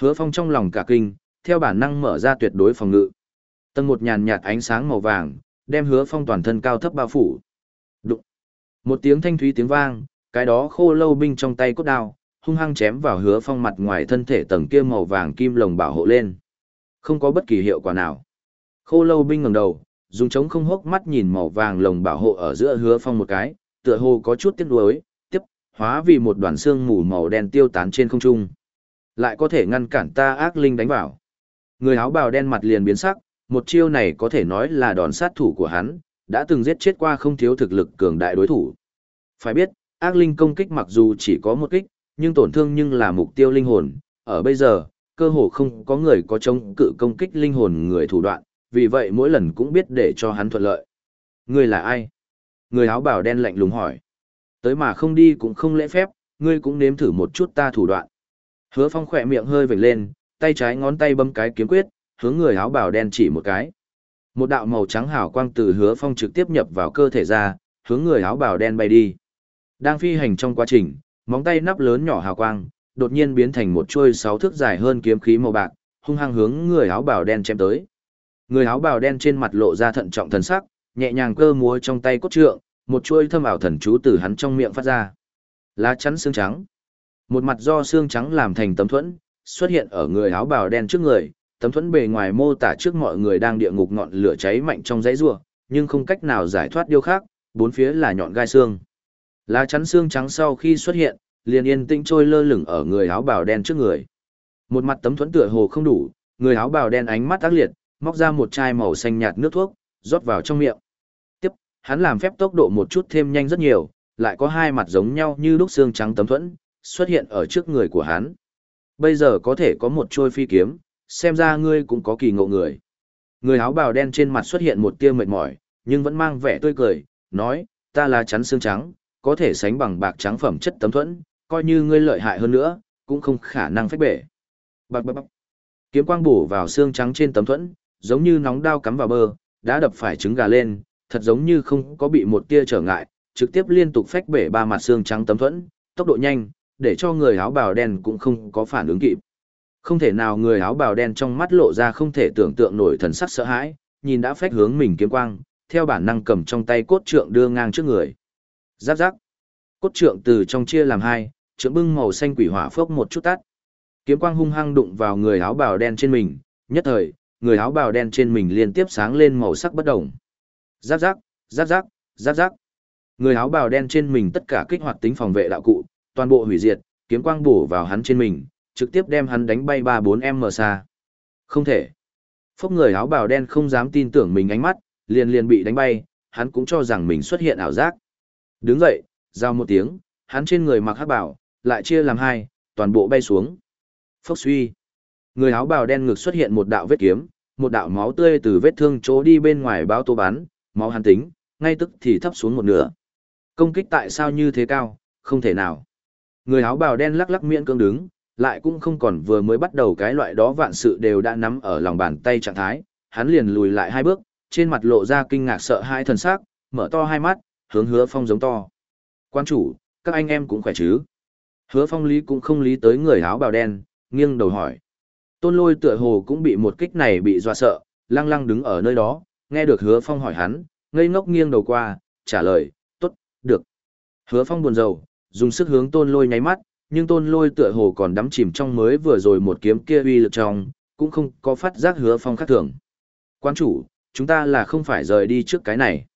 Hứa phong trong lòng cả kinh, theo bản năng mở ra tuyệt đối phòng ngự. Tầng một nhàn nhạt ánh sáng màu vàng, đem hứa phong toàn thân cao thấp bao phủ. Một tiếng thanh thúy tiếng vang, cái đó khô lâu binh trong tay cốt đao, hung hăng chém vào hứa phong mặt ngoài thân thể tầng kia màu vàng kim lồng bảo hộ lên. Không có bất kỳ hiệu quả nào. Khô lâu binh ngẩng đầu, dùng trống không hốc mắt nhìn màu vàng lồng bảo hộ ở giữa hứa phong một cái, tựa hồ có chút tiếc nuối, tiếp, hóa vì một đoàn xương mù màu đen tiêu tán trên không trung. Lại có thể ngăn cản ta ác linh đánh vào. Người áo bào đen mặt liền biến sắc, một chiêu này có thể nói là đòn sát thủ của hắn, đã từng giết chết qua không thiếu thực lực cường đại đối thủ. Phải biết, ác linh công kích mặc dù chỉ có một kích, nhưng tổn thương nhưng là mục tiêu linh hồn, ở bây giờ, cơ hồ không có người có chống cự công kích linh hồn người thủ đoạn, vì vậy mỗi lần cũng biết để cho hắn thuận lợi. Người là ai? Người áo bào đen lạnh lùng hỏi. Tới mà không đi cũng không lễ phép, ngươi cũng nếm thử một chút ta thủ đoạn. Hứa phong khỏe miệng hơi vểnh lên, tay trái ngón tay bấm cái kiếm quyết, hướng người áo bào đen chỉ một cái. Một đạo màu trắng hào quang từ hứa phong trực tiếp nhập vào cơ thể ra, hướng người áo bào đen bay đi. Đang phi hành trong quá trình, móng tay nắp lớn nhỏ hào quang, đột nhiên biến thành một chuôi sáu thước dài hơn kiếm khí màu bạc, hung hăng hướng người áo bào đen chém tới. Người áo bào đen trên mặt lộ ra thận trọng thần sắc, nhẹ nhàng cơ múa trong tay cốt trượng, một chuôi thâm ảo thần chú từ hắn trong miệng phát ra. Lá chắn xương trắng. Một mặt do xương trắng làm thành tấm thuẫn, xuất hiện ở người áo bào đen trước người, tấm thuẫn bề ngoài mô tả trước mọi người đang địa ngục ngọn lửa cháy mạnh trong dãy rùa, nhưng không cách nào giải thoát điêu khác, bốn phía là nhọn gai xương. Lá chắn xương trắng sau khi xuất hiện, liền yên tĩnh trôi lơ lửng ở người áo bào đen trước người. Một mặt tấm thuẫn tựa hồ không đủ, người áo bào đen ánh mắt ác liệt, móc ra một chai màu xanh nhạt nước thuốc, rót vào trong miệng. Tiếp, hắn làm phép tốc độ một chút thêm nhanh rất nhiều, lại có hai mặt giống nhau như lúc xương trắng tấm thuẫn, xuất hiện ở trước người của hắn. Bây giờ có thể có một trôi phi kiếm, xem ra ngươi cũng có kỳ ngộ người. Người áo bào đen trên mặt xuất hiện một tia mệt mỏi, nhưng vẫn mang vẻ tươi cười, nói, ta là chắn xương trắng, có thể sánh bằng bạc trắng phẩm chất tấm thuẫn, coi như ngươi lợi hại hơn nữa, cũng không khả năng phách bể. Bạc bạc bạc. Kiếm quang bổ vào xương trắng trên tấm thuẫn, giống như nóng đao cắm vào bờ, đã đập phải trứng gà lên, thật giống như không có bị một tia trở ngại, trực tiếp liên tục phách bể ba mặt xương trắng tấm thuẫn, tốc độ nhanh, để cho người áo bào đen cũng không có phản ứng kịp. Không thể nào người áo bào đen trong mắt lộ ra không thể tưởng tượng nổi thần sắc sợ hãi, nhìn đã phách hướng mình kiếm quang, theo bản năng cầm trong tay cốt trượng đưa ngang trước người. Giáp giáp. Cốt trượng từ trong chia làm hai, trượng bưng màu xanh quỷ hỏa phốc một chút tắt. Kiếm quang hung hăng đụng vào người áo bào đen trên mình, nhất thời, người áo bào đen trên mình liên tiếp sáng lên màu sắc bất đồng. Giáp giáp, giáp giáp, giáp giáp. Người áo bào đen trên mình tất cả kích hoạt tính phòng vệ đạo cụ, toàn bộ hủy diệt, kiếm quang bổ vào hắn trên mình, trực tiếp đem hắn đánh bay 3-4 m xa. Không thể. Phốc người áo bào đen không dám tin tưởng mình ánh mắt, liền liền bị đánh bay, hắn cũng cho rằng mình xuất hiện ảo giác. Đứng dậy, giao một tiếng, hắn trên người mặc hắc bảo, lại chia làm hai, toàn bộ bay xuống. Phốc suy. Người áo bào đen ngực xuất hiện một đạo vết kiếm, một đạo máu tươi từ vết thương chỗ đi bên ngoài bao tô bắn, máu hắn tính, ngay tức thì thấp xuống một nửa. Công kích tại sao như thế cao, không thể nào. Người áo bào đen lắc lắc miệng cương đứng, lại cũng không còn vừa mới bắt đầu cái loại đó vạn sự đều đã nắm ở lòng bàn tay trạng thái, hắn liền lùi lại hai bước, trên mặt lộ ra kinh ngạc sợ hai thần sắc, mở to hai mắt, hướng hứa phong giống to. Quan chủ, các anh em cũng khỏe chứ? Hứa phong lý cũng không lý tới người áo bào đen, nghiêng đầu hỏi. Tôn lôi tựa hồ cũng bị một kích này bị dọa sợ, lăng lăng đứng ở nơi đó, nghe được hứa phong hỏi hắn, ngây ngốc nghiêng đầu qua, trả lời, tốt, được. Hứa phong buồn rầu, dùng sức hướng tôn lôi nháy mắt, nhưng tôn lôi tựa hồ còn đắm chìm trong mới vừa rồi một kiếm kia uy lực trong, cũng không có phát giác hứa phong khác thường. Quan chủ, chúng ta là không phải rời đi trước cái này.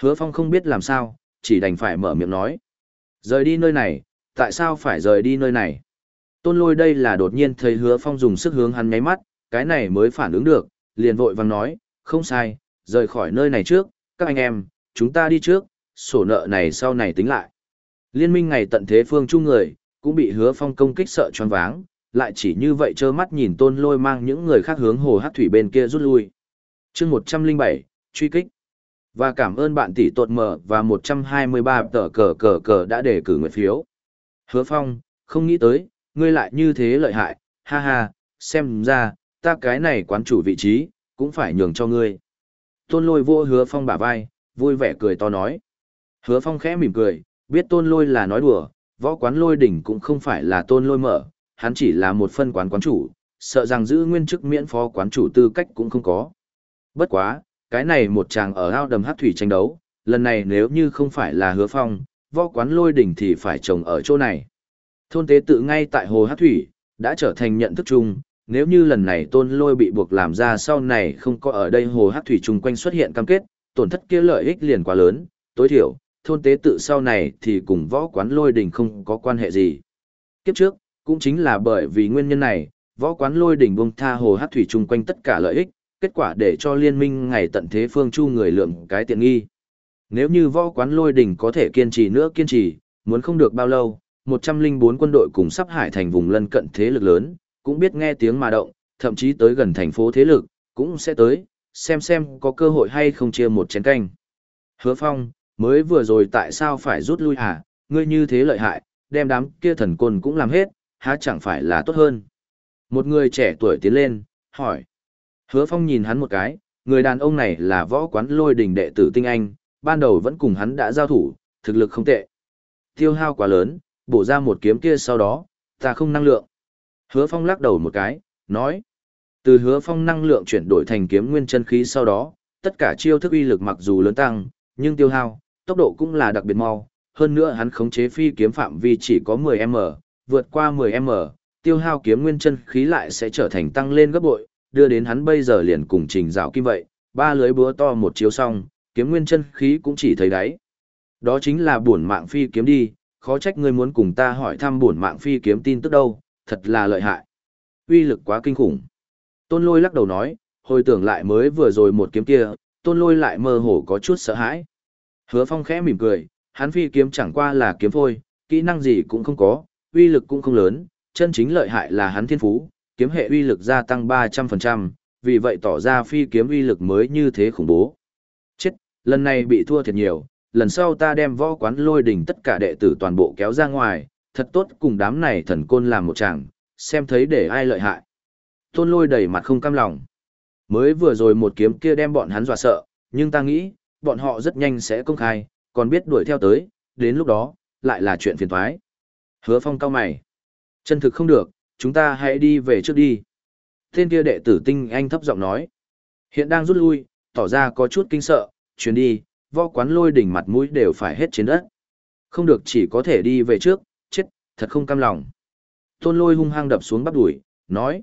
Hứa phong không biết làm sao, chỉ đành phải mở miệng nói. Rời đi nơi này, tại sao phải rời đi nơi này? Tôn lôi đây là đột nhiên thấy hứa phong dùng sức hướng hắn nháy mắt, cái này mới phản ứng được, liền vội vàng nói, không sai, rời khỏi nơi này trước, các anh em, chúng ta đi trước, sổ nợ này sau này tính lại. Liên minh ngày tận thế phương chung người, cũng bị hứa phong công kích sợ choáng váng, lại chỉ như vậy trơ mắt nhìn tôn lôi mang những người khác hướng hồ hát thủy bên kia rút lui. chương một trăm linh bảy truy kích. Và cảm ơn bạn tỷ tuột mở và một trăm hai mươi ba tờ cờ cờ cờ đã đề cử nguyện phiếu. Hứa phong, không nghĩ tới, ngươi lại như thế lợi hại, ha ha, xem ra, ta cái này quán chủ vị trí, cũng phải nhường cho ngươi. Tôn lôi vô hứa phong bả vai, vui vẻ cười to nói. Hứa phong khẽ mỉm cười, biết tôn lôi là nói đùa, võ quán lôi đỉnh cũng không phải là tôn lôi mở, hắn chỉ là một phân quán quán chủ, sợ rằng giữ nguyên chức miễn phó quán chủ tư cách cũng không có. Bất quá, cái này một chàng ở ao đầm hát thủy tranh đấu, lần này nếu như không phải là hứa phong, võ quán lôi đỉnh thì phải trồng ở chỗ này. Thôn tế tự ngay tại hồ hát thủy, đã trở thành nhận thức chung, nếu như lần này tôn lôi bị buộc làm ra sau này không có ở đây hồ hát thủy chung quanh xuất hiện cam kết, tổn thất kia lợi ích liền quá lớn, tối thiểu, thôn tế tự sau này thì cùng võ quán lôi đình không có quan hệ gì. Kiếp trước, cũng chính là bởi vì nguyên nhân này, võ quán lôi đình buông tha hồ hát thủy chung quanh tất cả lợi ích, kết quả để cho liên minh ngày tận thế phương chu người lượng cái tiện nghi. Nếu như võ quán lôi đình có thể kiên trì nữa kiên trì, muốn không được bao lâu, 104 quân đội cùng sắp hải thành vùng lân cận thế lực lớn, cũng biết nghe tiếng mà động, thậm chí tới gần thành phố thế lực, cũng sẽ tới, xem xem có cơ hội hay không chia một chén canh. Hứa Phong, mới vừa rồi tại sao phải rút lui hả, ngươi như thế lợi hại, đem đám kia thần côn cũng làm hết, há chẳng phải là tốt hơn. Một người trẻ tuổi tiến lên, hỏi. Hứa Phong nhìn hắn một cái, người đàn ông này là võ quán lôi đình đệ tử tinh anh, ban đầu vẫn cùng hắn đã giao thủ, thực lực không tệ. Tiêu hao quá lớn, bổ ra một kiếm kia sau đó, ta không năng lượng. Hứa Phong lắc đầu một cái, nói. Từ hứa phong năng lượng chuyển đổi thành kiếm nguyên chân khí sau đó, tất cả chiêu thức uy lực mặc dù lớn tăng, nhưng tiêu hao, tốc độ cũng là đặc biệt mau. Hơn nữa hắn khống chế phi kiếm phạm vi chỉ có 10m, vượt qua 10m, tiêu hao kiếm nguyên chân khí lại sẽ trở thành tăng lên gấp bội, đưa đến hắn bây giờ liền cùng trình dạo kim vậy, ba lưới búa to một chiếu xong, kiếm nguyên chân khí cũng chỉ thấy đáy. Đó chính là buồn mạng phi kiếm đi, khó trách ngươi muốn cùng ta hỏi thăm buồn mạng phi kiếm tin tức đâu, thật là lợi hại. Uy lực quá kinh khủng. Tôn lôi lắc đầu nói, hồi tưởng lại mới vừa rồi một kiếm kia, tôn lôi lại mơ hồ có chút sợ hãi. Hứa phong khẽ mỉm cười, hắn phi kiếm chẳng qua là kiếm phôi, kỹ năng gì cũng không có, uy lực cũng không lớn, chân chính lợi hại là hắn thiên phú, kiếm hệ uy lực gia tăng 300%, vì vậy tỏ ra phi kiếm uy lực mới như thế khủng bố. Chết, lần này bị thua thiệt nhiều, lần sau ta đem võ quán lôi đỉnh tất cả đệ tử toàn bộ kéo ra ngoài, thật tốt cùng đám này thần côn làm một chàng, xem thấy để ai lợi hại. Tôn lôi đầy mặt không cam lòng. Mới vừa rồi một kiếm kia đem bọn hắn dọa sợ, nhưng ta nghĩ, bọn họ rất nhanh sẽ công khai, còn biết đuổi theo tới, đến lúc đó, lại là chuyện phiền thoái. Hứa phong cao mày. Chân thực không được, chúng ta hãy đi về trước đi. Tên kia đệ tử tinh anh thấp giọng nói. Hiện đang rút lui, tỏ ra có chút kinh sợ, chuyến đi, võ quán lôi đỉnh mặt mũi đều phải hết trên đất. Không được chỉ có thể đi về trước, chết, thật không cam lòng. Tôn lôi hung hăng đập xuống bắp đuổi, nói.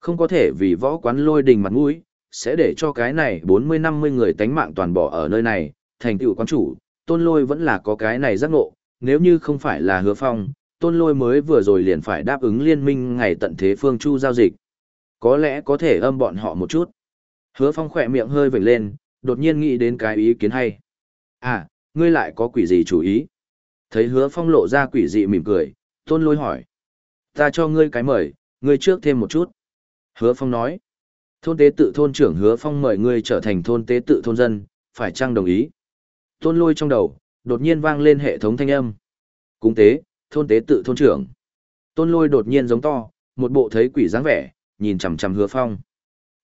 Không có thể vì võ quán lôi đình mặt mũi, sẽ để cho cái này 40-50 người tánh mạng toàn bỏ ở nơi này, thành tựu quán chủ, tôn lôi vẫn là có cái này giác ngộ, nếu như không phải là hứa phong, tôn lôi mới vừa rồi liền phải đáp ứng liên minh ngày tận thế phương chu giao dịch. Có lẽ có thể âm bọn họ một chút. Hứa phong khỏe miệng hơi vểnh lên, đột nhiên nghĩ đến cái ý kiến hay. À, ngươi lại có quỷ gì chủ ý? Thấy hứa phong lộ ra quỷ dị mỉm cười, tôn lôi hỏi. Ta cho ngươi cái mời, ngươi trước thêm một chút. Hứa Phong nói, thôn tế tự thôn trưởng Hứa Phong mời ngươi trở thành thôn tế tự thôn dân, phải chăng đồng ý? Tôn lôi trong đầu, đột nhiên vang lên hệ thống thanh âm. Cúng tế, thôn tế tự thôn trưởng. Tôn lôi đột nhiên giống to, một bộ thấy quỷ dáng vẻ, nhìn chằm chằm Hứa Phong.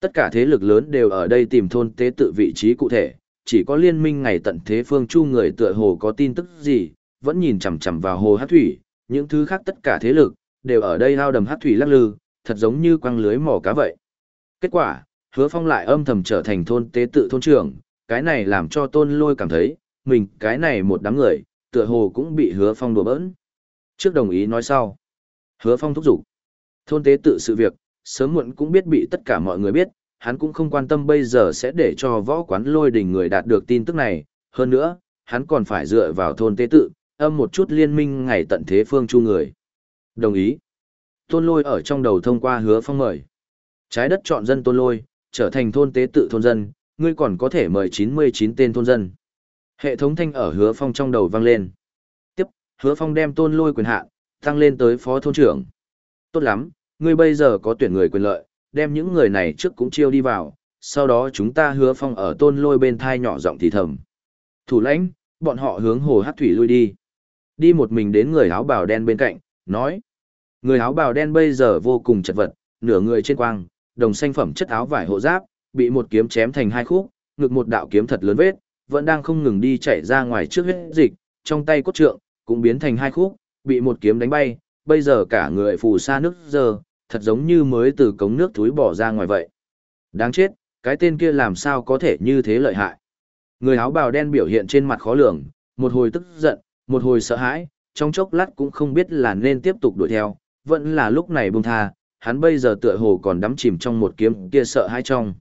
Tất cả thế lực lớn đều ở đây tìm thôn tế tự vị trí cụ thể, chỉ có liên minh ngày tận thế phương chu người tựa hồ có tin tức gì, vẫn nhìn chằm chằm vào hồ hát thủy, những thứ khác tất cả thế lực, đều ở đây lao đầm hát thủy lắc lư, thật giống như quăng lưới mò cá vậy. Kết quả, hứa phong lại âm thầm trở thành thôn tế tự thôn trưởng, cái này làm cho tôn lôi cảm thấy, mình cái này một đám người, tựa hồ cũng bị hứa phong đùa bỡn. Trước đồng ý nói sau. Hứa phong thúc giục. Thôn tế tự sự việc, sớm muộn cũng biết bị tất cả mọi người biết, hắn cũng không quan tâm bây giờ sẽ để cho võ quán lôi đình người đạt được tin tức này, hơn nữa, hắn còn phải dựa vào thôn tế tự, âm một chút liên minh ngày tận thế phương chu người. Đồng ý. Tôn lôi ở trong đầu thông qua hứa phong mời. Trái đất chọn dân tôn lôi, trở thành thôn tế tự thôn dân, ngươi còn có thể mời 99 tên thôn dân. Hệ thống thanh ở hứa phong trong đầu vang lên. Tiếp, hứa phong đem tôn lôi quyền hạn tăng lên tới phó thôn trưởng. Tốt lắm, ngươi bây giờ có tuyển người quyền lợi, đem những người này trước cũng chiêu đi vào, sau đó chúng ta hứa phong ở tôn lôi bên thai nhỏ giọng thì thầm. Thủ lãnh, bọn họ hướng hồ hát thủy lui đi. Đi một mình đến người áo bào đen bên cạnh, nói. Người áo bào đen bây giờ vô cùng chật vật, nửa người trên quang, đồng xanh phẩm chất áo vải hộ giáp, bị một kiếm chém thành hai khúc, ngực một đạo kiếm thật lớn vết, vẫn đang không ngừng đi chạy ra ngoài trước huyết dịch, trong tay cốt trượng, cũng biến thành hai khúc, bị một kiếm đánh bay, bây giờ cả người phù sa nước giờ, thật giống như mới từ cống nước túi bỏ ra ngoài vậy. Đáng chết, cái tên kia làm sao có thể như thế lợi hại. Người áo bào đen biểu hiện trên mặt khó lường, một hồi tức giận, một hồi sợ hãi, trong chốc lát cũng không biết là nên tiếp tục đuổi theo, vẫn là lúc này buông tha, hắn bây giờ tựa hồ còn đắm chìm trong một kiếm kia sợ hai trong.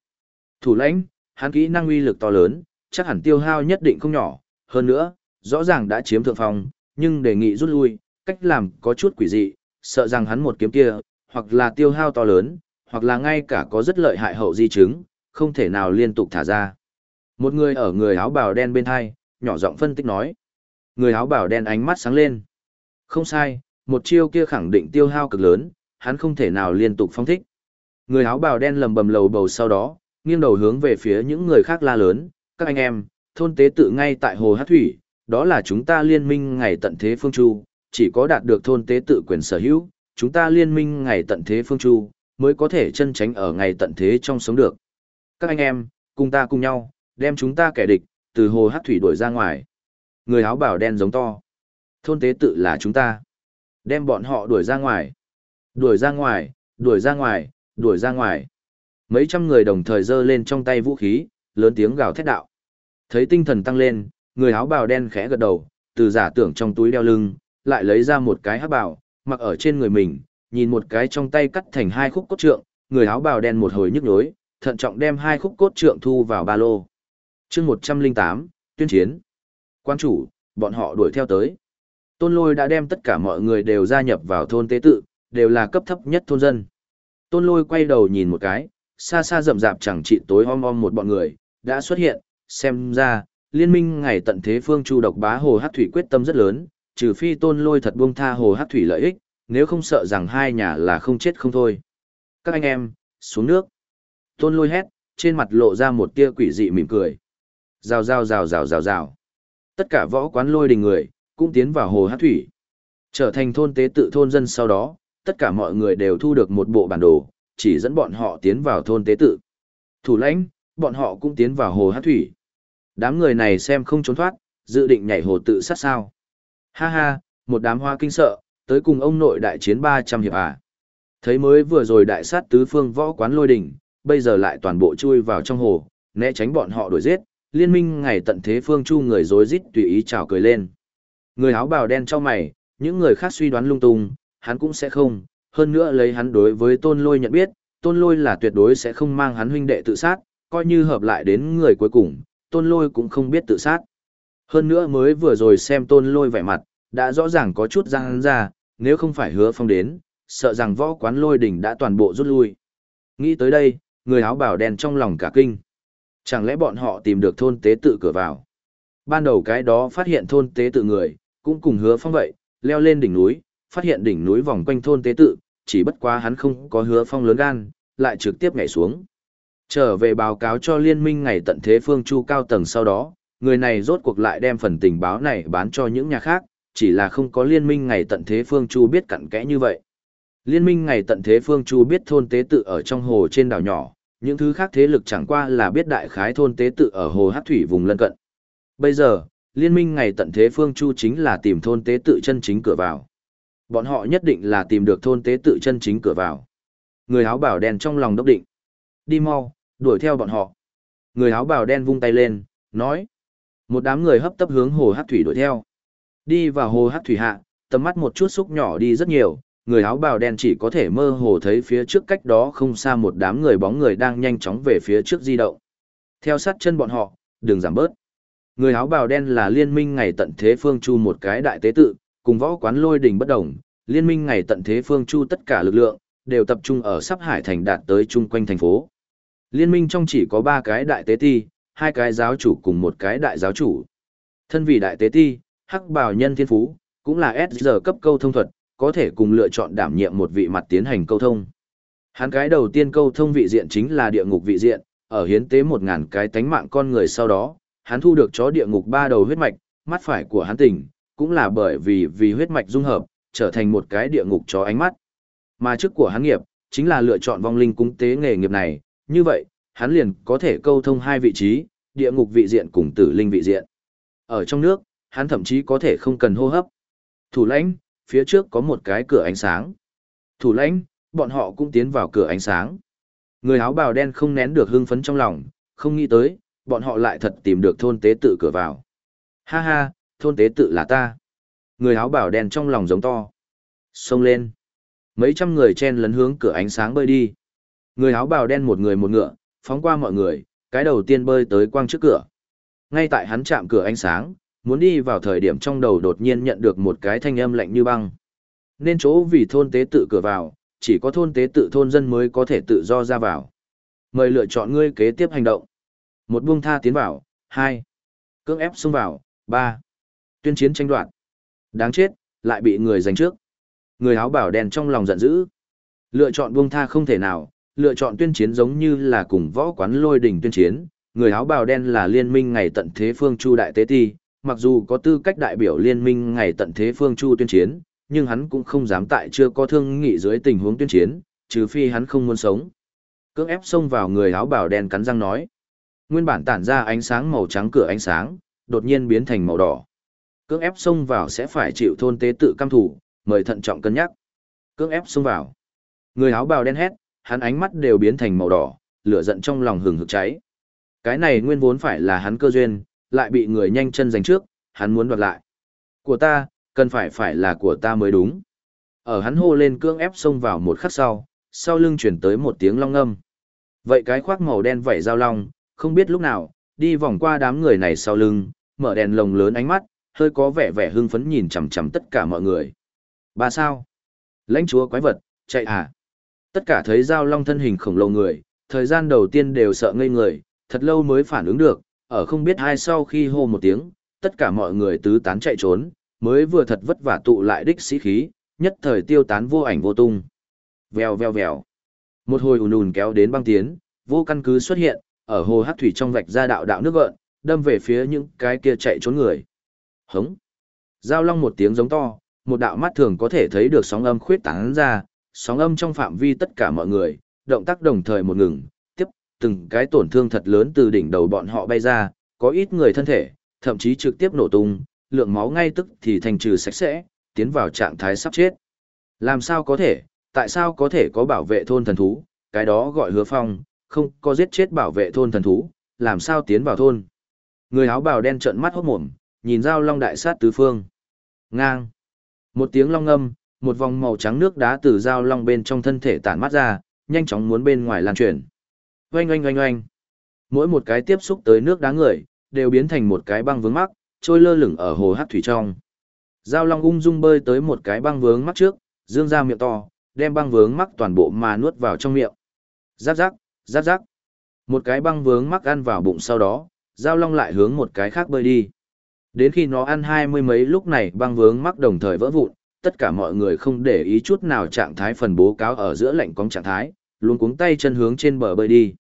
Thủ lãnh, hắn kỹ năng uy lực to lớn, chắc hẳn tiêu hao nhất định không nhỏ, hơn nữa, rõ ràng đã chiếm thượng phong, nhưng đề nghị rút lui, cách làm có chút quỷ dị, sợ rằng hắn một kiếm kia, hoặc là tiêu hao to lớn, hoặc là ngay cả có rất lợi hại hậu di chứng, không thể nào liên tục thả ra. Một người ở người áo bào đen bên hai, nhỏ giọng phân tích nói. Người áo bào đen ánh mắt sáng lên. Không sai, một chiêu kia khẳng định tiêu hao cực lớn, hắn không thể nào liên tục phong thích. Người áo bào đen lầm bầm lầu bầu sau đó, nghiêng đầu hướng về phía những người khác la lớn, các anh em, thôn tế tự ngay tại Hồ Hát Thủy, đó là chúng ta liên minh ngày tận thế phương chu, chỉ có đạt được thôn tế tự quyền sở hữu, chúng ta liên minh ngày tận thế phương chu, mới có thể chân tránh ở ngày tận thế trong sống được. Các anh em, cùng ta cùng nhau, đem chúng ta kẻ địch, từ hồ hát thủy đuổi ra ngoài. Người áo bào đen giống to. Thôn tế tự là chúng ta. Đem bọn họ đuổi ra ngoài. Đuổi ra ngoài, đuổi ra ngoài, đuổi ra ngoài. Mấy trăm người đồng thời giơ lên trong tay vũ khí, lớn tiếng gào thét đạo. Thấy tinh thần tăng lên, người áo bào đen khẽ gật đầu, từ giả tưởng trong túi đeo lưng, lại lấy ra một cái hắc bào, mặc ở trên người mình, nhìn một cái trong tay cắt thành hai khúc cốt trượng, người áo bào đen một hồi nhức nhối, thận trọng đem hai khúc cốt trượng thu vào ba lô. chương 108, tuyên chiến. Quan chủ, bọn họ đuổi theo tới. Tôn lôi đã đem tất cả mọi người đều gia nhập vào thôn tế tự, đều là cấp thấp nhất thôn dân. Tôn lôi quay đầu nhìn một cái, xa xa rậm rạp chẳng trị tối om om một bọn người, đã xuất hiện, xem ra, liên minh ngày tận thế phương chu độc bá hồ hát thủy quyết tâm rất lớn, trừ phi tôn lôi thật buông tha hồ hát thủy lợi ích, nếu không sợ rằng hai nhà là không chết không thôi. Các anh em, xuống nước. Tôn lôi hét, trên mặt lộ ra một tia quỷ dị mỉm cười. Rào rào rào rào rào rào. Tất cả võ quán lôi đình người, cũng tiến vào hồ hát thủy. Trở thành thôn tế tự thôn dân sau đó, tất cả mọi người đều thu được một bộ bản đồ, chỉ dẫn bọn họ tiến vào thôn tế tự. Thủ lãnh, bọn họ cũng tiến vào hồ hát thủy. Đám người này xem không trốn thoát, dự định nhảy hồ tự sát sao. Ha ha, một đám hoa kinh sợ, tới cùng ông nội đại chiến 300 hiệp à. Thấy mới vừa rồi đại sát tứ phương võ quán lôi đỉnh, bây giờ lại toàn bộ chui vào trong hồ, né tránh bọn họ đuổi giết, liên minh ngày tận thế phương chu người rối rít tùy ý chào cười lên. Người áo bào đen cho mày, những người khác suy đoán lung tung, hắn cũng sẽ không, hơn nữa lấy hắn đối với tôn lôi nhận biết, tôn lôi là tuyệt đối sẽ không mang hắn huynh đệ tự sát, coi như hợp lại đến người cuối cùng, tôn lôi cũng không biết tự sát. Hơn nữa mới vừa rồi xem tôn lôi vẻ mặt, đã rõ ràng có chút răng ra, nếu không phải hứa phong đến, sợ rằng võ quán lôi đỉnh đã toàn bộ rút lui. Nghĩ tới đây, người áo bảo đen trong lòng cả kinh. Chẳng lẽ bọn họ tìm được thôn tế tự cửa vào? Ban đầu cái đó phát hiện thôn tế tự người, cũng cùng hứa phong vậy, leo lên đỉnh núi, phát hiện đỉnh núi vòng quanh thôn tế tự, chỉ bất quá hắn không có hứa phong lớn gan, lại trực tiếp nhảy xuống. Trở về báo cáo cho liên minh ngày tận thế phương chu cao tầng sau đó, người này rốt cuộc lại đem phần tình báo này bán cho những nhà khác, chỉ là không có liên minh ngày tận thế phương chu biết cặn kẽ như vậy. Liên minh ngày tận thế phương chu biết thôn tế tự ở trong hồ trên đảo nhỏ, những thứ khác thế lực chẳng qua là biết đại khái thôn tế tự ở hồ hát thủy vùng lân cận. Bây giờ, liên minh ngày tận thế phương chu chính là tìm thôn tế tự chân chính cửa vào. Bọn họ nhất định là tìm được thôn tế tự chân chính cửa vào. Người áo bảo đen trong lòng đốc định. Đi mau, Đuổi theo bọn họ. Người áo bảo đen vung tay lên, nói. Một đám người hấp tấp hướng hồ hát thủy đuổi theo. Đi vào hồ hát thủy hạ, tầm mắt một chút xúc nhỏ đi rất nhiều, người áo bào đen chỉ có thể mơ hồ thấy phía trước cách đó không xa một đám người bóng người đang nhanh chóng về phía trước di động. Theo sát chân bọn họ, đừng giảm bớt. Người áo bào đen là liên minh ngày tận thế phương chu một cái đại tế tự, cùng võ quán lôi đình bất đồng, liên minh ngày tận thế phương chu tất cả lực lượng, đều tập trung ở sắp hải thành đạt tới chung quanh thành phố. Liên minh trong chỉ có ba cái đại tế ti, hai cái giáo chủ cùng một cái đại giáo chủ. Thân vị đại tế ti, hắc bào nhân thiên phú, cũng là S giờ cấp câu thông thuật, có thể cùng lựa chọn đảm nhiệm một vị mặt tiến hành câu thông. Hắn cái đầu tiên câu thông vị diện chính là địa ngục vị diện, ở hiến tế một ngàn cái tánh mạng con người sau đó, hắn thu được chó địa ngục ba đầu huyết mạch, mắt phải của hắn tỉnh, cũng là bởi vì vì huyết mạch dung hợp, trở thành một cái địa ngục chó ánh mắt. Mà chức của hắn nghiệp, chính là lựa chọn vong linh cúng tế nghề nghiệp này, như vậy, hắn liền có thể câu thông hai vị trí, địa ngục vị diện cùng tử linh vị diện. Ở trong nước, hắn thậm chí có thể không cần hô hấp. Thủ lãnh, phía trước có một cái cửa ánh sáng. Thủ lãnh, bọn họ cũng tiến vào cửa ánh sáng. Người áo bào đen không nén được hưng phấn trong lòng, không nghĩ tới, bọn họ lại thật tìm được thôn tế tự cửa vào. Ha ha, thôn tế tự là ta. Người áo bảo đen trong lòng giống to. Xông lên. Mấy trăm người chen lấn hướng cửa ánh sáng bơi đi. Người áo bào đen một người một ngựa, phóng qua mọi người, cái đầu tiên bơi tới quang trước cửa. Ngay tại hắn chạm cửa ánh sáng, muốn đi vào thời điểm trong đầu đột nhiên nhận được một cái thanh âm lạnh như băng. Nên chỗ vì thôn tế tự cửa vào, chỉ có thôn tế tự thôn dân mới có thể tự do ra vào. Mời lựa chọn ngươi kế tiếp hành động. Một buông tha tiến vào, hai. Cưỡng ép xông vào, ba. Tuyên chiến tranh đoạt. Đáng chết, lại bị người giành trước. Người áo bảo đen trong lòng giận dữ. Lựa chọn buông tha không thể nào, lựa chọn tuyên chiến giống như là cùng võ quán lôi đỉnh tuyên chiến. Người áo bào đen là liên minh ngày tận thế phương chu đại tế ti, mặc dù có tư cách đại biểu liên minh ngày tận thế phương chu tuyên chiến, nhưng hắn cũng không dám tại chưa có thương nghị dưới tình huống tuyên chiến, trừ phi hắn không muốn sống. Cưỡng ép xông vào người áo bào đen cắn răng nói. Nguyên bản tản ra ánh sáng màu trắng cửa ánh sáng, đột nhiên biến thành màu đỏ. Cưỡng ép xông vào sẽ phải chịu thôn tế tự cam thủ, mời thận trọng cân nhắc. Cưỡng ép xông vào. Người áo bào đen hét, hắn ánh mắt đều biến thành màu đỏ, lửa giận trong lòng hừng hực cháy. Cái này nguyên vốn phải là hắn cơ duyên, lại bị người nhanh chân giành trước, hắn muốn đoạt lại. Của ta, cần phải phải là của ta mới đúng. Ở hắn hô lên cưỡng ép xông vào một khắc sau, sau lưng chuyển tới một tiếng long âm. Vậy cái khoác màu đen vảy dao long, không biết lúc nào, đi vòng qua đám người này sau lưng, mở đèn lồng lớn ánh mắt, hơi có vẻ vẻ hưng phấn nhìn chằm chằm tất cả mọi người. Ba sao? Lãnh chúa quái vật, chạy à? Tất cả thấy giao long thân hình khổng lồ người, thời gian đầu tiên đều sợ ngây người, thật lâu mới phản ứng được, ở không biết ai sau khi hô một tiếng, tất cả mọi người tứ tán chạy trốn, mới vừa thật vất vả tụ lại đích sĩ khí, nhất thời tiêu tán vô ảnh vô tung. Vèo vèo vèo. Một hồi ùn ùn kéo đến băng tiến, vô căn cứ xuất hiện, ở hồ hắc thủy trong vạch ra đạo đạo nước gợn, đâm về phía những cái kia chạy trốn người. Hống. Giao long một tiếng giống to, một đạo mắt thường có thể thấy được sóng âm khuyết tán ra, sóng âm trong phạm vi tất cả mọi người, động tác đồng thời một ngừng, tiếp, từng cái tổn thương thật lớn từ đỉnh đầu bọn họ bay ra, có ít người thân thể, thậm chí trực tiếp nổ tung, lượng máu ngay tức thì thành trừ sạch sẽ, tiến vào trạng thái sắp chết. Làm sao có thể, tại sao có thể có bảo vệ thôn thần thú, cái đó gọi hứa phong, không có giết chết bảo vệ thôn thần thú, làm sao tiến vào thôn. Người áo bào đen trợn mắt hốt mồm, nhìn dao long đại sát tứ phương. Ngang. Một tiếng long âm, một vòng màu trắng nước đá từ dao long bên trong thân thể tản mát ra, nhanh chóng muốn bên ngoài lan truyền. Oanh oanh oanh oanh. Mỗi một cái tiếp xúc tới nước đá người, đều biến thành một cái băng vướng mắc, trôi lơ lửng ở hồ hát thủy trong. Giao long ung dung bơi tới một cái băng vướng mắc trước, dương ra miệng to, đem băng vướng mắc toàn bộ mà nuốt vào trong miệng. Giáp giáp, giáp giáp. Một cái băng vướng mắc ăn vào bụng sau đó, giao long lại hướng một cái khác bơi đi. Đến khi nó ăn hai mươi mấy lúc này băng vướng mắc đồng thời vỡ vụn, tất cả mọi người không để ý chút nào trạng thái phần bố cáo ở giữa lạnh cóng trạng thái, luôn cuống tay chân hướng trên bờ bơi đi.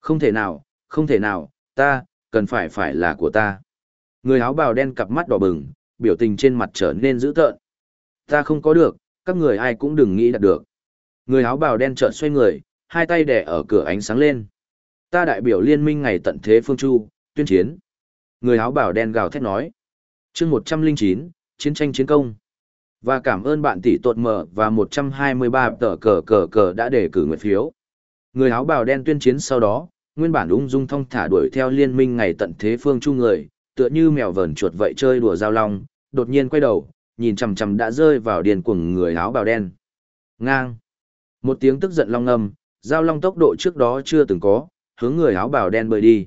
Không thể nào, không thể nào, ta, cần phải phải là của ta. Người áo bào đen cặp mắt đỏ bừng, biểu tình trên mặt trở nên dữ tợn. Ta không có được, các người ai cũng đừng nghĩ đạt được. Người áo bào đen chợt xoay người, hai tay đè ở cửa ánh sáng lên. Ta đại biểu liên minh ngày tận thế phương chu, tuyên chiến. Người áo bảo đen gào thét nói. chương 109, chiến tranh chiến công. Và cảm ơn bạn tỷ tuột mở và 123 tờ cờ cờ cờ đã đề cử nguyện phiếu. Người áo bào đen tuyên chiến sau đó, nguyên bản ung dung thong thả đuổi theo liên minh ngày tận thế phương chu người, tựa như mèo vờn chuột vậy chơi đùa giao long, đột nhiên quay đầu, nhìn chằm chằm đã rơi vào điền cuồng người áo bào đen. Ngang. Một tiếng tức giận long ngâm, giao long tốc độ trước đó chưa từng có, hướng người áo bào đen bơi đi.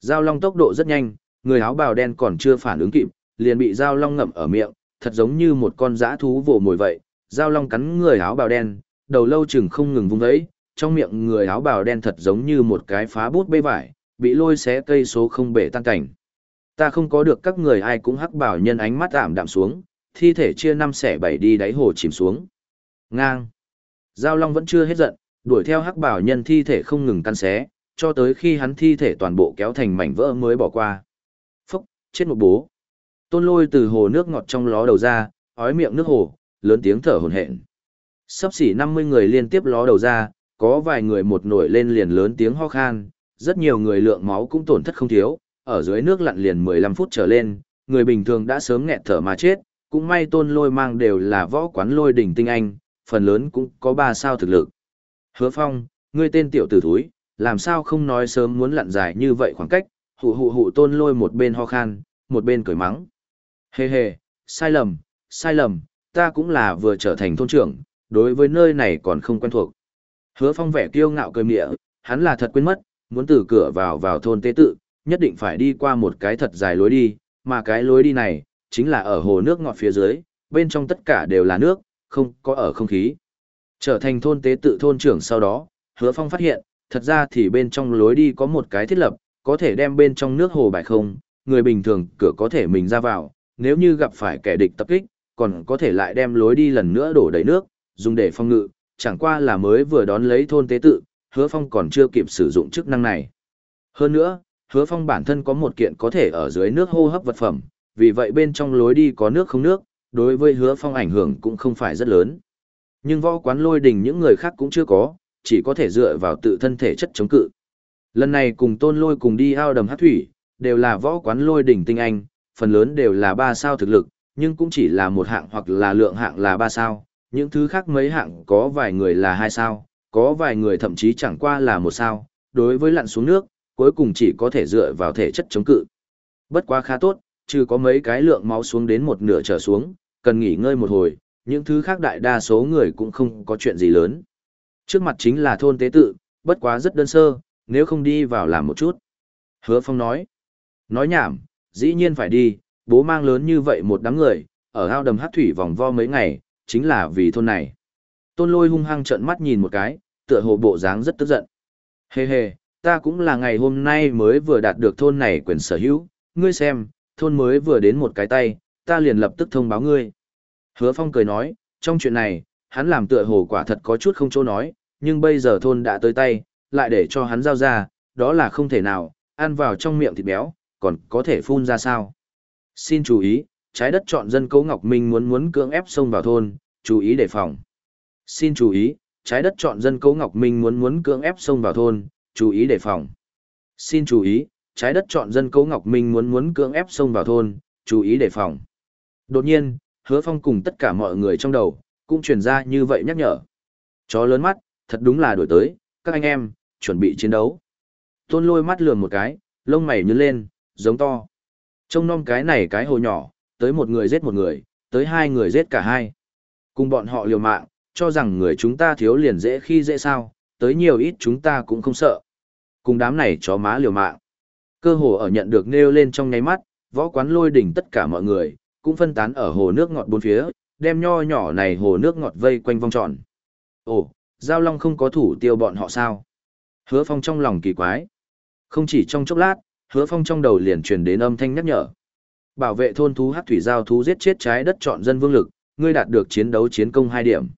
Giao long tốc độ rất nhanh, người áo bào đen còn chưa phản ứng kịp, liền bị dao long ngậm ở miệng, thật giống như một con dã thú vồ mồi vậy. Dao long cắn người áo bào đen, đầu lâu chừng không ngừng vung vẫy, trong miệng người áo bào đen thật giống như một cái phá bút bê vải, bị lôi xé cây số không bể tan cảnh. Ta không có được các người ai cũng hắc bảo nhân ánh mắt ảm đạm xuống, thi thể chia năm xẻ bảy đi đáy hồ chìm xuống. Ngang. Giao Long vẫn chưa hết giận, đuổi theo hắc bảo nhân thi thể không ngừng căn xé, cho tới khi hắn thi thể toàn bộ kéo thành mảnh vỡ mới bỏ qua. Chết một bố. Tôn lôi từ hồ nước ngọt trong ló đầu ra, ói miệng nước hồ, lớn tiếng thở hổn hển. Sắp xỉ 50 người liên tiếp ló đầu ra, có vài người một nổi lên liền lớn tiếng ho khan, rất nhiều người lượng máu cũng tổn thất không thiếu, ở dưới nước lặn liền 15 phút trở lên, người bình thường đã sớm nghẹt thở mà chết, cũng may tôn lôi mang đều là võ quán lôi đỉnh tinh anh, phần lớn cũng có ba sao thực lực. Hứa phong, ngươi tên tiểu tử thúi, làm sao không nói sớm muốn lặn dài như vậy khoảng cách, hụ hụ hụ tôn lôi một bên ho khan, một bên cười mắng. Hề hề, sai lầm, sai lầm, ta cũng là vừa trở thành thôn trưởng, đối với nơi này còn không quen thuộc. Hứa phong vẻ kiêu ngạo cười mịa, hắn là thật quên mất, muốn từ cửa vào vào thôn tế tự, nhất định phải đi qua một cái thật dài lối đi, mà cái lối đi này, chính là ở hồ nước ngọt phía dưới, bên trong tất cả đều là nước, không có ở không khí. Trở thành thôn tế tự thôn trưởng sau đó, hứa phong phát hiện, thật ra thì bên trong lối đi có một cái thiết lập, có thể đem bên trong nước hồ bài không, người bình thường cửa có thể mình ra vào, nếu như gặp phải kẻ địch tập kích, còn có thể lại đem lối đi lần nữa đổ đầy nước, dùng để phong ngự, chẳng qua là mới vừa đón lấy thôn tế tự, hứa phong còn chưa kịp sử dụng chức năng này. Hơn nữa, hứa phong bản thân có một kiện có thể ở dưới nước hô hấp vật phẩm, vì vậy bên trong lối đi có nước không nước, đối với hứa phong ảnh hưởng cũng không phải rất lớn. Nhưng võ quán lôi đình những người khác cũng chưa có, chỉ có thể dựa vào tự thân thể chất chống cự. Lần này cùng tôn lôi cùng đi ao đầm hát thủy, đều là võ quán lôi đỉnh tinh anh, phần lớn đều là ba sao thực lực, nhưng cũng chỉ là một hạng hoặc là lượng hạng là ba sao, những thứ khác mấy hạng có vài người là hai sao, có vài người thậm chí chẳng qua là một sao, đối với lặn xuống nước, cuối cùng chỉ có thể dựa vào thể chất chống cự. Bất quá khá tốt, trừ có mấy cái lượng máu xuống đến một nửa trở xuống, cần nghỉ ngơi một hồi, những thứ khác đại đa số người cũng không có chuyện gì lớn. Trước mặt chính là thôn tế tự, bất quá rất đơn sơ, nếu không đi vào làm một chút. Hứa Phong nói, nói nhảm, dĩ nhiên phải đi, bố mang lớn như vậy một đám người, ở ao đầm hát thủy vòng vo mấy ngày, chính là vì thôn này. Tôn lôi hung hăng trợn mắt nhìn một cái, tựa hồ bộ dáng rất tức giận. Hê hê, ta cũng là ngày hôm nay mới vừa đạt được thôn này quyền sở hữu, ngươi xem, thôn mới vừa đến một cái tay, ta liền lập tức thông báo ngươi. Hứa Phong cười nói, trong chuyện này, hắn làm tựa hồ quả thật có chút không chỗ nói, nhưng bây giờ thôn đã tới tay, lại để cho hắn giao ra, đó là không thể nào, ăn vào trong miệng thịt béo, còn có thể phun ra sao. Xin chú ý, trái đất chọn dân cấu Ngọc Minh muốn muốn cưỡng ép xông vào thôn, chú ý đề phòng. Xin chú ý, trái đất chọn dân cấu Ngọc Minh muốn muốn cưỡng ép xông vào thôn, chú ý đề phòng. Xin chú ý, trái đất chọn dân cấu Ngọc Minh muốn muốn cưỡng ép xông vào thôn, chú ý đề phòng. Đột nhiên, hứa phong cùng tất cả mọi người trong đầu, cũng truyền ra như vậy nhắc nhở. Chó lớn mắt, thật đúng là đổi tới, các anh em, chuẩn bị chiến đấu. Tôn lôi mắt lườm một cái, lông mày nhướng lên, giống to. Trông non cái này cái hồ nhỏ, tới một người giết một người, tới hai người giết cả hai. Cùng bọn họ liều mạng, cho rằng người chúng ta thiếu liền dễ khi dễ sao, tới nhiều ít chúng ta cũng không sợ. Cùng đám này chó má liều mạng. Cơ hồ ở nhận được nêu lên trong nháy mắt, võ quán lôi đỉnh tất cả mọi người, cũng phân tán ở hồ nước ngọt bốn phía, đem nho nhỏ này hồ nước ngọt vây quanh vòng tròn. Ồ, Giao Long không có thủ tiêu bọn họ sao? Hứa Phong trong lòng kỳ quái. Không chỉ trong chốc lát, Hứa Phong trong đầu liền truyền đến âm thanh nhắc nhở. Bảo vệ thôn thú hát thủy giao thú giết chết trái đất chọn dân vương lực, ngươi đạt được chiến đấu chiến công hai điểm.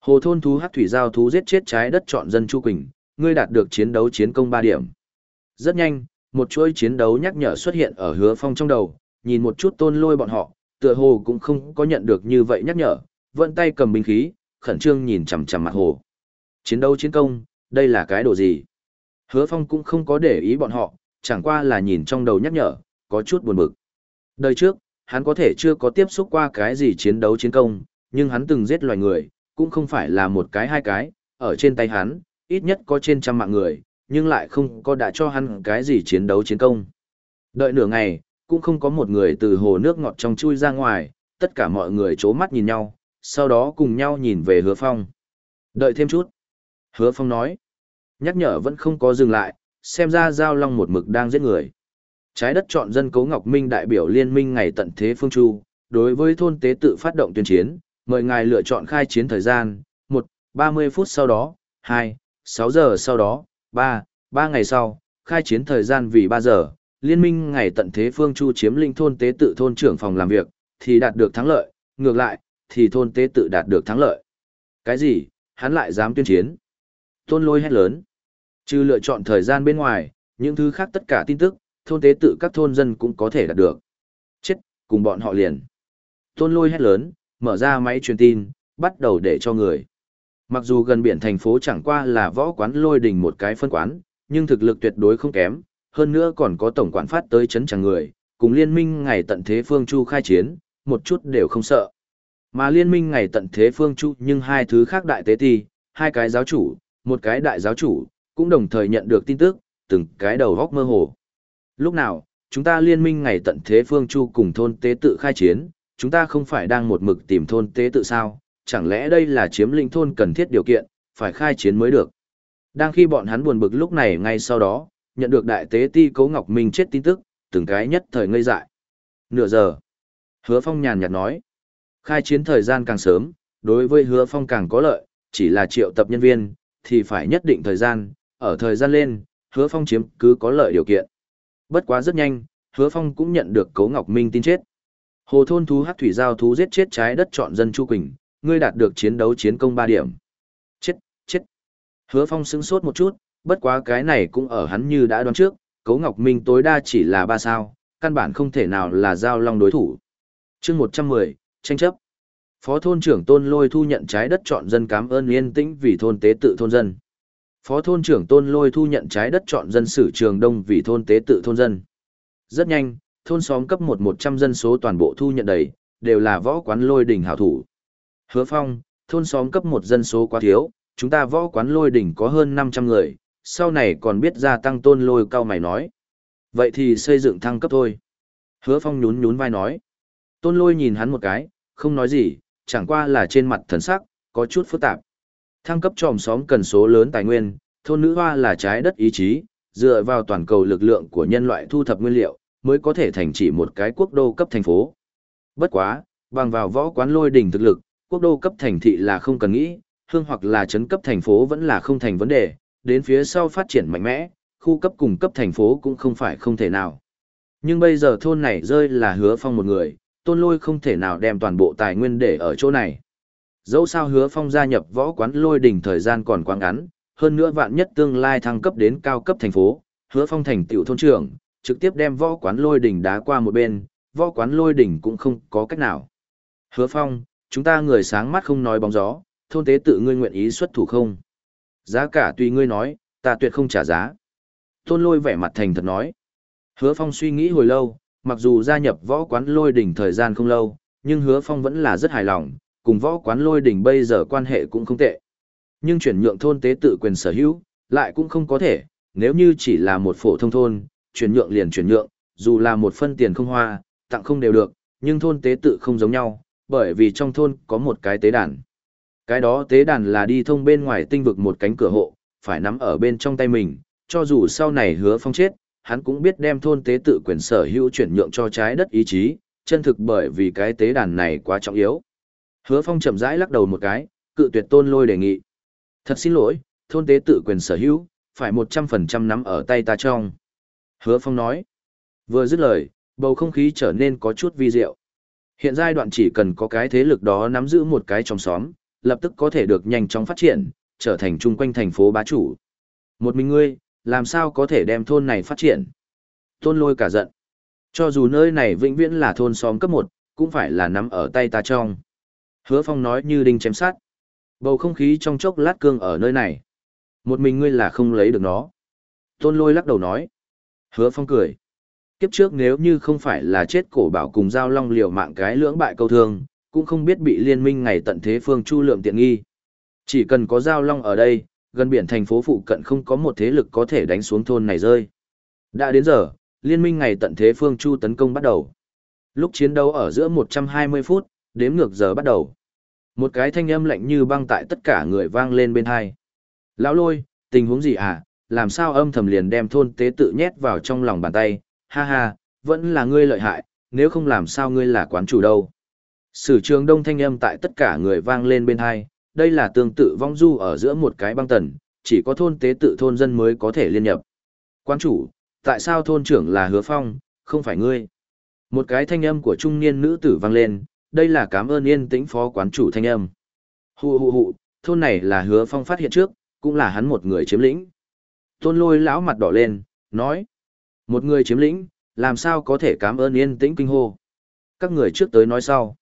Hồ thôn thú hát thủy giao thú giết chết trái đất chọn dân Chu Quỳnh, ngươi đạt được chiến đấu chiến công ba điểm. Rất nhanh, một chuỗi chiến đấu nhắc nhở xuất hiện ở Hứa Phong trong đầu, nhìn một chút tôn lôi bọn họ, tựa hồ cũng không có nhận được như vậy nhắc nhở, vận tay cầm binh khí, khẩn trương nhìn chằm chằm mặt hồ. Chiến đấu chiến công, đây là cái đồ gì? Hứa Phong cũng không có để ý bọn họ, chẳng qua là nhìn trong đầu nhắc nhở, có chút buồn bực. Đời trước, hắn có thể chưa có tiếp xúc qua cái gì chiến đấu chiến công, nhưng hắn từng giết loài người, cũng không phải là một cái hai cái, ở trên tay hắn, ít nhất có trên trăm mạng người, nhưng lại không có đã cho hắn cái gì chiến đấu chiến công. Đợi nửa ngày, cũng không có một người từ hồ nước ngọt trong chui ra ngoài, tất cả mọi người chố mắt nhìn nhau, sau đó cùng nhau nhìn về hứa phong. Đợi thêm chút. Hứa phong nói. Nhắc nhở vẫn không có dừng lại, xem ra Giao Long một mực đang giết người. Trái đất chọn dân Cố Ngọc Minh đại biểu liên minh ngày tận thế phương Chu, đối với thôn tế tự phát động tuyên chiến, mời ngài lựa chọn khai chiến thời gian, 1, 30 phút sau đó, 2, 6 giờ sau đó, 3, 3 ngày sau, khai chiến thời gian vì 3 giờ, liên minh ngày tận thế phương Chu chiếm lĩnh thôn tế tự thôn trưởng phòng làm việc, thì đạt được thắng lợi, ngược lại, thì thôn tế tự đạt được thắng lợi. Cái gì, hắn lại dám tuyên chiến? Tôn lôi hét lớn. Trừ lựa chọn thời gian bên ngoài, những thứ khác tất cả tin tức, thôn tế tự các thôn dân cũng có thể đạt được. Chết, cùng bọn họ liền. Tôn lôi hét lớn, mở ra máy truyền tin, bắt đầu để cho người. Mặc dù gần biển thành phố chẳng qua là võ quán lôi đình một cái phân quán, nhưng thực lực tuyệt đối không kém, hơn nữa còn có tổng quản phát tới chấn chẳng người, cùng liên minh ngày tận thế phương chu khai chiến, một chút đều không sợ. Mà liên minh ngày tận thế phương chu nhưng hai thứ khác đại tế ti, hai cái giáo chủ, một cái đại giáo chủ, cũng đồng thời nhận được tin tức, từng cái đầu góc mơ hồ. Lúc nào, chúng ta liên minh ngày tận thế phương chu cùng thôn tế tự khai chiến, chúng ta không phải đang một mực tìm thôn tế tự sao, chẳng lẽ đây là chiếm lĩnh thôn cần thiết điều kiện, phải khai chiến mới được. Đang khi bọn hắn buồn bực lúc này ngay sau đó, nhận được đại tế ti Cố Ngọc Minh chết tin tức, từng cái nhất thời ngây dại. Nửa giờ. Hứa Phong nhàn nhạt nói. Khai chiến thời gian càng sớm, đối với Hứa Phong càng có lợi, chỉ là triệu tập nhân viên, thì phải nhất định thời gian, ở thời gian lên, Hứa Phong chiếm cứ có lợi điều kiện. Bất quá rất nhanh, Hứa Phong cũng nhận được Cố Ngọc Minh tin chết. Hồ thôn thú hắc thủy giao thú giết chết trái đất chọn dân Chu Quỳnh, ngươi đạt được chiến đấu chiến công 3 điểm. Chết, chết. Hứa Phong sững sốt một chút, bất quá cái này cũng ở hắn như đã đoán trước, Cố Ngọc Minh tối đa chỉ là 3 sao, căn bản không thể nào là giao long đối thủ. Chương 110, tranh chấp. Phó thôn trưởng Tôn Lôi thu nhận trái đất chọn dân cảm ơn yên tĩnh vì thôn tế tự thôn dân. Phó thôn trưởng Tôn Lôi thu nhận trái đất chọn dân sử trường đông vì thôn tế tự thôn dân. Rất nhanh, thôn xóm cấp một một trăm dân số toàn bộ thu nhận đầy, đều là võ quán lôi đỉnh hảo thủ. Hứa Phong, thôn xóm cấp một dân số quá thiếu, chúng ta võ quán lôi đỉnh có hơn năm trăm người, sau này còn biết gia tăng tôn lôi cao mày nói. Vậy thì xây dựng thăng cấp thôi. Hứa Phong nhún nhún vai nói. Tôn lôi nhìn hắn một cái, không nói gì, chẳng qua là trên mặt thần sắc, có chút phức tạp. Thăng cấp tròm xóm cần số lớn tài nguyên, thôn nữ hoa là trái đất ý chí, dựa vào toàn cầu lực lượng của nhân loại thu thập nguyên liệu, mới có thể thành chỉ một cái quốc đô cấp thành phố. Bất quá, bằng vào võ quán lôi đỉnh thực lực, quốc đô cấp thành thị là không cần nghĩ, hương hoặc là trấn cấp thành phố vẫn là không thành vấn đề, đến phía sau phát triển mạnh mẽ, khu cấp cùng cấp thành phố cũng không phải không thể nào. Nhưng bây giờ thôn này rơi là hứa phong một người, tôn lôi không thể nào đem toàn bộ tài nguyên để ở chỗ này. Dẫu sao hứa phong gia nhập võ quán lôi đỉnh thời gian còn quá ngắn, hơn nữa vạn nhất tương lai thăng cấp đến cao cấp thành phố, hứa phong thành tiểu thôn trưởng, trực tiếp đem võ quán lôi đỉnh đá qua một bên, võ quán lôi đỉnh cũng không có cách nào. Hứa phong, chúng ta người sáng mắt không nói bóng gió, thôn tế tự ngươi nguyện ý xuất thủ không? Giá cả tùy ngươi nói, ta tuyệt không trả giá. Tôn lôi vẻ mặt thành thật nói. Hứa phong suy nghĩ hồi lâu, mặc dù gia nhập võ quán lôi đỉnh thời gian không lâu, nhưng hứa phong vẫn là rất hài lòng, cùng võ quán lôi đỉnh bây giờ quan hệ cũng không tệ. Nhưng chuyển nhượng thôn tế tự quyền sở hữu, lại cũng không có thể, nếu như chỉ là một phổ thông thôn, chuyển nhượng liền chuyển nhượng, dù là một phân tiền không hoa, tặng không đều được, nhưng thôn tế tự không giống nhau, bởi vì trong thôn có một cái tế đàn. Cái đó tế đàn là đi thông bên ngoài tinh vực một cánh cửa hộ, phải nắm ở bên trong tay mình, cho dù sau này hứa phong chết, hắn cũng biết đem thôn tế tự quyền sở hữu chuyển nhượng cho trái đất ý chí, chân thực bởi vì cái tế đàn này quá trọng yếu. Hứa phong chậm rãi lắc đầu một cái, cự tuyệt tôn lôi đề nghị. Thật xin lỗi, thôn tế tự quyền sở hữu, phải 100% nắm ở tay ta trong. Hứa phong nói. Vừa dứt lời, bầu không khí trở nên có chút vi diệu. Hiện giai đoạn chỉ cần có cái thế lực đó nắm giữ một cái trong xóm, lập tức có thể được nhanh chóng phát triển, trở thành chung quanh thành phố bá chủ. Một mình ngươi, làm sao có thể đem thôn này phát triển? Tôn lôi cả giận. Cho dù nơi này vĩnh viễn là thôn xóm cấp 1, cũng phải là nắm ở tay ta trong. Hứa phong nói như đinh chém sát. Bầu không khí trong chốc lát cương ở nơi này. Một mình ngươi là không lấy được nó. Tôn lôi lắc đầu nói. Hứa phong cười. Kiếp trước nếu như không phải là chết cổ bảo cùng giao long liều mạng cái lưỡng bại câu thương, cũng không biết bị liên minh ngày tận thế phương chu lượng tiện nghi. Chỉ cần có giao long ở đây, gần biển thành phố phụ cận không có một thế lực có thể đánh xuống thôn này rơi. Đã đến giờ, liên minh ngày tận thế phương Chu tấn công bắt đầu. Lúc chiến đấu ở giữa 120 phút, đếm ngược giờ bắt đầu. Một cái thanh âm lạnh như băng tại tất cả người vang lên bên hai. Lão lôi, tình huống gì à, làm sao âm thầm liền đem thôn tế tự nhét vào trong lòng bàn tay, ha ha, vẫn là ngươi lợi hại, nếu không làm sao ngươi là quán chủ đâu. Sử trường đông thanh âm tại tất cả người vang lên bên hai, đây là tương tự vong du ở giữa một cái băng tần, chỉ có thôn tế tự thôn dân mới có thể liên nhập. Quán chủ, tại sao thôn trưởng là hứa phong, không phải ngươi? Một cái thanh âm của trung niên nữ tử vang lên, đây là cảm ơn yên tĩnh phó quán chủ thanh âm. Hù hù hù, thôn này là hứa phong phát hiện trước, cũng là hắn một người chiếm lĩnh. Tôn lôi lão mặt đỏ lên, nói. Một người chiếm lĩnh, làm sao có thể cảm ơn yên tĩnh kinh hô. Các người trước tới nói sau.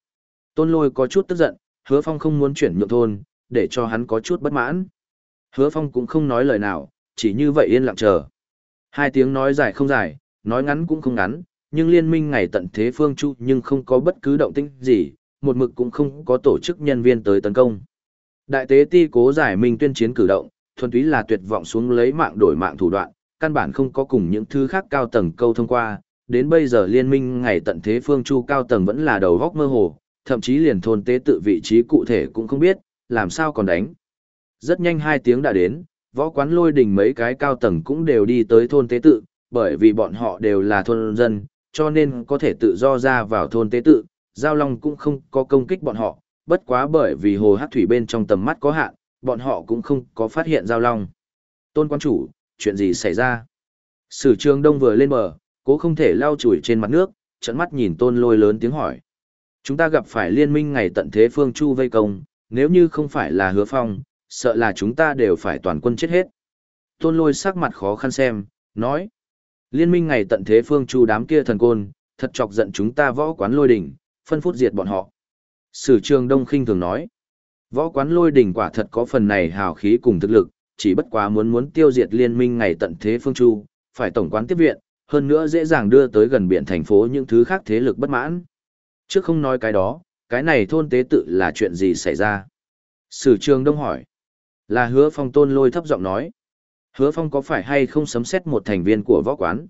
Tôn lôi có chút tức giận, hứa phong không muốn chuyển nhượng thôn, để cho hắn có chút bất mãn. Hứa phong cũng không nói lời nào, chỉ như vậy yên lặng chờ. Hai tiếng nói dài không dài, nói ngắn cũng không ngắn, nhưng liên minh ngày tận thế phương chu nhưng không có bất cứ động tĩnh gì, một mực cũng không có tổ chức nhân viên tới tấn công. Đại tế ti cố giải minh tuyên chiến cử động, thuần túy là tuyệt vọng xuống lấy mạng đổi mạng thủ đoạn, căn bản không có cùng những thứ khác cao tầng câu thông qua, đến bây giờ liên minh ngày tận thế phương chu cao tầng vẫn là đầu góc mơ hồ, thậm chí liền thôn tế tự vị trí cụ thể cũng không biết, làm sao còn đánh. Rất nhanh hai tiếng đã đến, võ quán lôi đình mấy cái cao tầng cũng đều đi tới thôn tế tự, bởi vì bọn họ đều là thôn dân, cho nên có thể tự do ra vào thôn tế tự, Giao Long cũng không có công kích bọn họ, bất quá bởi vì hồ hát thủy bên trong tầm mắt có hạn, bọn họ cũng không có phát hiện Giao Long. Tôn quan chủ, chuyện gì xảy ra? Sử trường đông vừa lên bờ, cố không thể lau chùi trên mặt nước, trận mắt nhìn tôn lôi lớn tiếng hỏi. Chúng ta gặp phải liên minh ngày tận thế phương chu vây công, nếu như không phải là hứa phong, sợ là chúng ta đều phải toàn quân chết hết. Tôn lôi sắc mặt khó khăn xem, nói. Liên minh ngày tận thế phương chu đám kia thần côn, thật chọc giận chúng ta võ quán lôi đỉnh, phân phút diệt bọn họ. Sử trường Đông khinh thường nói. Võ quán lôi đỉnh quả thật có phần này hào khí cùng thực lực, chỉ bất quá muốn muốn tiêu diệt liên minh ngày tận thế phương chu, phải tổng quán tiếp viện, hơn nữa dễ dàng đưa tới gần biển thành phố những thứ khác thế lực bất mãn. Trước không nói cái đó, cái này thôn tế tự là chuyện gì xảy ra? Sử trường Đông hỏi. Là hứa phong tôn lôi thấp giọng nói. Hứa phong có phải hay không sấm xét một thành viên của võ quán?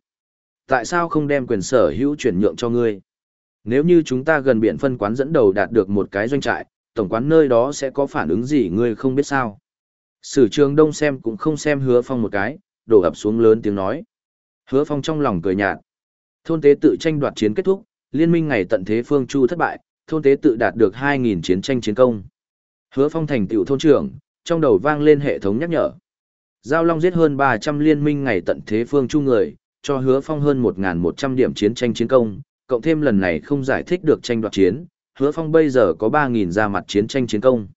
Tại sao không đem quyền sở hữu chuyển nhượng cho ngươi? Nếu như chúng ta gần biển phân quán dẫn đầu đạt được một cái doanh trại, tổng quán nơi đó sẽ có phản ứng gì ngươi không biết sao? Sử trường đông xem cũng không xem hứa phong một cái, đổ ập xuống lớn tiếng nói. Hứa phong trong lòng cười nhạt. Thôn tế tự tranh đoạt chiến kết thúc, liên minh ngày tận thế phương chu thất bại, thôn tế tự đạt được 2.000 chiến tranh chiến công. Hứa phong thành tiểu thôn trưởng, trong đầu vang lên hệ thống nhắc nhở. Giao Long giết hơn 300 liên minh ngày tận thế phương chu người, cho hứa phong hơn 1.100 điểm chiến tranh chiến công, cộng thêm lần này không giải thích được tranh đoạt chiến, hứa phong bây giờ có 3.000 ra mặt chiến tranh chiến công.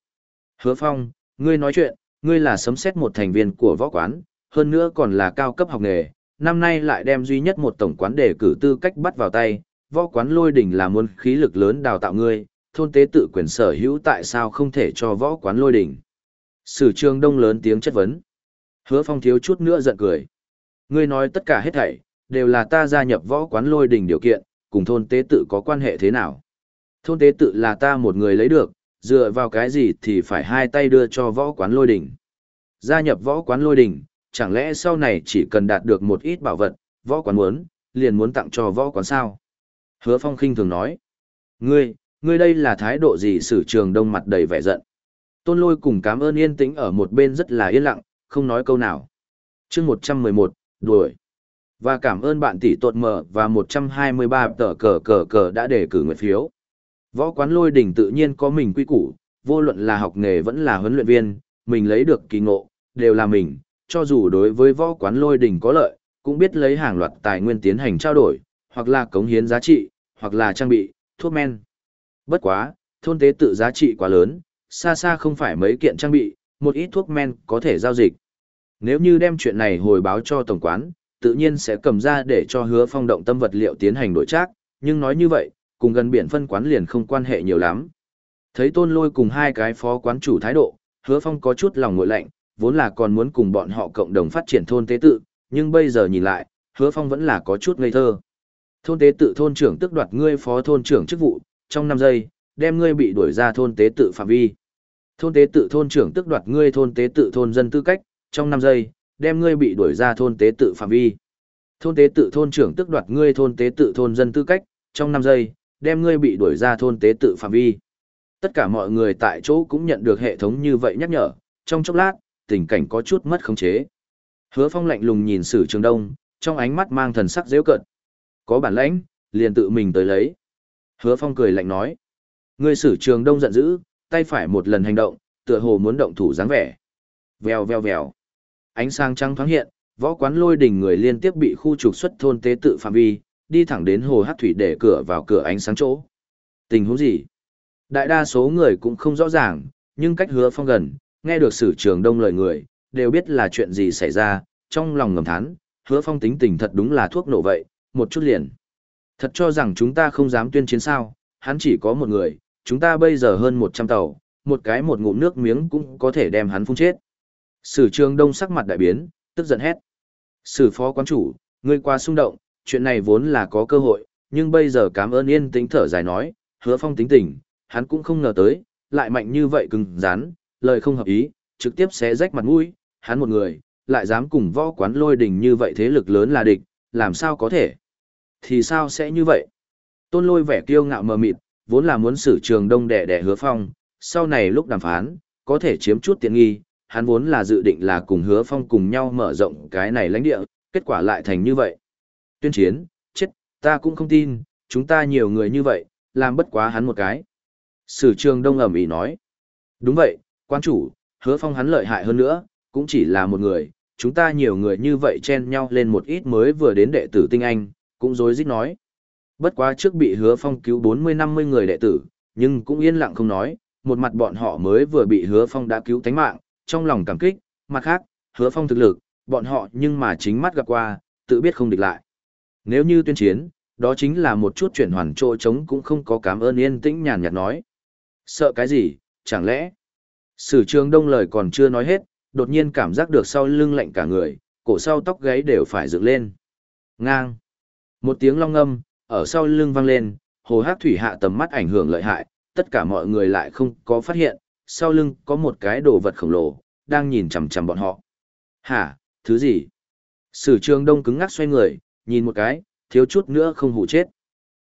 Hứa phong, ngươi nói chuyện, ngươi là sấm xét một thành viên của võ quán, hơn nữa còn là cao cấp học nghề, năm nay lại đem duy nhất một tổng quán để cử tư cách bắt vào tay, võ quán lôi đỉnh là muốn khí lực lớn đào tạo ngươi, thôn tế tự quyền sở hữu tại sao không thể cho võ quán lôi đỉnh. Sử Trương đông lớn tiếng chất vấn. Hứa phong thiếu chút nữa giận cười. Ngươi nói tất cả hết thảy, đều là ta gia nhập võ quán lôi Đình điều kiện, cùng thôn tế tự có quan hệ thế nào. Thôn tế tự là ta một người lấy được, dựa vào cái gì thì phải hai tay đưa cho võ quán lôi Đình. Gia nhập võ quán lôi Đình, chẳng lẽ sau này chỉ cần đạt được một ít bảo vật, võ quán muốn, liền muốn tặng cho võ quán sao? Hứa Phong khinh thường nói. Ngươi, ngươi đây là thái độ gì sử trường đông mặt đầy vẻ giận. Tôn lôi cùng cảm ơn yên tĩnh ở một bên rất là yên lặng, không nói câu nào. chương 111, đuổi. Và cảm ơn bạn tỷ tuột mở và 123 tờ cờ cờ cờ đã đề cử nguyện phiếu. Võ quán lôi đỉnh tự nhiên có mình quy củ, vô luận là học nghề vẫn là huấn luyện viên, mình lấy được kỳ ngộ, đều là mình, cho dù đối với võ quán lôi đỉnh có lợi, cũng biết lấy hàng loạt tài nguyên tiến hành trao đổi, hoặc là cống hiến giá trị, hoặc là trang bị, thuốc men. Bất quá, thôn tế tự giá trị quá lớn, xa xa không phải mấy kiện trang bị, một ít thuốc men có thể giao dịch. Nếu như đem chuyện này hồi báo cho tổng quán, tự nhiên sẽ cầm ra để cho hứa phong động tâm vật liệu tiến hành đổi trác, nhưng nói như vậy, cùng gần biển phân quán liền không quan hệ nhiều lắm. Thấy tôn lôi cùng hai cái phó quán chủ thái độ, hứa phong có chút lòng ngội lạnh, vốn là còn muốn cùng bọn họ cộng đồng phát triển thôn tế tự, nhưng bây giờ nhìn lại, hứa phong vẫn là có chút ngây thơ. Thôn tế tự thôn trưởng tức đoạt ngươi phó thôn trưởng chức vụ, trong năm giây, đem ngươi bị đuổi ra thôn tế tự phạm vi. Thôn tế tự thôn trưởng tức đoạt ngươi thôn tế tự thôn dân tư cách, trong 5 giây, đem ngươi bị đuổi ra thôn tế tự phạm vi. Thôn tế tự thôn trưởng tức đoạt ngươi thôn tế tự thôn dân tư cách, trong 5 giây, đem ngươi bị đuổi ra thôn tế tự phạm vi. Tất cả mọi người tại chỗ cũng nhận được hệ thống như vậy nhắc nhở, trong chốc lát, tình cảnh có chút mất khống chế. Hứa Phong lạnh lùng nhìn Sử Trường Đông, trong ánh mắt mang thần sắc giễu cợt. Có bản lãnh, liền tự mình tới lấy. Hứa Phong cười lạnh nói. người Sử Trường Đông giận dữ, tay phải một lần hành động, tựa hồ muốn động thủ dáng vẻ. Vèo vèo vèo. Ánh sáng trắng thoáng hiện, võ quán lôi đỉnh người liên tiếp bị khu trục xuất thôn tế tự phạm vi, đi thẳng đến hồ hát thủy để cửa vào cửa ánh sáng chỗ. Tình huống gì? Đại đa số người cũng không rõ ràng, nhưng cách hứa phong gần, nghe được sử trường đông lời người, đều biết là chuyện gì xảy ra, trong lòng ngầm thán, hứa phong tính tình thật đúng là thuốc nổ vậy, một chút liền. Thật cho rằng chúng ta không dám tuyên chiến sao, hắn chỉ có một người, chúng ta bây giờ hơn 100 tàu, một cái một ngụm nước miếng cũng có thể đem hắn phun chết. Sử trường đông sắc mặt đại biến, tức giận hét. Sử phó quán chủ, ngươi qua xung động, chuyện này vốn là có cơ hội, nhưng bây giờ cảm ơn yên tĩnh thở dài nói, hứa phong tính tình, hắn cũng không ngờ tới, lại mạnh như vậy cứng rắn, lời không hợp ý, trực tiếp xé rách mặt mũi, hắn một người, lại dám cùng võ quán lôi đình như vậy thế lực lớn là địch, làm sao có thể? Thì sao sẽ như vậy? Tôn lôi vẻ kiêu ngạo mờ mịt, vốn là muốn xử trường đông đẻ đẻ hứa phong, sau này lúc đàm phán, có thể chiếm chút tiện nghi, hắn vốn là dự định là cùng hứa phong cùng nhau mở rộng cái này lãnh địa, kết quả lại thành như vậy. Tuyên chiến, chết, ta cũng không tin, chúng ta nhiều người như vậy, làm bất quá hắn một cái. Sử trường đông ẩm ý nói. Đúng vậy, quan chủ, hứa phong hắn lợi hại hơn nữa, cũng chỉ là một người, chúng ta nhiều người như vậy chen nhau lên một ít mới vừa đến đệ tử tinh anh, cũng rối rít nói. Bất quá trước bị hứa phong cứu 40-50 người đệ tử, nhưng cũng yên lặng không nói, một mặt bọn họ mới vừa bị hứa phong đã cứu tánh mạng, trong lòng cảm kích, mặt khác, hứa phong thực lực, bọn họ nhưng mà chính mắt gặp qua, tự biết không địch lại. Nếu như tuyên chiến, đó chính là một chút chuyển hoàn chỗ trống cũng không có cảm ơn yên tĩnh nhàn nhạt nói. Sợ cái gì, chẳng lẽ? Sử trường đông lời còn chưa nói hết, đột nhiên cảm giác được sau lưng lạnh cả người, cổ sau tóc gáy đều phải dựng lên. Ngang. Một tiếng long ngâm, ở sau lưng vang lên, hồ hát thủy hạ tầm mắt ảnh hưởng lợi hại, tất cả mọi người lại không có phát hiện, sau lưng có một cái đồ vật khổng lồ, đang nhìn chằm chằm bọn họ. Hả, thứ gì? Sử trường đông cứng ngắc xoay người, nhìn một cái, thiếu chút nữa không hụ chết.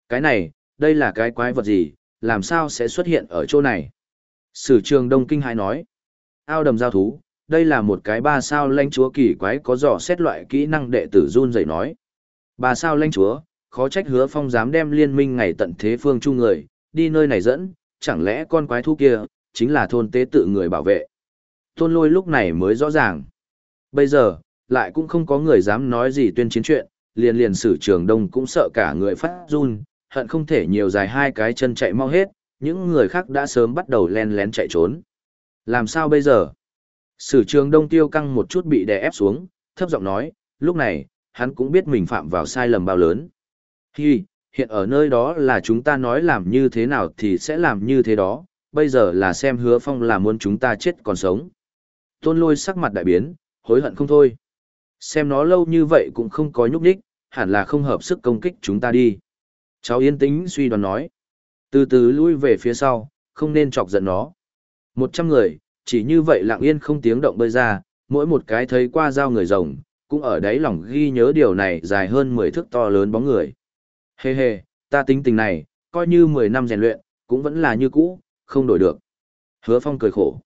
Cái này, đây là cái quái vật gì, làm sao sẽ xuất hiện ở chỗ này? Sử trường đông kinh hãi nói. Ao đầm giao thú, đây là một cái ba sao lãnh chúa kỳ quái có dò xét loại kỹ năng đệ tử run dậy nói. Ba sao lãnh chúa, khó trách hứa phong dám đem liên minh ngày tận thế phương chung người, đi nơi này dẫn, chẳng lẽ con quái thú kia, chính là thôn tế tự người bảo vệ. Tôn lôi lúc này mới rõ ràng. Bây giờ, lại cũng không có người dám nói gì tuyên chiến chuyện, liền liền sử trường đông cũng sợ cả người phát run, hận không thể nhiều dài hai cái chân chạy mau hết, những người khác đã sớm bắt đầu len lén chạy trốn. Làm sao bây giờ? Sử trường đông tiêu căng một chút bị đè ép xuống, thấp giọng nói, lúc này, hắn cũng biết mình phạm vào sai lầm bao lớn. Hi, hiện ở nơi đó là chúng ta nói làm như thế nào thì sẽ làm như thế đó, bây giờ là xem hứa phong là muốn chúng ta chết còn sống. Tôn lôi sắc mặt đại biến, hối hận không thôi. Xem nó lâu như vậy cũng không có nhúc nhích, hẳn là không hợp sức công kích chúng ta đi. Cháu yên tĩnh suy đoán nói. Từ từ lui về phía sau, không nên chọc giận nó. Một trăm người, chỉ như vậy lặng yên không tiếng động bơi ra, mỗi một cái thấy qua dao người rồng, cũng ở đấy lòng ghi nhớ điều này dài hơn mười thước to lớn bóng người. Hê hê, ta tính tình này, coi như mười năm rèn luyện, cũng vẫn là như cũ, không đổi được. Hứa Phong cười khổ.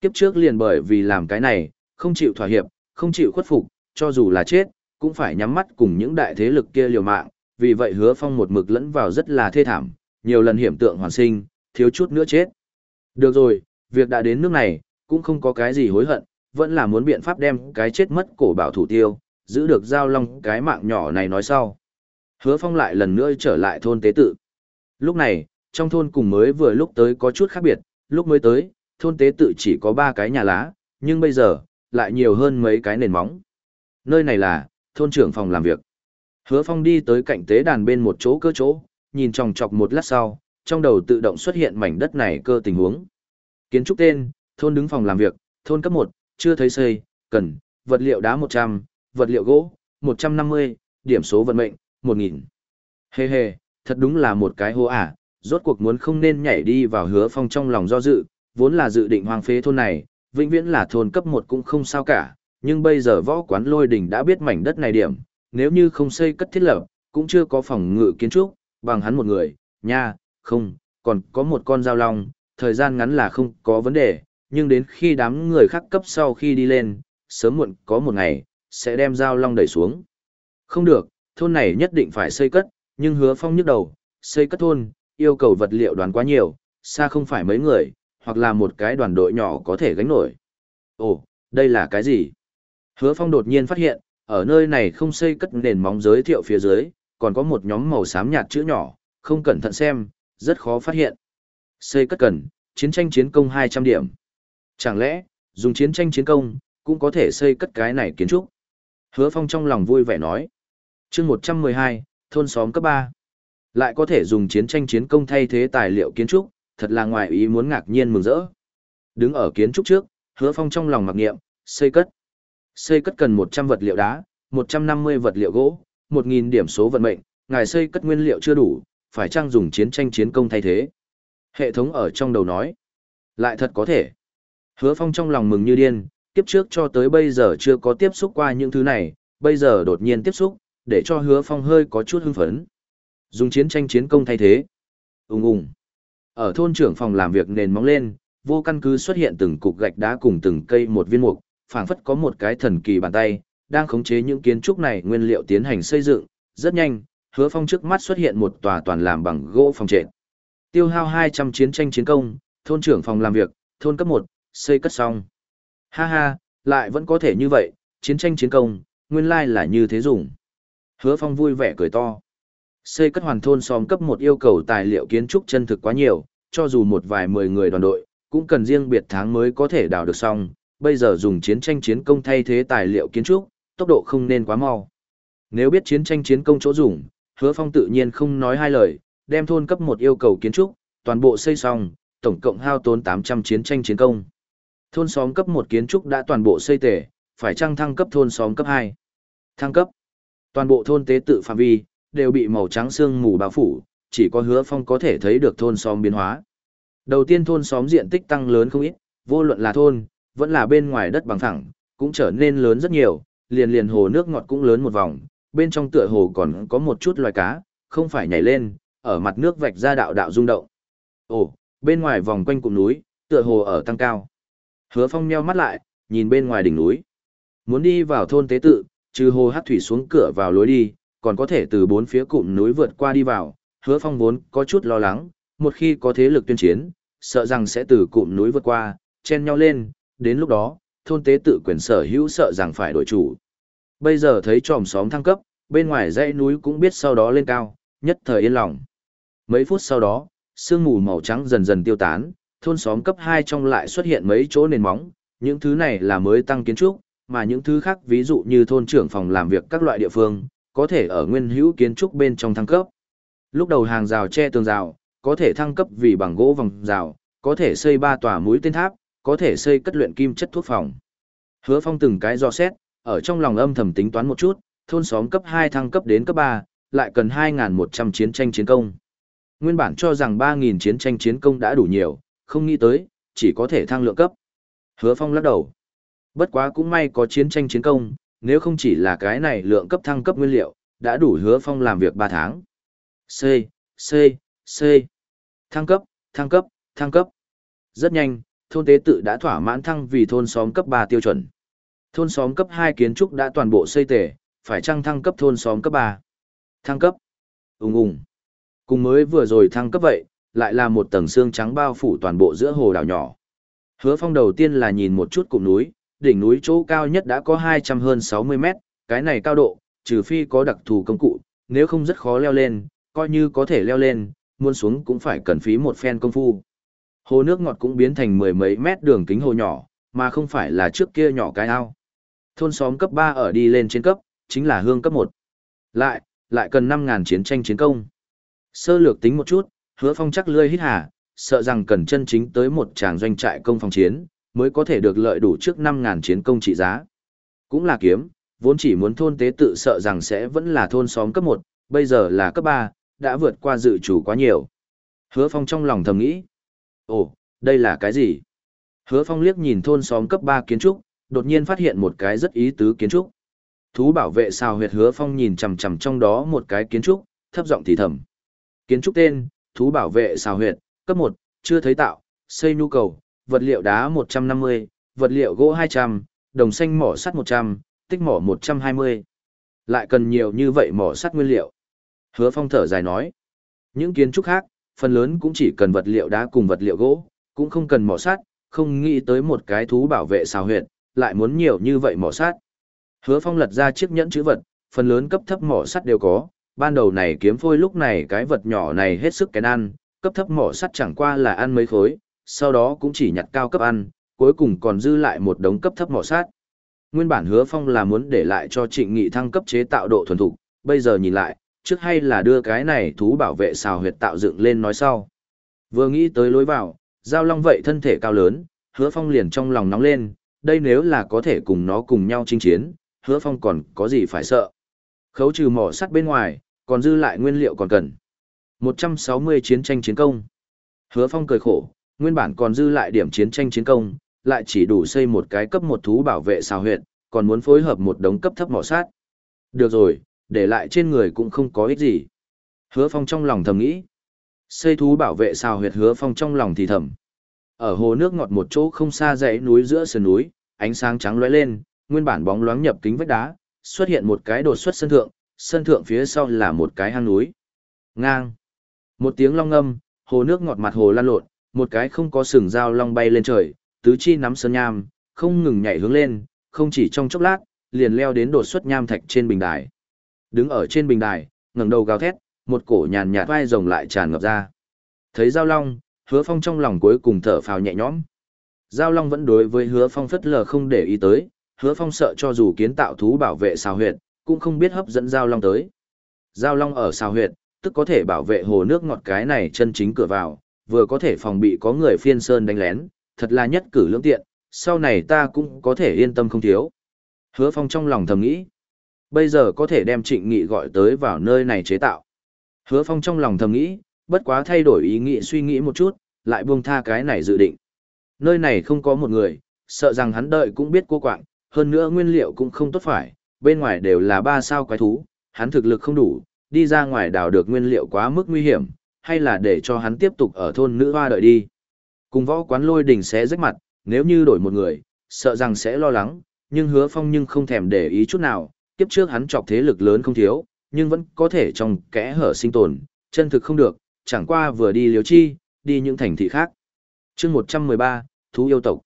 Kiếp trước liền bởi vì làm cái này, không chịu thỏa hiệp, không chịu khuất phục, cho dù là chết, cũng phải nhắm mắt cùng những đại thế lực kia liều mạng, vì vậy hứa phong một mực lẫn vào rất là thê thảm, nhiều lần hiểm tượng hoàn sinh, thiếu chút nữa chết. Được rồi, việc đã đến nước này, cũng không có cái gì hối hận, vẫn là muốn biện pháp đem cái chết mất cổ bảo thủ tiêu, giữ được giao long cái mạng nhỏ này nói sau. Hứa phong lại lần nữa trở lại thôn tế tự. Lúc này, trong thôn cùng mới vừa lúc tới có chút khác biệt, lúc mới tới, thôn tế tự chỉ có ba cái nhà lá, nhưng bây giờ, lại nhiều hơn mấy cái nền móng. Nơi này là, thôn trưởng phòng làm việc. Hứa Phong đi tới cạnh tế đàn bên một chỗ cơ chỗ, nhìn chòng chọc một lát sau, trong đầu tự động xuất hiện mảnh đất này cơ tình huống. Kiến trúc tên, thôn đứng phòng làm việc, thôn cấp 1, chưa thấy xây, cần, vật liệu đá 100, vật liệu gỗ, 150, điểm số vận mệnh, 1000. Hê hê, thật đúng là một cái hô ả, à, rốt cuộc muốn không nên nhảy đi vào hứa phong trong lòng do dự, vốn là dự định hoang phế thôn này, vĩnh viễn là thôn cấp một cũng không sao cả, nhưng bây giờ võ quán lôi đình đã biết mảnh đất này điểm, nếu như không xây cất thiết lập, cũng chưa có phòng ngự kiến trúc, bằng hắn một người, nha, không, còn có một con dao long, thời gian ngắn là không có vấn đề, nhưng đến khi đám người khác cấp sau khi đi lên, sớm muộn có một ngày, sẽ đem dao long đẩy xuống. Không được, thôn này nhất định phải xây cất, nhưng hứa phong nhức đầu, xây cất thôn, yêu cầu vật liệu đoàn quá nhiều, xa không phải mấy người, hoặc là một cái đoàn đội nhỏ có thể gánh nổi. Ồ, đây là cái gì? Hứa phong đột nhiên phát hiện, ở nơi này không xây cất nền móng giới thiệu phía dưới, còn có một nhóm màu xám nhạt chữ nhỏ, không cẩn thận xem, rất khó phát hiện. Xây cất cần, chiến tranh chiến công 200 điểm. Chẳng lẽ, dùng chiến tranh chiến công, cũng có thể xây cất cái này kiến trúc? Hứa Phong trong lòng vui vẻ nói. chương 112, thôn xóm cấp 3. Lại có thể dùng chiến tranh chiến công thay thế tài liệu kiến trúc, thật là ngoài ý muốn ngạc nhiên mừng rỡ. Đứng ở kiến trúc trước, Hứa Phong trong lòng mặc niệm, xây cất. Xây cất cần 100 vật liệu đá, 150 vật liệu gỗ, 1.000 điểm số vận mệnh, ngài xây cất nguyên liệu chưa đủ, phải trang dùng chiến tranh chiến công thay thế. Hệ thống ở trong đầu nói, lại thật có thể. Hứa Phong trong lòng mừng như điên, kiếp trước cho tới bây giờ chưa có tiếp xúc qua những thứ này, bây giờ đột nhiên tiếp xúc, để cho Hứa Phong hơi có chút hưng phấn. Dùng chiến tranh chiến công thay thế. Ùng ùng. Ở thôn trưởng phòng làm việc nền móng lên, vô căn cứ xuất hiện từng cục gạch đá cùng từng cây một viên mục, phảng phất có một cái thần kỳ bàn tay, đang khống chế những kiến trúc này nguyên liệu tiến hành xây dựng, rất nhanh, hứa phong trước mắt xuất hiện một tòa toàn làm bằng gỗ phòng trệt. Tiêu hao 200 chiến tranh chiến công, thôn trưởng phòng làm việc, thôn cấp 1, xây cất xong. Ha ha, lại vẫn có thể như vậy, chiến tranh chiến công, nguyên lai là như thế dùng. Hứa phong vui vẻ cười to. Xây cất hoàn thôn xóm cấp 1 yêu cầu tài liệu kiến trúc chân thực quá nhiều, cho dù một vài mười người đoàn đội, cũng cần riêng biệt tháng mới có thể đào được xong, bây giờ dùng chiến tranh chiến công thay thế tài liệu kiến trúc, tốc độ không nên quá mau. Nếu biết chiến tranh chiến công chỗ dùng, hứa phong tự nhiên không nói hai lời, đem thôn cấp một yêu cầu kiến trúc, toàn bộ xây xong, tổng cộng hao tốn 800 chiến tranh chiến công. Thôn xóm cấp một kiến trúc đã toàn bộ xây tể, phải chăng thăng cấp thôn xóm cấp 2. Thăng cấp. Toàn bộ thôn tế tự phạm vi, đều bị màu trắng sương mù bao phủ, chỉ có hứa phong có thể thấy được thôn xóm biến hóa. Đầu tiên thôn xóm diện tích tăng lớn không ít, vô luận là thôn, vẫn là bên ngoài đất bằng phẳng, cũng trở nên lớn rất nhiều, liền liền hồ nước ngọt cũng lớn một vòng, bên trong tựa hồ còn có một chút loài cá, không phải nhảy lên, ở mặt nước vạch ra đạo đạo rung động. Ồ, bên ngoài vòng quanh cụm núi, tựa hồ ở tăng cao. Hứa Phong nheo mắt lại, nhìn bên ngoài đỉnh núi. Muốn đi vào thôn tế tự, trừ hồ hát thủy xuống cửa vào lối đi, còn có thể từ bốn phía cụm núi vượt qua đi vào. Hứa Phong vốn có chút lo lắng, một khi có thế lực tuyên chiến, sợ rằng sẽ từ cụm núi vượt qua, chen nhau lên, đến lúc đó, thôn tế tự quyền sở hữu sợ rằng phải đổi chủ. Bây giờ thấy tròm xóm thăng cấp, bên ngoài dãy núi cũng biết sau đó lên cao, nhất thời yên lòng. Mấy phút sau đó, sương mù màu trắng dần dần tiêu tán, thôn xóm cấp 2 trong lại xuất hiện mấy chỗ nền móng, những thứ này là mới tăng kiến trúc, mà những thứ khác ví dụ như thôn trưởng phòng làm việc các loại địa phương, có thể ở nguyên hữu kiến trúc bên trong thăng cấp. Lúc đầu hàng rào che tường rào, có thể thăng cấp vì bằng gỗ vòng rào, có thể xây ba tòa mũi tên tháp, có thể xây cất luyện kim chất thuốc phòng. Hứa Phong từng cái do xét, ở trong lòng âm thầm tính toán một chút, thôn xóm cấp 2 thăng cấp đến cấp 3, lại cần 2.100 chiến tranh chiến công. Nguyên bản cho rằng 3.000 chiến tranh chiến công đã đủ nhiều, không nghĩ tới, chỉ có thể thăng lượng cấp. Hứa Phong lắc đầu. Bất quá cũng may có chiến tranh chiến công, nếu không chỉ là cái này lượng cấp thăng cấp nguyên liệu, đã đủ Hứa Phong làm việc 3 tháng. C, C, C. Thăng cấp, thăng cấp, thăng cấp. Rất nhanh, thôn tế tự đã thỏa mãn thăng vì thôn xóm cấp 3 tiêu chuẩn. Thôn xóm cấp 2 kiến trúc đã toàn bộ xây tề, phải chăng thăng cấp thôn xóm cấp 3? Thăng cấp. Úng Úng. Cùng mới vừa rồi thăng cấp vậy, lại là một tầng xương trắng bao phủ toàn bộ giữa hồ đảo nhỏ. Hứa Phong đầu tiên là nhìn một chút cụm núi, đỉnh núi chỗ cao nhất đã có 200 hơn 60 mét, cái này cao độ, trừ phi có đặc thù công cụ, nếu không rất khó leo lên, coi như có thể leo lên, muốn xuống cũng phải cần phí một phen công phu. Hồ nước ngọt cũng biến thành mười mấy mét đường kính hồ nhỏ, mà không phải là trước kia nhỏ cái ao. Thôn xóm cấp 3 ở đi lên trên cấp, chính là hương cấp 1. Lại, lại cần 5.000 chiến tranh chiến công. Sơ lược tính một chút, hứa phong chắc lươi hít hà, sợ rằng cần chân chính tới một tràng doanh trại công phòng chiến, mới có thể được lợi đủ trước 5.000 chiến công trị giá. Cũng là kiếm, vốn chỉ muốn thôn tế tự sợ rằng sẽ vẫn là thôn xóm cấp 1, bây giờ là cấp 3, đã vượt qua dự chủ quá nhiều. Hứa phong trong lòng thầm nghĩ. Ồ, đây là cái gì? Hứa phong liếc nhìn thôn xóm cấp 3 kiến trúc, đột nhiên phát hiện một cái rất ý tứ kiến trúc. Thú bảo vệ sao huyệt hứa phong nhìn chằm chằm trong đó một cái kiến trúc, thấp giọng thì thầm. Kiến trúc tên, thú bảo vệ sao huyệt, cấp 1, chưa thấy tạo, xây nhu cầu, vật liệu đá 150, vật liệu gỗ 200, đồng xanh mỏ sắt 100, tích mỏ 120. Lại cần nhiều như vậy mỏ sắt nguyên liệu. Hứa phong thở dài nói. Những kiến trúc khác, phần lớn cũng chỉ cần vật liệu đá cùng vật liệu gỗ, cũng không cần mỏ sắt, không nghĩ tới một cái thú bảo vệ sao huyệt, lại muốn nhiều như vậy mỏ sắt. Hứa Phong lật ra chiếc nhẫn chữ vật, phần lớn cấp thấp mỏ sắt đều có, ban đầu này kiếm phôi lúc này cái vật nhỏ này hết sức kén ăn, cấp thấp mỏ sắt chẳng qua là ăn mấy khối, sau đó cũng chỉ nhặt cao cấp ăn, cuối cùng còn dư lại một đống cấp thấp mỏ sắt. Nguyên bản Hứa Phong là muốn để lại cho Trịnh Nghị thăng cấp chế tạo độ thuần thục, bây giờ nhìn lại, trước hay là đưa cái này thú bảo vệ xào huyệt tạo dựng lên nói sau. Vừa nghĩ tới lối vào, giao long vậy thân thể cao lớn, Hứa Phong liền trong lòng nóng lên, đây nếu là có thể cùng nó cùng nhau chinh chiến, hứa phong còn có gì phải sợ. Khấu trừ mỏ sắt bên ngoài, còn dư lại nguyên liệu còn cần. 160 chiến tranh chiến công. Hứa phong cười khổ, nguyên bản còn dư lại điểm chiến tranh chiến công, lại chỉ đủ xây một cái cấp một thú bảo vệ xào huyệt, còn muốn phối hợp một đống cấp thấp mỏ sát. Được rồi, để lại trên người cũng không có ích gì. Hứa phong trong lòng thầm nghĩ. Xây thú bảo vệ xào huyệt hứa phong trong lòng thì thầm. Ở hồ nước ngọt một chỗ không xa dãy núi giữa sườn núi, ánh sáng trắng lóe lên, nguyên bản bóng loáng nhập kính vách đá, xuất hiện một cái đột xuất sân thượng, sân thượng phía sau là một cái hang núi. Ngang. Một tiếng long âm, hồ nước ngọt mặt hồ lan lộn, một cái không có sừng dao long bay lên trời, tứ chi nắm sơn nham, không ngừng nhảy hướng lên, không chỉ trong chốc lát, liền leo đến đột xuất nham thạch trên bình đài. Đứng ở trên bình đài, ngẩng đầu gào thét, một cổ nhàn nhạt vai rồng lại tràn ngập ra. Thấy giao long, hứa phong trong lòng cuối cùng thở phào nhẹ nhõm. Giao long vẫn đối với hứa phong phất lờ không để ý tới, hứa phong sợ cho dù kiến tạo thú bảo vệ xào huyệt, cũng không biết hấp dẫn giao long tới. Giao long ở xào huyệt, tức có thể bảo vệ hồ nước ngọt cái này chân chính cửa vào, vừa có thể phòng bị có người phiên sơn đánh lén, thật là nhất cử lưỡng tiện, sau này ta cũng có thể yên tâm không thiếu. Hứa phong trong lòng thầm nghĩ, bây giờ có thể đem trịnh nghị gọi tới vào nơi này chế tạo. Hứa phong trong lòng thầm nghĩ, bất quá thay đổi ý nghĩ suy nghĩ một chút, lại buông tha cái này dự định. Nơi này không có một người, sợ rằng hắn đợi cũng biết cô quạng, hơn nữa nguyên liệu cũng không tốt phải, bên ngoài đều là ba sao quái thú, hắn thực lực không đủ, đi ra ngoài đào được nguyên liệu quá mức nguy hiểm, hay là để cho hắn tiếp tục ở thôn nữ hoa đợi đi. Cùng võ quán lôi đỉnh sẽ rách mặt, nếu như đổi một người, sợ rằng sẽ lo lắng, nhưng hứa phong nhưng không thèm để ý chút nào, tiếp trước hắn chọc thế lực lớn không thiếu, nhưng vẫn có thể trong kẽ hở sinh tồn, chân thực không được, chẳng qua vừa đi liếu chi, đi những thành thị khác. chương 113, Thú yêu tộc.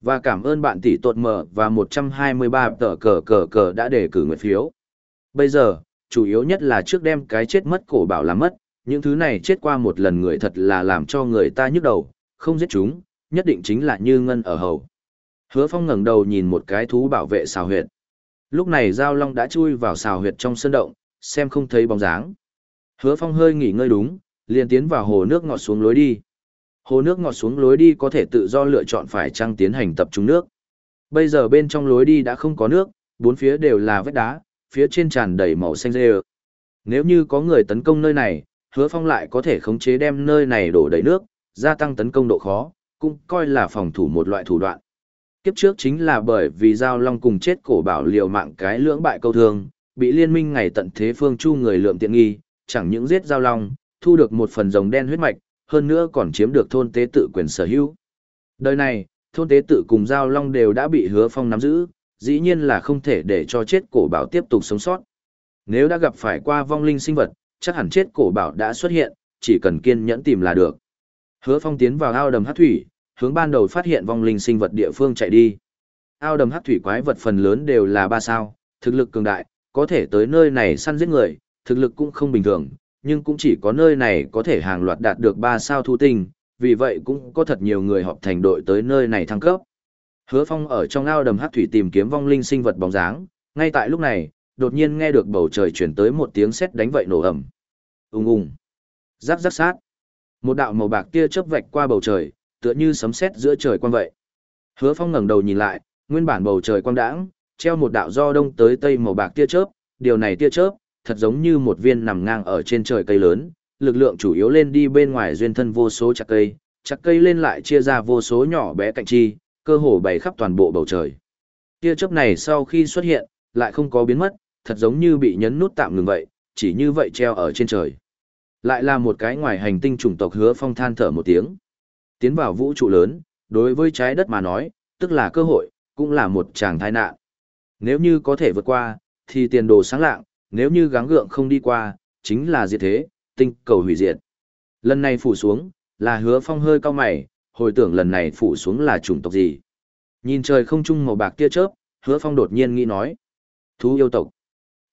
Và cảm ơn bạn tỷ tuột mở và 123 tờ cờ cờ cờ đã đề cử nguyện phiếu. Bây giờ, chủ yếu nhất là trước đem cái chết mất cổ bảo làm mất, những thứ này chết qua một lần người thật là làm cho người ta nhức đầu, không giết chúng, nhất định chính là như ngân ở hầu. Hứa Phong ngẩng đầu nhìn một cái thú bảo vệ xào huyệt. Lúc này Giao Long đã chui vào xào huyệt trong sân động, xem không thấy bóng dáng. Hứa Phong hơi nghỉ ngơi đúng, liền tiến vào hồ nước ngọt xuống lối đi. Hồ nước ngọt xuống lối đi có thể tự do lựa chọn phải trang tiến hành tập trung nước. Bây giờ bên trong lối đi đã không có nước, bốn phía đều là vách đá, phía trên tràn đầy màu xanh rêu. Nếu như có người tấn công nơi này, hứa phong lại có thể khống chế đem nơi này đổ đầy nước, gia tăng tấn công độ khó, cũng coi là phòng thủ một loại thủ đoạn. Kiếp trước chính là bởi vì Giao Long cùng chết cổ bảo liều mạng cái lưỡng bại câu thương, bị liên minh ngày tận thế phương chu người lượm tiện nghi, chẳng những giết Giao Long, thu được một phần rồng đen huyết mạch, hơn nữa còn chiếm được thôn tế tự quyền sở hữu. Đời này, thôn tế tự cùng Giao Long đều đã bị hứa phong nắm giữ, dĩ nhiên là không thể để cho chết cổ bảo tiếp tục sống sót. Nếu đã gặp phải qua vong linh sinh vật, chắc hẳn chết cổ bảo đã xuất hiện, chỉ cần kiên nhẫn tìm là được. Hứa phong tiến vào ao đầm Hắc thủy, hướng ban đầu phát hiện vong linh sinh vật địa phương chạy đi. Ao đầm Hắc thủy quái vật phần lớn đều là ba sao, thực lực cường đại, có thể tới nơi này săn giết người, thực lực cũng không bình thường, nhưng cũng chỉ có nơi này có thể hàng loạt đạt được ba sao thu tinh, vì vậy cũng có thật nhiều người họp thành đội tới nơi này thăng cấp. Hứa Phong ở trong ao đầm hắc thủy tìm kiếm vong linh sinh vật bóng dáng, ngay tại lúc này, đột nhiên nghe được bầu trời chuyển tới một tiếng sét đánh vậy nổ ầm. Ùng ùng. Rắc rắc sát. Một đạo màu bạc tia chớp vạch qua bầu trời, tựa như sấm sét giữa trời quang vậy. Hứa Phong ngẩng đầu nhìn lại, nguyên bản bầu trời quang đãng, treo một đạo do đông tới tây màu bạc tia chớp, điều này tia chớp thật giống như một viên nằm ngang ở trên trời cây lớn, lực lượng chủ yếu lên đi bên ngoài duyên thân vô số chặt cây, chặt cây lên lại chia ra vô số nhỏ bé cạnh chi, cơ hồ bày khắp toàn bộ bầu trời. Tia chớp này sau khi xuất hiện, lại không có biến mất, thật giống như bị nhấn nút tạm ngừng vậy, chỉ như vậy treo ở trên trời. Lại là một cái ngoài hành tinh chủng tộc hứa phong than thở một tiếng. Tiến vào vũ trụ lớn, đối với trái đất mà nói, tức là cơ hội, cũng là một tràng tai nạn. Nếu như có thể vượt qua, thì tiền đồ sáng lạng, nếu như gắng gượng không đi qua, chính là diệt thế, tinh cầu hủy diệt. Lần này phủ xuống, là hứa phong hơi cao mày, hồi tưởng lần này phủ xuống là chủng tộc gì. Nhìn trời không trung màu bạc tia chớp, hứa phong đột nhiên nghĩ nói. Thú yêu tộc.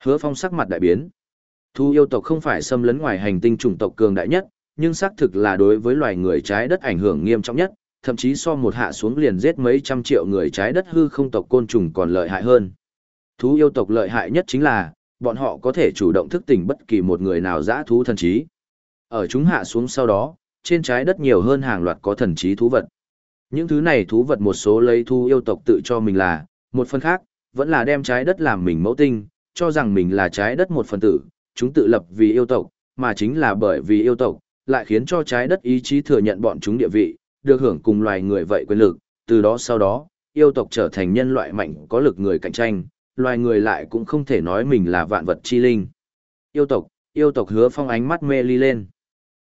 Hứa phong sắc mặt đại biến. Thú yêu tộc không phải xâm lấn ngoài hành tinh chủng tộc cường đại nhất, nhưng xác thực là đối với loài người trái đất ảnh hưởng nghiêm trọng nhất, thậm chí so một hạ xuống liền giết mấy trăm triệu người trái đất hư không tộc côn trùng còn lợi hại hơn. Thú yêu tộc lợi hại nhất chính là, bọn họ có thể chủ động thức tỉnh bất kỳ một người nào dã thú thần trí. Ở chúng hạ xuống sau đó, trên trái đất nhiều hơn hàng loạt có thần trí thú vật. Những thứ này thú vật một số lấy thú yêu tộc tự cho mình là, một phần khác, vẫn là đem trái đất làm mình mẫu tinh, cho rằng mình là trái đất một phần tử, chúng tự lập vì yêu tộc, mà chính là bởi vì yêu tộc, lại khiến cho trái đất ý chí thừa nhận bọn chúng địa vị, được hưởng cùng loài người vậy quyền lực, từ đó sau đó, yêu tộc trở thành nhân loại mạnh có lực người cạnh tranh, loài người lại cũng không thể nói mình là vạn vật chi linh. Yêu tộc, yêu tộc hứa phong ánh mắt mê ly lên.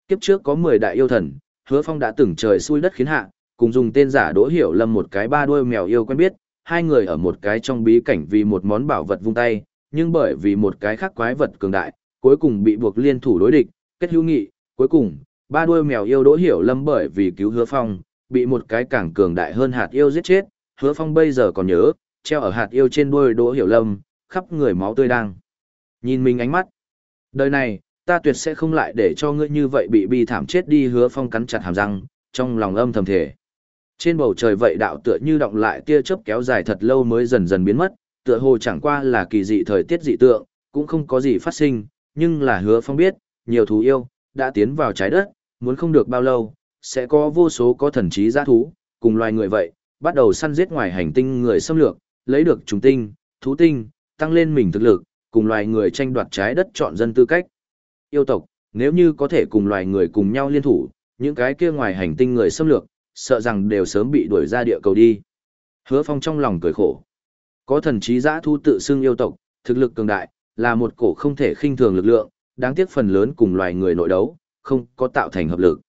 Kiếp trước có 10 đại yêu thần, hứa phong đã từng trời xui đất khiến hạ, cùng dùng tên giả đỗ hiểu lâm một cái ba đuôi mèo yêu quen biết, hai người ở một cái trong bí cảnh vì một món bảo vật vung tay, nhưng bởi vì một cái khác quái vật cường đại, cuối cùng bị buộc liên thủ đối địch, kết hữu nghị, cuối cùng, ba đuôi mèo yêu đỗ hiểu lâm bởi vì cứu hứa phong, bị một cái càng cường đại hơn hạt yêu giết chết, hứa phong bây giờ còn nhớ, treo ở hạt yêu trên đuôi đỗ hiểu lâm, khắp người máu tươi đang. Nhìn mình ánh mắt. Đời này, ta tuyệt sẽ không lại để cho ngươi như vậy bị bi thảm chết đi hứa phong cắn chặt hàm răng, trong lòng âm thầm thể. Trên bầu trời vậy đạo tựa như động lại tia chớp kéo dài thật lâu mới dần dần biến mất, tựa hồ chẳng qua là kỳ dị thời tiết dị tượng, cũng không có gì phát sinh, nhưng là hứa phong biết, nhiều thú yêu, đã tiến vào trái đất, muốn không được bao lâu, sẽ có vô số có thần trí giã thú, cùng loài người vậy, bắt đầu săn giết ngoài hành tinh người xâm lược, lấy được trùng tinh, thú tinh, tăng lên mình thực lực, cùng loài người tranh đoạt trái đất chọn dân tư cách. Yêu tộc, nếu như có thể cùng loài người cùng nhau liên thủ, những cái kia ngoài hành tinh người xâm lược, sợ rằng đều sớm bị đuổi ra địa cầu đi. Hứa Phong trong lòng cười khổ. Có thần trí giã thu tự xưng yêu tộc, thực lực cường đại, là một cổ không thể khinh thường lực lượng, đáng tiếc phần lớn cùng loài người nội đấu, không có tạo thành hợp lực.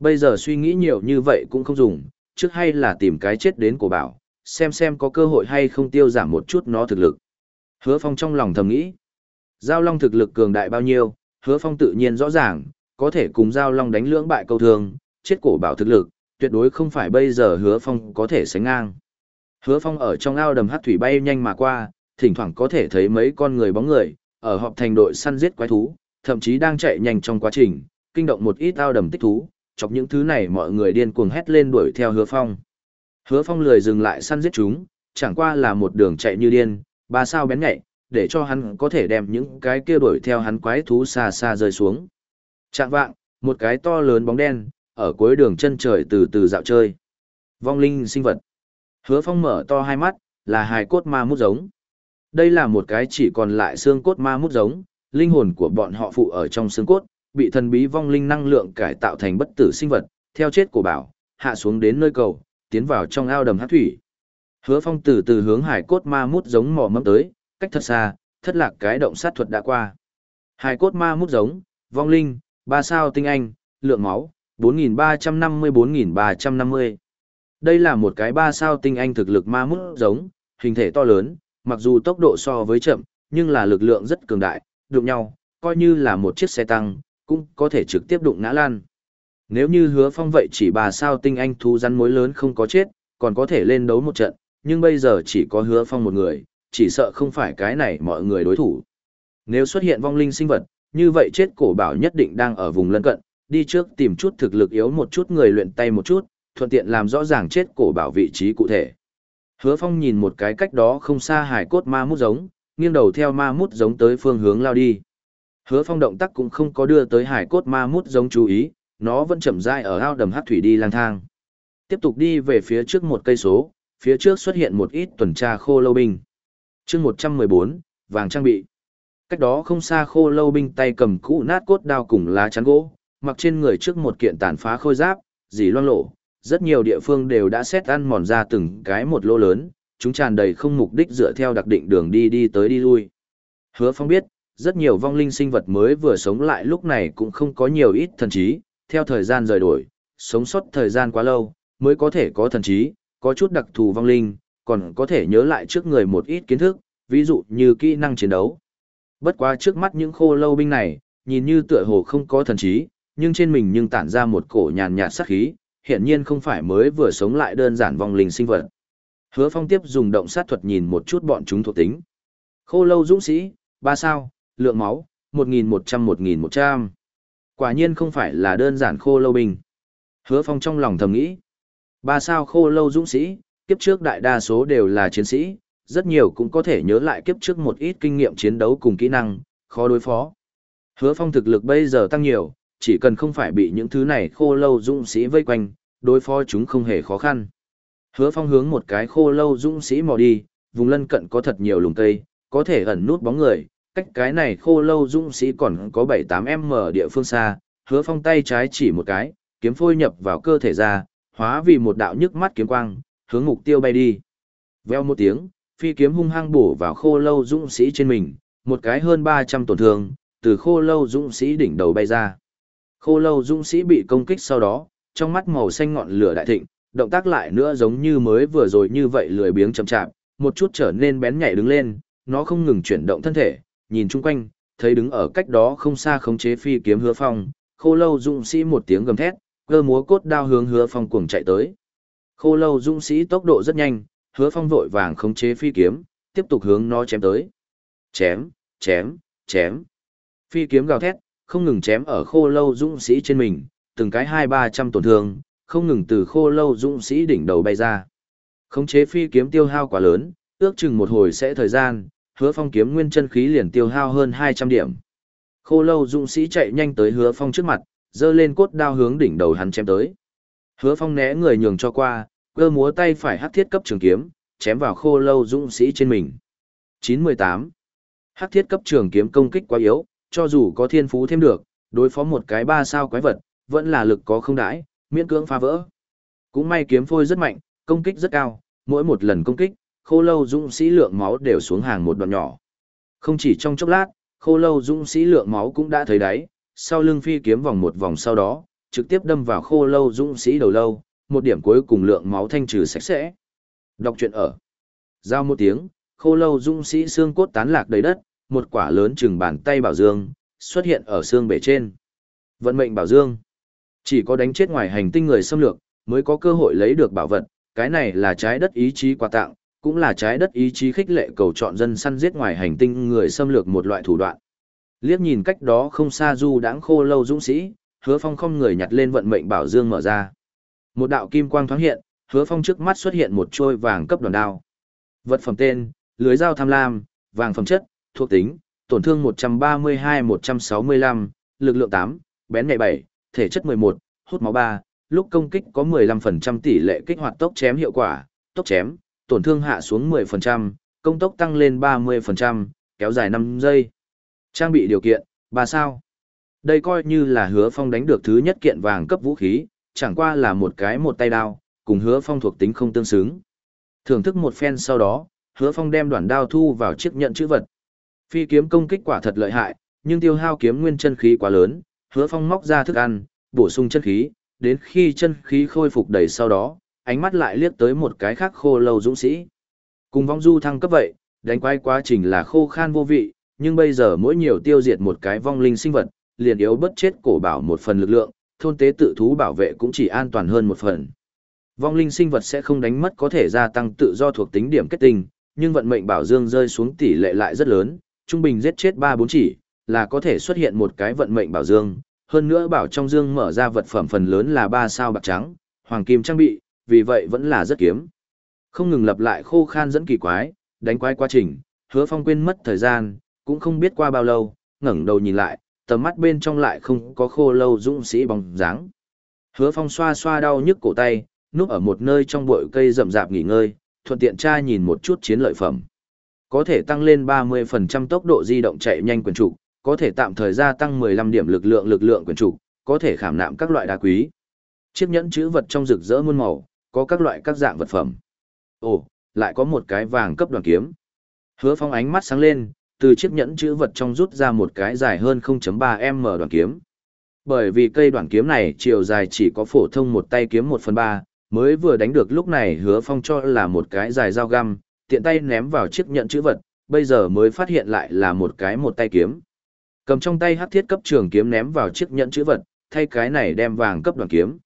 Bây giờ suy nghĩ nhiều như vậy cũng không dùng, trước hay là tìm cái chết đến của bảo, xem xem có cơ hội hay không tiêu giảm một chút nó thực lực. Hứa Phong trong lòng thầm nghĩ, Giao Long thực lực cường đại bao nhiêu, Hứa Phong tự nhiên rõ ràng, có thể cùng Giao Long đánh lưỡng bại câu thường, chết cổ bảo thực lực, tuyệt đối không phải bây giờ Hứa Phong có thể sánh ngang. Hứa Phong ở trong ao đầm hát thủy bay nhanh mà qua, thỉnh thoảng có thể thấy mấy con người bóng người, ở họp thành đội săn giết quái thú, thậm chí đang chạy nhanh trong quá trình, kinh động một ít ao đầm tích thú, chọc những thứ này mọi người điên cuồng hét lên đuổi theo Hứa Phong. Hứa Phong lười dừng lại săn giết chúng, chẳng qua là một đường chạy như điên, ba sao bén nhạy, để cho hắn có thể đem những cái kia đuổi theo hắn quái thú xa xa rơi xuống. Trạng vạng, một cái to lớn bóng đen, ở cuối đường chân trời từ từ dạo chơi. Vong linh sinh vật. Hứa Phong mở to hai mắt, là hài cốt ma mút giống. Đây là một cái chỉ còn lại xương cốt ma mút giống, linh hồn của bọn họ phụ ở trong xương cốt, bị thần bí vong linh năng lượng cải tạo thành bất tử sinh vật, theo chết của bảo, hạ xuống đến nơi cầu, tiến vào trong ao đầm hát thủy. Hứa Phong từ từ hướng hải cốt ma mút giống mò mẫm tới, cách thật xa, thất lạc cái động sát thuật đã qua. Hải cốt ma mút giống, vong linh, ba sao tinh anh, lượng máu, 4.350-4.350. Đây là một cái ba sao tinh anh thực lực ma mút giống, hình thể to lớn, mặc dù tốc độ so với chậm, nhưng là lực lượng rất cường đại, đụng nhau, coi như là một chiếc xe tăng, cũng có thể trực tiếp đụng ngã lan. Nếu như hứa phong vậy chỉ bà sao tinh anh thú rắn mối lớn không có chết, còn có thể lên đấu một trận, nhưng bây giờ chỉ có hứa phong một người, chỉ sợ không phải cái này mọi người đối thủ. Nếu xuất hiện vong linh sinh vật, như vậy chết cổ bảo nhất định đang ở vùng lân cận, đi trước tìm chút thực lực yếu một chút người luyện tay một chút, thuận tiện làm rõ ràng chết cổ bảo vị trí cụ thể. Hứa phong nhìn một cái cách đó không xa hải cốt ma mút giống, nghiêng đầu theo ma mút giống tới phương hướng lao đi. Hứa phong động tác cũng không có đưa tới hải cốt ma mút giống chú ý, nó vẫn chậm rãi ở ao đầm hát thủy đi lang thang. Tiếp tục đi về phía trước một cây số, phía trước xuất hiện một ít tuần tra khô lâu binh. chương 114, vàng trang bị. Cách đó không xa khô lâu binh tay cầm cũ nát cốt đao cùng lá chắn gỗ, mặc trên người trước một kiện tàn phá khôi giáp, dì loang lộ. Rất nhiều địa phương đều đã xét ăn mòn ra từng cái một lỗ lớn, chúng tràn đầy không mục đích dựa theo đặc định đường đi đi tới đi lui. Hứa Phong biết, rất nhiều vong linh sinh vật mới vừa sống lại lúc này cũng không có nhiều ít thần trí, theo thời gian rời đổi, sống sót thời gian quá lâu, mới có thể có thần trí, có chút đặc thù vong linh, còn có thể nhớ lại trước người một ít kiến thức, ví dụ như kỹ năng chiến đấu. Bất quá trước mắt những khô lâu binh này, nhìn như tựa hồ không có thần trí, nhưng trên mình nhưng tản ra một cổ nhàn nhạt sát khí, hiện nhiên không phải mới vừa sống lại đơn giản vong linh sinh vật. Hứa Phong tiếp dùng động sát thuật nhìn một chút bọn chúng thuộc tính. Khô lâu dũng sĩ, 3 sao, lượng máu, 1.100-1.100. Quả nhiên không phải là đơn giản khô lâu bình. Hứa Phong trong lòng thầm nghĩ. 3 sao khô lâu dũng sĩ, kiếp trước đại đa số đều là chiến sĩ, rất nhiều cũng có thể nhớ lại kiếp trước một ít kinh nghiệm chiến đấu cùng kỹ năng, khó đối phó. Hứa Phong thực lực bây giờ tăng nhiều, chỉ cần không phải bị những thứ này khô lâu dũng sĩ vây quanh, đối phó chúng không hề khó khăn. Hứa Phong hướng một cái khô lâu dũng sĩ mò đi, vùng lân cận có thật nhiều lùng cây, có thể ẩn nút bóng người, cách cái này khô lâu dũng sĩ còn có 7-8m địa phương xa, Hứa Phong tay trái chỉ một cái, kiếm phôi nhập vào cơ thể ra, hóa vì một đạo nhức mắt kiếm quang, hướng mục tiêu bay đi. Veo một tiếng, phi kiếm hung hăng bổ vào khô lâu dũng sĩ trên mình, một cái hơn 300 tổn thương, từ khô lâu dũng sĩ đỉnh đầu bay ra. Khô lâu dũng sĩ bị công kích sau đó, trong mắt màu xanh ngọn lửa đại thịnh, động tác lại nữa giống như mới vừa rồi như vậy lười biếng chậm chạp, một chút trở nên bén nhạy đứng lên, nó không ngừng chuyển động thân thể, nhìn chung quanh, thấy đứng ở cách đó không xa khống chế phi kiếm hứa phong, khô lâu dũng sĩ một tiếng gầm thét, cơ múa cốt đao hướng hứa phong cuồng chạy tới. Khô lâu dũng sĩ tốc độ rất nhanh, hứa phong vội vàng khống chế phi kiếm, tiếp tục hướng nó chém tới. Chém, chém, chém. Phi kiếm gào thét, không ngừng chém ở khô lâu dũng sĩ trên mình, từng cái hai ba trăm tổn thương, không ngừng từ khô lâu dũng sĩ đỉnh đầu bay ra. Khống chế phi kiếm tiêu hao quá lớn, ước chừng một hồi sẽ thời gian, hứa phong kiếm nguyên chân khí liền tiêu hao hơn hai trăm điểm. Khô lâu dũng sĩ chạy nhanh tới hứa phong trước mặt, giơ lên cốt đao hướng đỉnh đầu hắn chém tới. Hứa phong né người nhường cho qua, cơ múa tay phải hắc thiết cấp trường kiếm, chém vào khô lâu dũng sĩ trên mình. 918. Hắc thiết cấp trường kiếm công kích quá yếu, cho dù có thiên phú thêm được, đối phó một cái ba sao quái vật, vẫn là lực có không đãi, miễn cưỡng phá vỡ. Cũng may kiếm phôi rất mạnh, công kích rất cao, mỗi một lần công kích, khô lâu dũng sĩ lượng máu đều xuống hàng một đoạn nhỏ. Không chỉ trong chốc lát, khô lâu dũng sĩ lượng máu cũng đã thấy đáy, sau lưng phi kiếm vòng một vòng sau đó, trực tiếp đâm vào khô lâu dũng sĩ đầu lâu, một điểm cuối cùng lượng máu thanh trừ sạch sẽ. Đọc truyện ở. Giao một tiếng, khô lâu dũng sĩ xương cốt tán lạc đầy đất, một quả lớn chừng bàn tay bảo dương, xuất hiện ở xương bể trên. Vận mệnh bảo dương. Chỉ có đánh chết ngoài hành tinh người xâm lược, mới có cơ hội lấy được bảo vật, cái này là trái đất ý chí quà tặng, cũng là trái đất ý chí khích lệ cầu chọn dân săn giết ngoài hành tinh người xâm lược một loại thủ đoạn. Liếc nhìn cách đó không xa du đãng khô lâu dũng sĩ, hứa phong không người nhặt lên vận mệnh bảo dương mở ra. Một đạo kim quang thoáng hiện, hứa phong trước mắt xuất hiện một trôi vàng cấp đoàn đao. Vật phẩm tên, lưới dao tham lam, vàng phẩm chất, thuộc tính, tổn thương 132-165, lực lượng 8, bén nhạy 7, thể chất 11, hút máu 3, lúc công kích có 15% tỷ lệ kích hoạt tốc chém hiệu quả, tốc chém, tổn thương hạ xuống 10%, công tốc tăng lên 30%, kéo dài 5 giây. Trang bị điều kiện, 3 sao. Đây coi như là hứa phong đánh được thứ nhất kiện vàng cấp vũ khí, chẳng qua là một cái một tay đao, cùng hứa phong thuộc tính không tương xứng. Thưởng thức một phen sau đó, hứa phong đem đoạn đao thu vào chiếc nhận chữ vật. Phi kiếm công kích quả thật lợi hại, nhưng tiêu hao kiếm nguyên chân khí quá lớn, hứa phong móc ra thức ăn, bổ sung chân khí, đến khi chân khí khôi phục đầy sau đó, ánh mắt lại liếc tới một cái khác khô lâu dũng sĩ. Cùng vong du thăng cấp vậy, đánh quay quá trình là khô khan vô vị, nhưng bây giờ mỗi nhiều tiêu diệt một cái vong linh sinh vật, liền yếu bất chết cổ bảo một phần lực lượng, thôn tế tự thú bảo vệ cũng chỉ an toàn hơn một phần. Vong linh sinh vật sẽ không đánh mất có thể gia tăng tự do thuộc tính điểm kết tinh, nhưng vận mệnh bảo dương rơi xuống tỷ lệ lại rất lớn, trung bình giết chết 3-4 chỉ, là có thể xuất hiện một cái vận mệnh bảo dương, hơn nữa bảo trong dương mở ra vật phẩm phần lớn là 3 sao bạc trắng, hoàng kim trang bị, vì vậy vẫn là rất kiếm. Không ngừng lặp lại khô khan dẫn kỳ quái, đánh quái quá trình, hứa phong quên mất thời gian, cũng không biết qua bao lâu, ngẩng đầu nhìn lại, tầm mắt bên trong lại không có khô lâu dũng sĩ bóng dáng. Hứa phong xoa xoa đau nhức cổ tay, núp ở một nơi trong bụi cây rậm rạp nghỉ ngơi, thuận tiện tra nhìn một chút chiến lợi phẩm. Có thể tăng lên 30% tốc độ di động chạy nhanh quyền trục, có thể tạm thời gia tăng 15 điểm lực lượng lực lượng quyền trục, có thể khảm nạm các loại đá quý. Chiếc nhẫn chữ vật trong rực rỡ muôn màu, có các loại các dạng vật phẩm. Ồ, lại có một cái vàng cấp đoàn kiếm. Hứa Phong ánh mắt sáng lên, từ chiếc nhẫn chữ vật trong rút ra một cái dài hơn 0.3m đoàn kiếm. Bởi vì cây đoạn kiếm này chiều dài chỉ có phổ thông một tay kiếm 1 phần 3, mới vừa đánh được lúc này hứa phong cho là một cái dài dao găm, tiện tay ném vào chiếc nhận chữ vật, bây giờ mới phát hiện lại là một cái một tay kiếm. Cầm trong tay hắc thiết cấp trường kiếm ném vào chiếc nhận chữ vật, thay cái này đem vàng cấp đoàn kiếm.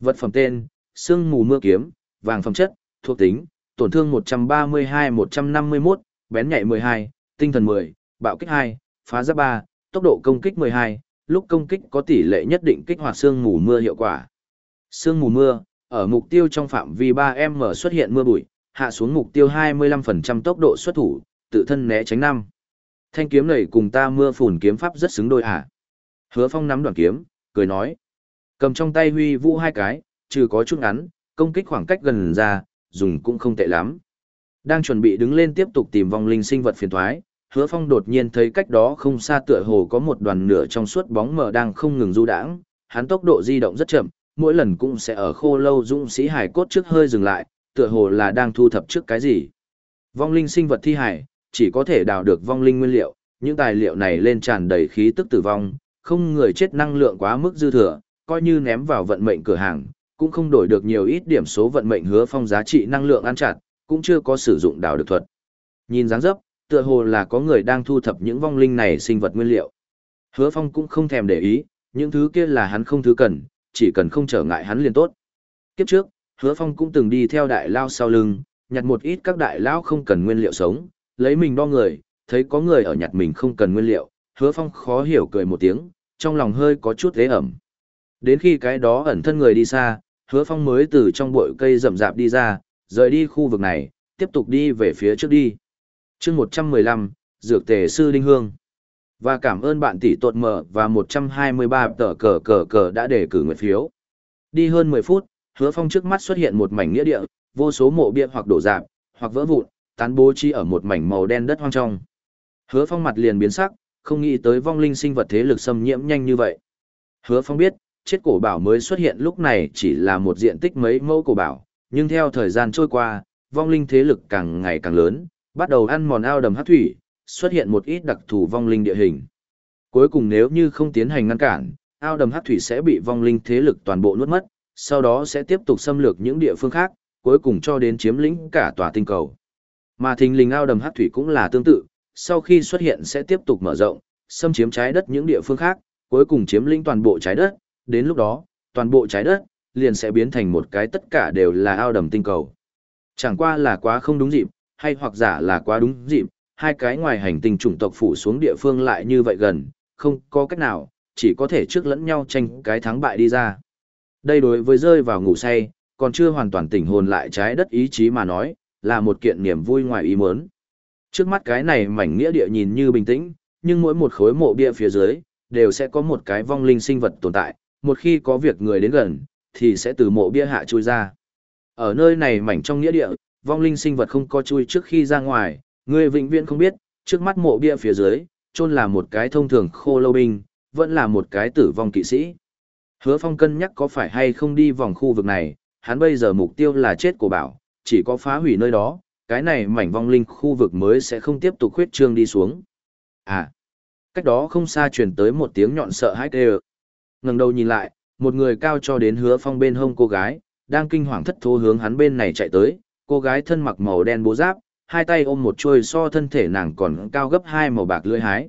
Vật phẩm tên, sương mù mưa kiếm, vàng phẩm chất, thuộc tính, tổn thương 132-151, bén nhạy 12, tinh thần 10, bạo kích 2, phá giáp 3, tốc độ công kích 12, lúc công kích có tỷ lệ nhất định kích hoạt sương mù mưa hiệu quả. Sương mù mưa, ở mục tiêu trong phạm vi 3M xuất hiện mưa bụi, hạ xuống mục tiêu 25% tốc độ xuất thủ, tự thân né tránh năm. Thanh kiếm này cùng ta mưa phùn kiếm pháp rất xứng đôi hả? Hứa Phong nắm đoạn kiếm, cười nói. Cầm trong tay huy vũ hai cái, trừ có chút ngắn, công kích khoảng cách gần ra, dùng cũng không tệ lắm. Đang chuẩn bị đứng lên tiếp tục tìm vong linh sinh vật phiền thoái, hứa phong đột nhiên thấy cách đó không xa tựa hồ có một đoàn nửa trong suốt bóng mờ đang không ngừng du đãng hắn tốc độ di động rất chậm mỗi lần cũng sẽ ở khô lâu dũng sĩ hải cốt trước hơi dừng lại tựa hồ là đang thu thập trước cái gì vong linh sinh vật thi hải chỉ có thể đào được vong linh nguyên liệu những tài liệu này lên tràn đầy khí tức tử vong không người chết năng lượng quá mức dư thừa coi như ném vào vận mệnh cửa hàng cũng không đổi được nhiều ít điểm số vận mệnh hứa phong giá trị năng lượng ăn chặt cũng chưa có sử dụng đào được thuật nhìn dáng dấp tựa hồ là có người đang thu thập những vong linh này sinh vật nguyên liệu. Hứa Phong cũng không thèm để ý, những thứ kia là hắn không thứ cần, chỉ cần không trở ngại hắn liền tốt. Kiếp trước, Hứa Phong cũng từng đi theo đại lao sau lưng, nhặt một ít các đại lão không cần nguyên liệu sống, lấy mình đo người, thấy có người ở nhặt mình không cần nguyên liệu, Hứa Phong khó hiểu cười một tiếng, trong lòng hơi có chút ghế ẩm. Đến khi cái đó ẩn thân người đi xa, Hứa Phong mới từ trong bụi cây rậm rạp đi ra, rời đi khu vực này, tiếp tục đi về phía trước đi. Chương một trăm mười lăm dược tề sư đinh hương. Và cảm ơn bạn tỷ tuột mở và một trăm hai mươi ba tờ cờ cờ cờ đã để cử nguyện phiếu. Đi hơn mười phút hứa phong trước mắt xuất hiện một mảnh nghĩa địa vô số mộ bia hoặc đổ dạp hoặc vỡ vụn tán bố chi ở một mảnh màu đen đất hoang trong. Hứa phong mặt liền biến sắc không nghĩ tới vong linh sinh vật thế lực xâm nhiễm nhanh như vậy. Hứa phong biết chết cổ bảo mới xuất hiện lúc này chỉ là một diện tích mấy mẫu cổ bảo nhưng theo thời gian trôi qua vong linh thế lực càng ngày càng lớn bắt đầu ăn mòn ao đầm hát thủy, xuất hiện một ít đặc thù vong linh địa hình. Cuối cùng nếu như không tiến hành ngăn cản, ao đầm hát thủy sẽ bị vong linh thế lực toàn bộ nuốt mất, sau đó sẽ tiếp tục xâm lược những địa phương khác, cuối cùng cho đến chiếm lĩnh cả tòa tinh cầu. Mà thình lình ao đầm hắc thủy cũng là tương tự, sau khi xuất hiện sẽ tiếp tục mở rộng, xâm chiếm trái đất những địa phương khác, cuối cùng chiếm lĩnh toàn bộ trái đất, đến lúc đó, toàn bộ trái đất liền sẽ biến thành một cái tất cả đều là ao đầm tinh cầu. Chẳng qua là quá không đúng dịp, hay hoặc giả là quá đúng dịp, hai cái ngoài hành tinh chủng tộc phủ xuống địa phương lại như vậy gần, không có cách nào, chỉ có thể trước lẫn nhau tranh cái thắng bại đi ra. Đây đối với rơi vào ngủ say, còn chưa hoàn toàn tỉnh hồn lại trái đất ý chí mà nói, là một kiện niềm vui ngoài ý muốn. Trước mắt cái này mảnh nghĩa địa nhìn như bình tĩnh, nhưng mỗi một khối mộ bia phía dưới, đều sẽ có một cái vong linh sinh vật tồn tại, một khi có việc người đến gần, thì sẽ từ mộ bia hạ chui ra. Ở nơi này mảnh trong nghĩa địa, vong linh sinh vật không có chui trước khi ra ngoài, người vĩnh viễn không biết, trước mắt mộ bia phía dưới, chôn là một cái thông thường khô lâu binh, vẫn là một cái tử vong kỵ sĩ. Hứa Phong cân nhắc có phải hay không đi vòng khu vực này, hắn bây giờ mục tiêu là chết của bảo, chỉ có phá hủy nơi đó, cái này mảnh vong linh khu vực mới sẽ không tiếp tục khuyết trương đi xuống. À, cách đó không xa truyền tới một tiếng nhọn sợ hãi kêu. Ngẩng đầu nhìn lại, một người cao cho đến Hứa Phong bên hông cô gái, đang kinh hoàng thất thố hướng hắn bên này chạy tới, cô gái thân mặc màu đen bố giáp, hai tay ôm một chuôi so thân thể nàng còn cao gấp hai màu bạc lưỡi hái.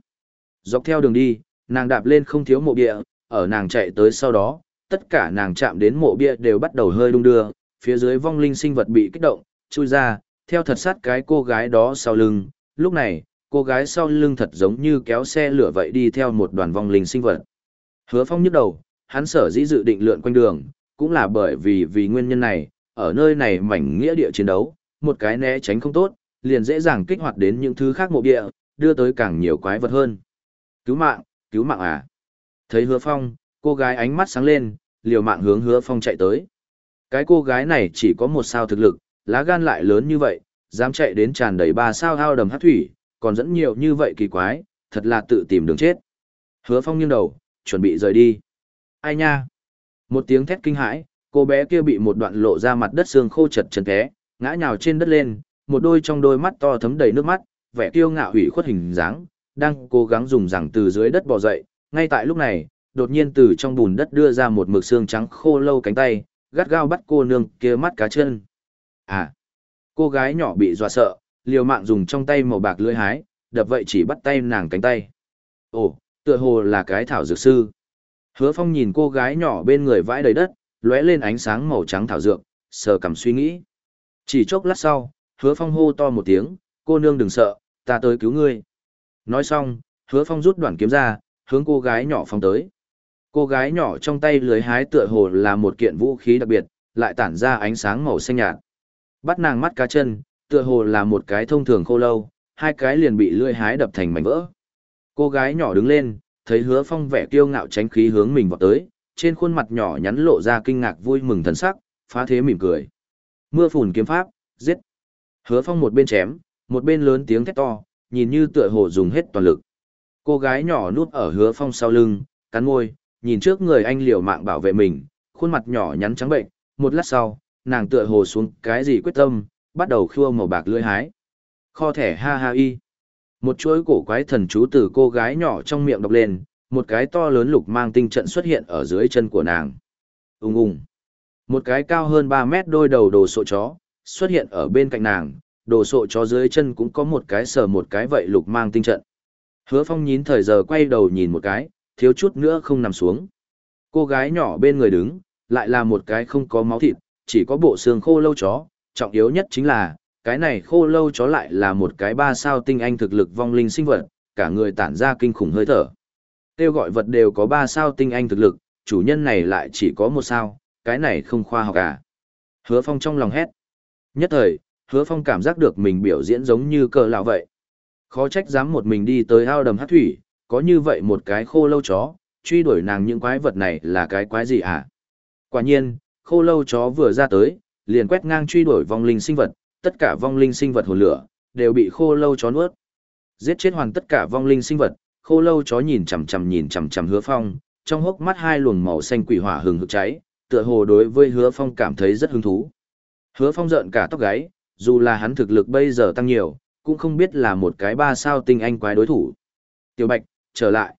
Dọc theo đường đi, nàng đạp lên không thiếu mộ địa ở nàng chạy tới sau đó, tất cả nàng chạm đến mộ bia đều bắt đầu hơi đung đưa, phía dưới vong linh sinh vật bị kích động, chui ra, theo thật sát cái cô gái đó sau lưng. Lúc này, cô gái sau lưng thật giống như kéo xe lửa vậy đi theo một đoàn vong linh sinh vật. Hứa phong nhức đầu, hắn sở dĩ dự định lượn quanh đường, cũng là bởi vì vì nguyên nhân này, ở nơi này mảnh nghĩa địa chiến đấu, một cái né tránh không tốt, liền dễ dàng kích hoạt đến những thứ khác mộ địa, đưa tới càng nhiều quái vật hơn. Cứu mạng, cứu mạng à. Thấy hứa phong, cô gái ánh mắt sáng lên, liều mạng hướng hứa phong chạy tới. Cái cô gái này chỉ có một sao thực lực, lá gan lại lớn như vậy, dám chạy đến tràn đầy ba sao hao đầm hát thủy, còn dẫn nhiều như vậy kỳ quái, thật là tự tìm đường chết. Hứa phong nghiêng đầu, chuẩn bị rời đi. Ai nha? Một tiếng thét kinh hãi, cô bé kia bị một đoạn lộ ra mặt đất xương khô chật chân té, ngã nhào trên đất lên, một đôi trong đôi mắt to thấm đầy nước mắt, vẻ kiêu ngạo hủy khuất hình dáng, đang cố gắng dùng rằng từ dưới đất bò dậy. Ngay tại lúc này, đột nhiên từ trong bùn đất đưa ra một mực xương trắng khô lâu cánh tay, gắt gao bắt cô nương kia mắt cá chân. À, cô gái nhỏ bị dọa sợ, liều mạng dùng trong tay màu bạc lưỡi hái, đập vậy chỉ bắt tay nàng cánh tay. Ồ, tựa hồ là cái thảo dược sư. Hứa Phong nhìn cô gái nhỏ bên người vãi đầy đất, lóe lên ánh sáng màu trắng thảo dược, sờ cầm suy nghĩ. Chỉ chốc lát sau, Hứa Phong hô to một tiếng, cô nương đừng sợ, ta tới cứu ngươi. Nói xong, Hứa Phong rút đoạn kiếm ra, hướng cô gái nhỏ phong tới. Cô gái nhỏ trong tay lưới hái tựa hồ là một kiện vũ khí đặc biệt, lại tản ra ánh sáng màu xanh nhạt. Bắt nàng mắt cá chân, tựa hồ là một cái thông thường khô lâu, hai cái liền bị lưỡi hái đập thành mảnh vỡ. Cô gái nhỏ đứng lên, thấy hứa phong vẻ kiêu ngạo tránh khí hướng mình vào tới, trên khuôn mặt nhỏ nhắn lộ ra kinh ngạc vui mừng thần sắc, phá thế mỉm cười. Mưa phùn kiếm pháp, giết. Hứa phong một bên chém, một bên lớn tiếng thét to, nhìn như tựa hồ dùng hết toàn lực. Cô gái nhỏ nuốt ở hứa phong sau lưng, cắn môi, nhìn trước người anh liều mạng bảo vệ mình, khuôn mặt nhỏ nhắn trắng bệnh, một lát sau, nàng tựa hồ xuống cái gì quyết tâm, bắt đầu khua màu bạc lưỡi hái. Kho thẻ ha ha y. Một chuỗi cổ quái thần chú từ cô gái nhỏ trong miệng đọc lên, một cái to lớn lục mang tinh trận xuất hiện ở dưới chân của nàng. Ung ung. Một cái cao hơn 3 mét đôi đầu đồ sộ chó, xuất hiện ở bên cạnh nàng, đồ sộ chó dưới chân cũng có một cái sờ một cái vậy lục mang tinh trận. Hứa phong nhín thời giờ quay đầu nhìn một cái, thiếu chút nữa không nằm xuống. Cô gái nhỏ bên người đứng, lại là một cái không có máu thịt, chỉ có bộ xương khô lâu chó, trọng yếu nhất chính là, cái này khô lâu chó lại là một cái ba sao tinh anh thực lực vong linh sinh vật, cả người tản ra kinh khủng hơi thở. Tiêu gọi vật đều có ba sao tinh anh thực lực, chủ nhân này lại chỉ có một sao, cái này không khoa học à. Hứa Phong trong lòng hét. Nhất thời, Hứa Phong cảm giác được mình biểu diễn giống như cờ lão vậy. Khó trách dám một mình đi tới ao đầm hát thủy, có như vậy một cái khô lâu chó, truy đuổi nàng những quái vật này là cái quái gì à? Quả nhiên, khô lâu chó vừa ra tới, liền quét ngang truy đuổi vong linh sinh vật, tất cả vong linh sinh vật hồn lửa, đều bị khô lâu chó nuốt. Giết chết hoàn tất cả vong linh sinh vật, khô lâu chó nhìn chằm chằm nhìn chằm chằm hứa phong, trong hốc mắt hai luồng màu xanh quỷ hỏa hừng hực cháy, tựa hồ đối với hứa phong cảm thấy rất hứng thú. Hứa phong giận cả tóc gáy, dù là hắn thực lực bây giờ tăng nhiều, cũng không biết là một cái ba sao tinh anh quái đối thủ. Tiểu Bạch, trở lại.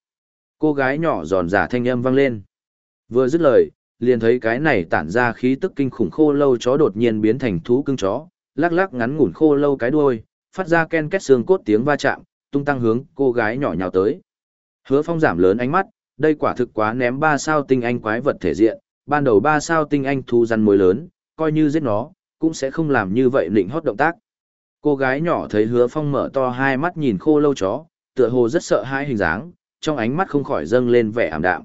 Cô gái nhỏ giòn giả thanh âm vang lên. Vừa dứt lời, liền thấy cái này tản ra khí tức kinh khủng khô lâu chó đột nhiên biến thành thú cưng chó, lắc lắc ngắn ngủn khô lâu cái đuôi, phát ra ken két xương cốt tiếng va chạm, tung tăng hướng cô gái nhỏ nhào tới. Hứa Phong giảm lớn ánh mắt, đây quả thực quá ném ba sao tinh anh quái vật thể diện, ban đầu ba sao tinh anh thu răn mối lớn, coi như giết nó, cũng sẽ không làm như vậy định hót động tác. Cô gái nhỏ thấy Hứa Phong mở to hai mắt nhìn khô lâu chó, tựa hồ rất sợ hai hình dáng, trong ánh mắt không khỏi dâng lên vẻ ảm đạm.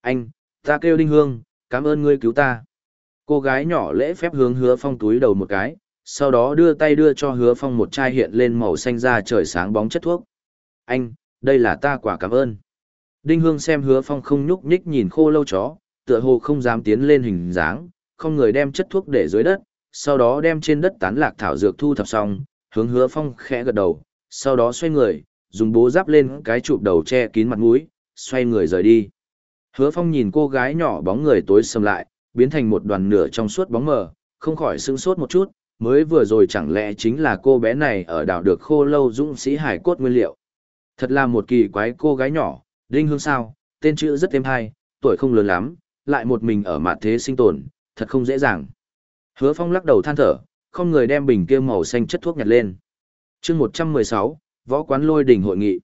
Anh, ta kêu Đinh Hương, cảm ơn ngươi cứu ta. Cô gái nhỏ lễ phép hướng Hứa Phong túi đầu một cái, sau đó đưa tay đưa cho hứa phong một chai hiện lên màu xanh ra trời sáng bóng chất thuốc. Anh, đây là ta quả cảm ơn. Đinh Hương xem hứa phong không nhúc nhích nhìn khô lâu chó, tựa hồ không dám tiến lên hình dáng, không người đem chất thuốc để dưới đất, sau đó đem trên đất tán lạc thảo dược thu thập xong, hướng hứa phong khẽ gật đầu, sau đó xoay người, dùng bố giáp lên cái chụp đầu che kín mặt mũi, xoay người rời đi. Hứa phong nhìn cô gái nhỏ bóng người tối sầm lại, biến thành một đoàn nửa trong suốt bóng mờ, không khỏi sững sốt một chút, mới vừa rồi chẳng lẽ chính là cô bé này ở đảo được khô lâu dũng sĩ hải cốt nguyên liệu. Thật là một kỳ quái cô gái nhỏ, Đinh Hương sao, tên chữ rất êm hay, tuổi không lớn lắm, lại một mình ở mạn thế sinh tồn, thật không dễ dàng. Hứa Phong lắc đầu than thở, không người đem bình kia màu xanh chất thuốc nhặt lên. chương 116, võ quán lôi đỉnh hội nghị.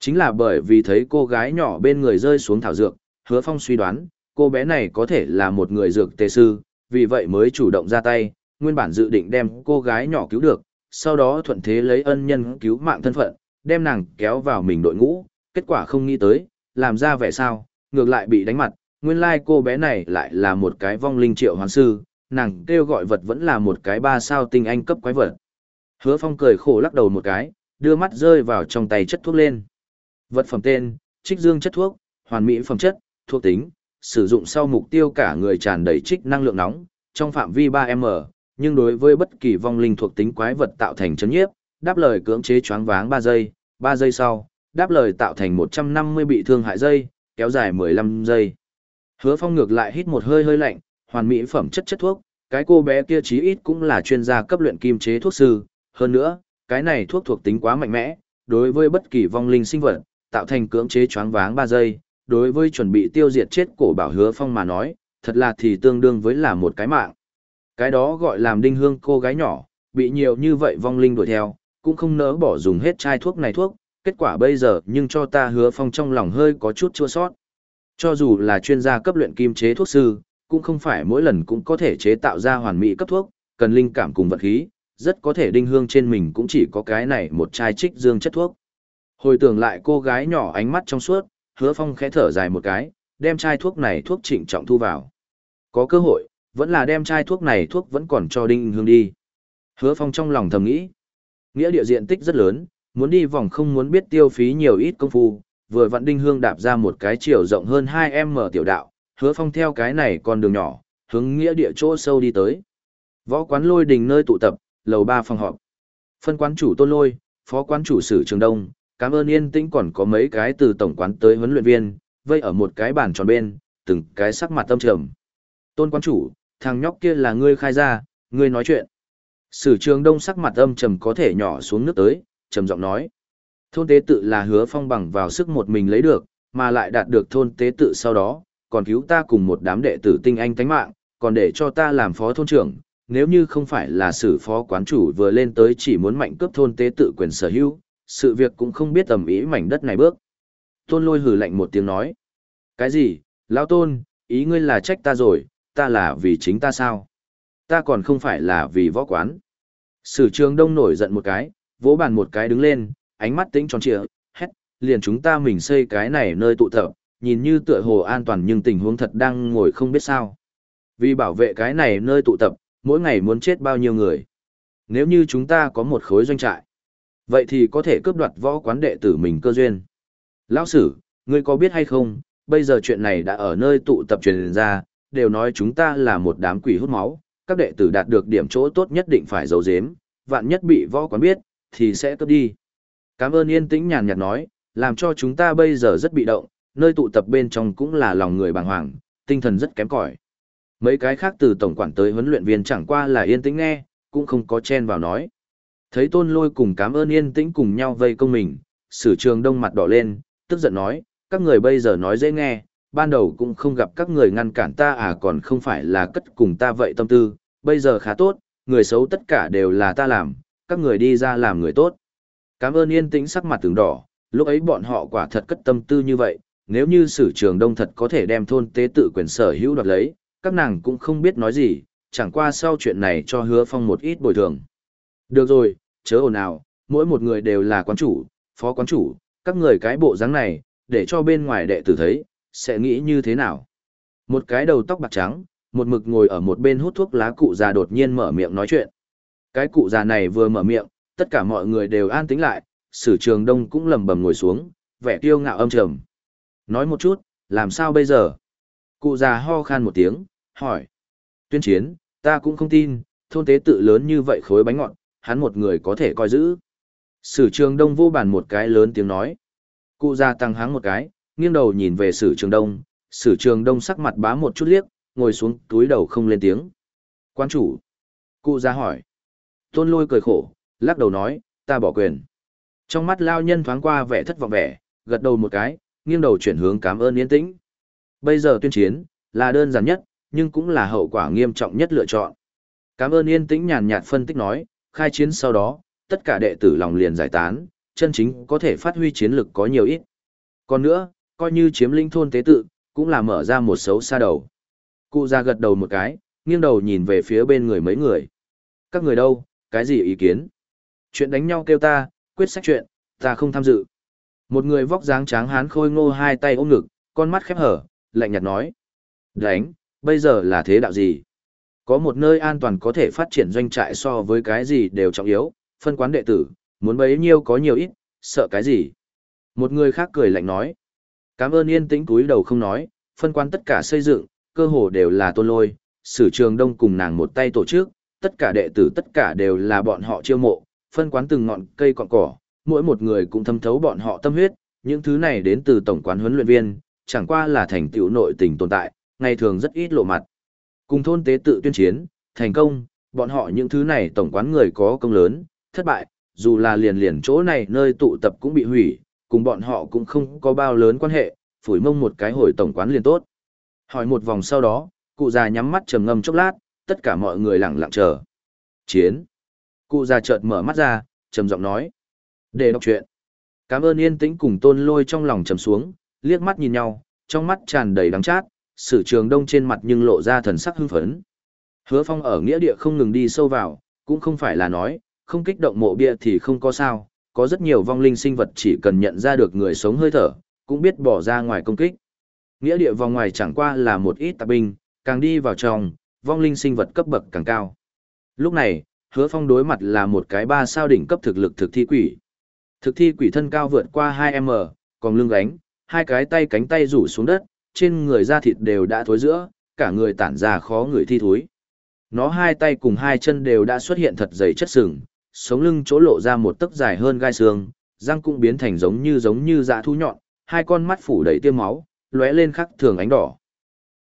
Chính là bởi vì thấy cô gái nhỏ bên người rơi xuống thảo dược, Hứa Phong suy đoán, cô bé này có thể là một người dược tề sư, vì vậy mới chủ động ra tay, nguyên bản dự định đem cô gái nhỏ cứu được, sau đó thuận thế lấy ân nhân cứu mạng thân phận, đem nàng kéo vào mình đội ngũ, kết quả không nghĩ tới, làm ra vẻ sao, ngược lại bị đánh mặt, nguyên lai like cô bé này lại là một cái vong linh triệu hoàn sư, nàng kêu gọi vật vẫn là một cái ba sao tinh anh cấp quái vật. Hứa phong cười khổ lắc đầu một cái, đưa mắt rơi vào trong tay chất thuốc lên. Vật phẩm tên, trích dương chất thuốc, hoàn mỹ phẩm chất, thuộc tính, sử dụng sau mục tiêu cả người tràn đầy trích năng lượng nóng, trong phạm vi 3M, nhưng đối với bất kỳ vong linh thuộc tính quái vật tạo thành chấn nhiếp, đáp lời cưỡng chế choáng váng 3 giây, 3 giây sau, đáp lời tạo thành 150 bị thương hại giây, kéo dài 15 giây. Hứa Phong ngược lại hít một hơi hơi lạnh, hoàn mỹ phẩm chất chất thuốc, cái cô bé kia chí ít cũng là chuyên gia cấp luyện kim chế thuốc sư, Hơn nữa, cái này thuốc thuộc tính quá mạnh mẽ, đối với bất kỳ vong linh sinh vật, tạo thành cưỡng chế choáng váng 3 giây, đối với chuẩn bị tiêu diệt chết cổ bảo hứa phong mà nói, thật là thì tương đương với là một cái mạng. Cái đó gọi làm đinh hương cô gái nhỏ, bị nhiều như vậy vong linh đuổi theo, cũng không nỡ bỏ dùng hết chai thuốc này thuốc, kết quả bây giờ nhưng cho ta hứa phong trong lòng hơi có chút chua sót. Cho dù là chuyên gia cấp luyện kim chế thuốc sư, cũng không phải mỗi lần cũng có thể chế tạo ra hoàn mỹ cấp thuốc, cần linh cảm cùng vật khí, rất có thể đinh hương trên mình cũng chỉ có cái này một chai trích dương chất thuốc. Hồi tưởng lại cô gái nhỏ ánh mắt trong suốt, hứa phong khẽ thở dài một cái, đem chai thuốc này thuốc trịnh trọng thu vào. Có cơ hội, vẫn là đem chai thuốc này thuốc vẫn còn cho đinh hương đi. Hứa phong trong lòng thầm nghĩ, nghĩa địa diện tích rất lớn, muốn đi vòng không muốn biết tiêu phí nhiều ít công phu, vừa vặn đinh hương đạp ra một cái chiều rộng hơn 2m tiểu đạo, hứa phong theo cái này con đường nhỏ, hướng nghĩa địa chỗ sâu đi tới. Võ quán lôi đình nơi tụ tập, lầu ba phòng họp. Phân quán chủ tôn lôi, phó quán chủ sử trường đông, cảm ơn yên tĩnh còn có mấy cái từ tổng quán tới huấn luyện viên, vây ở một cái bàn tròn bên, từng cái sắc mặt tâm trầm. Tôn quán chủ, thằng nhóc kia là ngươi khai ra, ngươi nói chuyện. Sử trường đông sắc mặt âm trầm có thể nhỏ xuống nước tới, trầm giọng nói. Thôn tế tự là hứa phong bằng vào sức một mình lấy được, mà lại đạt được thôn tế tự sau đó, còn cứu ta cùng một đám đệ tử tinh anh tánh mạng, còn để cho ta làm phó thôn trưởng. Nếu như không phải là sử phó quán chủ vừa lên tới chỉ muốn mạnh cướp thôn tế tự quyền sở hữu, sự việc cũng không biết tầm ý mảnh đất này bước. Tôn lôi hử lạnh một tiếng nói. Cái gì, lão tôn, ý ngươi là trách ta rồi, ta là vì chính ta sao? Ta còn không phải là vì võ quán. Sử trường đông nổi giận một cái, vỗ bàn một cái đứng lên, ánh mắt tĩnh tròn trịa, hét, liền chúng ta mình xây cái này nơi tụ tập, nhìn như tựa hồ an toàn nhưng tình huống thật đang ngồi không biết sao. Vì bảo vệ cái này nơi tụ tập, mỗi ngày muốn chết bao nhiêu người. Nếu như chúng ta có một khối doanh trại, vậy thì có thể cướp đoạt võ quán đệ tử mình cơ duyên. Lão sử, ngươi có biết hay không, bây giờ chuyện này đã ở nơi tụ tập truyền ra, đều nói chúng ta là một đám quỷ hút máu, các đệ tử đạt được điểm chỗ tốt nhất định phải giấu giếm, vạn nhất bị võ quán biết, thì sẽ cướp đi. Cảm ơn yên tĩnh nhàn nhạt nói, làm cho chúng ta bây giờ rất bị động, nơi tụ tập bên trong cũng là lòng người bàng hoàng, tinh thần rất kém cỏi. Mấy cái khác từ tổng quản tới huấn luyện viên chẳng qua là yên tĩnh nghe, cũng không có chen vào nói. Thấy tôn lôi cùng cảm ơn yên tĩnh cùng nhau vây công mình, sử trường đông mặt đỏ lên, tức giận nói, các người bây giờ nói dễ nghe, ban đầu cũng không gặp các người ngăn cản ta à còn không phải là cất cùng ta vậy tâm tư, bây giờ khá tốt, người xấu tất cả đều là ta làm, các người đi ra làm người tốt. Cảm ơn yên tĩnh sắc mặt từng đỏ, lúc ấy bọn họ quả thật cất tâm tư như vậy, nếu như sử trường đông thật có thể đem thôn tế tự quyền sở hữu đoạt lấy, các nàng cũng không biết nói gì, chẳng qua sau chuyện này cho hứa phong một ít bồi thường. Được rồi, chớ ồn ào, mỗi một người đều là quán chủ, phó quán chủ, các người cái bộ dáng này, để cho bên ngoài đệ tử thấy, sẽ nghĩ như thế nào. Một cái đầu tóc bạc trắng, một mực ngồi ở một bên hút thuốc lá cụ già đột nhiên mở miệng nói chuyện. Cái cụ già này vừa mở miệng, tất cả mọi người đều an tĩnh lại, sử trường đông cũng lầm bầm ngồi xuống, vẻ kiêu ngạo âm trầm. Nói một chút, làm sao bây giờ? Cụ già ho khan một tiếng, hỏi. Tuyên chiến, ta cũng không tin, thôn tế tự lớn như vậy khối bánh ngọt, hắn một người có thể coi giữ. Sử trường đông vô bàn một cái lớn tiếng nói. Cụ già tăng háng một cái, nghiêng đầu nhìn về sử trường đông, sử trường đông sắc mặt bá một chút liếc, ngồi xuống túi đầu không lên tiếng. Quan chủ. Cụ già hỏi. Tôn lôi cười khổ, lắc đầu nói, ta bỏ quyền. Trong mắt lao nhân thoáng qua vẻ thất vọng vẻ, gật đầu một cái, nghiêng đầu chuyển hướng cảm ơn yên tĩnh. Bây giờ tuyên chiến, là đơn giản nhất, nhưng cũng là hậu quả nghiêm trọng nhất lựa chọn. Cảm ơn yên tĩnh nhàn nhạt phân tích nói, khai chiến sau đó, tất cả đệ tử lòng liền giải tán, chân chính có thể phát huy chiến lực có nhiều ít. Còn nữa, coi như chiếm lĩnh thôn tế tự, cũng là mở ra một xấu xa đầu. Cụ ra gật đầu một cái, nghiêng đầu nhìn về phía bên người mấy người. Các người đâu, cái gì ý kiến? Chuyện đánh nhau kêu ta, quyết sách chuyện, ta không tham dự. Một người vóc dáng tráng hán khôi ngô hai tay ôm ngực, con mắt khép hở, lạnh nhạt nói. Đánh, bây giờ là thế đạo gì? Có một nơi an toàn có thể phát triển doanh trại so với cái gì đều trọng yếu, phân quán đệ tử, muốn bấy nhiêu có nhiều ít, sợ cái gì? Một người khác cười lạnh nói. Cảm ơn yên tĩnh cúi đầu không nói, phân quán tất cả xây dựng, cơ hồ đều là tôn lôi, sử trường đông cùng nàng một tay tổ chức, tất cả đệ tử tất cả đều là bọn họ chiêu mộ, phân quán từng ngọn cây cọn cỏ, mỗi một người cũng thâm thấu bọn họ tâm huyết, những thứ này đến từ tổng quán huấn luyện viên, chẳng qua là thành tựu nội tình tồn tại, ngày thường rất ít lộ mặt. Cùng thôn tế tự tuyên chiến, thành công, bọn họ những thứ này tổng quán người có công lớn, thất bại, dù là liền liền chỗ này nơi tụ tập cũng bị hủy, cùng bọn họ cũng không có bao lớn quan hệ, phủi mông một cái hồi tổng quán liền tốt. Hỏi một vòng sau đó, cụ già nhắm mắt trầm ngâm chốc lát, tất cả mọi người lặng lặng chờ. Chiến. Cụ già chợt mở mắt ra, trầm giọng nói. Để đọc chuyện. Cảm ơn yên tĩnh cùng tôn lôi trong lòng trầm xuống, liếc mắt nhìn nhau, trong mắt tràn đầy đắng chát, sử trường đông trên mặt nhưng lộ ra thần sắc hưng phấn. Hứa phong ở nghĩa địa không ngừng đi sâu vào, cũng không phải là nói, không kích động mộ bia thì không có sao, có rất nhiều vong linh sinh vật chỉ cần nhận ra được người sống hơi thở, cũng biết bỏ ra ngoài công kích. Nghĩa địa vòng ngoài chẳng qua là một ít tạp binh, càng đi vào trong, vong linh sinh vật cấp bậc càng cao. Lúc này, hứa phong đối mặt là một cái ba sao đỉnh cấp thực lực thực thi quỷ. Thực thi quỷ thân cao vượt qua 2m, còn lưng gánh, hai cái tay cánh tay rủ xuống đất, trên người da thịt đều đã thối giữa, cả người tản ra khó người thi thối. Nó hai tay cùng hai chân đều đã xuất hiện thật dày chất sừng, sống lưng chỗ lộ ra một tấc dài hơn gai xương, răng cũng biến thành giống như giống như dạ thu nhọn, hai con mắt phủ đầy tiêm máu, lóe lên khắc thường ánh đỏ.